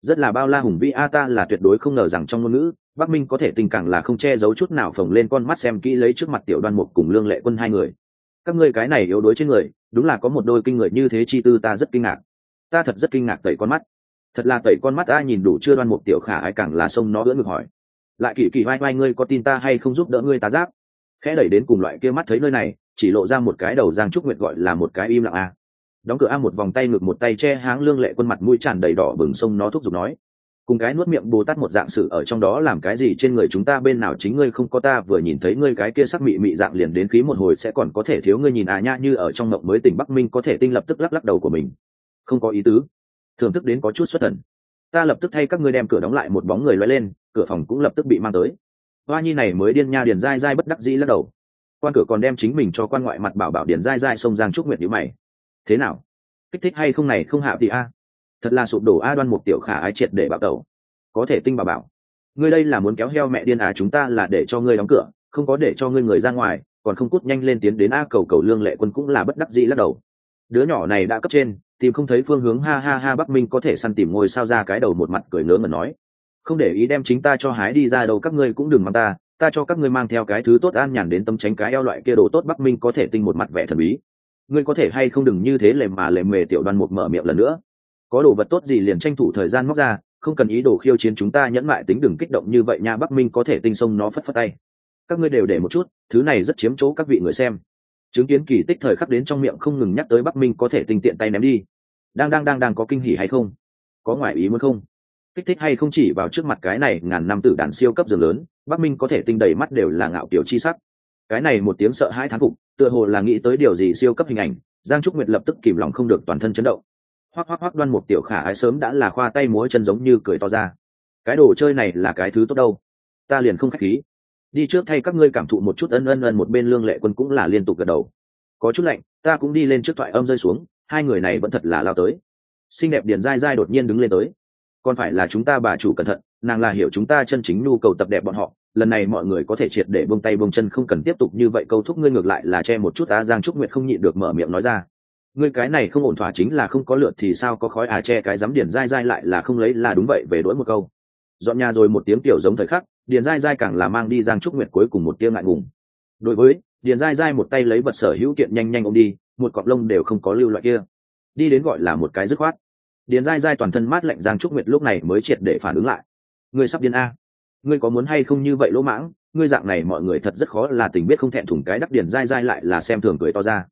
Rất là bao la hùng vĩ a ta là tuyệt đối không ngờ rằng trong ngôn ngữ, Bắc Minh có thể tình càng là không che giấu chút nào phồng lên con mắt xem kỹ lấy trước mặt tiểu đoan mục cùng lương lệ quân hai người. Các ngươi cái này yếu đuối trên người, đúng là có một đôi kinh người như thế chi tư ta rất kinh ngạc. Ta thật rất kinh ngạc tẩy con mắt. Thật là tẩy con mắt ta nhìn đủ chưa đoan mục tiểu khả ai càng là sông nó đỡ ngược hỏi. Lại kỳ kỳ vai vai ngươi có tin ta hay không giúp đỡ ngươi tá giáp? Khẽ đẩy đến cùng loại kia mắt thấy nơi này chỉ lộ ra một cái đầu giang trúc nguyệt gọi là một cái im lặng a. Đóng cửa a một vòng tay ngực một tay che háng lương lệ quân mặt mũi tràn đầy đỏ bừng sông nó thúc giục nói cùng cái nuốt miệng bồ tát một dạng sự ở trong đó làm cái gì trên người chúng ta bên nào chính ngươi không có ta, vừa nhìn thấy ngươi cái kia sắc mị mị dạng liền đến khí một hồi sẽ còn có thể thiếu ngươi nhìn à nha như ở trong mộng mới tỉnh bắc minh có thể tinh lập tức lắc lắc đầu của mình. Không có ý tứ. Thưởng thức đến có chút xuất thần. Ta lập tức thay các ngươi đem cửa đóng lại, một bóng người loay lên, cửa phòng cũng lập tức bị mang tới. Hoa nhi này mới điên nha điền dai dai bất đắc dĩ lắc đầu. Quan cửa còn đem chính mình cho quan ngoại mặt bảo bảo điền dai dai xông giang trúc nguyệt nhữ mày. Thế nào? Kích thích hay không này không hạ thì a? Thật là sụp đổ a đoan một tiểu khả ái triệt để bảo tẩu. Có thể tinh bà bảo. Ngươi đây là muốn kéo heo mẹ điên à chúng ta là để cho ngươi đóng cửa, không có để cho ngươi người ra ngoài, còn không cút nhanh lên tiến đến a cầu cầu lương lệ quân cũng là bất đắc dĩ lắc đầu. Đứa nhỏ này đã cấp trên, tìm không thấy phương hướng, ha ha ha, bắc minh có thể săn tìm ngôi sao ra cái đầu một mặt cười ngớ mà nói. Không để ý đem chính ta cho hái đi ra đâu, các ngươi cũng đừng mang ta ta cho các ngươi mang theo cái thứ tốt an nhàn đến tâm tránh cái eo loại kia đồ tốt, bắc minh có thể tinh một mặt vẻ thần bí. Ngươi có thể hay không đừng như thế lề mà lề mề tiểu đoan một mở miệng lần nữa có đồ vật tốt gì liền tranh thủ thời gian móc ra, không cần ý đồ khiêu chiến chúng ta nhẫn mại tính đừng kích động như vậy nha, bắc minh có thể tinh sông nó phất phất tay. Các ngươi đều để một chút, thứ này rất chiếm chỗ các vị người xem. Chứng kiến kỳ tích thời khắc đến trong miệng không ngừng nhắc tới bắc minh có thể tinh tiện tay ném đi. Đang đang đang đang có kinh hỉ hay không? Có ngoại ý muốn không? Kích thích hay không chỉ vào trước mặt cái này ngàn năm tử đàn siêu cấp giường lớn, bắc minh có thể tinh đầy mắt đều là ngạo kiểu chi sắc. Cái này một tiếng sợ hai thán phục, tựa hồ là nghĩ tới điều gì siêu cấp hình ảnh, giang trúc nguyệt lập tức kìm lòng không được toàn thân chấn động hoắc hoắc hoắc đoan một tiểu khả ái sớm đã là khoa tay múa chân giống như cười to ra. Cái đồ chơi này là cái thứ tốt đâu? Ta liền không khách khí. Đi trước thay các ngươi cảm thụ một chút ân ân ân một bên lương lệ quân cũng là liên tục gật đầu. Có chút lạnh, ta cũng đi lên trước thoại âm rơi xuống, hai người này vẫn thật là lao tới. Xinh đẹp điền dai dai đột nhiên đứng lên tới. Còn phải là chúng ta bà chủ cẩn thận, nàng là hiểu chúng ta chân chính nhu cầu tập đẹp bọn họ, lần này mọi người có thể triệt để bông tay bông chân không cần tiếp tục như vậy, câu thúc ngươi ngược lại là che một chút á, giang trúc nguyệt không nhịn được mở miệng nói ra ngươi cái này không ổn thỏa chính là không có lượt thì sao có khói à che cái dám điền dai dai lại là không lấy là đúng vậy, về đuổi một câu. Dọn nhà rồi một tiếng tiểu giống thời khắc, điền dai dai càng là mang đi giang trúc nguyệt cuối cùng một tiếng ngại ngùng. Đối với, điền dai dai một tay lấy vật sở hữu kiện nhanh nhanh ông đi, một cọp lông đều không có lưu loại kia. Đi đến gọi là một cái dứt khoát. Điền dai dai toàn thân mát lạnh giang trúc nguyệt lúc này mới triệt để phản ứng lại. Ngươi sắp điên a. Ngươi có muốn hay không như vậy lỗ mãng? Ngươi dạng này mọi người thật rất khó là tình biết không thẹn thùng cái đắc điền dai dai lại là xem thường cười to ra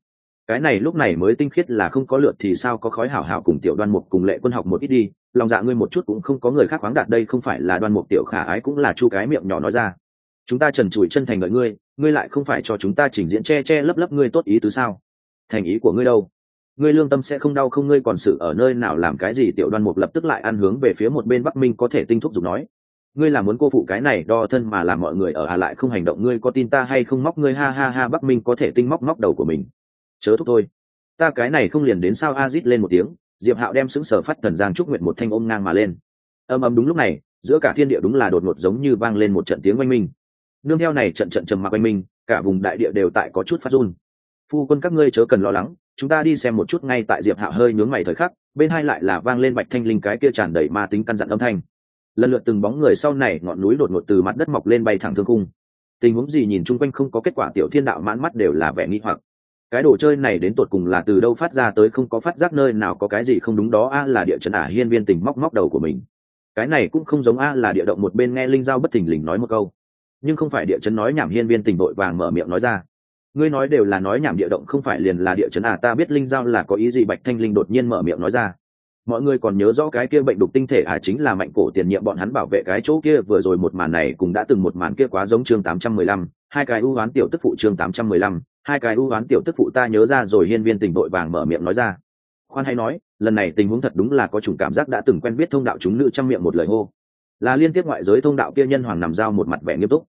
cái này lúc này mới tinh khiết là không có lượt thì sao có khói hảo hảo cùng tiểu đoan mục cùng lệ quân học một ít đi. Lòng dạ ngươi một chút cũng không có người khác khoáng đạt đây không phải là đoan mục tiểu khả ái cũng là chu cái miệng nhỏ nói ra. Chúng ta trần trụi chân thành ngợi ngươi ngươi lại không phải cho chúng ta trình diễn che che lấp lấp ngươi tốt ý tứ sao? Thành ý của ngươi đâu? Ngươi lương tâm sẽ không đau không ngươi còn sự ở nơi nào làm cái gì? Tiểu đoan mục lập tức lại ăn hướng về phía một bên bắc minh có thể tinh thúc giục nói. Ngươi là muốn cô phụ cái này đo thân mà làm mọi người ở hà lại không hành động, ngươi có tin ta hay không móc ngươi? Ha ha ha, bắc minh có thể tinh móc móc đầu của mình chớ thúc thôi. Ta cái này không liền đến sao a rít lên một tiếng, diệp hạo đem xứng sở phát thần giang trúc nguyện một thanh ôm ngang mà lên. Âm ầm đúng lúc này, giữa cả thiên địa đúng là đột ngột giống như vang lên một trận tiếng oanh minh. Nương theo này trận trận trầm mặc oanh minh, cả vùng đại địa đều tại có chút phát run. Phu quân các ngươi chớ cần lo lắng, chúng ta đi xem một chút ngay tại diệp hạo hơi nhướng mày thời khắc, bên hai lại là vang lên bạch thanh linh cái kia tràn đầy ma tính căn dặn âm thanh. Lần lượt từng bóng người sau này ngọn núi đột ngột từ mặt đất mọc lên bay thẳng thương cung tình huống gì nhìn chung quanh không có kết quả tiểu thiên đạo mãn mắt đều là vẻ nghi hoặc cái đồ chơi này đến tột cùng là từ đâu phát ra tới không có phát giác nơi nào có cái gì không đúng đó, a là địa chấn ả hiên viên tình móc móc đầu của mình. Cái này cũng không giống a là địa động một bên nghe linh giao bất thình lình nói một câu. Nhưng không phải địa chấn nói nhảm hiên viên tình vội vàng mở miệng nói ra. Ngươi nói đều là nói nhảm địa động, không phải liền là địa chấn à ta biết linh giao là có ý gì, bạch thanh linh đột nhiên mở miệng nói ra. Mọi người còn nhớ rõ cái kia bệnh đục tinh thể à chính là mạnh cổ tiền nhiệm bọn hắn bảo vệ cái chỗ kia, vừa rồi một màn này cũng đã từng một màn kia quá giống chương tám trăm mười lăm, hai cái ưu oán tiểu tức phụ chương tám trăm mười lăm hai cái ưu oán tiểu tức phụ ta nhớ ra rồi, hiên viên tình đội vàng mở miệng nói ra. Khoan hay nói, lần này tình huống thật đúng là có chủng cảm giác đã từng quen biết thông đạo chúng nữ trong miệng một lời hô. Là liên tiếp ngoại giới thông đạo kia nhân hoàng nằm giao một mặt vẻ nghiêm túc.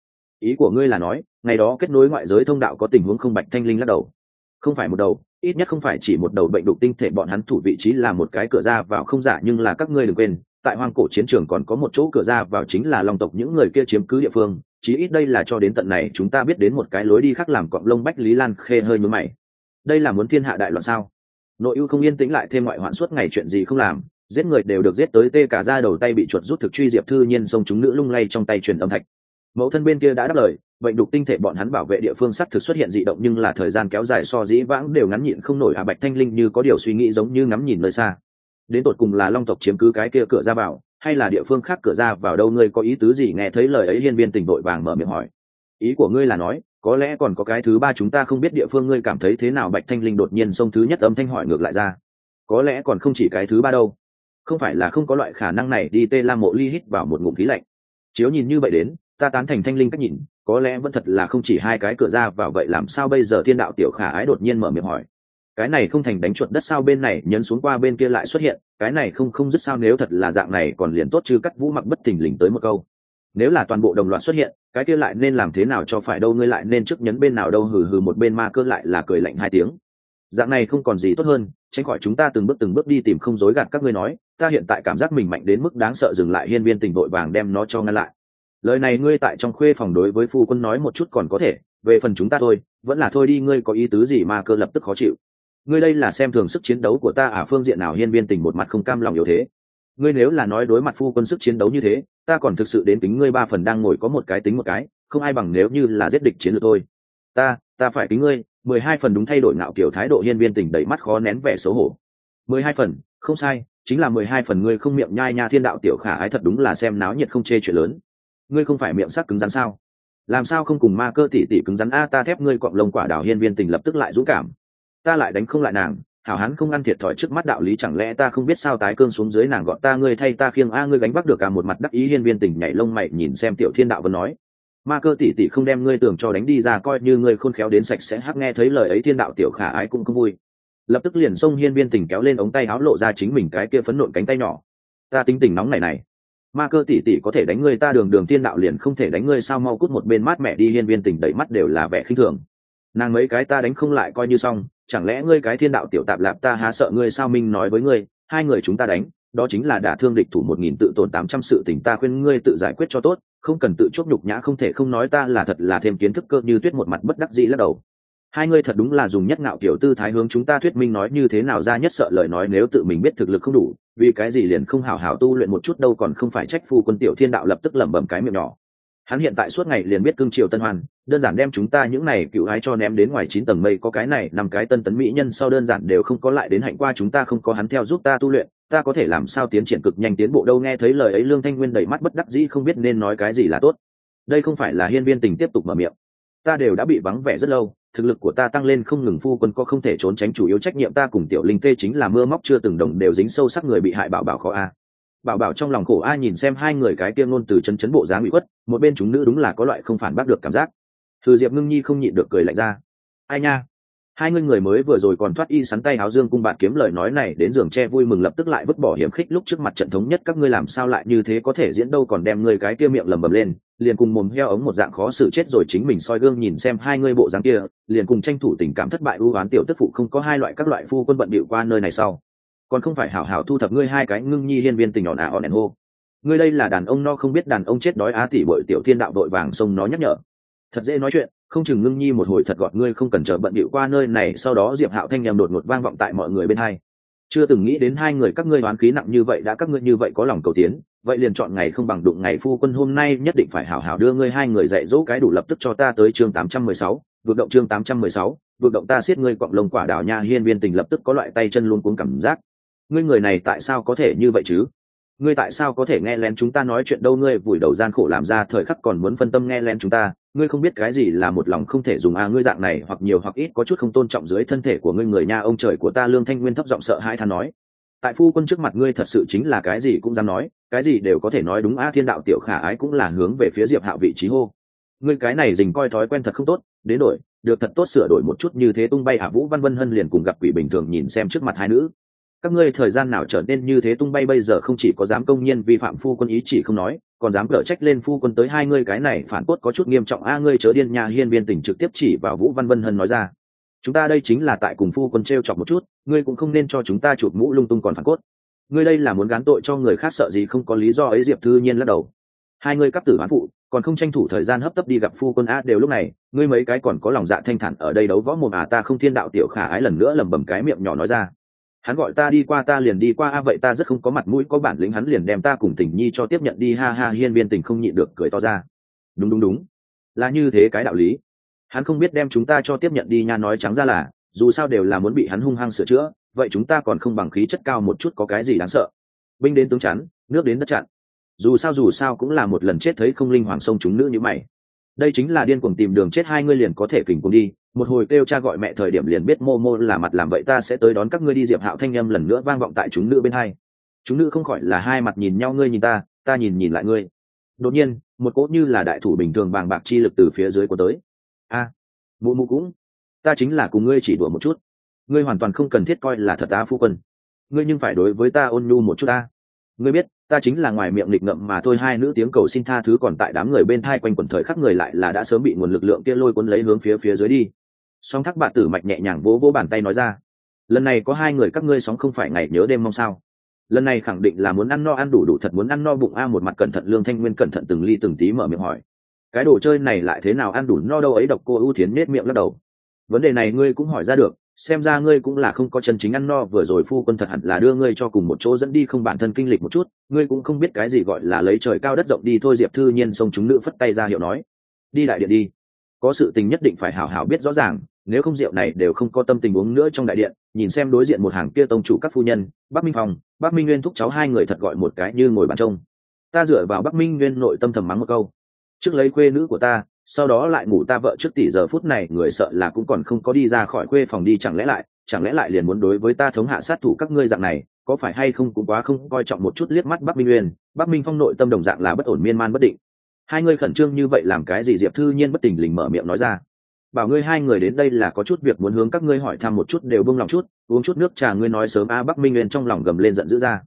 Ý của ngươi là nói, ngày đó kết nối ngoại giới thông đạo có tình huống không bạch thanh linh lắc đầu. Không phải một đầu, ít nhất không phải chỉ một đầu bệnh đục tinh thể bọn hắn thủ vị trí là một cái cửa ra vào không giả, nhưng là các ngươi đừng quên, tại hoang cổ chiến trường còn có một chỗ cửa ra vào chính là long tộc những người kia chiếm cứ địa phương chí ít đây là cho đến tận này chúng ta biết đến một cái lối đi khác làm cọng lông bách lý lan khê hơi mướn mày. Đây là muốn thiên hạ đại loạn sao? Nội ưu không yên tĩnh lại thêm ngoại hoạn suốt ngày chuyện gì không làm, giết người đều được giết tới tê cả ra đầu tay bị chuột rút thực truy diệp thư nhiên sông chúng nữ lung lay trong tay truyền âm thạch. Mẫu thân bên kia đã đáp lời, bệnh đục tinh thể bọn hắn bảo vệ địa phương sắc thực xuất hiện dị động nhưng là thời gian kéo dài so dĩ vãng đều ngắn nhịn không nổi à bạch thanh linh như có điều suy nghĩ giống như ngắm nhìn nơi xa. Đến tột cùng là long tộc chiếm cứ cái kia cửa ra vào hay là địa phương khác cửa ra vào đâu, ngươi có ý tứ gì? Nghe thấy lời ấy, hiên viên tình đội vàng mở miệng hỏi. Ý của ngươi là nói, có lẽ còn có cái thứ ba chúng ta không biết địa phương, ngươi cảm thấy thế nào? Bạch thanh linh đột nhiên xông thứ nhất âm thanh hỏi ngược lại ra. Có lẽ còn không chỉ cái thứ ba đâu. Không phải là không có loại khả năng này, đi tê la mộ ly hít vào một ngụm khí lạnh. Chiếu nhìn như vậy đến, ta tán thành thanh linh cách nhìn, có lẽ vẫn thật là không chỉ hai cái cửa ra vào, vậy làm sao bây giờ? Thiên đạo tiểu khả ái đột nhiên mở miệng hỏi cái này không thành đánh chuột đất sao bên này nhấn xuống qua bên kia lại xuất hiện, cái này không không dứt sao nếu thật là dạng này còn liền tốt chứ cắt vũ mặc bất thình lình tới một câu. Nếu là toàn bộ đồng loạt xuất hiện, cái kia lại nên làm thế nào cho phải đâu, ngươi lại nên trước nhấn bên nào đâu, hừ hừ một bên ma cơ lại là cười lạnh hai tiếng. Dạng này không còn gì tốt hơn, tránh khỏi chúng ta từng bước từng bước đi tìm không dối gạt các ngươi nói, ta hiện tại cảm giác mình mạnh đến mức đáng sợ dừng lại hiên viên tình vội vàng đem nó cho ngăn lại. Lời này ngươi tại trong khuê phòng đối với phu quân nói một chút còn có thể, về phần chúng ta thôi, vẫn là thôi đi, ngươi có ý tứ gì mà cơ lập tức khó chịu ngươi đây là xem thường sức chiến đấu của ta à? Phương diện nào hiên viên tình một mặt không cam lòng yếu thế? Ngươi nếu là nói đối mặt phu quân sức chiến đấu như thế, ta còn thực sự đến tính ngươi ba phần đang ngồi có một cái tính một cái, không ai bằng nếu như là giết địch chiến lược thôi. Ta ta phải tính ngươi, mười hai phần đúng thay đổi ngạo kiểu thái độ hiên viên tình đầy mắt khó nén vẻ xấu hổ. Mười hai phần, không sai, chính là mười hai phần ngươi không miệng nhai nha thiên đạo tiểu khả ái thật đúng là xem náo nhiệt không chê chuyện lớn. Ngươi không phải miệng sắc cứng rắn sao? Làm sao không cùng ma cơ tỉ tỉ cứng rắn? A, ta thép ngươi cọng lông quả đào hiên viên tình lập tức lại dũng cảm ta lại đánh không lại nàng, hảo hán không ăn thiệt thòi trước mắt đạo lý chẳng lẽ ta không biết sao tái cương xuống dưới nàng gọi ta ngươi thay ta khiêng a, ngươi gánh vác được cả một mặt đắc ý hiên viên tình nhảy lông mày nhìn xem tiểu thiên đạo vân nói. Ma cơ tỷ tỷ không đem ngươi tưởng cho đánh đi ra, coi như ngươi khôn khéo đến sạch sẽ hắc nghe thấy lời ấy thiên đạo tiểu khả ái cũng không vui. Lập tức liền xông hiên viên tình kéo lên ống tay áo lộ ra chính mình cái kia phấn nộn cánh tay nhỏ. Ta tính tình nóng này này. Ma cơ tỷ tỷ có thể đánh ngươi ta đường đường thiên đạo liền không thể đánh ngươi sao, mau cút một bên mát mẹ đi, hiên viên tình đẩy mắt đều là vẻ khinh thường. Nàng mấy cái ta đánh không lại coi như xong chẳng lẽ ngươi cái thiên đạo tiểu tạp lạp ta há sợ ngươi sao minh nói với ngươi, hai người chúng ta đánh, đó chính là đả thương địch thủ một nghìn tự tổn tám trăm sự tình ta khuyên ngươi tự giải quyết cho tốt, không cần tự chốt nhục nhã không thể không nói ta là thật là thêm kiến thức cơ như tuyết một mặt bất đắc dĩ lắc đầu. Hai ngươi thật đúng là dùng nhất ngạo kiểu tư thái hướng chúng ta thuyết minh nói như thế nào ra nhất sợ lời nói nếu tự mình biết thực lực không đủ, vì cái gì liền không hào hào tu luyện một chút đâu còn không phải trách phu quân tiểu thiên đạo lập tức lẩm bẩm cái miệng nhỏ hắn hiện tại suốt ngày liền biết cương triều tân hoàn đơn giản đem chúng ta những này cựu hái cho ném đến ngoài chín tầng mây, có cái này nằm cái tân tấn mỹ nhân sau đơn giản đều không có lại đến hạnh qua chúng ta, không có hắn theo giúp ta tu luyện, ta có thể làm sao tiến triển cực nhanh tiến bộ đâu, nghe thấy lời ấy lương thanh nguyên đầy mắt bất đắc dĩ không biết nên nói cái gì là tốt. Đây không phải là hiên viên tình tiếp tục mở miệng. Ta đều đã bị vắng vẻ rất lâu, thực lực của ta tăng lên không ngừng, phu quân có không thể trốn tránh chủ yếu trách nhiệm ta cùng tiểu linh tê chính là mưa móc chưa từng đồng đều dính sâu sắc người bị hại bảo bảo khó a bảo bảo trong lòng khổ a nhìn xem hai người cái kia ngôn từ chân chấn bộ dáng ủy khuất, một bên chúng nữ đúng là có loại không phản bác được cảm giác. Thư diệp ngưng nhi không nhịn được cười lạnh ra. Ai nha? Hai người người mới vừa rồi còn thoát y sắn tay áo dương cung bạn kiếm lời nói này đến giường che vui mừng lập tức lại vứt bỏ hiểm khích lúc trước mặt trận thống nhất các ngươi làm sao lại như thế có thể diễn đâu còn đem ngươi cái kia miệng lầm bầm lên liền cùng mồm heo ống một dạng khó xử chết rồi chính mình soi gương nhìn xem hai ngươi bộ dáng kia liền cùng tranh thủ tình cảm thất bại ưu oán tiểu tức phụ không có hai loại các loại phu quân bận bịu qua nơi này sau còn không phải hảo hảo thu thập ngươi hai cái ngưng nhi liên viên tình nhỏ nà họ đèn hô. Ngươi đây là đàn ông no không biết đàn ông chết đói á tỷ bội tiểu thiên đạo đội vàng sông nó nhắc nhở. Thật dễ nói chuyện, không chừng ngưng nhi một hồi thật gọt ngươi không cần chờ bận bịu qua nơi này, sau đó diệp hạo thanh nhầm đột ngột vang vọng tại mọi người bên hai. Chưa từng nghĩ đến hai người các ngươi đoán khí nặng như vậy, đã các ngươi như vậy có lòng cầu tiến, vậy liền chọn ngày không bằng đụng ngày phu quân hôm nay nhất định phải hảo hảo đưa ngươi hai người dạy dỗ cái đủ lập tức cho ta tới chương tám trăm mười sáu, vượt động chương tám trăm mười sáu, vượt động ta siết ngươi quặng lông quả đào nha hiên viên tình lập tức có loại tay chân luôn cuống cảm giác ngươi người này tại sao có thể như vậy chứ? Ngươi tại sao có thể nghe lén chúng ta nói chuyện đâu? Ngươi vùi đầu gian khổ làm ra thời khắc còn muốn phân tâm nghe lén chúng ta. Ngươi không biết cái gì là một lòng không thể dùng à? Ngươi dạng này hoặc nhiều hoặc ít có chút không tôn trọng dưới thân thể của ngươi người nha. Ông trời của ta lương thanh nguyên thấp giọng sợ hãi than nói. Tại phu quân trước mặt ngươi thật sự chính là cái gì cũng dám nói. Cái gì đều có thể nói đúng a thiên đạo tiểu khả ái cũng là hướng về phía diệp hạo vị trí hô. Ngươi cái này dình coi thói quen thật không tốt. Đến đổi, được thật tốt sửa đổi một chút như thế tung bay hạ vũ văn vân hân liền cùng gặp quỷ bình thường nhìn xem trước mặt hai nữ các ngươi thời gian nào trở nên như thế tung bay bây giờ không chỉ có dám công nhiên vi phạm phu quân ý chỉ không nói, còn dám cở trách lên phu quân tới hai ngươi cái này phản cốt có chút nghiêm trọng. A, ngươi chớ điên nhà hiên viên tỉnh trực tiếp chỉ vào vũ văn vân hân nói ra. Chúng ta đây chính là tại cùng phu quân t r e o chọc một chút, ngươi cũng không nên cho chúng ta chụp mũ lung tung còn phản cốt. Ngươi đây là muốn gán tội cho người khác sợ gì không có lý do ấy, diệp thư nhiên lắc đầu. Hai ngươi cắp tử bán phụ, còn không tranh thủ thời gian hấp tấp đi gặp phu quân a, đều lúc này, ngươi mấy cái còn có lòng dạ thanh thản ở đây đấu võ mồm à ta không thiên đạo tiểu khả ái lần nữa lẩm bẩm cái miệng nhỏ nói ra hắn gọi ta đi qua, ta liền đi qua. A, vậy ta rất không có mặt mũi, có bản lĩnh hắn liền đem ta cùng tình nhi cho tiếp nhận đi. Ha ha, hiên viên tình không nhịn được cười to ra. Đúng đúng đúng. Là như thế cái đạo lý. Hắn không biết đem chúng ta cho tiếp nhận đi nha, nói trắng ra là, dù sao đều là muốn bị hắn hung hăng sửa chữa, vậy chúng ta còn không bằng khí chất cao một chút có cái gì đáng sợ. Binh đến tướng chắn, nước đến đất chặn. Dù sao dù sao cũng là một lần chết thấy không linh hoàng sông chúng nữ như mày. Đây chính là điên cuồng tìm đường chết, hai ngươi liền có thể kình cùng đi một hồi kêu cha gọi mẹ thời điểm liền biết mô mô là mặt làm vậy ta sẽ tới đón các ngươi đi diệp hạo thanh â m lần nữa vang vọng tại chúng nữ bên hai. Chúng nữ không khỏi là hai mặt nhìn nhau ngươi nhìn ta ta nhìn nhìn lại ngươi. Đột nhiên một cỗ như là đại thủ bình thường bàng bạc chi lực từ phía dưới của tới. A à, mụ mụ cũng ta chính là cùng ngươi chỉ đùa một chút. Ngươi hoàn toàn không cần thiết coi là thật ta phu quân. Ngươi nhưng phải đối với ta ôn nhu một chút ta ngươi biết ta chính là ngoài miệng lịch ngậm mà thôi hai nữ tiếng cầu xin tha thứ còn tại đám người bên thai quanh quần thời khắc người lại là đã sớm bị nguồn lực lượng kia lôi cuốn lấy hướng phía phía dưới đi song thác bạn tử mạch nhẹ nhàng vỗ vỗ bàn tay nói ra, lần này có hai người các ngươi sóng không phải ngày nhớ đêm mong sao? Lần này khẳng định là muốn ăn no ăn đủ đủ thật muốn ăn no bụng a. Một mặt cẩn thận lương thanh nguyên cẩn thận từng ly từng tí mở miệng hỏi, cái đồ chơi này lại thế nào ăn đủ no đâu ấy? Độc cô ưu thiến nết miệng lắc đầu, vấn đề này ngươi cũng hỏi ra được, xem ra ngươi cũng là không có chân chính ăn no, vừa rồi phu quân thật hẳn là đưa ngươi cho cùng một chỗ dẫn đi không bản thân kinh lịch một chút, ngươi cũng không biết cái gì gọi là lấy trời cao đất rộng đi. Thôi diệp thư nhiên xông chúng nữ phất tay ra hiệu nói, đi đại điện đi có sự tình nhất định phải hảo hảo biết rõ ràng, nếu không rượu này đều không có tâm tình uống nữa trong đại điện, nhìn xem đối diện một hàng kia tông chủ các phu nhân, bắc minh phong, bắc minh nguyên thúc cháu hai người thật gọi một cái như ngồi bàn trông. Ta dựa vào bắc minh nguyên nội tâm thầm mắng một câu. Trước lấy quê nữ của ta, sau đó lại ngủ ta vợ trước tỷ giờ phút này, người sợ là cũng còn không có đi ra khỏi quê phòng đi, chẳng lẽ lại, chẳng lẽ lại liền muốn đối với ta thống hạ sát thủ các ngươi dạng này, có phải hay không cũng quá không coi trọng một chút liếc mắt bắc minh nguyên. Bắc minh phong nội tâm đồng dạng là bất ổn miên man bất định hai người khẩn trương như vậy làm cái gì? Diệp thư nhiên bất tình lình mở miệng nói ra. Bảo ngươi hai người đến đây là có chút việc muốn hướng các ngươi hỏi thăm một chút, đều bông lòng chút, uống chút nước trà ngươi nói sớm a bắc minh nguyên trong lòng gầm lên giận dữ ra.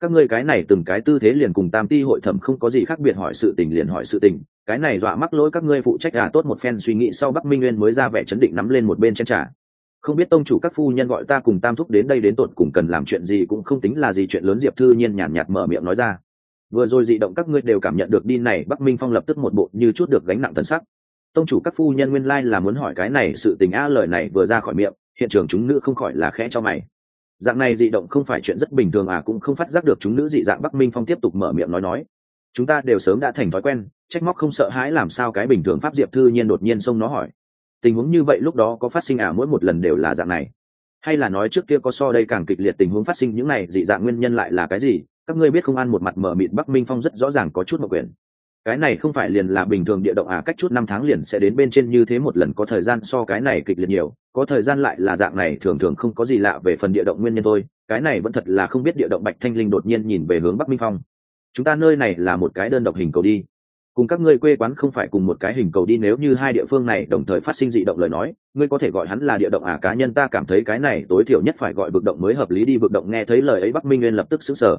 Các ngươi cái này từng cái tư thế liền cùng tam ti hội thẩm không có gì khác biệt, hỏi sự tình liền hỏi sự tình. Cái này dọa mắc lỗi các ngươi phụ trách à tốt một phen suy nghĩ sau bắc minh nguyên mới ra vẻ chấn định nắm lên một bên chen trà. Không biết tông chủ các phu nhân gọi ta cùng tam thúc đến đây đến tột cùng cần làm chuyện gì, cũng không tính là gì. Chuyện lớn diệp thư nhiên nhàn nhạt mở miệng nói ra vừa rồi dị động các ngươi đều cảm nhận được đi này, bắc minh phong lập tức một bộ như chút được gánh nặng tần sắc. Tông chủ các phu nhân nguyên lai là muốn hỏi cái này sự tình a lời này vừa ra khỏi miệng, hiện trường chúng nữ không khỏi là khẽ cho mày. Dạng này dị động không phải chuyện rất bình thường à cũng không phát giác được chúng nữ dị dạng bắc minh phong tiếp tục mở miệng nói nói. Chúng ta đều sớm đã thành thói quen, trách móc không sợ hãi làm sao cái bình thường pháp diệp thư nhiên đột nhiên xông nó hỏi. Tình huống như vậy lúc đó có phát sinh à mỗi một lần đều là dạng này. Hay là nói trước kia có so đây càng kịch liệt tình huống phát sinh những này, dị dạng nguyên nhân lại là cái gì? Các ngươi biết không ăn một mặt mở mịt bắc minh phong rất rõ ràng có chút mặc quyền cái này không phải liền là bình thường địa động à cách chút năm tháng liền sẽ đến bên trên như thế một lần có thời gian so cái này kịch liệt nhiều, có thời gian lại là dạng này thường thường không có gì lạ về phần địa động nguyên nhân thôi, cái này vẫn thật là không biết địa động bạch thanh linh đột nhiên nhìn về hướng bắc minh phong. Chúng ta nơi này là một cái đơn độc hình cầu đi. Cùng các ngươi quê quán không phải cùng một cái hình cầu đi, nếu như hai địa phương này đồng thời phát sinh dị động lời nói, ngươi có thể gọi hắn là địa động à cá nhân ta cảm thấy cái này tối thiểu nhất phải gọi vực động mới hợp lý đi, vực động nghe thấy lời ấy bắc minh nguyên lập tức xứng sở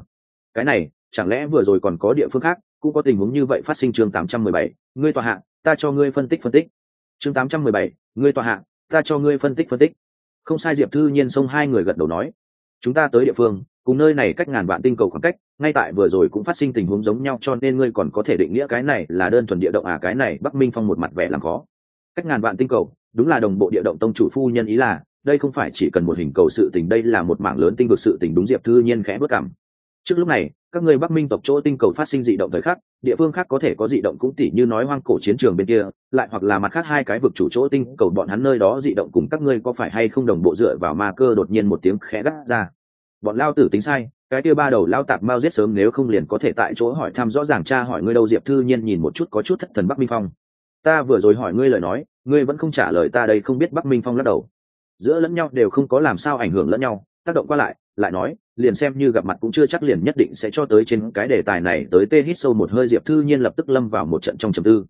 cái này chẳng lẽ vừa rồi còn có địa phương khác cũng có tình huống như vậy phát sinh chương 817, ngươi tòa hạ ta cho ngươi phân tích phân tích. Chương 817, ngươi tòa hạ ta cho ngươi phân tích phân tích. Không sai diệp thư nhiên xông hai người gật đầu nói. Chúng ta tới địa phương cùng nơi này cách ngàn vạn tinh cầu khoảng cách ngay tại vừa rồi cũng phát sinh tình huống giống nhau cho nên ngươi còn có thể định nghĩa cái này là đơn thuần địa động à cái này bắc minh phong một mặt vẻ làm khó. Cách ngàn vạn tinh cầu đúng là đồng bộ địa động tông chủ phu nhân ý là đây không phải chỉ cần một hình cầu sự tình đây là một mảng lớn tinh vực sự tình đúng diệp thư nhiên khẽ bước cảm trước lúc này, các người bắc minh tộc chỗ tinh cầu phát sinh dị động thời khắc, địa phương khác có thể có dị động cũng tỉ như nói hoang cổ chiến trường bên kia, lại hoặc là mặt khác hai cái vực chủ chỗ tinh cầu bọn hắn nơi đó dị động cùng các ngươi có phải hay không đồng bộ dựa vào ma cơ đột nhiên một tiếng khẽ gắt ra. Bọn lao tử tính sai, cái kia ba đầu lao tạp mau giết sớm nếu không liền có thể tại chỗ hỏi thăm rõ ràng cha hỏi ngươi đâu, diệp thư nhiên nhìn một chút có chút thất thần bắc minh phong. Ta vừa rồi hỏi ngươi lời nói, ngươi vẫn không trả lời ta đây không biết bắc minh phong lắc đầu. Giữa lẫn nhau đều không có làm sao ảnh hưởng lẫn nhau, tác động qua lại lại nói liền xem như gặp mặt cũng chưa chắc liền nhất định sẽ cho tới trên cái đề tài này, tới tê hít sâu một hơi diệp thư nhiên lập tức lâm vào một trận trong trầm tư.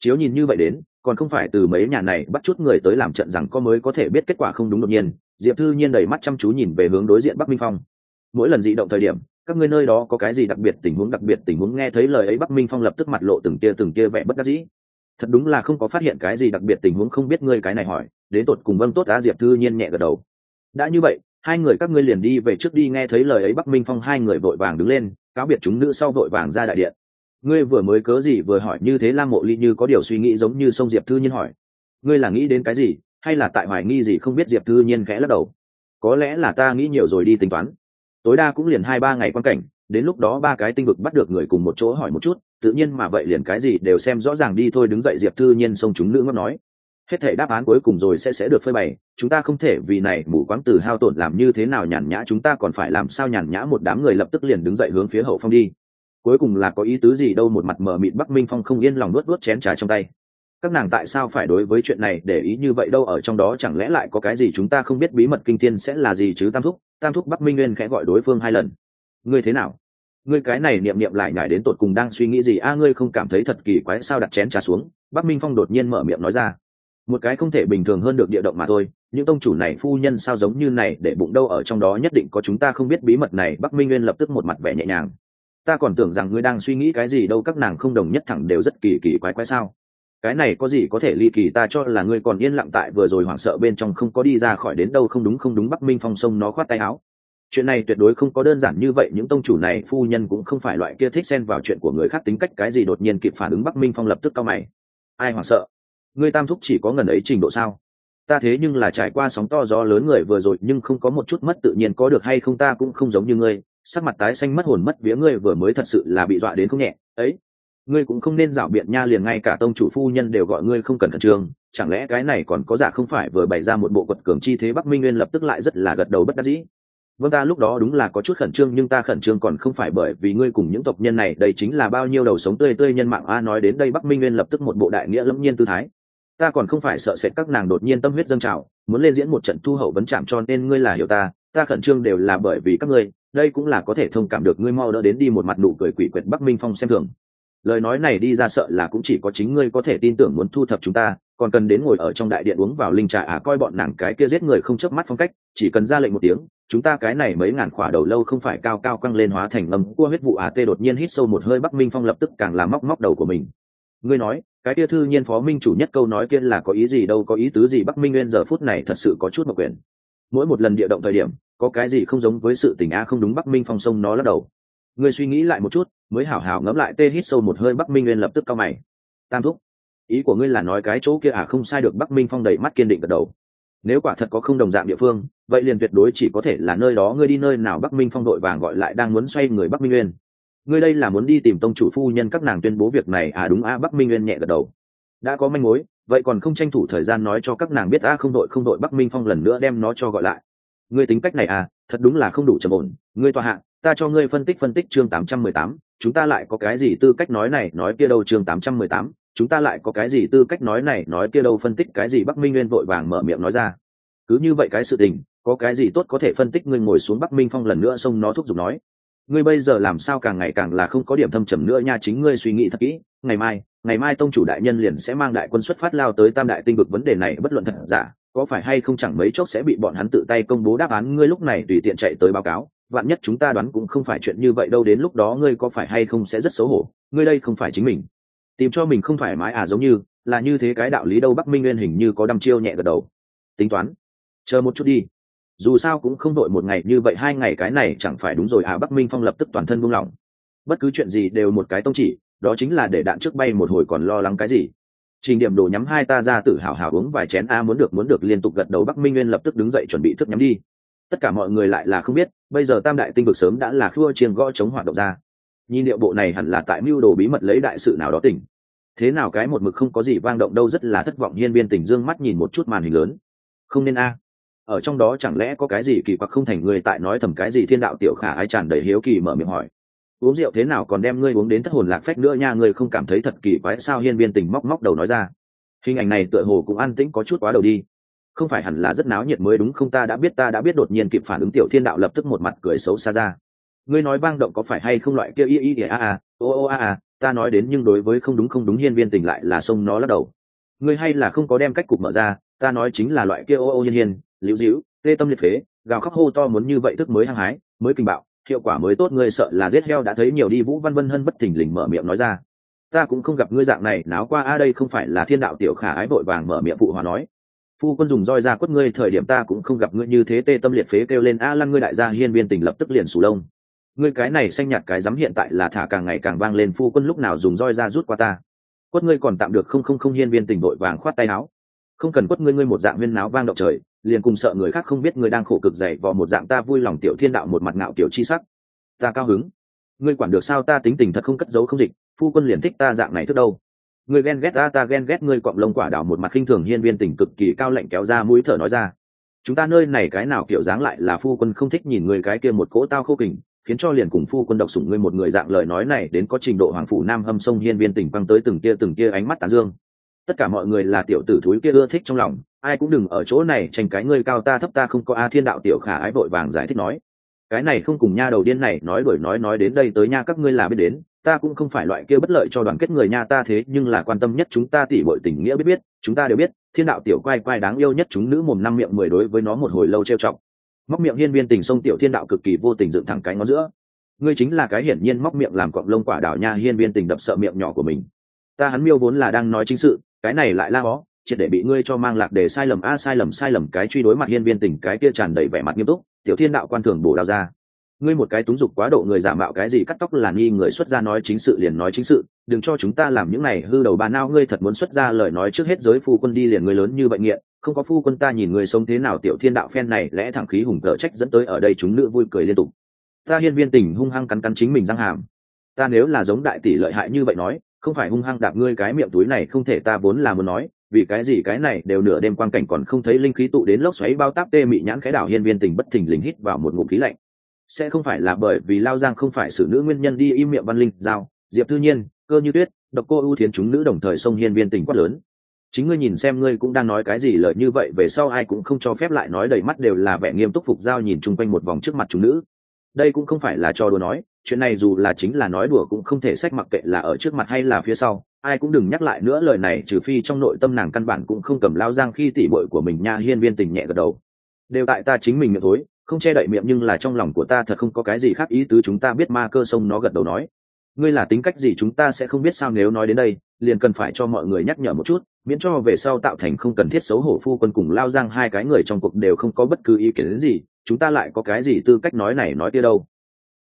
Chiếu nhìn như vậy đến, còn không phải từ mấy nhà này bắt chút người tới làm trận rằng có mới có thể biết kết quả không đúng đột nhiên, diệp thư nhiên đầy mắt chăm chú nhìn về hướng đối diện bắc minh phong. Mỗi lần dị động thời điểm, các ngươi nơi đó có cái gì đặc biệt tình huống, đặc biệt tình huống nghe thấy lời ấy, bắc minh phong lập tức mặt lộ từng tia từng tia vẻ bất đắc dĩ. Thật đúng là không có phát hiện cái gì đặc biệt tình huống, không biết ngươi cái này hỏi, đến tột cùng vâng tốt đã diệp thư nhiên nhẹ gật đầu. Đã như vậy hai người các ngươi liền đi về trước đi, nghe thấy lời ấy bắc minh phong hai người vội vàng đứng lên, cáo biệt chúng nữ sau vội vàng ra đại điện. Ngươi vừa mới cớ gì vừa hỏi như thế, lam mộ ly như có điều suy nghĩ giống như sông diệp thư nhiên hỏi. Ngươi là nghĩ đến cái gì, hay là tại hoài nghi gì không biết, diệp thư nhiên khẽ lắc đầu. Có lẽ là ta nghĩ nhiều rồi đi tính toán. Tối đa cũng liền hai ba ngày quan cảnh, đến lúc đó ba cái tinh vực bắt được người cùng một chỗ hỏi một chút, tự nhiên mà vậy liền cái gì đều xem rõ ràng đi thôi, đứng dậy diệp thư nhiên xông chúng nữ ngóc nói hết thể đáp án cuối cùng rồi sẽ sẽ được phơi bày. Chúng ta không thể vì này mù quáng từ hao tổn làm như thế nào nhàn nhã, chúng ta còn phải làm sao nhàn nhã một đám người lập tức liền đứng dậy hướng phía hậu phong đi. Cuối cùng là có ý tứ gì đâu một mặt mờ mịt bắc minh phong không yên lòng nuốt nuốt chén trà trong tay. Các nàng tại sao phải đối với chuyện này để ý như vậy đâu, ở trong đó chẳng lẽ lại có cái gì chúng ta không biết bí mật kinh thiên sẽ là gì chứ? Tam thúc tam thúc bắc minh nguyên khẽ gọi đối phương hai lần. Ngươi thế nào? Ngươi cái này niệm niệm lại nhải đến tột cùng đang suy nghĩ gì? A, ngươi không cảm thấy thật kỳ quái sao đặt chén trà xuống? Bắc minh phong đột nhiên mở miệng nói ra một cái không thể bình thường hơn được địa động mà thôi, những tông chủ này phu nhân sao giống như này để bụng đâu ở trong đó nhất định có chúng ta không biết bí mật này, bắc minh nguyên lập tức một mặt vẻ nhẹ nhàng. Ta còn tưởng rằng ngươi đang suy nghĩ cái gì đâu, các nàng không đồng nhất thẳng đều rất kỳ kỳ quái quái sao? Cái này có gì có thể ly kỳ ta cho là ngươi còn yên lặng tại vừa rồi hoảng sợ bên trong không có đi ra khỏi đến đâu, không đúng không đúng, bắc minh phong sông nó khoát tay áo. Chuyện này tuyệt đối không có đơn giản như vậy, những tông chủ này phu nhân cũng không phải loại kia thích xen vào chuyện của người khác, tính cách cái gì đột nhiên kịp phản ứng bắc minh phong lập tức cao mày. Ai hoảng sợ? Ngươi tam thúc chỉ có ngần ấy trình độ sao? Ta thế nhưng là trải qua sóng to gió lớn người vừa rồi, nhưng không có một chút mất tự nhiên có được hay không ta cũng không giống như ngươi. Sắc mặt tái xanh mất hồn mất vía ngươi vừa mới thật sự là bị dọa đến không nhẹ. Ấy, ngươi cũng không nên rảo biện nha liền ngay cả tông chủ phu nhân đều gọi ngươi không cần khẩn trương. Chẳng lẽ cái này còn có giả không phải vừa bày ra một bộ quật cường chi thế bắc minh nguyên lập tức lại rất là gật đầu bất đắc dĩ. Vâng ta lúc đó đúng là có chút khẩn trương, nhưng ta khẩn trương còn không phải bởi vì ngươi cùng những tộc nhân này, đây chính là bao nhiêu đầu sống tươi tươi nhân mạng. A, nói đến đây bắc minh nguyên lập tức một bộ đại nghĩa lẫm nhiên tư thái ta còn không phải sợ sệt các nàng đột nhiên tâm huyết dâng trào, muốn lên diễn một trận thu hậu vấn chạm cho nên ngươi là hiểu ta ta khẩn trương đều là bởi vì các ngươi, đây cũng là có thể thông cảm được ngươi mau đỡ đến đi một mặt nụ cười quỷ quyệt bắc minh phong xem thường. Lời nói này đi ra sợ là cũng chỉ có chính ngươi có thể tin tưởng muốn thu thập chúng ta, còn cần đến ngồi ở trong đại điện uống vào linh trà à coi bọn nàng cái kia giết người không chớp mắt phong cách, chỉ cần ra lệnh một tiếng, chúng ta cái này mấy ngàn khỏa đầu lâu không phải cao cao căng lên hóa thành ngầm cua huyết vụ à tê đột nhiên hít sâu một hơi bắc minh phong lập tức càng làm móc móc đầu của mình. Ngươi nói cái kia thư nhiên phó minh chủ nhất câu nói kia là có ý gì đâu, có ý tứ gì bắc minh nguyên giờ phút này thật sự có chút mặc quyền. Mỗi một lần địa động thời điểm, có cái gì không giống với sự tình a không đúng bắc minh phong sông nó lắc đầu. Người suy nghĩ lại một chút, mới hảo hảo ngẫm lại tê hít sâu một hơi bắc minh nguyên lập tức cao mày. Tam thúc, ý của ngươi là nói cái chỗ kia à không sai được bắc minh phong đầy mắt kiên định gật đầu. Nếu quả thật có không đồng dạng địa phương, vậy liền tuyệt đối chỉ có thể là nơi đó ngươi đi nơi nào bắc minh phong đội vàng gọi lại đang muốn xoay người bắc minh nguyên ngươi đây là muốn đi tìm tông chủ phu nhân các nàng tuyên bố việc này à? Đúng a bắc minh nguyên nhẹ gật đầu. Đã có manh mối vậy còn không tranh thủ thời gian nói cho các nàng biết a không đội không đội bắc minh phong lần nữa đem nó cho gọi lại. Ngươi tính cách này à thật đúng là không đủ trầm ổn. Ngươi tòa hạng ta cho ngươi phân tích phân tích chương 818, chúng ta lại có cái gì tư cách nói này nói kia đâu chương 818, chúng ta lại có cái gì tư cách nói này nói kia đâu phân tích cái gì? Bắc Minh Nguyên vội vàng mở miệng nói ra. Cứ như vậy cái sự tình, có cái gì tốt có thể phân tích? Ngươi ngồi xuống Bắc Minh Phong lần nữa xông nó thúc giục nói ngươi bây giờ làm sao càng ngày càng là không có điểm thâm trầm nữa nha, chính ngươi suy nghĩ thật kỹ, ngày mai ngày mai tông chủ đại nhân liền sẽ mang đại quân xuất phát lao tới tam đại tinh vực vấn đề này, bất luận thật giả, có phải hay không chẳng mấy chốc sẽ bị bọn hắn tự tay công bố đáp án, ngươi lúc này tùy tiện chạy tới báo cáo, vạn nhất chúng ta đoán cũng không phải chuyện như vậy đâu, đến lúc đó ngươi có phải hay không sẽ rất xấu hổ, ngươi đây không phải chính mình. Tìm cho mình không thoải mái à giống như, là như thế cái đạo lý đâu, bắc minh nguyên hình như có đăm chiêu nhẹ gật đầu. Tính toán, chờ một chút đi dù sao cũng không đội một ngày như vậy, hai ngày cái này chẳng phải đúng rồi à? Bắc minh phong lập tức toàn thân buông lỏng. Bất cứ chuyện gì đều một cái tông chỉ, đó chính là để đạn trước bay một hồi còn lo lắng cái gì. Trình điểm đồ nhắm hai ta ra tự hào hào uống vài chén a, muốn được muốn được, liên tục gật đầu bắc minh nguyên lập tức đứng dậy chuẩn bị thức nhắm đi. Tất cả mọi người lại là không biết, bây giờ tam đại tinh vực sớm đã là khua chiêng gõ chống hoạt động ra. Nhìn điệu bộ này hẳn là tại mưu đồ bí mật lấy đại sự nào đó tỉnh. Thế nào cái một mực không có gì vang động đâu, rất là thất vọng, hiên viên tỉnh dương mắt nhìn một chút màn hình lớn. Không nên a ở trong đó chẳng lẽ có cái gì kỳ quặc không thành người tại nói thầm cái gì thiên đạo tiểu khả ai tràn đầy hiếu kỳ mở miệng hỏi. Uống rượu thế nào còn đem ngươi uống đến thất hồn lạc phách nữa nha, ngươi không cảm thấy thật kỳ quái sao hiên viên tình móc móc đầu nói ra. Hình ảnh này tựa hồ cũng an tĩnh có chút quá đầu đi. Không phải hẳn là rất náo nhiệt mới đúng không ta đã biết, ta đã biết đột nhiên kịp phản ứng tiểu thiên đạo lập tức một mặt cười xấu xa ra. Ngươi nói vang động có phải hay không loại kia y y a a, ô ô a a, ta nói đến nhưng đối với không đúng không đúng hiên viên tình lại là sông nó lắc đầu. Ngươi hay là không có đem cách cục mở ra, ta nói chính là loại kia ô ô hiên hiên liễu dĩu tê tâm liệt phế, gào khóc hô to muốn như vậy tức mới hăng hái, mới kinh bạo, hiệu quả mới tốt, ngươi sợ là giết heo đã thấy nhiều đi, vũ văn vân hân bất thình lình mở miệng nói ra. Ta cũng không gặp ngươi dạng này, náo qua, a, đây không phải là thiên đạo tiểu khả ái vội vàng mở miệng phụ hòa nói. Phu quân dùng roi ra quất ngươi, thời điểm ta cũng không gặp ngươi như thế, tê tâm liệt phế kêu lên, a, lăn ngươi đại gia hiên viên tình lập tức liền sù lông. Ngươi cái này xanh nhạt cái dám hiện tại là thả càng ngày càng vang lên, phu quân lúc nào dùng roi ra rút qua ta. Quất ngươi còn tạm được không không không hiên viên tình vội vàng khoát tay áo. Không cần quất ngươi ngươi một dạng viên náo vang động trời liền cùng sợ người khác không biết ngươi đang khổ cực dày vò một dạng ta vui lòng tiểu thiên đạo một mặt ngạo kiểu chi sắc. Ta cao hứng. Ngươi quản được sao ta tính tình thật không cất giấu không dịch, phu quân liền thích ta dạng này thức đâu. Ngươi ghen ghét ta ta ghen ghét ngươi cọng lông quả đảo một mặt khinh thường hiên viên tình cực kỳ cao lạnh kéo ra mũi thở nói ra. Chúng ta nơi này cái nào kiểu dáng lại là phu quân không thích nhìn người cái kia một cỗ tao khô kình, khiến cho liền cùng phu quân độc sủng ngươi một người dạng lời nói này đến có trình độ hoàng phủ nam hâm sông hiên viên tình băng tới từng kia từng kia ánh mắt tán dương tất cả mọi người là tiểu tử thúi kia ưa thích trong lòng, ai cũng đừng ở chỗ này tranh cái ngươi cao ta thấp ta không có a thiên đạo tiểu khả ái vội vàng giải thích nói. Cái này không cùng nha đầu điên này nói đổi nói nói đến đây tới nha các ngươi là biết đến, ta cũng không phải loại kia bất lợi cho đoàn kết người nha ta thế, nhưng là quan tâm nhất chúng ta tỉ bội tình nghĩa biết biết, chúng ta đều biết, thiên đạo tiểu quay quay đáng yêu nhất chúng nữ mồm năm miệng mười đối với nó một hồi lâu trêu trọng móc miệng hiên viên tình sông tiểu thiên đạo cực kỳ vô tình dựng thẳng cái ngón giữa. Ngươi chính là cái hiển nhiên móc miệng làm cọng lông quả đảo nha hiên viên tình đập sợ miệng nhỏ của mình. Ta hắn miêu vốn là đang nói chính sự cái này lại la hó, triệt để bị ngươi cho mang lạc để sai lầm, a, sai lầm sai lầm, cái truy đối mặt hiên viên tình cái kia tràn đầy vẻ mặt nghiêm túc, tiểu thiên đạo quan thường bổ đào ra. Ngươi một cái túng dục quá độ người giả mạo cái gì, cắt tóc là nghi người xuất ra nói chính sự liền nói chính sự, đừng cho chúng ta làm những này, hư đầu bà nao, ngươi thật muốn xuất ra lời nói trước hết giới phu quân đi liền người lớn như bệnh nghiện, không có phu quân ta nhìn người sống thế nào, tiểu thiên đạo phen này lẽ thẳng khí hùng cờ trách dẫn tới ở đây chúng nữ vui cười liên tục. Ta hiên viên tình hung hăng cắn cắn chính mình răng hàm. Ta nếu là giống đại tỷ lợi hại như vậy nói không phải hung hăng đạp ngươi cái miệng túi này không thể ta vốn là muốn nói, vì cái gì cái này đều nửa đêm quang cảnh còn không thấy linh khí tụ đến lốc xoáy bao táp tê mị nhãn khái đảo hiên viên tình bất thình lình hít vào một ngụm khí lạnh. Sẽ không phải là bởi vì lao giang không phải xử nữ nguyên nhân đi im miệng văn linh, giao, diệp thư nhiên, cơ như tuyết, độc cô ưu thiến chúng nữ đồng thời xông hiên viên tình quát lớn. Chính ngươi nhìn xem ngươi cũng đang nói cái gì lợi như vậy, về sau ai cũng không cho phép lại nói đầy mắt đều là vẻ nghiêm túc phục giao nhìn chung quanh một vòng trước mặt chúng nữ. Đây cũng không phải là cho đùa nói chuyện này dù là chính là nói đùa cũng không thể sách mặc kệ là ở trước mặt hay là phía sau. Ai cũng đừng nhắc lại nữa lời này, trừ phi trong nội tâm nàng căn bản cũng không cầm lao giang khi tỉ bội của mình nha hiên viên tình nhẹ gật đầu. Đều tại ta chính mình miệng thối, không che đậy miệng nhưng là trong lòng của ta thật không có cái gì khác ý tứ chúng ta biết ma cơ sông nó gật đầu nói. Ngươi là tính cách gì chúng ta sẽ không biết sao nếu nói đến đây, liền cần phải cho mọi người nhắc nhở một chút, miễn cho về sau tạo thành không cần thiết xấu hổ phu quân cùng lao giang hai cái người trong cuộc đều không có bất cứ ý kiến gì, chúng ta lại có cái gì tư cách nói này nói kia đâu.